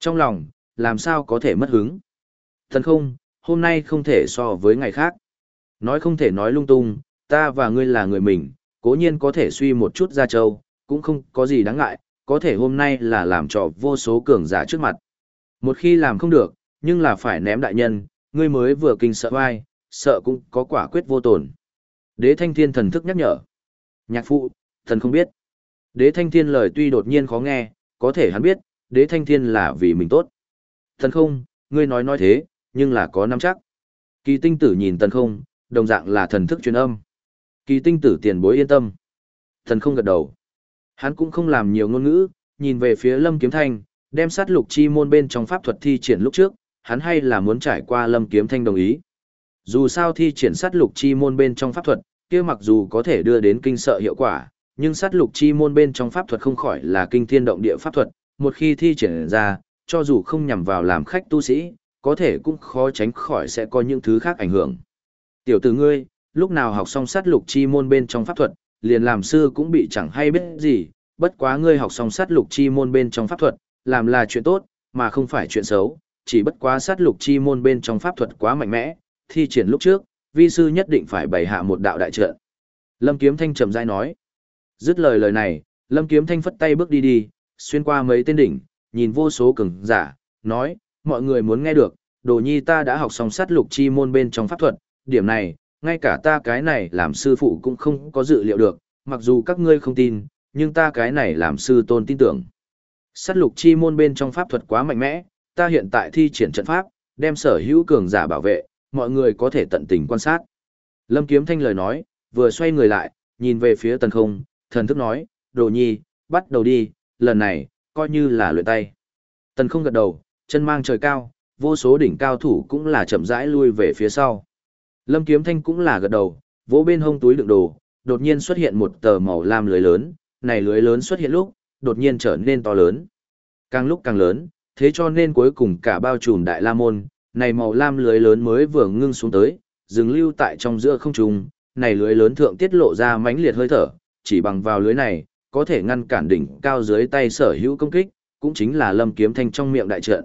Trong lòng, làm sao có thể mất hứng. Thần không, hôm nay không thể so với ngày khác. Nói không thể nói lung tung, ta và ngươi là người mình, cố nhiên có thể suy một chút ra châu, cũng không có gì đáng ngại, có thể hôm nay là làm trò vô số cường giả trước mặt. Một khi làm không được, nhưng là phải ném đại nhân, ngươi mới vừa kinh sợ vai, sợ cũng có quả quyết vô tổn. Đế thanh thiên thần thức nhắc nhở. Nhạc phụ, thần không biết. Đế thanh thiên lời tuy đột nhiên khó nghe, có thể hắn biết, đế thanh thiên là vì mình tốt. Thần không, ngươi nói nói thế, nhưng là có nắm chắc. Kỳ tinh tử nhìn thần không, đồng dạng là thần thức truyền âm. Kỳ tinh tử tiền bối yên tâm. Thần không gật đầu. Hắn cũng không làm nhiều ngôn ngữ, nhìn về phía lâm kiếm thanh, đem sát lục chi môn bên trong pháp thuật thi triển lúc trước, hắn hay là muốn trải qua lâm kiếm thanh đồng ý. Dù sao thi triển sát lục chi môn bên trong pháp thuật, kia mặc dù có thể đưa đến kinh sợ hiệu quả, nhưng sát lục chi môn bên trong pháp thuật không khỏi là kinh thiên động địa pháp thuật, một khi thi triển ra, cho dù không nhằm vào làm khách tu sĩ, có thể cũng khó tránh khỏi sẽ có những thứ khác ảnh hưởng. Tiểu tử ngươi, lúc nào học xong sát lục chi môn bên trong pháp thuật, liền làm sư cũng bị chẳng hay biết gì, bất quá ngươi học xong sát lục chi môn bên trong pháp thuật, làm là chuyện tốt, mà không phải chuyện xấu, chỉ bất quá sát lục chi môn bên trong pháp thuật quá mạnh mẽ, thi triển lúc trước, vi sư nhất định phải bày hạ một đạo đại trận. Lâm Kiếm Thanh trầm rãi nói. Dứt lời lời này, Lâm Kiếm Thanh phất tay bước đi đi, xuyên qua mấy tên đỉnh, nhìn vô số cường giả, nói, mọi người muốn nghe được, đồ nhi ta đã học xong sát lục chi môn bên trong pháp thuật, điểm này, ngay cả ta cái này làm sư phụ cũng không có dự liệu được, mặc dù các ngươi không tin, nhưng ta cái này làm sư tôn tin tưởng. Sát lục chi môn bên trong pháp thuật quá mạnh mẽ, ta hiện tại thi triển trận pháp, đem sở hữu cường giả bảo vệ, mọi người có thể tận tình quan sát. Lâm Kiếm Thanh lời nói, vừa xoay người lại, nhìn về phía tần không, thần thức nói, đồ nhi, bắt đầu đi, lần này, coi như là luyện tay. Tần không gật đầu, chân mang trời cao, vô số đỉnh cao thủ cũng là chậm rãi lui về phía sau. Lâm Kiếm Thanh cũng là gật đầu, vỗ bên hông túi đựng đồ, đột nhiên xuất hiện một tờ màu lam lưới lớn, này lưới lớn xuất hiện lúc, đột nhiên trở nên to lớn. Càng lúc càng lớn, thế cho nên cuối cùng cả bao trùm đại la môn, này màu lam lưới lớn mới vừa ngưng xuống tới, dừng lưu tại trong giữa không trung, này lưới lớn thượng tiết lộ ra mãnh liệt hơi thở, chỉ bằng vào lưới này, có thể ngăn cản đỉnh cao dưới tay sở hữu công kích, cũng chính là Lâm Kiếm Thanh trong miệng đại trận.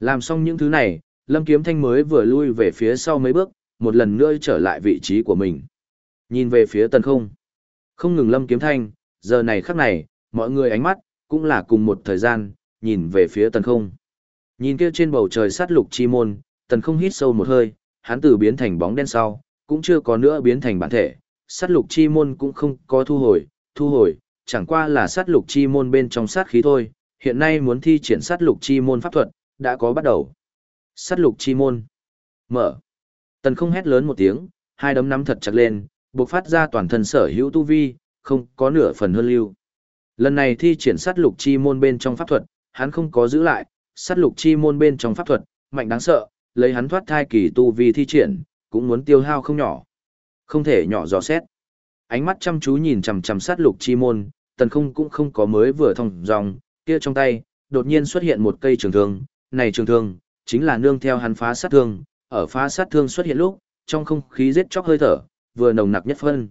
Làm xong những thứ này, Lâm Kiếm Thanh mới vừa lui về phía sau mấy bước, một lần nữa trở lại vị trí của mình. Nhìn về phía tần không. Không ngừng Lâm Kiếm Thanh, giờ này khắc này, mọi người ánh mắt, cũng là cùng một thời gian, nhìn về phía tần không. Nhìn kia trên bầu trời sát lục chi môn, tần không hít sâu một hơi, hắn từ biến thành bóng đen sau, cũng chưa có nữa biến thành bản thể, sát lục chi môn cũng không có thu hồi, thu hồi, chẳng qua là sát lục chi môn bên trong sát khí thôi, hiện nay muốn thi triển sát lục chi môn pháp thuật, đã có bắt đầu. Sát lục chi môn. Mở. Tần không hét lớn một tiếng, hai đấm nắm thật chặt lên, bộc phát ra toàn thân sở hữu tu vi, không có nửa phần hơn lưu. Lần này thi triển sát lục chi môn bên trong pháp thuật, hắn không có giữ lại, sát lục chi môn bên trong pháp thuật, mạnh đáng sợ, lấy hắn thoát thai kỳ tu vi thi triển, cũng muốn tiêu hao không nhỏ. Không thể nhỏ dò xét. Ánh mắt chăm chú nhìn chằm chằm sát lục chi môn, tần không cũng không có mới vừa thông dòng, kia trong tay, đột nhiên xuất hiện một cây trường thương, này trường thương, chính là nương theo hắn phá sát thương, ở phá sát thương xuất hiện lúc, trong không khí giết chóc hơi thở, vừa nồng nặc nhất phân.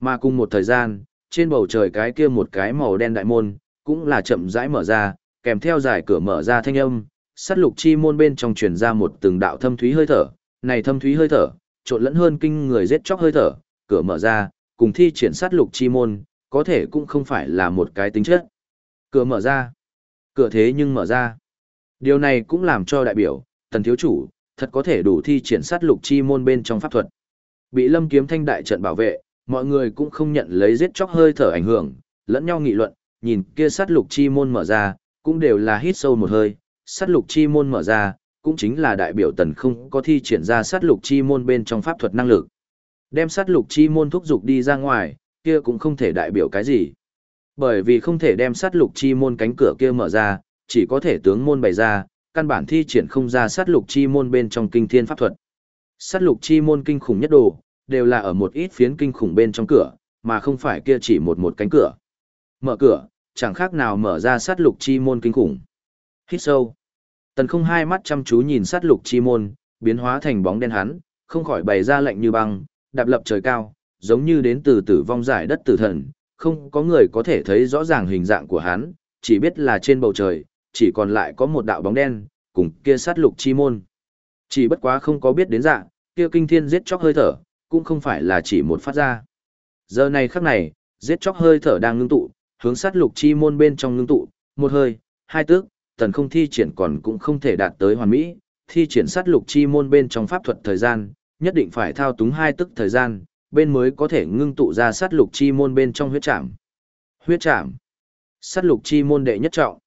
Mà cùng một thời gian, trên bầu trời cái kia một cái màu đen đại môn, cũng là chậm rãi mở ra, kèm theo giải cửa mở ra thanh âm, sát lục chi môn bên trong truyền ra một từng đạo thâm thúy hơi thở, này thâm thúy hơi thở, trộn lẫn hơn kinh người giết chóc hơi thở, cửa mở ra, cùng thi triển sát lục chi môn, có thể cũng không phải là một cái tính chất. Cửa mở ra. Cửa thế nhưng mở ra. Điều này cũng làm cho đại biểu, tần thiếu chủ, thật có thể đủ thi triển sát lục chi môn bên trong pháp thuật. Bị lâm kiếm thanh đại trận bảo vệ, mọi người cũng không nhận lấy giết chóc hơi thở ảnh hưởng, lẫn nhau nghị luận, nhìn kia sát lục chi môn mở ra, cũng đều là hít sâu một hơi, sát lục chi môn mở ra, cũng chính là đại biểu tần không có thi triển ra sát lục chi môn bên trong pháp thuật năng lực. Đem sát lục chi môn thúc dục đi ra ngoài, kia cũng không thể đại biểu cái gì. Bởi vì không thể đem sát lục chi môn cánh cửa kia mở ra, chỉ có thể tướng môn bày ra, căn bản thi triển không ra sát lục chi môn bên trong kinh thiên pháp thuật. Sát lục chi môn kinh khủng nhất đồ, đều là ở một ít phiến kinh khủng bên trong cửa, mà không phải kia chỉ một một cánh cửa. Mở cửa, chẳng khác nào mở ra sát lục chi môn kinh khủng. Hít sâu. Tần không hai mắt chăm chú nhìn sát lục chi môn, biến hóa thành bóng đen hắn, không khỏi bày ra lạnh như băng, đạp lập trời cao, giống như đến từ tử vong giải đất tử thần, không có người có thể thấy rõ ràng hình dạng của hắn, chỉ biết là trên bầu trời, chỉ còn lại có một đạo bóng đen, cùng kia sát lục chi môn. Chỉ bất quá không có biết đến dạng, kia kinh thiên giết chóc hơi thở, cũng không phải là chỉ một phát ra. Giờ này khắc này, giết chóc hơi thở đang ngưng tụ, hướng sát lục chi môn bên trong ngưng tụ, một hơi, hai tước, tần không thi triển còn cũng không thể đạt tới hoàn mỹ, thi triển sát lục chi môn bên trong pháp thuật thời gian, nhất định phải thao túng hai tức thời gian, bên mới có thể ngưng tụ ra sát lục chi môn bên trong huyết trảm. Huyết trảm. Sát lục chi môn đệ nhất trọng.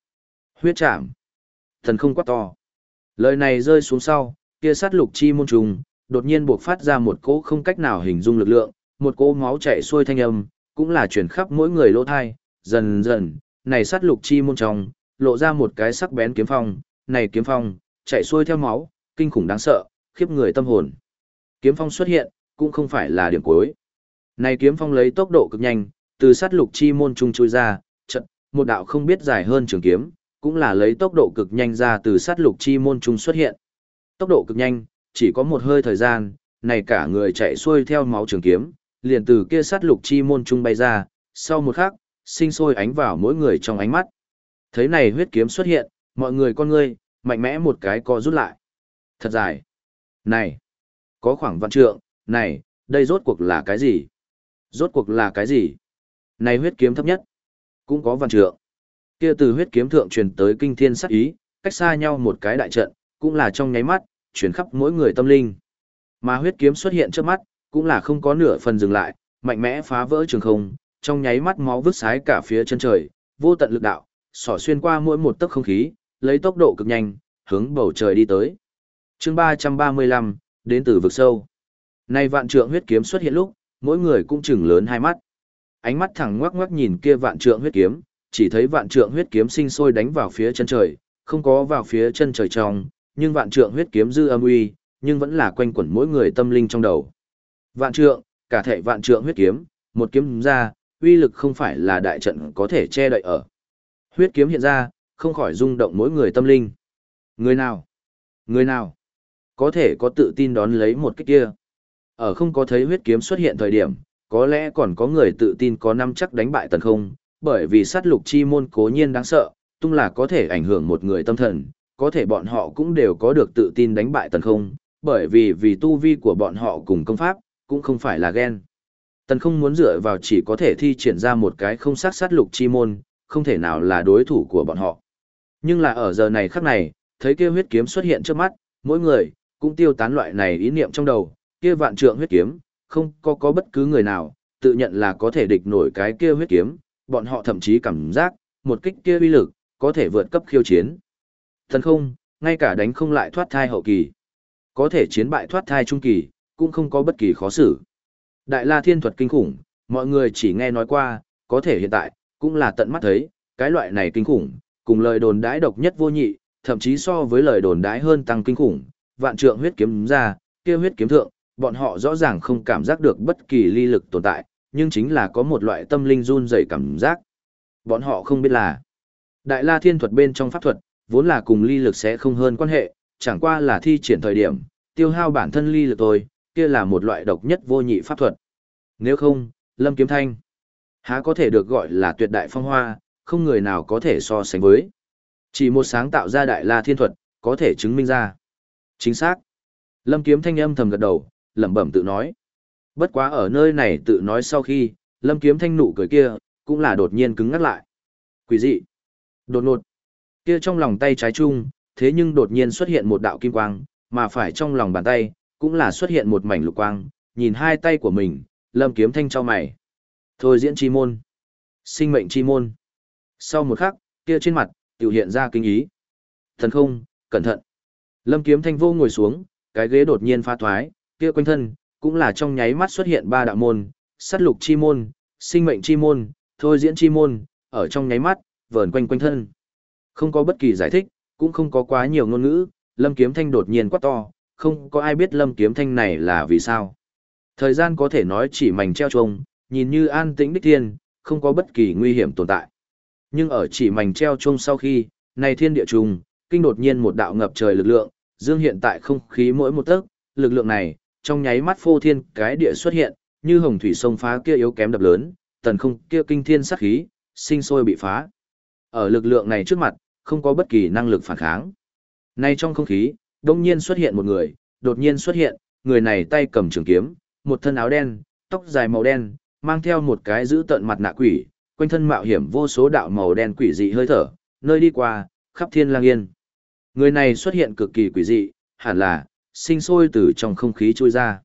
Huyết trảm. Thần không quá to. Lời này rơi xuống sau, kia sát lục chi môn trùng, đột nhiên buộc phát ra một cỗ không cách nào hình dung lực lượng, một cỗ máu chảy xuôi thanh âm, cũng là chuyển khắp mỗi người lỗ thai, dần dần, này sát lục chi môn trong, lộ ra một cái sắc bén kiếm phong, này kiếm phong, chạy xuôi theo máu, kinh khủng đáng sợ, khiếp người tâm hồn. Kiếm phong xuất hiện, cũng không phải là điểm cuối. Này kiếm phong lấy tốc độ cực nhanh, từ sát lục chi môn trung chui ra, trận, một đạo không biết dài hơn trường kiếm, cũng là lấy tốc độ cực nhanh ra từ sát lục chi môn trung xuất hiện. Tốc độ cực nhanh, chỉ có một hơi thời gian, này cả người chạy xuôi theo máu trường kiếm, liền từ kia sát lục chi môn trung bay ra, sau một khắc, sinh sôi ánh vào mỗi người trong ánh mắt. Thấy này huyết kiếm xuất hiện, mọi người con ngươi, mạnh mẽ một cái co rút lại. Thật dài. Này, có khoảng vạn trượng, này, đây rốt cuộc là cái gì? Rốt cuộc là cái gì? Này huyết kiếm thấp nhất, cũng có vạn trượng. Kia từ huyết kiếm thượng truyền tới kinh thiên sát ý, cách xa nhau một cái đại trận, cũng là trong nháy mắt, truyền khắp mỗi người tâm linh. Mà huyết kiếm xuất hiện trước mắt, cũng là không có nửa phần dừng lại, mạnh mẽ phá vỡ trường không, trong nháy mắt máu vứt sái cả phía chân trời, vô tận lực đạo, xỏ xuyên qua mỗi một tấc không khí, lấy tốc độ cực nhanh, hướng bầu trời đi tới. chương 335, đến từ vực sâu. Nay vạn trượng huyết kiếm xuất hiện lúc, mỗi người cũng chừng lớn hai mắt. Ánh mắt thẳng ngoắc ngoắc nhìn kia vạn trượng huyết kiếm, chỉ thấy vạn trượng huyết kiếm sinh sôi đánh vào phía chân trời, không có vào phía chân trời trong, nhưng vạn trượng huyết kiếm dư âm uy, nhưng vẫn là quanh quẩn mỗi người tâm linh trong đầu. Vạn trượng, cả thể vạn trượng huyết kiếm, một kiếm ra, uy lực không phải là đại trận có thể che đậy ở. Huyết kiếm hiện ra, không khỏi rung động mỗi người tâm linh. Người nào? Người nào? Có thể có tự tin đón lấy một cái kia. Ở không có thấy huyết kiếm xuất hiện thời điểm, có lẽ còn có người tự tin có năm chắc đánh bại tần không, bởi vì sát lục chi môn cố nhiên đáng sợ, tung là có thể ảnh hưởng một người tâm thần, có thể bọn họ cũng đều có được tự tin đánh bại tần không, bởi vì vì tu vi của bọn họ cùng công pháp, cũng không phải là ghen. Tần không muốn dựa vào chỉ có thể thi triển ra một cái không sát sát lục chi môn, không thể nào là đối thủ của bọn họ. Nhưng là ở giờ này khắc này, thấy kia huyết kiếm xuất hiện trước mắt, mỗi người cũng tiêu tán loại này ý niệm trong đầu, kia vạn trượng huyết kiếm, không có có bất cứ người nào tự nhận là có thể địch nổi cái kia huyết kiếm, bọn họ thậm chí cảm giác một kích kia uy lực có thể vượt cấp khiêu chiến. Thần không, ngay cả đánh không lại thoát thai hậu kỳ, có thể chiến bại thoát thai trung kỳ, cũng không có bất kỳ khó xử. Đại La Thiên thuật kinh khủng, mọi người chỉ nghe nói qua, có thể hiện tại cũng là tận mắt thấy, cái loại này kinh khủng, cùng lời đồn đãi độc nhất vô nhị, thậm chí so với lời đồn đãi hơn tăng kinh khủng, vạn trượng huyết kiếm ra, kia huyết kiếm thượng, bọn họ rõ ràng không cảm giác được bất kỳ ly lực tồn tại, nhưng chính là có một loại tâm linh run rẩy cảm giác. Bọn họ không biết là, Đại La Thiên thuật bên trong pháp thuật, vốn là cùng ly lực sẽ không hơn quan hệ, chẳng qua là thi triển thời điểm, tiêu hao bản thân ly lực thôi, kia là một loại độc nhất vô nhị pháp thuật. Nếu không, Lâm Kiếm Thanh, há có thể được gọi là tuyệt đại phong hoa, không người nào có thể so sánh với. Chỉ một sáng tạo ra đại la thiên thuật, có thể chứng minh ra. Chính xác. Lâm Kiếm Thanh âm thầm gật đầu, lẩm bẩm tự nói. Bất quá ở nơi này tự nói sau khi, Lâm Kiếm Thanh nụ cười kia, cũng là đột nhiên cứng ngắt lại. Quỷ dị. Đột ngột. Kia trong lòng tay trái chung, thế nhưng đột nhiên xuất hiện một đạo kim quang, mà phải trong lòng bàn tay, cũng là xuất hiện một mảnh lục quang, nhìn hai tay của mình, Lâm Kiếm Thanh cho mày. Thôi diễn chi môn. Sinh mệnh chi môn. Sau một khắc, kia trên mặt, tiểu hiện ra kinh ý. Thần không, cẩn thận. Lâm Kiếm Thanh vô ngồi xuống, cái ghế đột nhiên pha thoái, kia quanh thân, cũng là trong nháy mắt xuất hiện ba đạo môn, sát lục chi môn, sinh mệnh chi môn, thôi diễn chi môn, ở trong nháy mắt, vờn quanh quanh thân. Không có bất kỳ giải thích, cũng không có quá nhiều ngôn ngữ, Lâm Kiếm Thanh đột nhiên quát to, không có ai biết Lâm Kiếm Thanh này là vì sao. Thời gian có thể nói chỉ mảnh treo trông, nhìn như an tĩnh đích thiên, không có bất kỳ nguy hiểm tồn tại. Nhưng ở chỉ mảnh treo trông sau khi, này thiên địa trùng, kinh đột nhiên một đạo ngập trời lực lượng, dương hiện tại không khí mỗi một tấc, lực lượng này, trong nháy mắt phô thiên cái địa xuất hiện, như hồng thủy sông phá kia yếu kém đập lớn, tần không kia kinh thiên sát khí, sinh sôi bị phá. Ở lực lượng này trước mặt, không có bất kỳ năng lực phản kháng. Nay trong không khí, đông nhiên xuất hiện một người, đột nhiên xuất hiện, người này tay cầm trường kiếm, một thân áo đen, tóc dài màu đen, mang theo một cái giữ tận mặt nạ quỷ, quanh thân mạo hiểm vô số đạo màu đen quỷ dị hơi thở, nơi đi qua, khắp thiên lang yên. Người này xuất hiện cực kỳ quỷ dị, hẳn là, sinh sôi từ trong không khí trôi ra.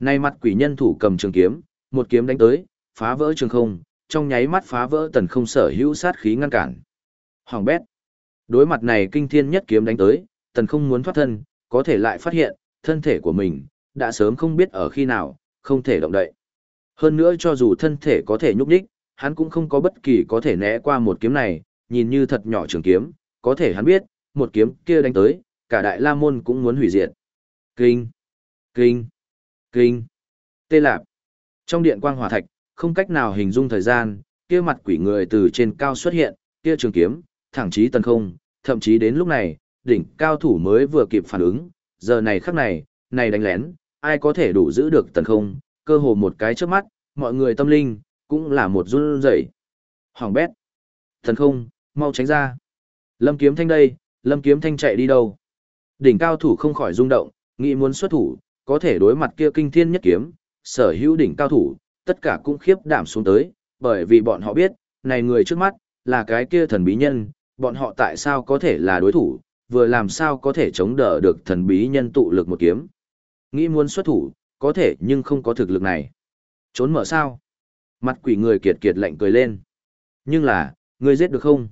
Nay mặt quỷ nhân thủ cầm trường kiếm, một kiếm đánh tới, phá vỡ trường không, trong nháy mắt phá vỡ tần không sở hữu sát khí ngăn cản. Hoàng bét. Đối mặt này kinh thiên nhất kiếm đánh tới, tần không muốn thoát thân, có thể lại phát hiện, thân thể của mình, đã sớm không biết ở khi nào, không thể động đậy. Hơn nữa cho dù thân thể có thể nhúc nhích, hắn cũng không có bất kỳ có thể né qua một kiếm này, nhìn như thật nhỏ trường kiếm, có thể hắn biết, một kiếm kia đánh tới, cả đại la môn cũng muốn hủy diệt. Kinh, kinh, kinh, tê lạp. Trong điện quang hỏa thạch, không cách nào hình dung thời gian, kia mặt quỷ người từ trên cao xuất hiện, kia trường kiếm, thẳng chí tần không, thậm chí đến lúc này, đỉnh cao thủ mới vừa kịp phản ứng, giờ này khắc này, này đánh lén, ai có thể đủ giữ được tần không, cơ hồ một cái trước mắt, mọi người tâm linh, cũng là một run rẩy. Hoàng bét. Tần không, mau tránh ra. Lâm kiếm thanh đây, lâm kiếm thanh chạy đi đâu? Đỉnh cao thủ không khỏi rung động, nghĩ muốn xuất thủ, có thể đối mặt kia kinh thiên nhất kiếm, sở hữu đỉnh cao thủ, tất cả cũng khiếp đảm xuống tới, bởi vì bọn họ biết, này người trước mắt, là cái kia thần bí nhân, bọn họ tại sao có thể là đối thủ, vừa làm sao có thể chống đỡ được thần bí nhân tụ lực một kiếm. Nghĩ muốn xuất thủ, có thể nhưng không có thực lực này. Trốn mở sao? Mặt quỷ người kiệt kiệt lạnh cười lên. Nhưng là, ngươi giết được không?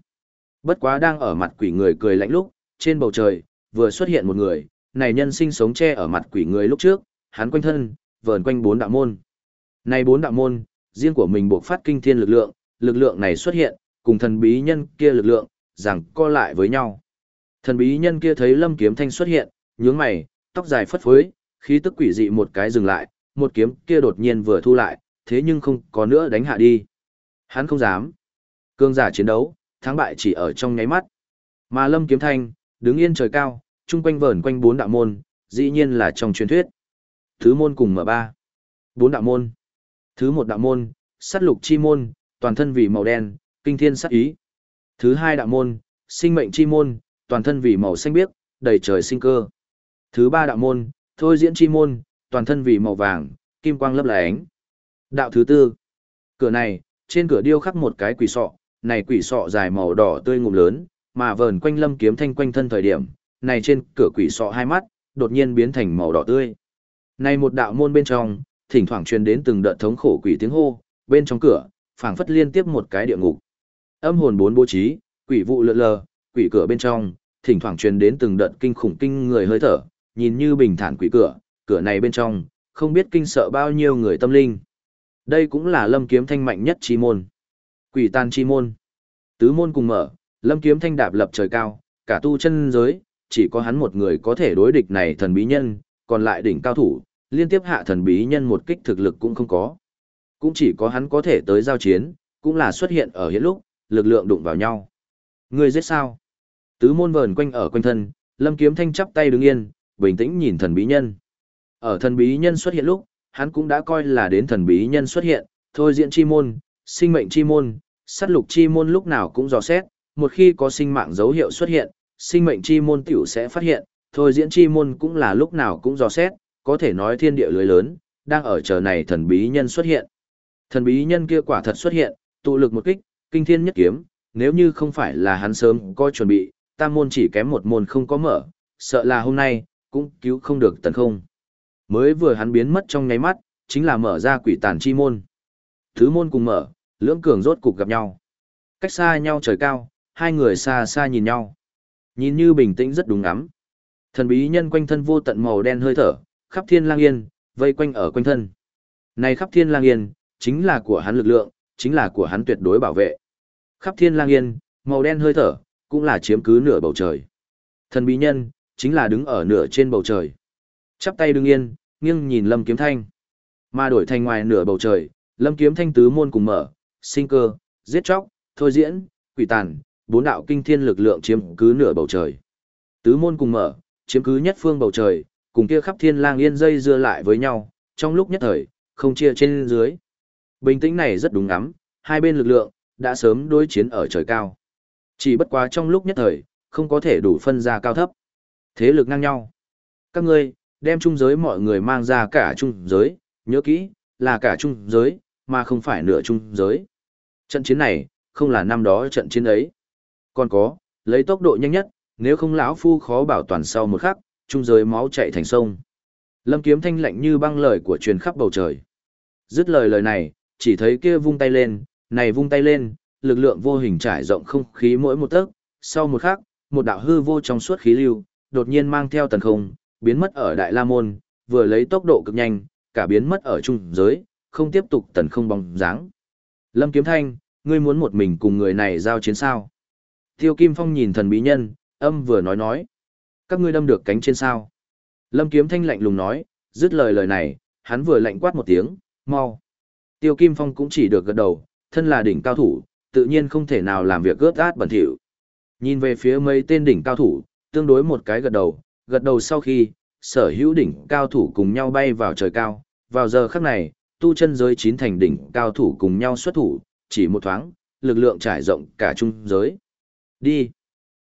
Bất quá đang ở mặt quỷ người cười lạnh lúc, trên bầu trời, vừa xuất hiện một người, này nhân sinh sống che ở mặt quỷ người lúc trước, hắn quanh thân, vờn quanh bốn đạo môn. Này bốn đạo môn, riêng của mình buộc phát kinh thiên lực lượng, lực lượng này xuất hiện, cùng thần bí nhân kia lực lượng, rằng co lại với nhau. Thần bí nhân kia thấy lâm kiếm thanh xuất hiện, nhướng mày, tóc dài phất phới, khí tức quỷ dị một cái dừng lại, một kiếm kia đột nhiên vừa thu lại, thế nhưng không có nữa đánh hạ đi. Hắn không dám. Cương giả chiến đấu, thắng bại chỉ ở trong nháy mắt. Mà lâm kiếm thanh, đứng yên trời cao, chung quanh vờn quanh bốn đạo môn, dĩ nhiên là trong truyền thuyết. Thứ môn cùng mở ba. Bốn đạo môn. Thứ một đạo môn, sát lục chi môn, toàn thân vì màu đen, kinh thiên sát ý. Thứ hai đạo môn, sinh mệnh chi môn, toàn thân vì màu xanh biếc, đầy trời sinh cơ. Thứ ba đạo môn, thôi diễn chi môn, toàn thân vì màu vàng, kim quang lấp lánh. Đạo thứ tư, cửa này, trên cửa điêu khắc một cái quỷ sọ, này quỷ sọ dài màu đỏ tươi ngụm lớn, mà vờn quanh lâm kiếm thanh quanh thân thời điểm, này trên cửa quỷ sọ hai mắt, đột nhiên biến thành màu đỏ tươi. Này một đạo môn bên trong, thỉnh thoảng truyền đến từng đợt thống khổ quỷ tiếng hô, bên trong cửa, phảng phất liên tiếp một cái địa ngục. Âm hồn bốn bố trí, quỷ vụ lượn lờ, quỷ cửa bên trong, thỉnh thoảng truyền đến từng đợt kinh khủng kinh người hơi thở, nhìn như bình thản quỷ cửa, cửa này bên trong, không biết kinh sợ bao nhiêu người tâm linh. Đây cũng là lâm kiếm thanh mạnh nhất chi môn. Quỷ tan chi môn. Tứ môn cùng mở, lâm kiếm thanh đạp lập trời cao, cả tu chân giới, chỉ có hắn một người có thể đối địch này thần bí nhân, còn lại đỉnh cao thủ, liên tiếp hạ thần bí nhân một kích thực lực cũng không có. Cũng chỉ có hắn có thể tới giao chiến, cũng là xuất hiện ở hiện lúc, lực lượng đụng vào nhau. Người giết sao? Tứ môn vờn quanh ở quanh thân, lâm kiếm thanh chắp tay đứng yên, bình tĩnh nhìn thần bí nhân. Ở thần bí nhân xuất hiện lúc, hắn cũng đã coi là đến thần bí nhân xuất hiện, thôi diễn chi môn, sinh mệnh chi môn, sát lục chi môn lúc nào cũng dò xét, một khi có sinh mạng dấu hiệu xuất hiện, sinh mệnh chi môn tiểu sẽ phát hiện, thôi diễn chi môn cũng là lúc nào cũng dò xét, có thể nói thiên địa lưới lớn, đang ở chờ này thần bí nhân xuất hiện. Thần bí nhân kia quả thật xuất hiện, tụ lực một kích, kinh thiên nhất kiếm, nếu như không phải là hắn sớm có chuẩn bị, tam môn chỉ kém một môn không có mở, sợ là hôm nay, cũng cứu không được tấn không. Mới vừa hắn biến mất trong nháy mắt, chính là mở ra quỷ tàn chi môn. Thứ môn cùng mở, lưỡng cường rốt cục gặp nhau. Cách xa nhau trời cao, hai người xa xa nhìn nhau. Nhìn như bình tĩnh rất đúng ngắm. Thần bí nhân quanh thân vô tận màu đen hơi thở, khắp thiên lang yên, vây quanh ở quanh thân. Này khắp thiên lang yên, chính là của hắn lực lượng, chính là của hắn tuyệt đối bảo vệ. Khắp thiên lang yên, màu đen hơi thở, cũng là chiếm cứ nửa bầu trời. Thần bí nhân, chính là đứng ở nửa trên bầu trời. Chắp tay đứng yên, nghiêng nhìn Lâm Kiếm Thanh. Mà đổi thành ngoài nửa bầu trời, Lâm Kiếm Thanh tứ môn cùng mở, sinh cơ, giết chóc, thôi diễn, quỷ tàn, bốn đạo kinh thiên lực lượng chiếm cứ nửa bầu trời. Tứ môn cùng mở, chiếm cứ nhất phương bầu trời, cùng kia khắp thiên lang yên dây dưa lại với nhau, trong lúc nhất thời, không chia trên dưới. Bình tĩnh này rất đúng ngắm, hai bên lực lượng, đã sớm đối chiến ở trời cao. Chỉ bất quá trong lúc nhất thời, không có thể đủ phân ra cao thấp. Thế lực ngang nhau. Các ngươi, đem trung giới mọi người mang ra cả trung giới, nhớ kỹ, là cả trung giới, mà không phải nửa trung giới. Trận chiến này, không là năm đó trận chiến ấy. Còn có, lấy tốc độ nhanh nhất, nếu không lão phu khó bảo toàn sau một khắc, trung giới máu chạy thành sông. Lâm kiếm thanh lạnh như băng lời của truyền khắp bầu trời. Dứt lời lời này, chỉ thấy kia vung tay lên, này vung tay lên, lực lượng vô hình trải rộng không khí mỗi một tấc, sau một khắc, một đạo hư vô trong suốt khí lưu, đột nhiên mang theo tần không, biến mất ở Đại La Môn, vừa lấy tốc độ cực nhanh, cả biến mất ở trung giới, không tiếp tục tần không bóng dáng. Lâm Kiếm Thanh, ngươi muốn một mình cùng người này giao chiến sao? Tiêu Kim Phong nhìn thần bí nhân, âm vừa nói nói. Các ngươi đâm được cánh trên sao? Lâm Kiếm Thanh lạnh lùng nói, dứt lời lời này, hắn vừa lạnh quát một tiếng, mau. Tiêu Kim Phong cũng chỉ được gật đầu, thân là đỉnh cao thủ, tự nhiên không thể nào làm việc gớt át bẩn thỉu. Nhìn về phía mấy tên đỉnh cao thủ, tương đối một cái gật đầu, gật đầu sau khi, sở hữu đỉnh cao thủ cùng nhau bay vào trời cao, vào giờ khắc này, tu chân giới chín thành đỉnh cao thủ cùng nhau xuất thủ, chỉ một thoáng, lực lượng trải rộng cả trung giới. Đi!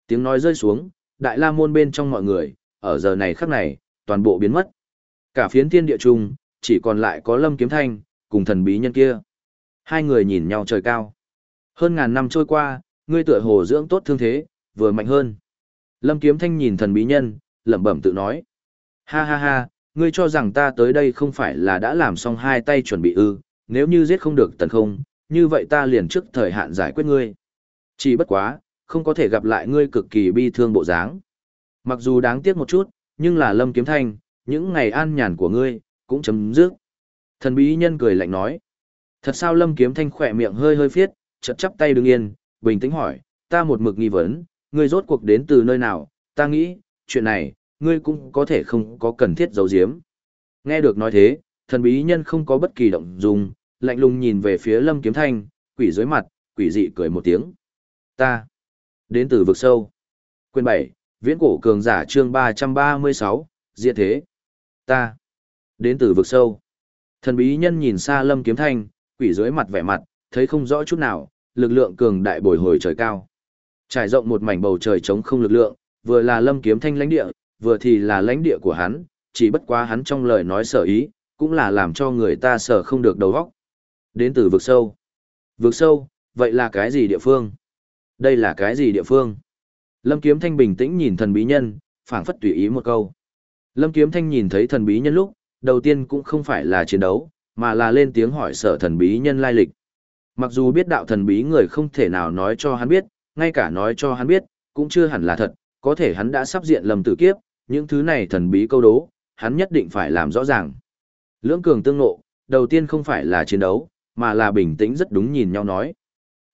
Tiếng nói rơi xuống, đại la môn bên trong mọi người, ở giờ này khắc này, toàn bộ biến mất. Cả phiến thiên địa trung, chỉ còn lại có lâm kiếm thanh, cùng thần bí nhân kia. Hai người nhìn nhau trời cao. Hơn ngàn năm trôi qua, ngươi tựa hồ dưỡng tốt thương thế, vừa mạnh hơn. Lâm Kiếm Thanh nhìn thần bí nhân, lẩm bẩm tự nói. Ha ha ha, ngươi cho rằng ta tới đây không phải là đã làm xong hai tay chuẩn bị ư, nếu như giết không được tần không, như vậy ta liền trước thời hạn giải quyết ngươi. Chỉ bất quá, không có thể gặp lại ngươi cực kỳ bi thương bộ dáng. Mặc dù đáng tiếc một chút, nhưng là Lâm Kiếm Thanh, những ngày an nhàn của ngươi, cũng chấm dứt. Thần bí nhân cười lạnh nói. Thật sao Lâm Kiếm Thanh khỏe miệng hơi hơi phiết, chật chắp tay đứng yên, bình tĩnh hỏi, ta một mực nghi vấn, ngươi rốt cuộc đến từ nơi nào, ta nghĩ, chuyện này, ngươi cũng có thể không có cần thiết giấu giếm. Nghe được nói thế, thần bí nhân không có bất kỳ động dung, lạnh lùng nhìn về phía Lâm Kiếm Thanh, quỷ dưới mặt, quỷ dị cười một tiếng. Ta, đến từ vực sâu. Quyền 7, viễn cổ cường giả chương 336, diệt thế. Ta, đến từ vực sâu. Thần bí nhân nhìn xa Lâm Kiếm Thanh, quỷ dưới mặt vẻ mặt, thấy không rõ chút nào, lực lượng cường đại bồi hồi trời cao. Trải rộng một mảnh bầu trời trống không lực lượng, vừa là Lâm Kiếm Thanh lãnh địa, vừa thì là lãnh địa của hắn, chỉ bất quá hắn trong lời nói sở ý, cũng là làm cho người ta sở không được đầu óc. Đến từ vực sâu. Vực sâu, vậy là cái gì địa phương? Đây là cái gì địa phương? Lâm Kiếm Thanh bình tĩnh nhìn thần bí nhân, phảng phất tùy ý một câu. Lâm Kiếm Thanh nhìn thấy thần bí nhân lúc, đầu tiên cũng không phải là chiến đấu, mà là lên tiếng hỏi sở thần bí nhân lai lịch. Mặc dù biết đạo thần bí người không thể nào nói cho hắn biết, ngay cả nói cho hắn biết, cũng chưa hẳn là thật, có thể hắn đã sắp diện lầm tử kiếp, những thứ này thần bí câu đố, hắn nhất định phải làm rõ ràng. Lưỡng cường tương nộ, đầu tiên không phải là chiến đấu, mà là bình tĩnh rất đúng nhìn nhau nói.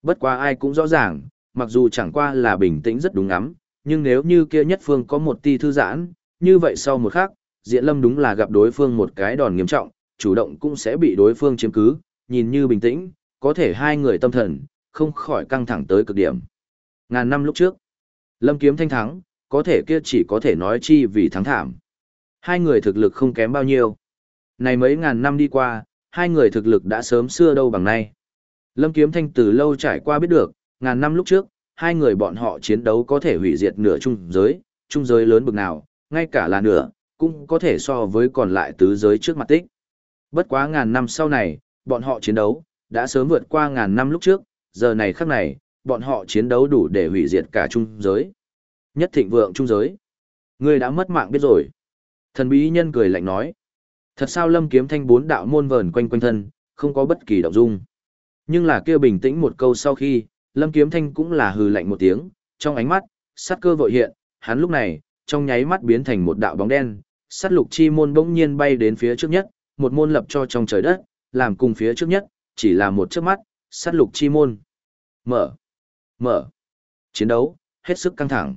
Bất quá ai cũng rõ ràng, mặc dù chẳng qua là bình tĩnh rất đúng ngắm, nhưng nếu như kia nhất phương có một ti thư giãn, như vậy sau một khắc, Diện Lâm đúng là gặp đối phương một cái đòn nghiêm trọng, chủ động cũng sẽ bị đối phương chiếm cứ, nhìn như bình tĩnh, có thể hai người tâm thần, không khỏi căng thẳng tới cực điểm. Ngàn năm lúc trước, Lâm Kiếm thanh thắng, có thể kia chỉ có thể nói chi vì thắng thảm. Hai người thực lực không kém bao nhiêu. Này mấy ngàn năm đi qua, hai người thực lực đã sớm xưa đâu bằng nay. Lâm Kiếm Thanh từ lâu trải qua biết được, ngàn năm lúc trước, hai người bọn họ chiến đấu có thể hủy diệt nửa trung giới, trung giới lớn bực nào, ngay cả là nửa, cũng có thể so với còn lại tứ giới trước mặt tích. Bất quá ngàn năm sau này, bọn họ chiến đấu, đã sớm vượt qua ngàn năm lúc trước, giờ này khắc này, bọn họ chiến đấu đủ để hủy diệt cả trung giới. Nhất thịnh vượng trung giới. Ngươi đã mất mạng biết rồi. Thần bí nhân cười lạnh nói. Thật sao lâm kiếm thanh bốn đạo môn vờn quanh quanh thân, không có bất kỳ động dung. Nhưng là kêu bình tĩnh một câu sau khi, lâm kiếm thanh cũng là hừ lạnh một tiếng, trong ánh mắt, sát cơ vội hiện, hắn lúc này, trong nháy mắt biến thành một đạo bóng đen, sát lục chi môn bỗng nhiên bay đến phía trước nhất, một môn lập cho trong trời đất, làm cùng phía trước nhất, chỉ là một chớp mắt, sát lục chi môn. Mở. Mở. Chiến đấu, hết sức căng thẳng.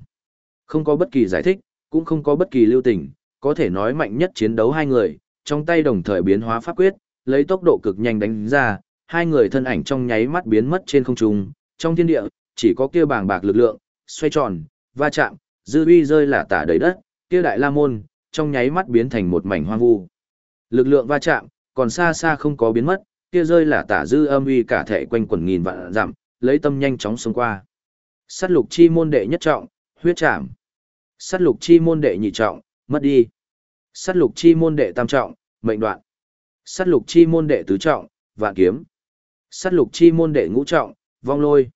Không có bất kỳ giải thích, cũng không có bất kỳ lưu tình, có thể nói mạnh nhất chiến đấu hai người, trong tay đồng thời biến hóa pháp quyết, lấy tốc độ cực nhanh đánh ra, hai người thân ảnh trong nháy mắt biến mất trên không trung, trong thiên địa, chỉ có kia bàng bạc lực lượng, xoay tròn, va chạm, dư uy rơi là tả đầy đất, kia đại la môn, trong nháy mắt biến thành một mảnh hoang vu. Lực lượng va chạm, còn xa xa không có biến mất, kia rơi là tả dư âm uy cả thể quanh quần nghìn vạn dặm, lấy tâm nhanh chóng xông qua. Sát lục chi môn đệ nhất trọng, huyết trảm. Sát lục chi môn đệ nhị trọng, mất đi. Sát lục chi môn đệ tam trọng, mệnh đoạn. Sát lục chi môn đệ tứ trọng, vạn kiếm. Sát lục chi môn đệ ngũ trọng, vong lôi.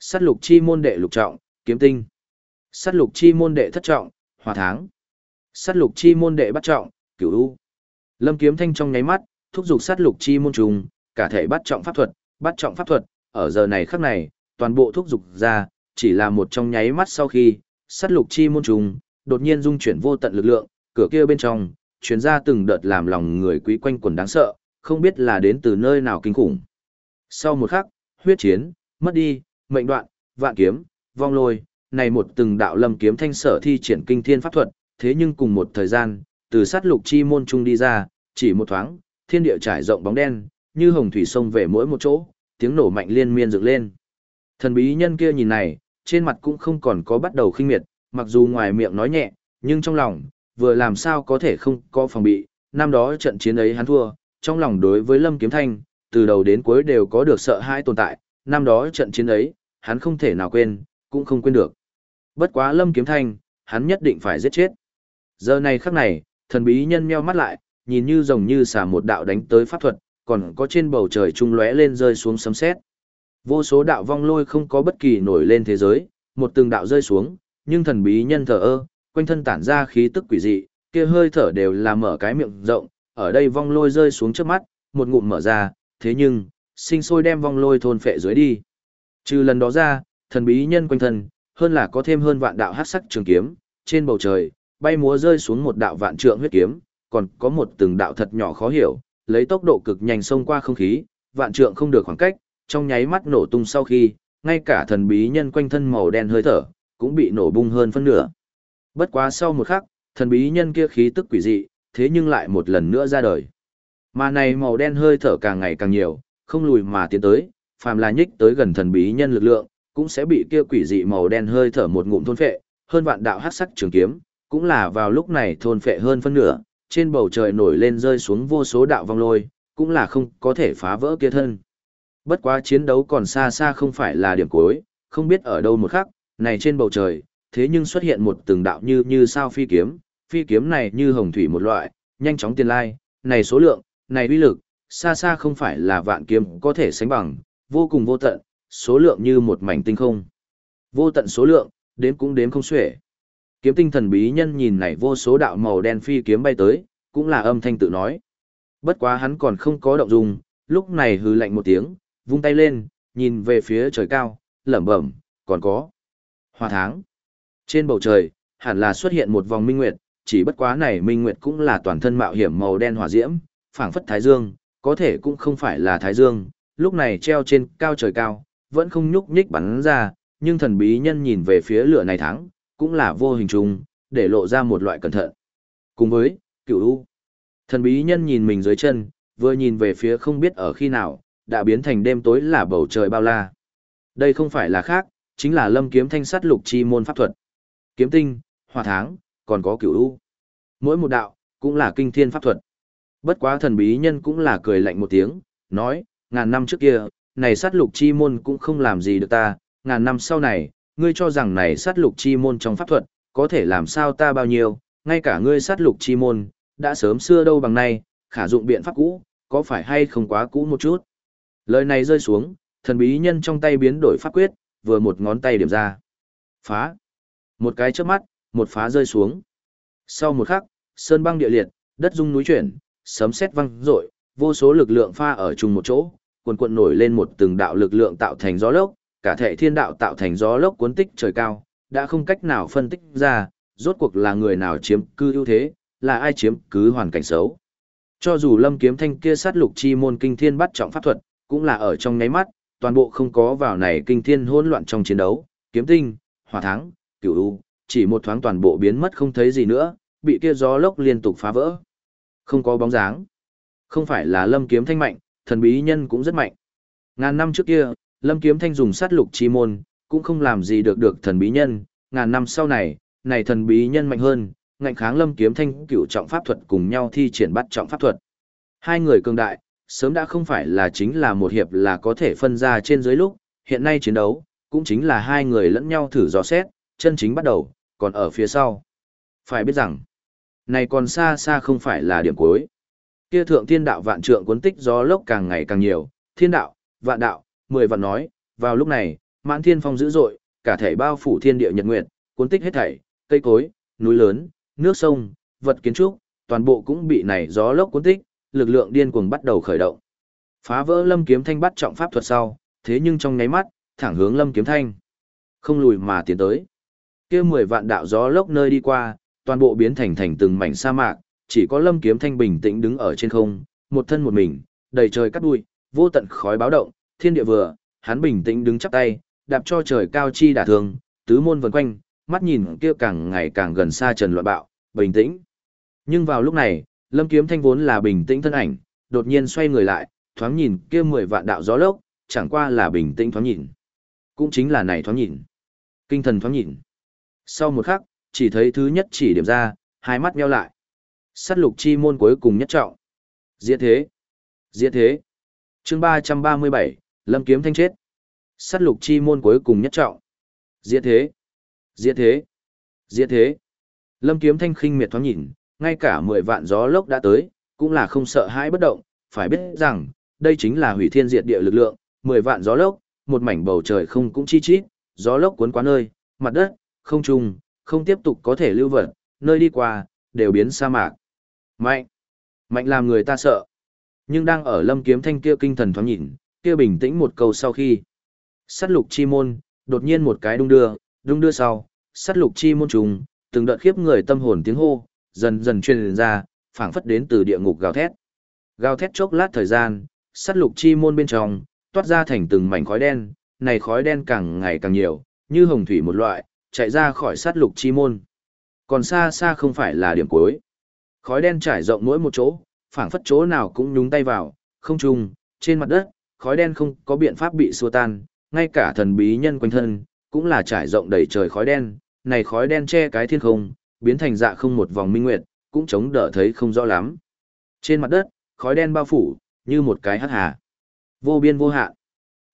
Sát lục chi môn đệ lục trọng, kiếm tinh. Sát lục chi môn đệ thất trọng, hỏa tháng. Sát lục chi môn đệ bắt trọng, cửu u. Lâm kiếm thanh trong nháy mắt, thúc giục sát lục chi môn trùng, cả thể bắt trọng pháp thuật, bắt trọng pháp thuật, ở giờ này khắc này, toàn bộ thúc dục ra, chỉ là một trong nháy mắt sau khi, sát lục chi môn trùng, đột nhiên dung chuyển vô tận lực lượng, cửa kia bên trong, truyền ra từng đợt làm lòng người quý quanh quần đáng sợ, không biết là đến từ nơi nào kinh khủng. Sau một khắc, huyết chiến, mất đi, mệnh đoạn, vạn kiếm, vong lôi, này một từng đạo lâm kiếm thanh sở thi triển kinh thiên pháp thuật, thế nhưng cùng một thời gian, từ sát lục chi môn trung đi ra, chỉ một thoáng, thiên địa trải rộng bóng đen, như hồng thủy sông về mỗi một chỗ, tiếng nổ mạnh liên miên dựng lên. Thần bí nhân kia nhìn này, trên mặt cũng không còn có bắt đầu khinh miệt, mặc dù ngoài miệng nói nhẹ, nhưng trong lòng, vừa làm sao có thể không có phòng bị, năm đó trận chiến ấy hắn thua, trong lòng đối với Lâm Kiếm Thanh, từ đầu đến cuối đều có được sợ hãi tồn tại, năm đó trận chiến ấy, hắn không thể nào quên, cũng không quên được. Bất quá Lâm Kiếm Thanh, hắn nhất định phải giết chết. Giờ này khắc này, thần bí nhân meo mắt lại, nhìn như rồng như xả một đạo đánh tới pháp thuật, còn có trên bầu trời trung lóe lên rơi xuống sấm sét. Vô số đạo vong lôi không có bất kỳ nổi lên thế giới, một từng đạo rơi xuống, nhưng thần bí nhân thờ ơ, quanh thân tản ra khí tức quỷ dị, kia hơi thở đều là mở cái miệng rộng, ở đây vong lôi rơi xuống trước mắt, một ngụm mở ra, thế nhưng, sinh sôi đem vong lôi thôn phệ dưới đi. Trừ lần đó ra, thần bí nhân quanh thân, hơn là có thêm hơn vạn đạo hắc sắc trường kiếm, trên bầu trời, bay múa rơi xuống một đạo vạn trượng huyết kiếm, còn có một từng đạo thật nhỏ khó hiểu, lấy tốc độ cực nhanh xông qua không khí, vạn trượng không được khoảng cách, trong nháy mắt nổ tung sau khi, ngay cả thần bí nhân quanh thân màu đen hơi thở, cũng bị nổ bung hơn phân nửa. Bất quá sau một khắc, thần bí nhân kia khí tức quỷ dị, thế nhưng lại một lần nữa ra đời. Mà này màu đen hơi thở càng ngày càng nhiều, không lùi mà tiến tới, phàm là nhích tới gần thần bí nhân lực lượng, cũng sẽ bị kia quỷ dị màu đen hơi thở một ngụm thôn phệ, hơn vạn đạo hắc sắc trường kiếm, cũng là vào lúc này thôn phệ hơn phân nửa, trên bầu trời nổi lên rơi xuống vô số đạo vong lôi, cũng là không có thể phá vỡ kia thân. Bất quá chiến đấu còn xa xa không phải là điểm cuối, không biết ở đâu một khắc, này trên bầu trời, thế nhưng xuất hiện một từng đạo như như sao phi kiếm, phi kiếm này như hồng thủy một loại, nhanh chóng tiền lai, này số lượng, này uy lực, xa xa không phải là vạn kiếm có thể sánh bằng, vô cùng vô tận, số lượng như một mảnh tinh không. Vô tận số lượng, đếm cũng đếm không xuể. Kiếm tinh thần bí nhân nhìn này vô số đạo màu đen phi kiếm bay tới, cũng là âm thanh tự nói. Bất quá hắn còn không có động dung, lúc này hừ lạnh một tiếng, vung tay lên, nhìn về phía trời cao, lẩm bẩm, còn có. Hòa tháng. Trên bầu trời, hẳn là xuất hiện một vòng minh nguyệt, chỉ bất quá này minh nguyệt cũng là toàn thân mạo hiểm màu đen hỏa diễm, phảng phất thái dương, có thể cũng không phải là thái dương, lúc này treo trên cao trời cao, vẫn không nhúc nhích bắn ra, nhưng thần bí nhân nhìn về phía lửa này tháng cũng là vô hình trùng, để lộ ra một loại cẩn thận. Cùng với, cửu u. Thần bí nhân nhìn mình dưới chân, vừa nhìn về phía không biết ở khi nào, đã biến thành đêm tối là bầu trời bao la. Đây không phải là khác, chính là lâm kiếm thanh sắt lục chi môn pháp thuật. Kiếm tinh, hỏa tháng, còn có cửu u. Mỗi một đạo, cũng là kinh thiên pháp thuật. Bất quá thần bí nhân cũng là cười lạnh một tiếng, nói, ngàn năm trước kia, này sát lục chi môn cũng không làm gì được ta, ngàn năm sau này, ngươi cho rằng này sát lục chi môn trong pháp thuật, có thể làm sao ta bao nhiêu, ngay cả ngươi sát lục chi môn, đã sớm xưa đâu bằng nay, khả dụng biện pháp cũ, có phải hay không quá cũ một chút. Lời này rơi xuống, thần bí nhân trong tay biến đổi pháp quyết, vừa một ngón tay điểm ra. Phá. Một cái chớp mắt, một phá rơi xuống. Sau một khắc, sơn băng địa liệt, đất rung núi chuyển, sấm sét vang rội, vô số lực lượng pha ở chung một chỗ, cuồn cuộn nổi lên một từng đạo lực lượng tạo thành gió lốc, cả thể thiên đạo tạo thành gió lốc cuốn tích trời cao, đã không cách nào phân tích ra, rốt cuộc là người nào chiếm cư ưu thế, là ai chiếm cứ hoàn cảnh xấu. Cho dù lâm kiếm thanh kia sát lục chi môn kinh thiên bắt trọng pháp thuật, cũng là ở trong ngáy mắt, toàn bộ không có vào này kinh thiên hỗn loạn trong chiến đấu, kiếm tinh, hỏa thắng, cửu u, chỉ một thoáng toàn bộ biến mất không thấy gì nữa, bị kia gió lốc liên tục phá vỡ. Không có bóng dáng. Không phải là lâm kiếm thanh mạnh, thần bí nhân cũng rất mạnh. Ngàn năm trước kia, lâm kiếm thanh dùng sát lục chi môn, cũng không làm gì được được thần bí nhân, ngàn năm sau này, này thần bí nhân mạnh hơn, ngạnh kháng lâm kiếm thanh cựu trọng pháp thuật cùng nhau thi triển bắt trọng pháp thuật. Hai người cường đại, sớm đã không phải là chính là một hiệp là có thể phân ra trên dưới lúc, hiện nay chiến đấu, cũng chính là hai người lẫn nhau thử dò xét, chân chính bắt đầu, còn ở phía sau. Phải biết rằng, này còn xa xa không phải là điểm cuối. Kia thượng thiên đạo vạn trượng cuốn tích gió lốc càng ngày càng nhiều, thiên đạo, vạn đạo, mười vạn nói, vào lúc này, mãn thiên phong dữ dội, cả thể bao phủ thiên địa nhật nguyệt, cuốn tích hết thảy, cây cối, núi lớn, nước sông, vật kiến trúc, toàn bộ cũng bị này gió lốc cuốn tích, lực lượng điên cuồng bắt đầu khởi động. Phá vỡ Lâm Kiếm Thanh bắt trọng pháp thuật sau, thế nhưng trong nháy mắt, thẳng hướng Lâm Kiếm Thanh. Không lùi mà tiến tới. Kia mười vạn đạo gió lốc nơi đi qua, toàn bộ biến thành thành từng mảnh sa mạc, chỉ có Lâm Kiếm Thanh bình tĩnh đứng ở trên không, một thân một mình, đầy trời cắt bụi, vô tận khói báo động, thiên địa vừa, hắn bình tĩnh đứng chắp tay, đạp cho trời cao chi đả thường, tứ môn vần quanh, mắt nhìn kia càng ngày càng gần xa Trần Loạn Bạo, bình tĩnh. Nhưng vào lúc này, Lâm Kiếm Thanh vốn là bình tĩnh thân ảnh, đột nhiên xoay người lại, thoáng nhìn kia mười vạn đạo gió lốc, chẳng qua là bình tĩnh thoáng nhìn. Cũng chính là này thoáng nhìn. Kinh thần thoáng nhìn. Sau một khắc, chỉ thấy thứ nhất chỉ điểm ra, hai mắt nheo lại. Sát lục chi môn cuối cùng nhất trọng. Diệt thế. Diệt thế. chương ba trăm ba mươi bảy Lâm Kiếm Thanh chết. Sát lục chi môn cuối cùng nhất trọng. Diệt thế. Diệt thế. Diệt thế. Lâm Kiếm Thanh khinh miệt thoáng nhìn, ngay cả mười vạn gió lốc đã tới, cũng là không sợ hãi bất động, phải biết rằng, đây chính là hủy thiên diệt địa lực lượng, mười vạn gió lốc, một mảnh bầu trời không cũng chi chít, gió lốc cuốn qua nơi, mặt đất, không trung, không tiếp tục có thể lưu vật, nơi đi qua, đều biến sa mạc. Mạnh! Mạnh làm người ta sợ. Nhưng đang ở lâm kiếm thanh kia kinh thần thoáng nhìn, kia bình tĩnh một câu sau khi. Sát lục chi môn, đột nhiên một cái đung đưa, đung đưa sau, sát lục chi môn trùng, từng đợt khiếp người tâm hồn tiếng hô, dần dần truyền ra, phảng phất đến từ địa ngục gào thét. Gào thét chốc lát thời gian, sát lục chi môn bên trong, toát ra thành từng mảnh khói đen, này khói đen càng ngày càng nhiều, như hồng thủy một loại, chạy ra khỏi sát lục chi môn. Còn xa xa không phải là điểm cuối. Khói đen trải rộng mỗi một chỗ, phảng phất chỗ nào cũng nhúng tay vào, không trùng, trên mặt đất, khói đen không có biện pháp bị xua tan, ngay cả thần bí nhân quanh thân, cũng là trải rộng đầy trời khói đen, này khói đen che cái thiên không, biến thành dạ không một vòng minh nguyệt, cũng chống đỡ thấy không rõ lắm. Trên mặt đất, khói đen bao phủ, như một cái hắc hà. Vô biên vô hạn.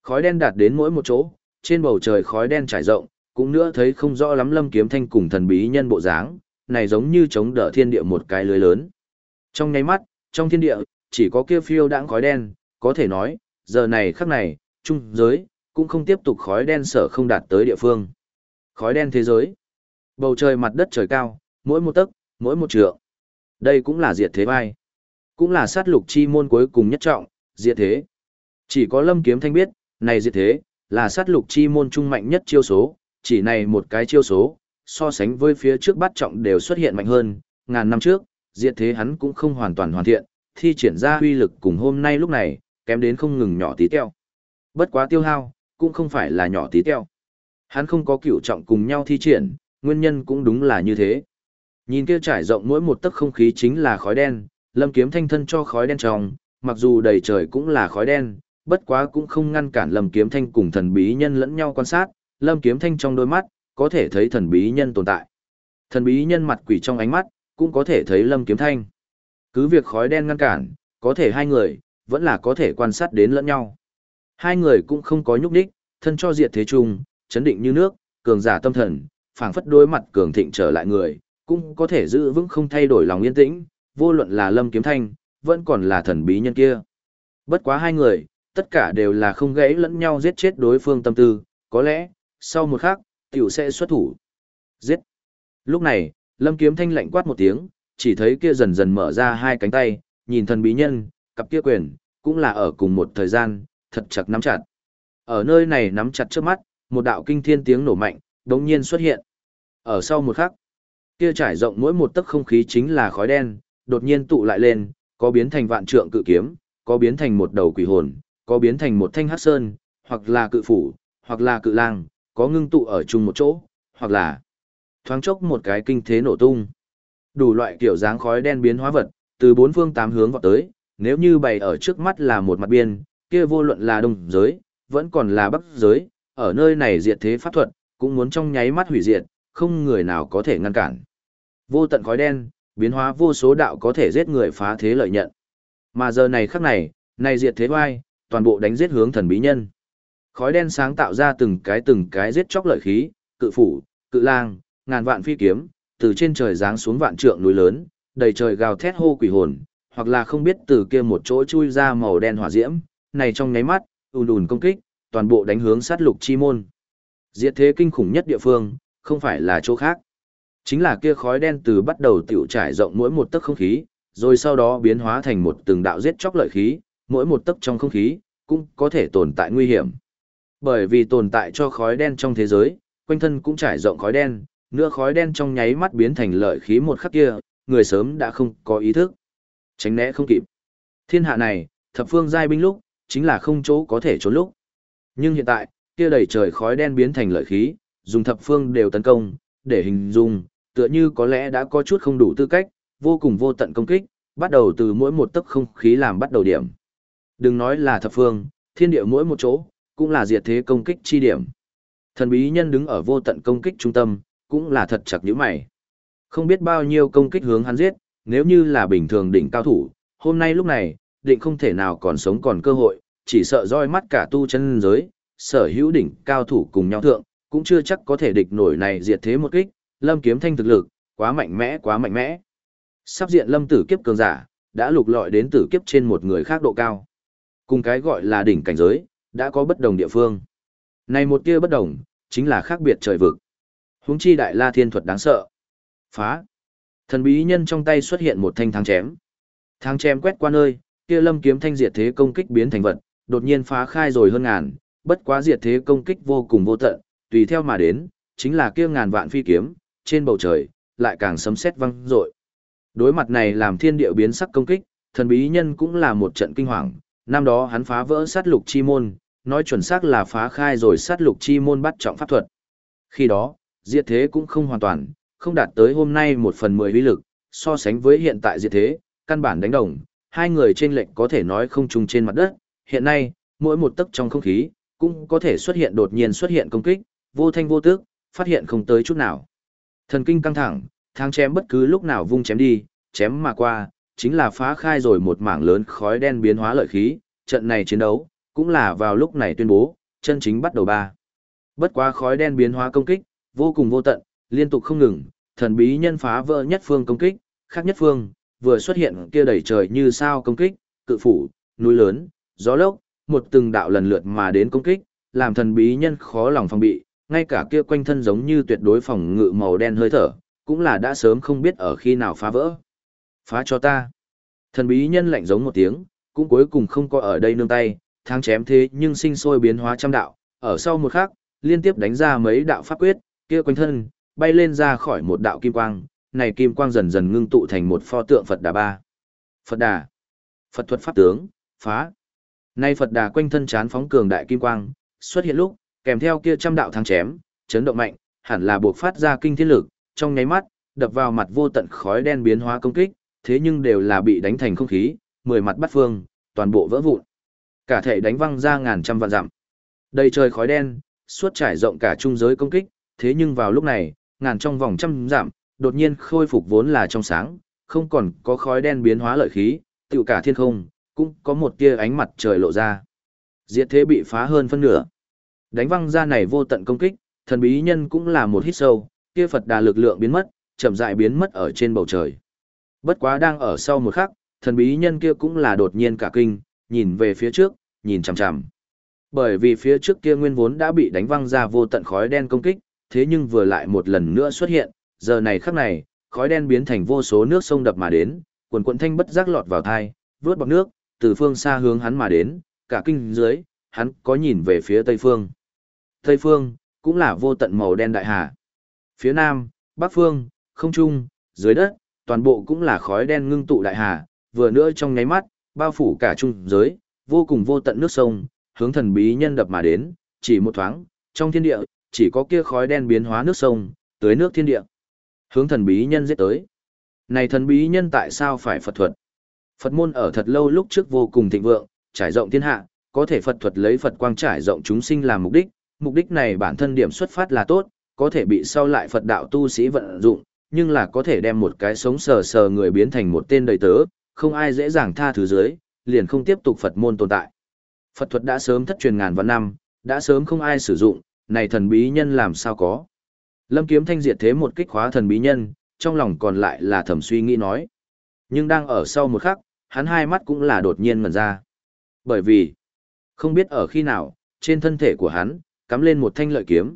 Khói đen đạt đến mỗi một chỗ, trên bầu trời khói đen trải rộng, cũng nữa thấy không rõ lắm Lâm Kiếm Thanh cùng thần bí nhân bộ dáng, này giống như chống đỡ thiên địa một cái lưới lớn. Trong nháy mắt, trong thiên địa, chỉ có kia phiêu đãng khói đen, có thể nói, giờ này khắc này, trung giới, cũng không tiếp tục khói đen sở không đạt tới địa phương. Khói đen thế giới. Bầu trời mặt đất trời cao, mỗi một tấc, mỗi một trượng. Đây cũng là diệt thế vai. Cũng là sát lục chi môn cuối cùng nhất trọng, diệt thế. Chỉ có lâm kiếm thanh biết, này diệt thế, là sát lục chi môn trung mạnh nhất chiêu số, chỉ này một cái chiêu số, so sánh với phía trước bắt trọng đều xuất hiện mạnh hơn, ngàn năm trước, diệt thế hắn cũng không hoàn toàn hoàn thiện, thi triển ra huy lực cùng hôm nay lúc này, kém đến không ngừng nhỏ tí teo. Bất quá tiêu hao, cũng không phải là nhỏ tí teo. Hắn không có cựu trọng cùng nhau thi triển, nguyên nhân cũng đúng là như thế. Nhìn kia trải rộng mỗi một tấc không khí chính là khói đen, lâm kiếm thanh thân cho khói đen trong, mặc dù đầy trời cũng là khói đen, bất quá cũng không ngăn cản lâm kiếm thanh cùng thần bí nhân lẫn nhau quan sát, lâm kiếm thanh trong đôi mắt, có thể thấy thần bí nhân tồn tại. Thần bí nhân mặt quỷ trong ánh mắt, cũng có thể thấy lâm kiếm thanh. Cứ việc khói đen ngăn cản, có thể hai người, vẫn là có thể quan sát đến lẫn nhau. Hai người cũng không có nhúc đích, thân cho diệt thế chung, chấn định như nước, cường giả tâm thần, phảng phất đối mặt cường thịnh trở lại người, cũng có thể giữ vững không thay đổi lòng yên tĩnh, vô luận là Lâm Kiếm Thanh, vẫn còn là thần bí nhân kia. Bất quá hai người, tất cả đều là không gãy lẫn nhau giết chết đối phương tâm tư, có lẽ, sau một khắc, tiểu sẽ xuất thủ. Giết. Lúc này, Lâm Kiếm Thanh lạnh quát một tiếng, chỉ thấy kia dần dần mở ra hai cánh tay, nhìn thần bí nhân, cặp kia quyền, cũng là ở cùng một thời gian, thật chặt nắm chặt. Ở nơi này nắm chặt trước mắt, một đạo kinh thiên tiếng nổ mạnh, đống nhiên xuất hiện. Ở sau một khắc, kia trải rộng mỗi một tấc không khí chính là khói đen, đột nhiên tụ lại lên, có biến thành vạn trượng cự kiếm, có biến thành một đầu quỷ hồn, có biến thành một thanh hắc sơn, hoặc là cự phủ, hoặc là cự lang, có ngưng tụ ở chung một chỗ, hoặc là thoáng chốc một cái kinh thế nổ tung. Đủ loại kiểu dáng khói đen biến hóa vật, từ bốn phương tám hướng vọt tới, nếu như bày ở trước mắt là một mặt biên, kia vô luận là đông giới, vẫn còn là bắc giới, ở nơi này diệt thế pháp thuật, cũng muốn trong nháy mắt hủy diệt, không người nào có thể ngăn cản. Vô tận khói đen, biến hóa vô số đạo có thể giết người phá thế lợi nhận. Mà giờ này khắc này, này diệt thế vai, toàn bộ đánh giết hướng thần bí nhân. Khói đen sáng tạo ra từng cái từng cái giết chóc lợi khí, cự phủ, cự lang, ngàn vạn phi kiếm, từ trên trời giáng xuống vạn trượng núi lớn, đầy trời gào thét hô quỷ hồn, hoặc là không biết từ kia một chỗ chui ra màu đen hỏa diễm, này trong nháy mắt, ùn ùn công kích, toàn bộ đánh hướng sát lục chi môn. Diệt thế kinh khủng nhất địa phương, không phải là chỗ khác. Chính là kia khói đen từ bắt đầu tiểu trải rộng mỗi một tấc không khí, rồi sau đó biến hóa thành một từng đạo giết chóc lợi khí, mỗi một tấc trong không khí, cũng có thể tồn tại nguy hiểm. Bởi vì tồn tại cho khói đen trong thế giới, quanh thân cũng trải rộng khói đen, nữa khói đen trong nháy mắt biến thành lợi khí một khắc kia, người sớm đã không có ý thức. Tránh né không kịp. Thiên hạ này, thập phương giai binh lúc, chính là không chỗ có thể trốn lúc. Nhưng hiện tại, kia đầy trời khói đen biến thành lợi khí, dùng thập phương đều tấn công, để hình dung, tựa như có lẽ đã có chút không đủ tư cách, vô cùng vô tận công kích, bắt đầu từ mỗi một tấc không khí làm bắt đầu điểm. Đừng nói là thập phương, thiên địa mỗi một chỗ, cũng là diệt thế công kích chi điểm. Thần bí nhân đứng ở vô tận công kích trung tâm, cũng là thật chặt như mày. Không biết bao nhiêu công kích hướng hắn giết, nếu như là bình thường đỉnh cao thủ, hôm nay lúc này, định không thể nào còn sống còn cơ hội, chỉ sợ roi mắt cả tu chân giới, sở hữu đỉnh cao thủ cùng nhau thượng, cũng chưa chắc có thể địch nổi này diệt thế một kích, lâm kiếm thanh thực lực, quá mạnh mẽ quá mạnh mẽ. Sắp diện lâm tử kiếp cường giả, đã lục lọi đến tử kiếp trên một người khác độ cao. Cùng cái gọi là đỉnh cảnh giới, đã có bất đồng địa phương. Này một kia bất đồng, chính là khác biệt trời vực. Huống chi đại la thiên thuật đáng sợ. Phá. Thần bí nhân trong tay xuất hiện một thanh thang chém. Thang chém quét qua nơi, kia lâm kiếm thanh diệt thế công kích biến thành vật, đột nhiên phá khai rồi hơn ngàn, bất quá diệt thế công kích vô cùng vô tận, tùy theo mà đến, chính là kia ngàn vạn phi kiếm, trên bầu trời, lại càng sấm sét vang rội. Đối mặt này làm thiên địa biến sắc công kích, thần bí nhân cũng là một trận kinh hoàng, năm đó hắn phá vỡ sát lục chi môn, nói chuẩn xác là phá khai rồi sát lục chi môn bắt trọng pháp thuật. Khi đó, diệt thế cũng không hoàn toàn, không đạt tới hôm nay một phần mười uy lực, so sánh với hiện tại diệt thế, căn bản đánh đồng, hai người trên lệnh có thể nói không chung trên mặt đất, hiện nay, mỗi một tấc trong không khí, cũng có thể xuất hiện đột nhiên xuất hiện công kích, vô thanh vô tước, phát hiện không tới chút nào. Thần kinh căng thẳng, thang chém bất cứ lúc nào vung chém đi, chém mà qua, chính là phá khai rồi một mảng lớn khói đen biến hóa lợi khí, trận này chiến đấu, cũng là vào lúc này tuyên bố, chân chính bắt đầu ba. Bất quá khói đen biến hóa công kích, vô cùng vô tận, liên tục không ngừng, thần bí nhân phá vỡ nhất phương công kích, khác nhất phương, vừa xuất hiện kia đầy trời như sao công kích, cự phủ, núi lớn, gió lốc, một từng đạo lần lượt mà đến công kích, làm thần bí nhân khó lòng phòng bị, ngay cả kia quanh thân giống như tuyệt đối phòng ngự màu đen hơi thở, cũng là đã sớm không biết ở khi nào phá vỡ. Phá cho ta. Thần bí nhân lạnh giống một tiếng, cũng cuối cùng không có ở đây nương tay, thang chém thế nhưng sinh sôi biến hóa trăm đạo, ở sau một khắc, liên tiếp đánh ra mấy đạo pháp quyết, kia quanh thân, bay lên ra khỏi một đạo kim quang, này kim quang dần dần ngưng tụ thành một pho tượng Phật Đà ba. Phật Đà, Phật thuật pháp tướng, phá. Nay Phật Đà quanh thân chán phóng cường đại kim quang, xuất hiện lúc, kèm theo kia trăm đạo thắng chém, chấn động mạnh, hẳn là buộc phát ra kinh thiên lực, trong nháy mắt, đập vào mặt vô tận khói đen biến hóa công kích, thế nhưng đều là bị đánh thành không khí, mười mặt bắt phương, toàn bộ vỡ vụn. Cả thể đánh văng ra ngàn trăm vạn dặm. Đầy trời khói đen, suốt trải rộng cả trung giới công kích, thế nhưng vào lúc này, ngàn trong vòng trăm giảm, đột nhiên khôi phục vốn là trong sáng, không còn có khói đen biến hóa lợi khí, tiểu cả thiên không, cũng có một tia ánh mặt trời lộ ra. Diệt thế bị phá hơn phân nửa. Đánh văng ra này vô tận công kích, thần bí nhân cũng là một hít sâu, kia Phật đà lực lượng biến mất, chậm rãi biến mất ở trên bầu trời. Bất quá đang ở sau một khắc, thần bí nhân kia cũng là đột nhiên cả kinh, nhìn về phía trước, nhìn chằm chằm. Bởi vì phía trước kia nguyên vốn đã bị đánh văng ra vô tận khói đen công kích, thế nhưng vừa lại một lần nữa xuất hiện, giờ này khắc này, khói đen biến thành vô số nước sông đập mà đến, quần quần thanh bất giác lọt vào thai, vướt bọc nước, từ phương xa hướng hắn mà đến, cả kinh dưới, hắn có nhìn về phía tây phương. Tây phương, cũng là vô tận màu đen đại hà. Phía nam, bắc phương, không trung, dưới đất, toàn bộ cũng là khói đen ngưng tụ đại hà, vừa nữa trong nháy mắt, bao phủ cả trung giới, vô cùng vô tận nước sông, hướng thần bí nhân đập mà đến, chỉ một thoáng, trong thiên địa, chỉ có kia khói đen biến hóa nước sông, tới nước thiên địa. Hướng thần bí nhân giết tới. Này thần bí nhân tại sao phải Phật thuật? Phật môn ở thật lâu lúc trước vô cùng thịnh vượng, trải rộng thiên hạ, có thể Phật thuật lấy Phật quang trải rộng chúng sinh làm mục đích, mục đích này bản thân điểm xuất phát là tốt, có thể bị sau lại Phật đạo tu sĩ vận dụng, nhưng là có thể đem một cái sống sờ sờ người biến thành một tên đầy tớ, không ai dễ dàng tha thứ dưới, liền không tiếp tục Phật môn tồn tại. Phật thuật đã sớm thất truyền ngàn vạn năm, đã sớm không ai sử dụng, này thần bí nhân làm sao có. Lâm Kiếm Thanh diệt thế một kích khóa thần bí nhân, trong lòng còn lại là thầm suy nghĩ nói. Nhưng đang ở sau một khắc, hắn hai mắt cũng là đột nhiên ngần ra. Bởi vì, không biết ở khi nào, trên thân thể của hắn, cắm lên một thanh lợi kiếm.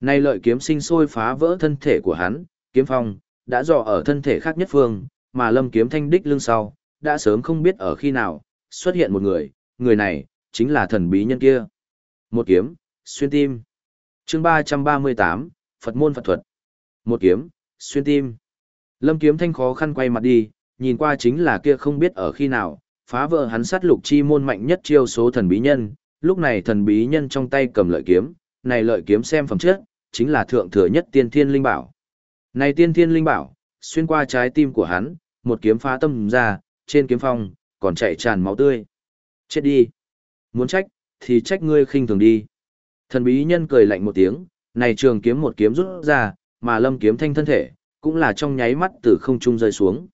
Này lợi kiếm sinh sôi phá vỡ thân thể của hắn, kiếm phong, đã dò ở thân thể khác nhất phương, mà lâm kiếm thanh đích lưng sau, đã sớm không biết ở khi nào, xuất hiện một người, người này, chính là thần bí nhân kia. Một kiếm, xuyên tim chương 338, Phật môn Phật thuật. Một kiếm, xuyên tim. Lâm kiếm thanh khó khăn quay mặt đi, nhìn qua chính là kia không biết ở khi nào, phá vỡ hắn sát lục chi môn mạnh nhất chiêu số thần bí nhân, lúc này thần bí nhân trong tay cầm lợi kiếm, này lợi kiếm xem phẩm chất, chính là thượng thừa nhất tiên thiên linh bảo. Này tiên thiên linh bảo, xuyên qua trái tim của hắn, một kiếm phá tâm ra, trên kiếm phong, còn chạy tràn máu tươi. Chết đi. Muốn trách, thì trách ngươi khinh thường đi. Thần bí nhân cười lạnh một tiếng, này trường kiếm một kiếm rút ra, mà lâm kiếm thanh thân thể, cũng là trong nháy mắt từ không trung rơi xuống.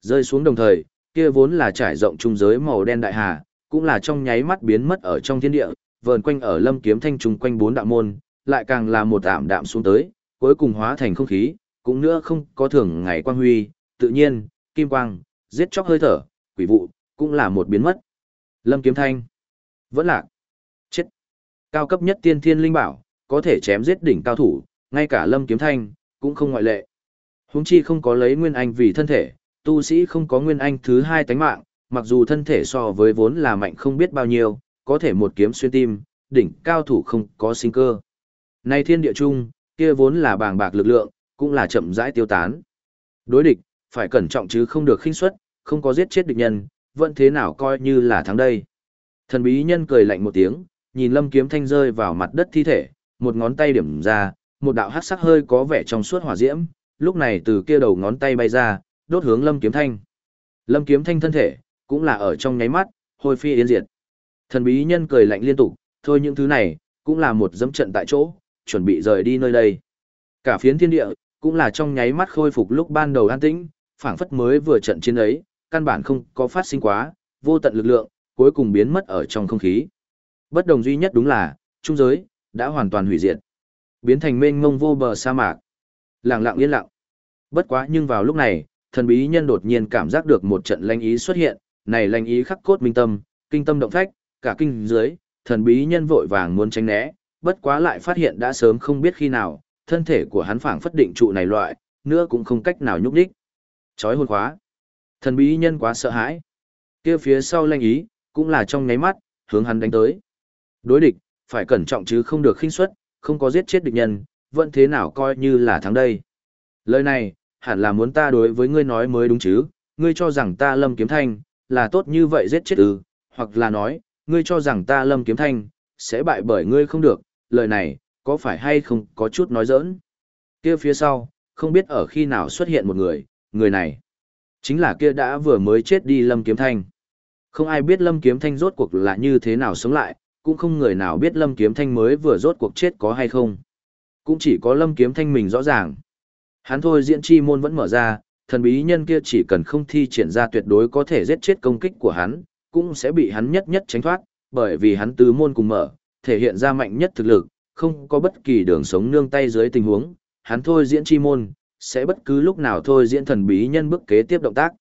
Rơi xuống đồng thời, kia vốn là trải rộng trung giới màu đen đại hà, cũng là trong nháy mắt biến mất ở trong thiên địa, vờn quanh ở lâm kiếm thanh trùng quanh bốn đạo môn, lại càng là một ảm đạm xuống tới, cuối cùng hóa thành không khí, cũng nữa không có thường ngày quang huy, tự nhiên, kim quang, giết chóc hơi thở, quỷ vụ, cũng là một biến mất. Lâm kiếm thanh, vẫn lạc. Cao cấp nhất tiên thiên linh bảo, có thể chém giết đỉnh cao thủ, ngay cả lâm kiếm thanh, cũng không ngoại lệ. Huống chi không có lấy nguyên anh vì thân thể, tu sĩ không có nguyên anh thứ hai tánh mạng, mặc dù thân thể so với vốn là mạnh không biết bao nhiêu, có thể một kiếm xuyên tim, đỉnh cao thủ không có sinh cơ. Nay thiên địa chung, kia vốn là bàng bạc lực lượng, cũng là chậm rãi tiêu tán. Đối địch, phải cẩn trọng chứ không được khinh suất, không có giết chết địch nhân, vẫn thế nào coi như là thắng đây. Thần bí nhân cười lạnh một tiếng, nhìn lâm kiếm thanh rơi vào mặt đất thi thể, một ngón tay điểm ra, một đạo hắc sắc hơi có vẻ trong suốt hỏa diễm, lúc này từ kia đầu ngón tay bay ra, đốt hướng lâm kiếm thanh. Lâm kiếm thanh thân thể, cũng là ở trong nháy mắt, hôi phi yên diệt. Thần bí nhân cười lạnh liên tục, thôi những thứ này, cũng là một dẫm trận tại chỗ, chuẩn bị rời đi nơi đây. Cả phiến thiên địa, cũng là trong nháy mắt khôi phục lúc ban đầu an tĩnh, phảng phất mới vừa trận chiến ấy, căn bản không có phát sinh quá, vô tận lực lượng, cuối cùng biến mất ở trong không khí. Bất đồng duy nhất đúng là, trung giới, đã hoàn toàn hủy diệt. Biến thành mênh mông vô bờ sa mạc. Lặng lặng yên lặng. Bất quá nhưng vào lúc này, thần bí nhân đột nhiên cảm giác được một trận lanh ý xuất hiện, này lanh ý khắc cốt minh tâm, kinh tâm động phách, cả kinh dưới, thần bí nhân vội vàng muốn tránh né, bất quá lại phát hiện đã sớm không biết khi nào, thân thể của hắn phảng phất định trụ này loại, nữa cũng không cách nào nhúc nhích. Chói hồn khóa. Thần bí nhân quá sợ hãi. Kia phía sau lanh ý, cũng là trong nháy mắt, hướng hắn đánh tới. Đối địch, phải cẩn trọng chứ không được khinh suất, không có giết chết địch nhân, vẫn thế nào coi như là thắng đây. Lời này, hẳn là muốn ta đối với ngươi nói mới đúng chứ, ngươi cho rằng ta lâm kiếm thanh, là tốt như vậy giết chết ư, hoặc là nói, ngươi cho rằng ta lâm kiếm thanh, sẽ bại bởi ngươi không được, lời này, có phải hay không có chút nói giỡn. Kia phía sau, không biết ở khi nào xuất hiện một người, người này, chính là kia đã vừa mới chết đi lâm kiếm thanh. Không ai biết lâm kiếm thanh rốt cuộc là như thế nào sống lại, cũng không người nào biết lâm kiếm thanh mới vừa rốt cuộc chết có hay không. Cũng chỉ có lâm kiếm thanh mình rõ ràng. Hắn thôi diễn chi môn vẫn mở ra, thần bí nhân kia chỉ cần không thi triển ra tuyệt đối có thể giết chết công kích của hắn, cũng sẽ bị hắn nhất nhất tránh thoát, bởi vì hắn tứ môn cùng mở, thể hiện ra mạnh nhất thực lực, không có bất kỳ đường sống nương tay dưới tình huống, hắn thôi diễn chi môn, sẽ bất cứ lúc nào thôi diễn thần bí nhân bước kế tiếp động tác.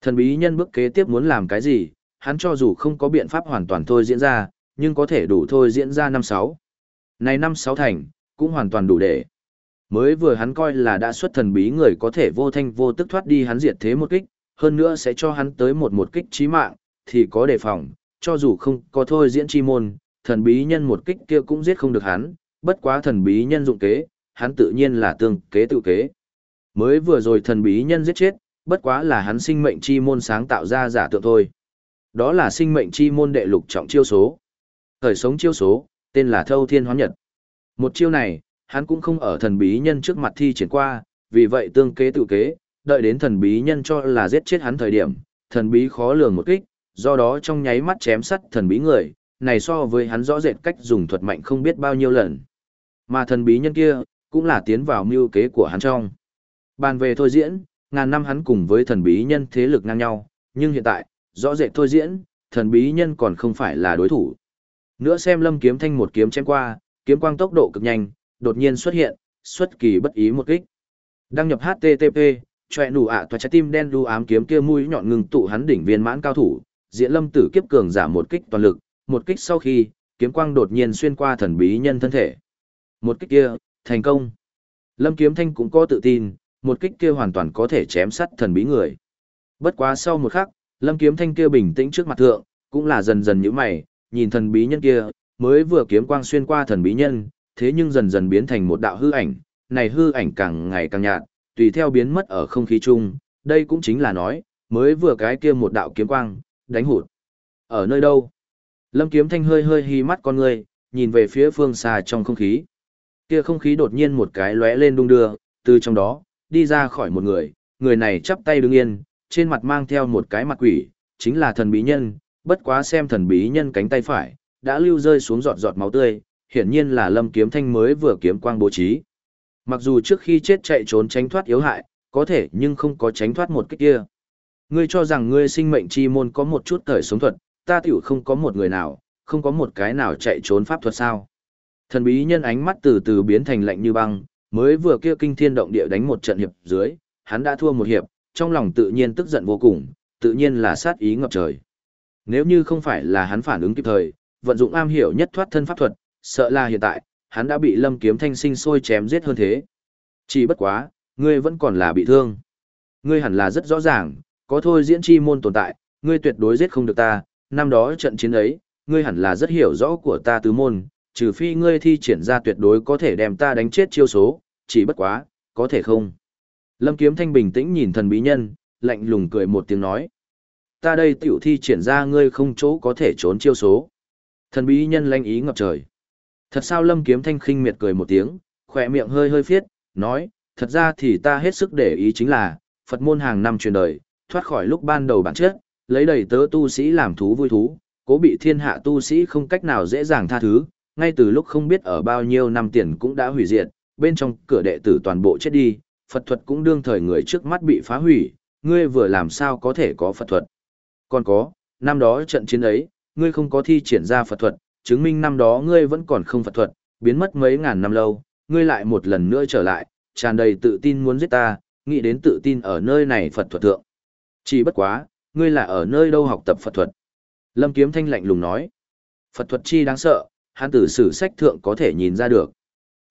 Thần bí nhân bước kế tiếp muốn làm cái gì, hắn cho dù không có biện pháp hoàn toàn thôi diễn ra, nhưng có thể đủ thôi diễn ra năm sáu. Này năm sáu thành, cũng hoàn toàn đủ để. Mới vừa hắn coi là đã xuất thần bí người có thể vô thanh vô tức thoát đi hắn diệt thế một kích, hơn nữa sẽ cho hắn tới một một kích chí mạng, thì có đề phòng, cho dù không có thôi diễn chi môn, thần bí nhân một kích kia cũng giết không được hắn, bất quá thần bí nhân dụng kế, hắn tự nhiên là tương kế tự kế. Mới vừa rồi thần bí nhân giết chết, bất quá là hắn sinh mệnh chi môn sáng tạo ra giả tượng thôi. Đó là sinh mệnh chi môn đệ lục trọng chiêu số. Thời sống chiêu số, tên là Thâu Thiên Hoán Nhật. Một chiêu này, hắn cũng không ở thần bí nhân trước mặt thi triển qua, vì vậy tương kế tự kế, đợi đến thần bí nhân cho là giết chết hắn thời điểm, thần bí khó lường một kích, do đó trong nháy mắt chém sắt thần bí người, này so với hắn rõ rệt cách dùng thuật mạnh không biết bao nhiêu lần. Mà thần bí nhân kia, cũng là tiến vào mưu kế của hắn trong. Bàn về thôi diễn, ngàn năm hắn cùng với thần bí nhân thế lực ngang nhau, nhưng hiện tại, rõ rệt thôi diễn, thần bí nhân còn không phải là đối thủ. Nữa xem lâm kiếm thanh một kiếm chém qua, kiếm quang tốc độ cực nhanh, đột nhiên xuất hiện, xuất kỳ bất ý một kích. Đăng nhập HTTP, chọe nụ ạ toa trái tim đen đu ám kiếm kia mũi nhọn ngừng tụ hắn đỉnh viên mãn cao thủ, diện lâm tử kiếp cường giảm một kích toàn lực, một kích sau khi, kiếm quang đột nhiên xuyên qua thần bí nhân thân thể. Một kích kia, thành công. Lâm kiếm thanh cũng có tự tin, một kích kia hoàn toàn có thể chém sắt thần bí người. Bất quá sau một khắc, lâm kiếm thanh kia bình tĩnh trước mặt thượng, cũng là dần dần như mày, nhìn thần bí nhân kia, mới vừa kiếm quang xuyên qua thần bí nhân, thế nhưng dần dần biến thành một đạo hư ảnh, này hư ảnh càng ngày càng nhạt, tùy theo biến mất ở không khí chung, đây cũng chính là nói, mới vừa cái kia một đạo kiếm quang, đánh hụt. Ở nơi đâu? Lâm Kiếm Thanh hơi hơi hí mắt con người, nhìn về phía phương xa trong không khí. Kia không khí đột nhiên một cái lóe lên đung đưa, từ trong đó, đi ra khỏi một người, người này chắp tay đứng yên, trên mặt mang theo một cái mặt quỷ, chính là thần bí nhân, bất quá xem thần bí nhân cánh tay phải, đã lưu rơi xuống giọt giọt máu tươi, hiển nhiên là Lâm Kiếm Thanh mới vừa kiếm quang bố trí. Mặc dù trước khi chết chạy trốn tránh thoát yếu hại, có thể nhưng không có tránh thoát một cái kia. Ngươi cho rằng ngươi sinh mệnh chi môn có một chút thời sống thuật, ta tiểu không có một người nào, không có một cái nào chạy trốn pháp thuật sao. Thần bí nhân ánh mắt từ từ biến thành lạnh như băng, mới vừa kia kinh thiên động địa đánh một trận hiệp dưới, hắn đã thua một hiệp, trong lòng tự nhiên tức giận vô cùng, tự nhiên là sát ý ngập trời. Nếu như không phải là hắn phản ứng kịp thời, vận dụng am hiểu nhất thoát thân pháp thuật, sợ là hiện tại, hắn đã bị lâm kiếm thanh sinh sôi chém giết hơn thế. Chỉ bất quá, ngươi vẫn còn là bị thương. Ngươi hẳn là rất rõ ràng, có thôi diễn chi môn tồn tại, ngươi tuyệt đối giết không được ta, năm đó trận chiến ấy, ngươi hẳn là rất hiểu rõ của ta tứ môn, trừ phi ngươi thi triển ra tuyệt đối có thể đem ta đánh chết chiêu số, chỉ bất quá, có thể không. Lâm Kiếm Thanh bình tĩnh nhìn thần bí nhân, lạnh lùng cười một tiếng nói. Ta đây tiểu thi triển ra ngươi không chỗ có thể trốn chiêu số. Thần bí nhân lanh ý ngập trời. Thật sao Lâm Kiếm Thanh khinh miệt cười một tiếng, khỏe miệng hơi hơi phiết, nói, thật ra thì ta hết sức để ý chính là, Phật môn hàng năm truyền đời, thoát khỏi lúc ban đầu bản chất, lấy đầy tớ tu sĩ làm thú vui thú, cố bị thiên hạ tu sĩ không cách nào dễ dàng tha thứ, ngay từ lúc không biết ở bao nhiêu năm tiền cũng đã hủy diệt, bên trong cửa đệ tử toàn bộ chết đi, Phật thuật cũng đương thời người trước mắt bị phá hủy, ngươi vừa làm sao có thể có Phật thuật. Còn có, năm đó trận chiến ấy, ngươi không có thi triển ra Phật thuật, chứng minh năm đó ngươi vẫn còn không Phật thuật, biến mất mấy ngàn năm lâu, ngươi lại một lần nữa trở lại, tràn đầy tự tin muốn giết ta, nghĩ đến tự tin ở nơi này Phật thuật thượng. Chỉ bất quá, ngươi là ở nơi đâu học tập Phật thuật? Lâm Kiếm Thanh lạnh lùng nói. Phật thuật chi đáng sợ, hắn từ sử sách thượng có thể nhìn ra được.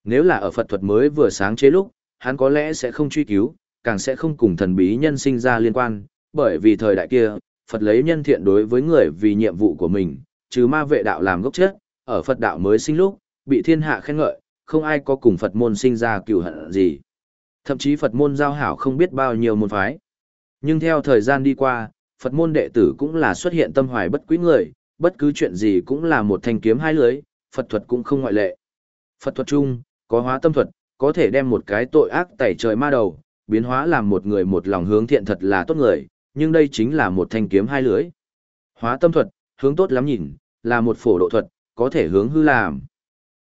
Nếu là ở Phật thuật mới vừa sáng chế lúc, hắn có lẽ sẽ không truy cứu, càng sẽ không cùng thần bí nhân sinh ra liên quan, bởi vì thời đại kia, Phật lấy nhân thiện đối với người vì nhiệm vụ của mình, trừ ma vệ đạo làm gốc chết. ở Phật đạo mới sinh lúc, bị thiên hạ khen ngợi, không ai có cùng Phật môn sinh ra cựu hận gì. Thậm chí Phật môn giao hảo không biết bao nhiêu môn phái. Nhưng theo thời gian đi qua, Phật môn đệ tử cũng là xuất hiện tâm hoài bất quý người, bất cứ chuyện gì cũng là một thanh kiếm hai lưới, Phật thuật cũng không ngoại lệ. Phật thuật chung, có hóa tâm thuật, có thể đem một cái tội ác tẩy trời ma đầu, biến hóa làm một người một lòng hướng thiện thật là tốt người, nhưng đây chính là một thanh kiếm hai lưỡi Hóa tâm thuật, hướng tốt lắm nhìn, là một phổ độ thuật, có thể hướng hư làm.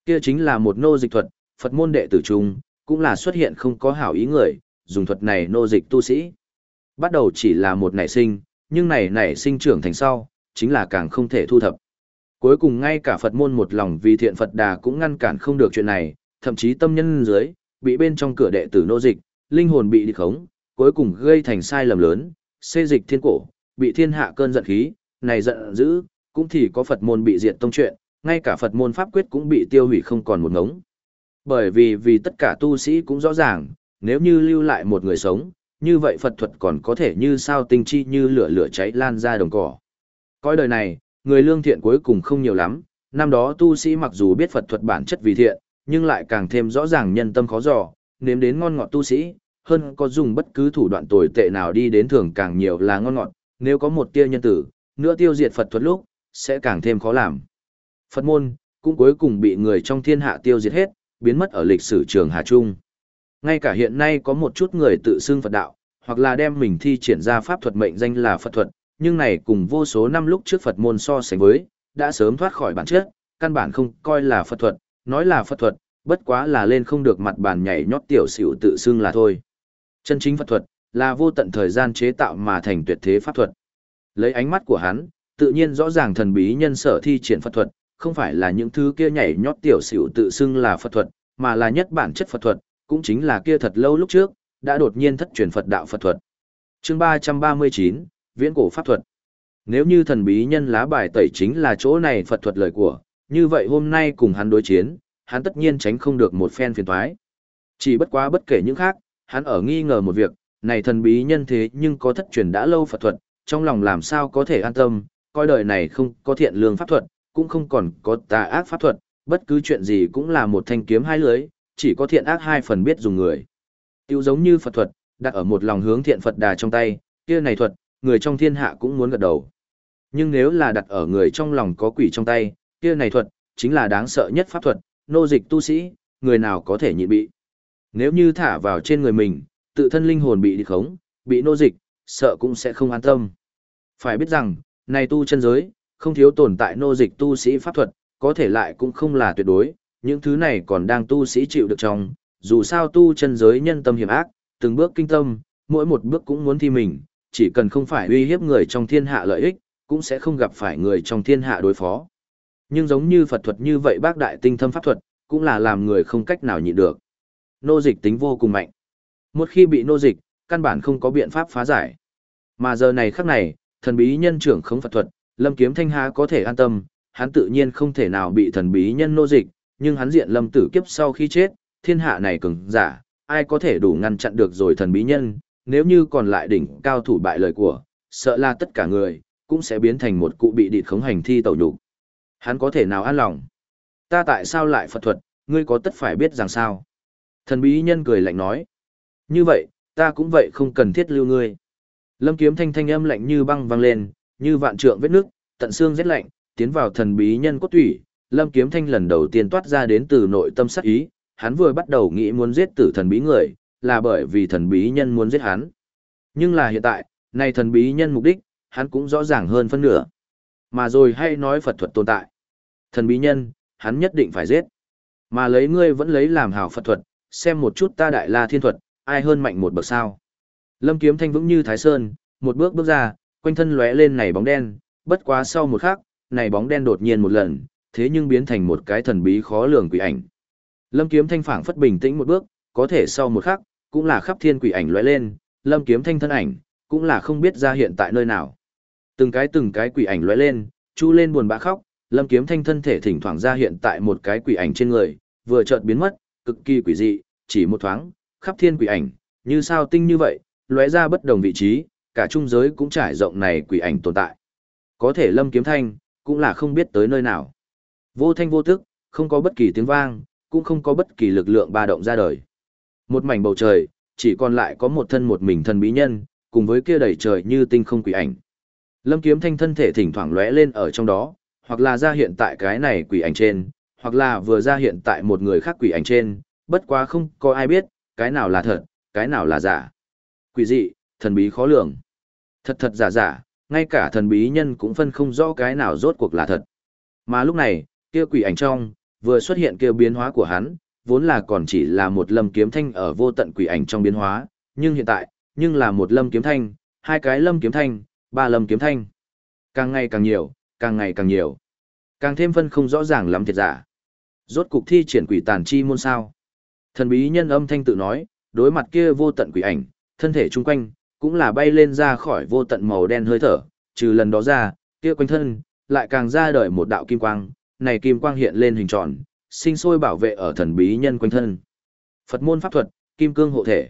Kia chính là một nô dịch thuật, Phật môn đệ tử trung cũng là xuất hiện không có hảo ý người, dùng thuật này nô dịch tu sĩ. Bắt đầu chỉ là một nảy sinh, nhưng này nảy sinh trưởng thành sau, chính là càng không thể thu thập. Cuối cùng ngay cả Phật môn một lòng vì thiện Phật đà cũng ngăn cản không được chuyện này, thậm chí tâm nhân dưới, bị bên trong cửa đệ tử nô dịch, linh hồn bị đi khống, cuối cùng gây thành sai lầm lớn, xê dịch thiên cổ, bị thiên hạ cơn giận khí, này giận dữ, cũng thì có Phật môn bị diệt tông chuyện, ngay cả Phật môn pháp quyết cũng bị tiêu hủy không còn một ngống. Bởi vì vì tất cả tu sĩ cũng rõ ràng, nếu như lưu lại một người sống, như vậy Phật thuật còn có thể như sao tinh chi như lửa lửa cháy lan ra đồng cỏ. Coi đời này, người lương thiện cuối cùng không nhiều lắm, năm đó tu sĩ mặc dù biết Phật thuật bản chất vì thiện, nhưng lại càng thêm rõ ràng nhân tâm khó dò, nếm đến ngon ngọt tu sĩ, hơn có dùng bất cứ thủ đoạn tồi tệ nào đi đến thường càng nhiều là ngon ngọt, nếu có một tia nhân tử, nữa tiêu diệt Phật thuật lúc, sẽ càng thêm khó làm. Phật môn, cũng cuối cùng bị người trong thiên hạ tiêu diệt hết, biến mất ở lịch sử trường Hà Trung. Ngay cả hiện nay có một chút người tự xưng Phật đạo, hoặc là đem mình thi triển ra pháp thuật mệnh danh là Phật thuật, nhưng này cùng vô số năm lúc trước Phật môn so sánh với, đã sớm thoát khỏi bản chất, căn bản không coi là Phật thuật, nói là Phật thuật, bất quá là lên không được mặt bàn nhảy nhót tiểu xỉu tự xưng là thôi. Chân chính Phật thuật, là vô tận thời gian chế tạo mà thành tuyệt thế pháp thuật. Lấy ánh mắt của hắn, tự nhiên rõ ràng thần bí nhân sở thi triển Phật thuật, không phải là những thứ kia nhảy nhót tiểu xỉu tự xưng là Phật thuật, mà là nhất bản chất Phật thuật, cũng chính là kia thật lâu lúc trước, đã đột nhiên thất truyền Phật đạo Phật thuật. Chương 339, Viễn cổ pháp thuật. Nếu như thần bí nhân lá bài tẩy chính là chỗ này Phật thuật lời của, như vậy hôm nay cùng hắn đối chiến, hắn tất nhiên tránh không được một phen phiền toái. Chỉ bất quá bất kể những khác, hắn ở nghi ngờ một việc, này thần bí nhân thế nhưng có thất truyền đã lâu Phật thuật, trong lòng làm sao có thể an tâm, coi đời này không có thiện lương pháp thuật, cũng không còn có tà ác pháp thuật, bất cứ chuyện gì cũng là một thanh kiếm hai lưới, chỉ có thiện ác hai phần biết dùng người. Tiêu giống như Phật thuật, đặt ở một lòng hướng thiện Phật đà trong tay, kia này thuật, người trong thiên hạ cũng muốn gật đầu. Nhưng nếu là đặt ở người trong lòng có quỷ trong tay, kia này thuật, chính là đáng sợ nhất pháp thuật, nô dịch tu sĩ, người nào có thể nhịn bị. Nếu như thả vào trên người mình, tự thân linh hồn bị đi khống, bị nô dịch, sợ cũng sẽ không an tâm. Phải biết rằng, này tu chân giới, không thiếu tồn tại nô dịch tu sĩ pháp thuật, có thể lại cũng không là tuyệt đối, những thứ này còn đang tu sĩ chịu được trong, dù sao tu chân giới nhân tâm hiểm ác, từng bước kinh tâm, mỗi một bước cũng muốn thi mình, chỉ cần không phải uy hiếp người trong thiên hạ lợi ích, cũng sẽ không gặp phải người trong thiên hạ đối phó. Nhưng giống như Phật thuật như vậy bác đại tinh thâm pháp thuật, cũng là làm người không cách nào nhịn được. Nô dịch tính vô cùng mạnh. Một khi bị nô dịch, căn bản không có biện pháp phá giải. Mà giờ này khắc này, thần bí nhân trưởng không Phật thuật, Lâm Kiếm Thanh Há có thể an tâm, hắn tự nhiên không thể nào bị thần bí nhân nô dịch, nhưng hắn diện Lâm Tử Kiếp sau khi chết, thiên hạ này cứng giả, ai có thể đủ ngăn chặn được rồi thần bí nhân, nếu như còn lại đỉnh cao thủ bại lời của, sợ là tất cả người, cũng sẽ biến thành một cụ bị địt khống hành thi tẩu nhục. Hắn có thể nào an lòng? Ta tại sao lại Phật thuật, ngươi có tất phải biết rằng sao? Thần bí nhân cười lạnh nói. Như vậy, ta cũng vậy không cần thiết lưu ngươi. Lâm kiếm thanh thanh âm lạnh như băng vang lên, như vạn trượng vết nước, tận xương rét lạnh, tiến vào thần bí nhân cốt thủy. Lâm kiếm thanh lần đầu tiên toát ra đến từ nội tâm sắc ý, hắn vừa bắt đầu nghĩ muốn giết tử thần bí người, là bởi vì thần bí nhân muốn giết hắn. Nhưng là hiện tại, này thần bí nhân mục đích, hắn cũng rõ ràng hơn phân nửa. Mà rồi hay nói Phật thuật tồn tại. Thần bí nhân, hắn nhất định phải giết. Mà lấy ngươi vẫn lấy làm hảo Phật thuật, xem một chút ta đại la thiên thuật, ai hơn mạnh một bậc sao. Lâm kiếm thanh vững như Thái Sơn, một bước bước ra, quanh thân lóe lên này bóng đen, bất quá sau một khắc, này bóng đen đột nhiên một lần, thế nhưng biến thành một cái thần bí khó lường quỷ ảnh. Lâm Kiếm Thanh phảng phất bình tĩnh một bước, có thể sau một khắc, cũng là khắp thiên quỷ ảnh lóe lên, Lâm Kiếm Thanh thân ảnh, cũng là không biết ra hiện tại nơi nào. Từng cái từng cái quỷ ảnh lóe lên, chu lên buồn bã khóc, Lâm Kiếm Thanh thân thể thỉnh thoảng ra hiện tại một cái quỷ ảnh trên người, vừa chợt biến mất, cực kỳ quỷ dị, chỉ một thoáng, khắp thiên quỷ ảnh, như sao tinh như vậy, lóe ra bất đồng vị trí, cả trung giới cũng trải rộng này quỷ ảnh tồn tại. Có thể Lâm Kiếm Thanh, cũng là không biết tới nơi nào. Vô thanh vô tức, không có bất kỳ tiếng vang, cũng không có bất kỳ lực lượng ba động ra đời. Một mảnh bầu trời, chỉ còn lại có một thân một mình thần bí nhân, cùng với kia đầy trời như tinh không quỷ ảnh. Lâm Kiếm Thanh thân thể thỉnh thoảng lóe lên ở trong đó, hoặc là ra hiện tại cái này quỷ ảnh trên, hoặc là vừa ra hiện tại một người khác quỷ ảnh trên, bất quá không có ai biết, cái nào là thật, cái nào là giả. Quỷ dị, thần bí khó lường. Thật thật giả giả, ngay cả thần bí nhân cũng phân không rõ cái nào rốt cuộc là thật. Mà lúc này, kia quỷ ảnh trong, vừa xuất hiện kia biến hóa của hắn, vốn là còn chỉ là một lâm kiếm thanh ở vô tận quỷ ảnh trong biến hóa, nhưng hiện tại, nhưng là một lâm kiếm thanh, hai cái lâm kiếm thanh, ba lâm kiếm thanh. Càng ngày càng nhiều, càng ngày càng nhiều. Càng thêm phân không rõ ràng lắm thiệt giả. Rốt cục thi triển quỷ tàn chi môn sao. Thần bí nhân âm thanh tự nói, đối mặt kia vô tận quỷ ảnh, thân thể chung quanh, cũng là bay lên ra khỏi vô tận màu đen hơi thở, trừ lần đó ra, kia quanh thân, lại càng ra đời một đạo kim quang, này kim quang hiện lên hình tròn, sinh sôi bảo vệ ở thần bí nhân quanh thân. Phật môn pháp thuật, kim cương hộ thể.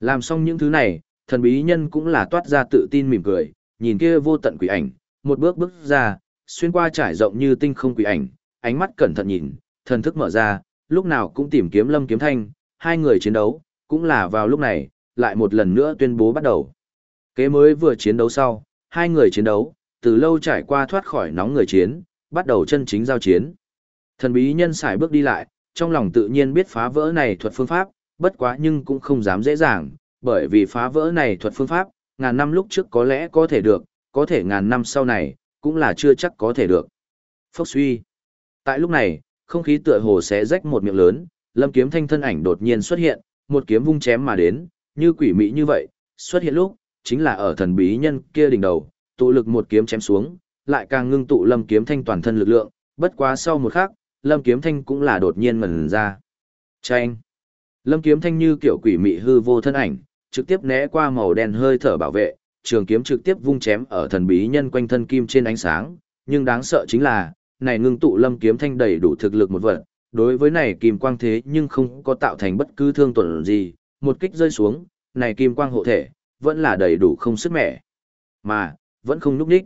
Làm xong những thứ này, thần bí nhân cũng là toát ra tự tin mỉm cười, nhìn kia vô tận quỷ ảnh, một bước bước ra, xuyên qua trải rộng như tinh không quỷ ảnh, ánh mắt cẩn thận nhìn, thần thức mở ra, lúc nào cũng tìm kiếm Lâm Kiếm Thanh, hai người chiến đấu, cũng là vào lúc này, lại một lần nữa tuyên bố bắt đầu. Kế mới vừa chiến đấu sau, hai người chiến đấu, từ lâu trải qua thoát khỏi nóng người chiến, bắt đầu chân chính giao chiến. Thần bí nhân xài bước đi lại, trong lòng tự nhiên biết phá vỡ này thuật phương pháp, bất quá nhưng cũng không dám dễ dàng, bởi vì phá vỡ này thuật phương pháp, ngàn năm lúc trước có lẽ có thể được, có thể ngàn năm sau này, cũng là chưa chắc có thể được. Phốc suy. Tại lúc này, không khí tựa hồ sẽ rách một miệng lớn, lâm kiếm thanh thân ảnh đột nhiên xuất hiện, một kiếm vung chém mà đến, như quỷ mị như vậy, xuất hiện lúc, chính là ở thần bí nhân kia đỉnh đầu, tụ lực một kiếm chém xuống, lại càng ngưng tụ lâm kiếm thanh toàn thân lực lượng, bất quá sau một khắc, lâm kiếm thanh cũng là đột nhiên mẩn ra. Chanh! Lâm kiếm thanh như kiểu quỷ mị hư vô thân ảnh, trực tiếp né qua màu đen hơi thở bảo vệ, trường kiếm trực tiếp vung chém ở thần bí nhân quanh thân kim trên ánh sáng, nhưng đáng sợ chính là, này ngưng tụ lâm kiếm thanh đầy đủ thực lực một vật, đối với này kim quang thế nhưng không có tạo thành bất cứ thương tổn gì, một kích rơi xuống, này kim quang hộ thể, vẫn là đầy đủ không sức mẻ. Mà, vẫn không núp đích.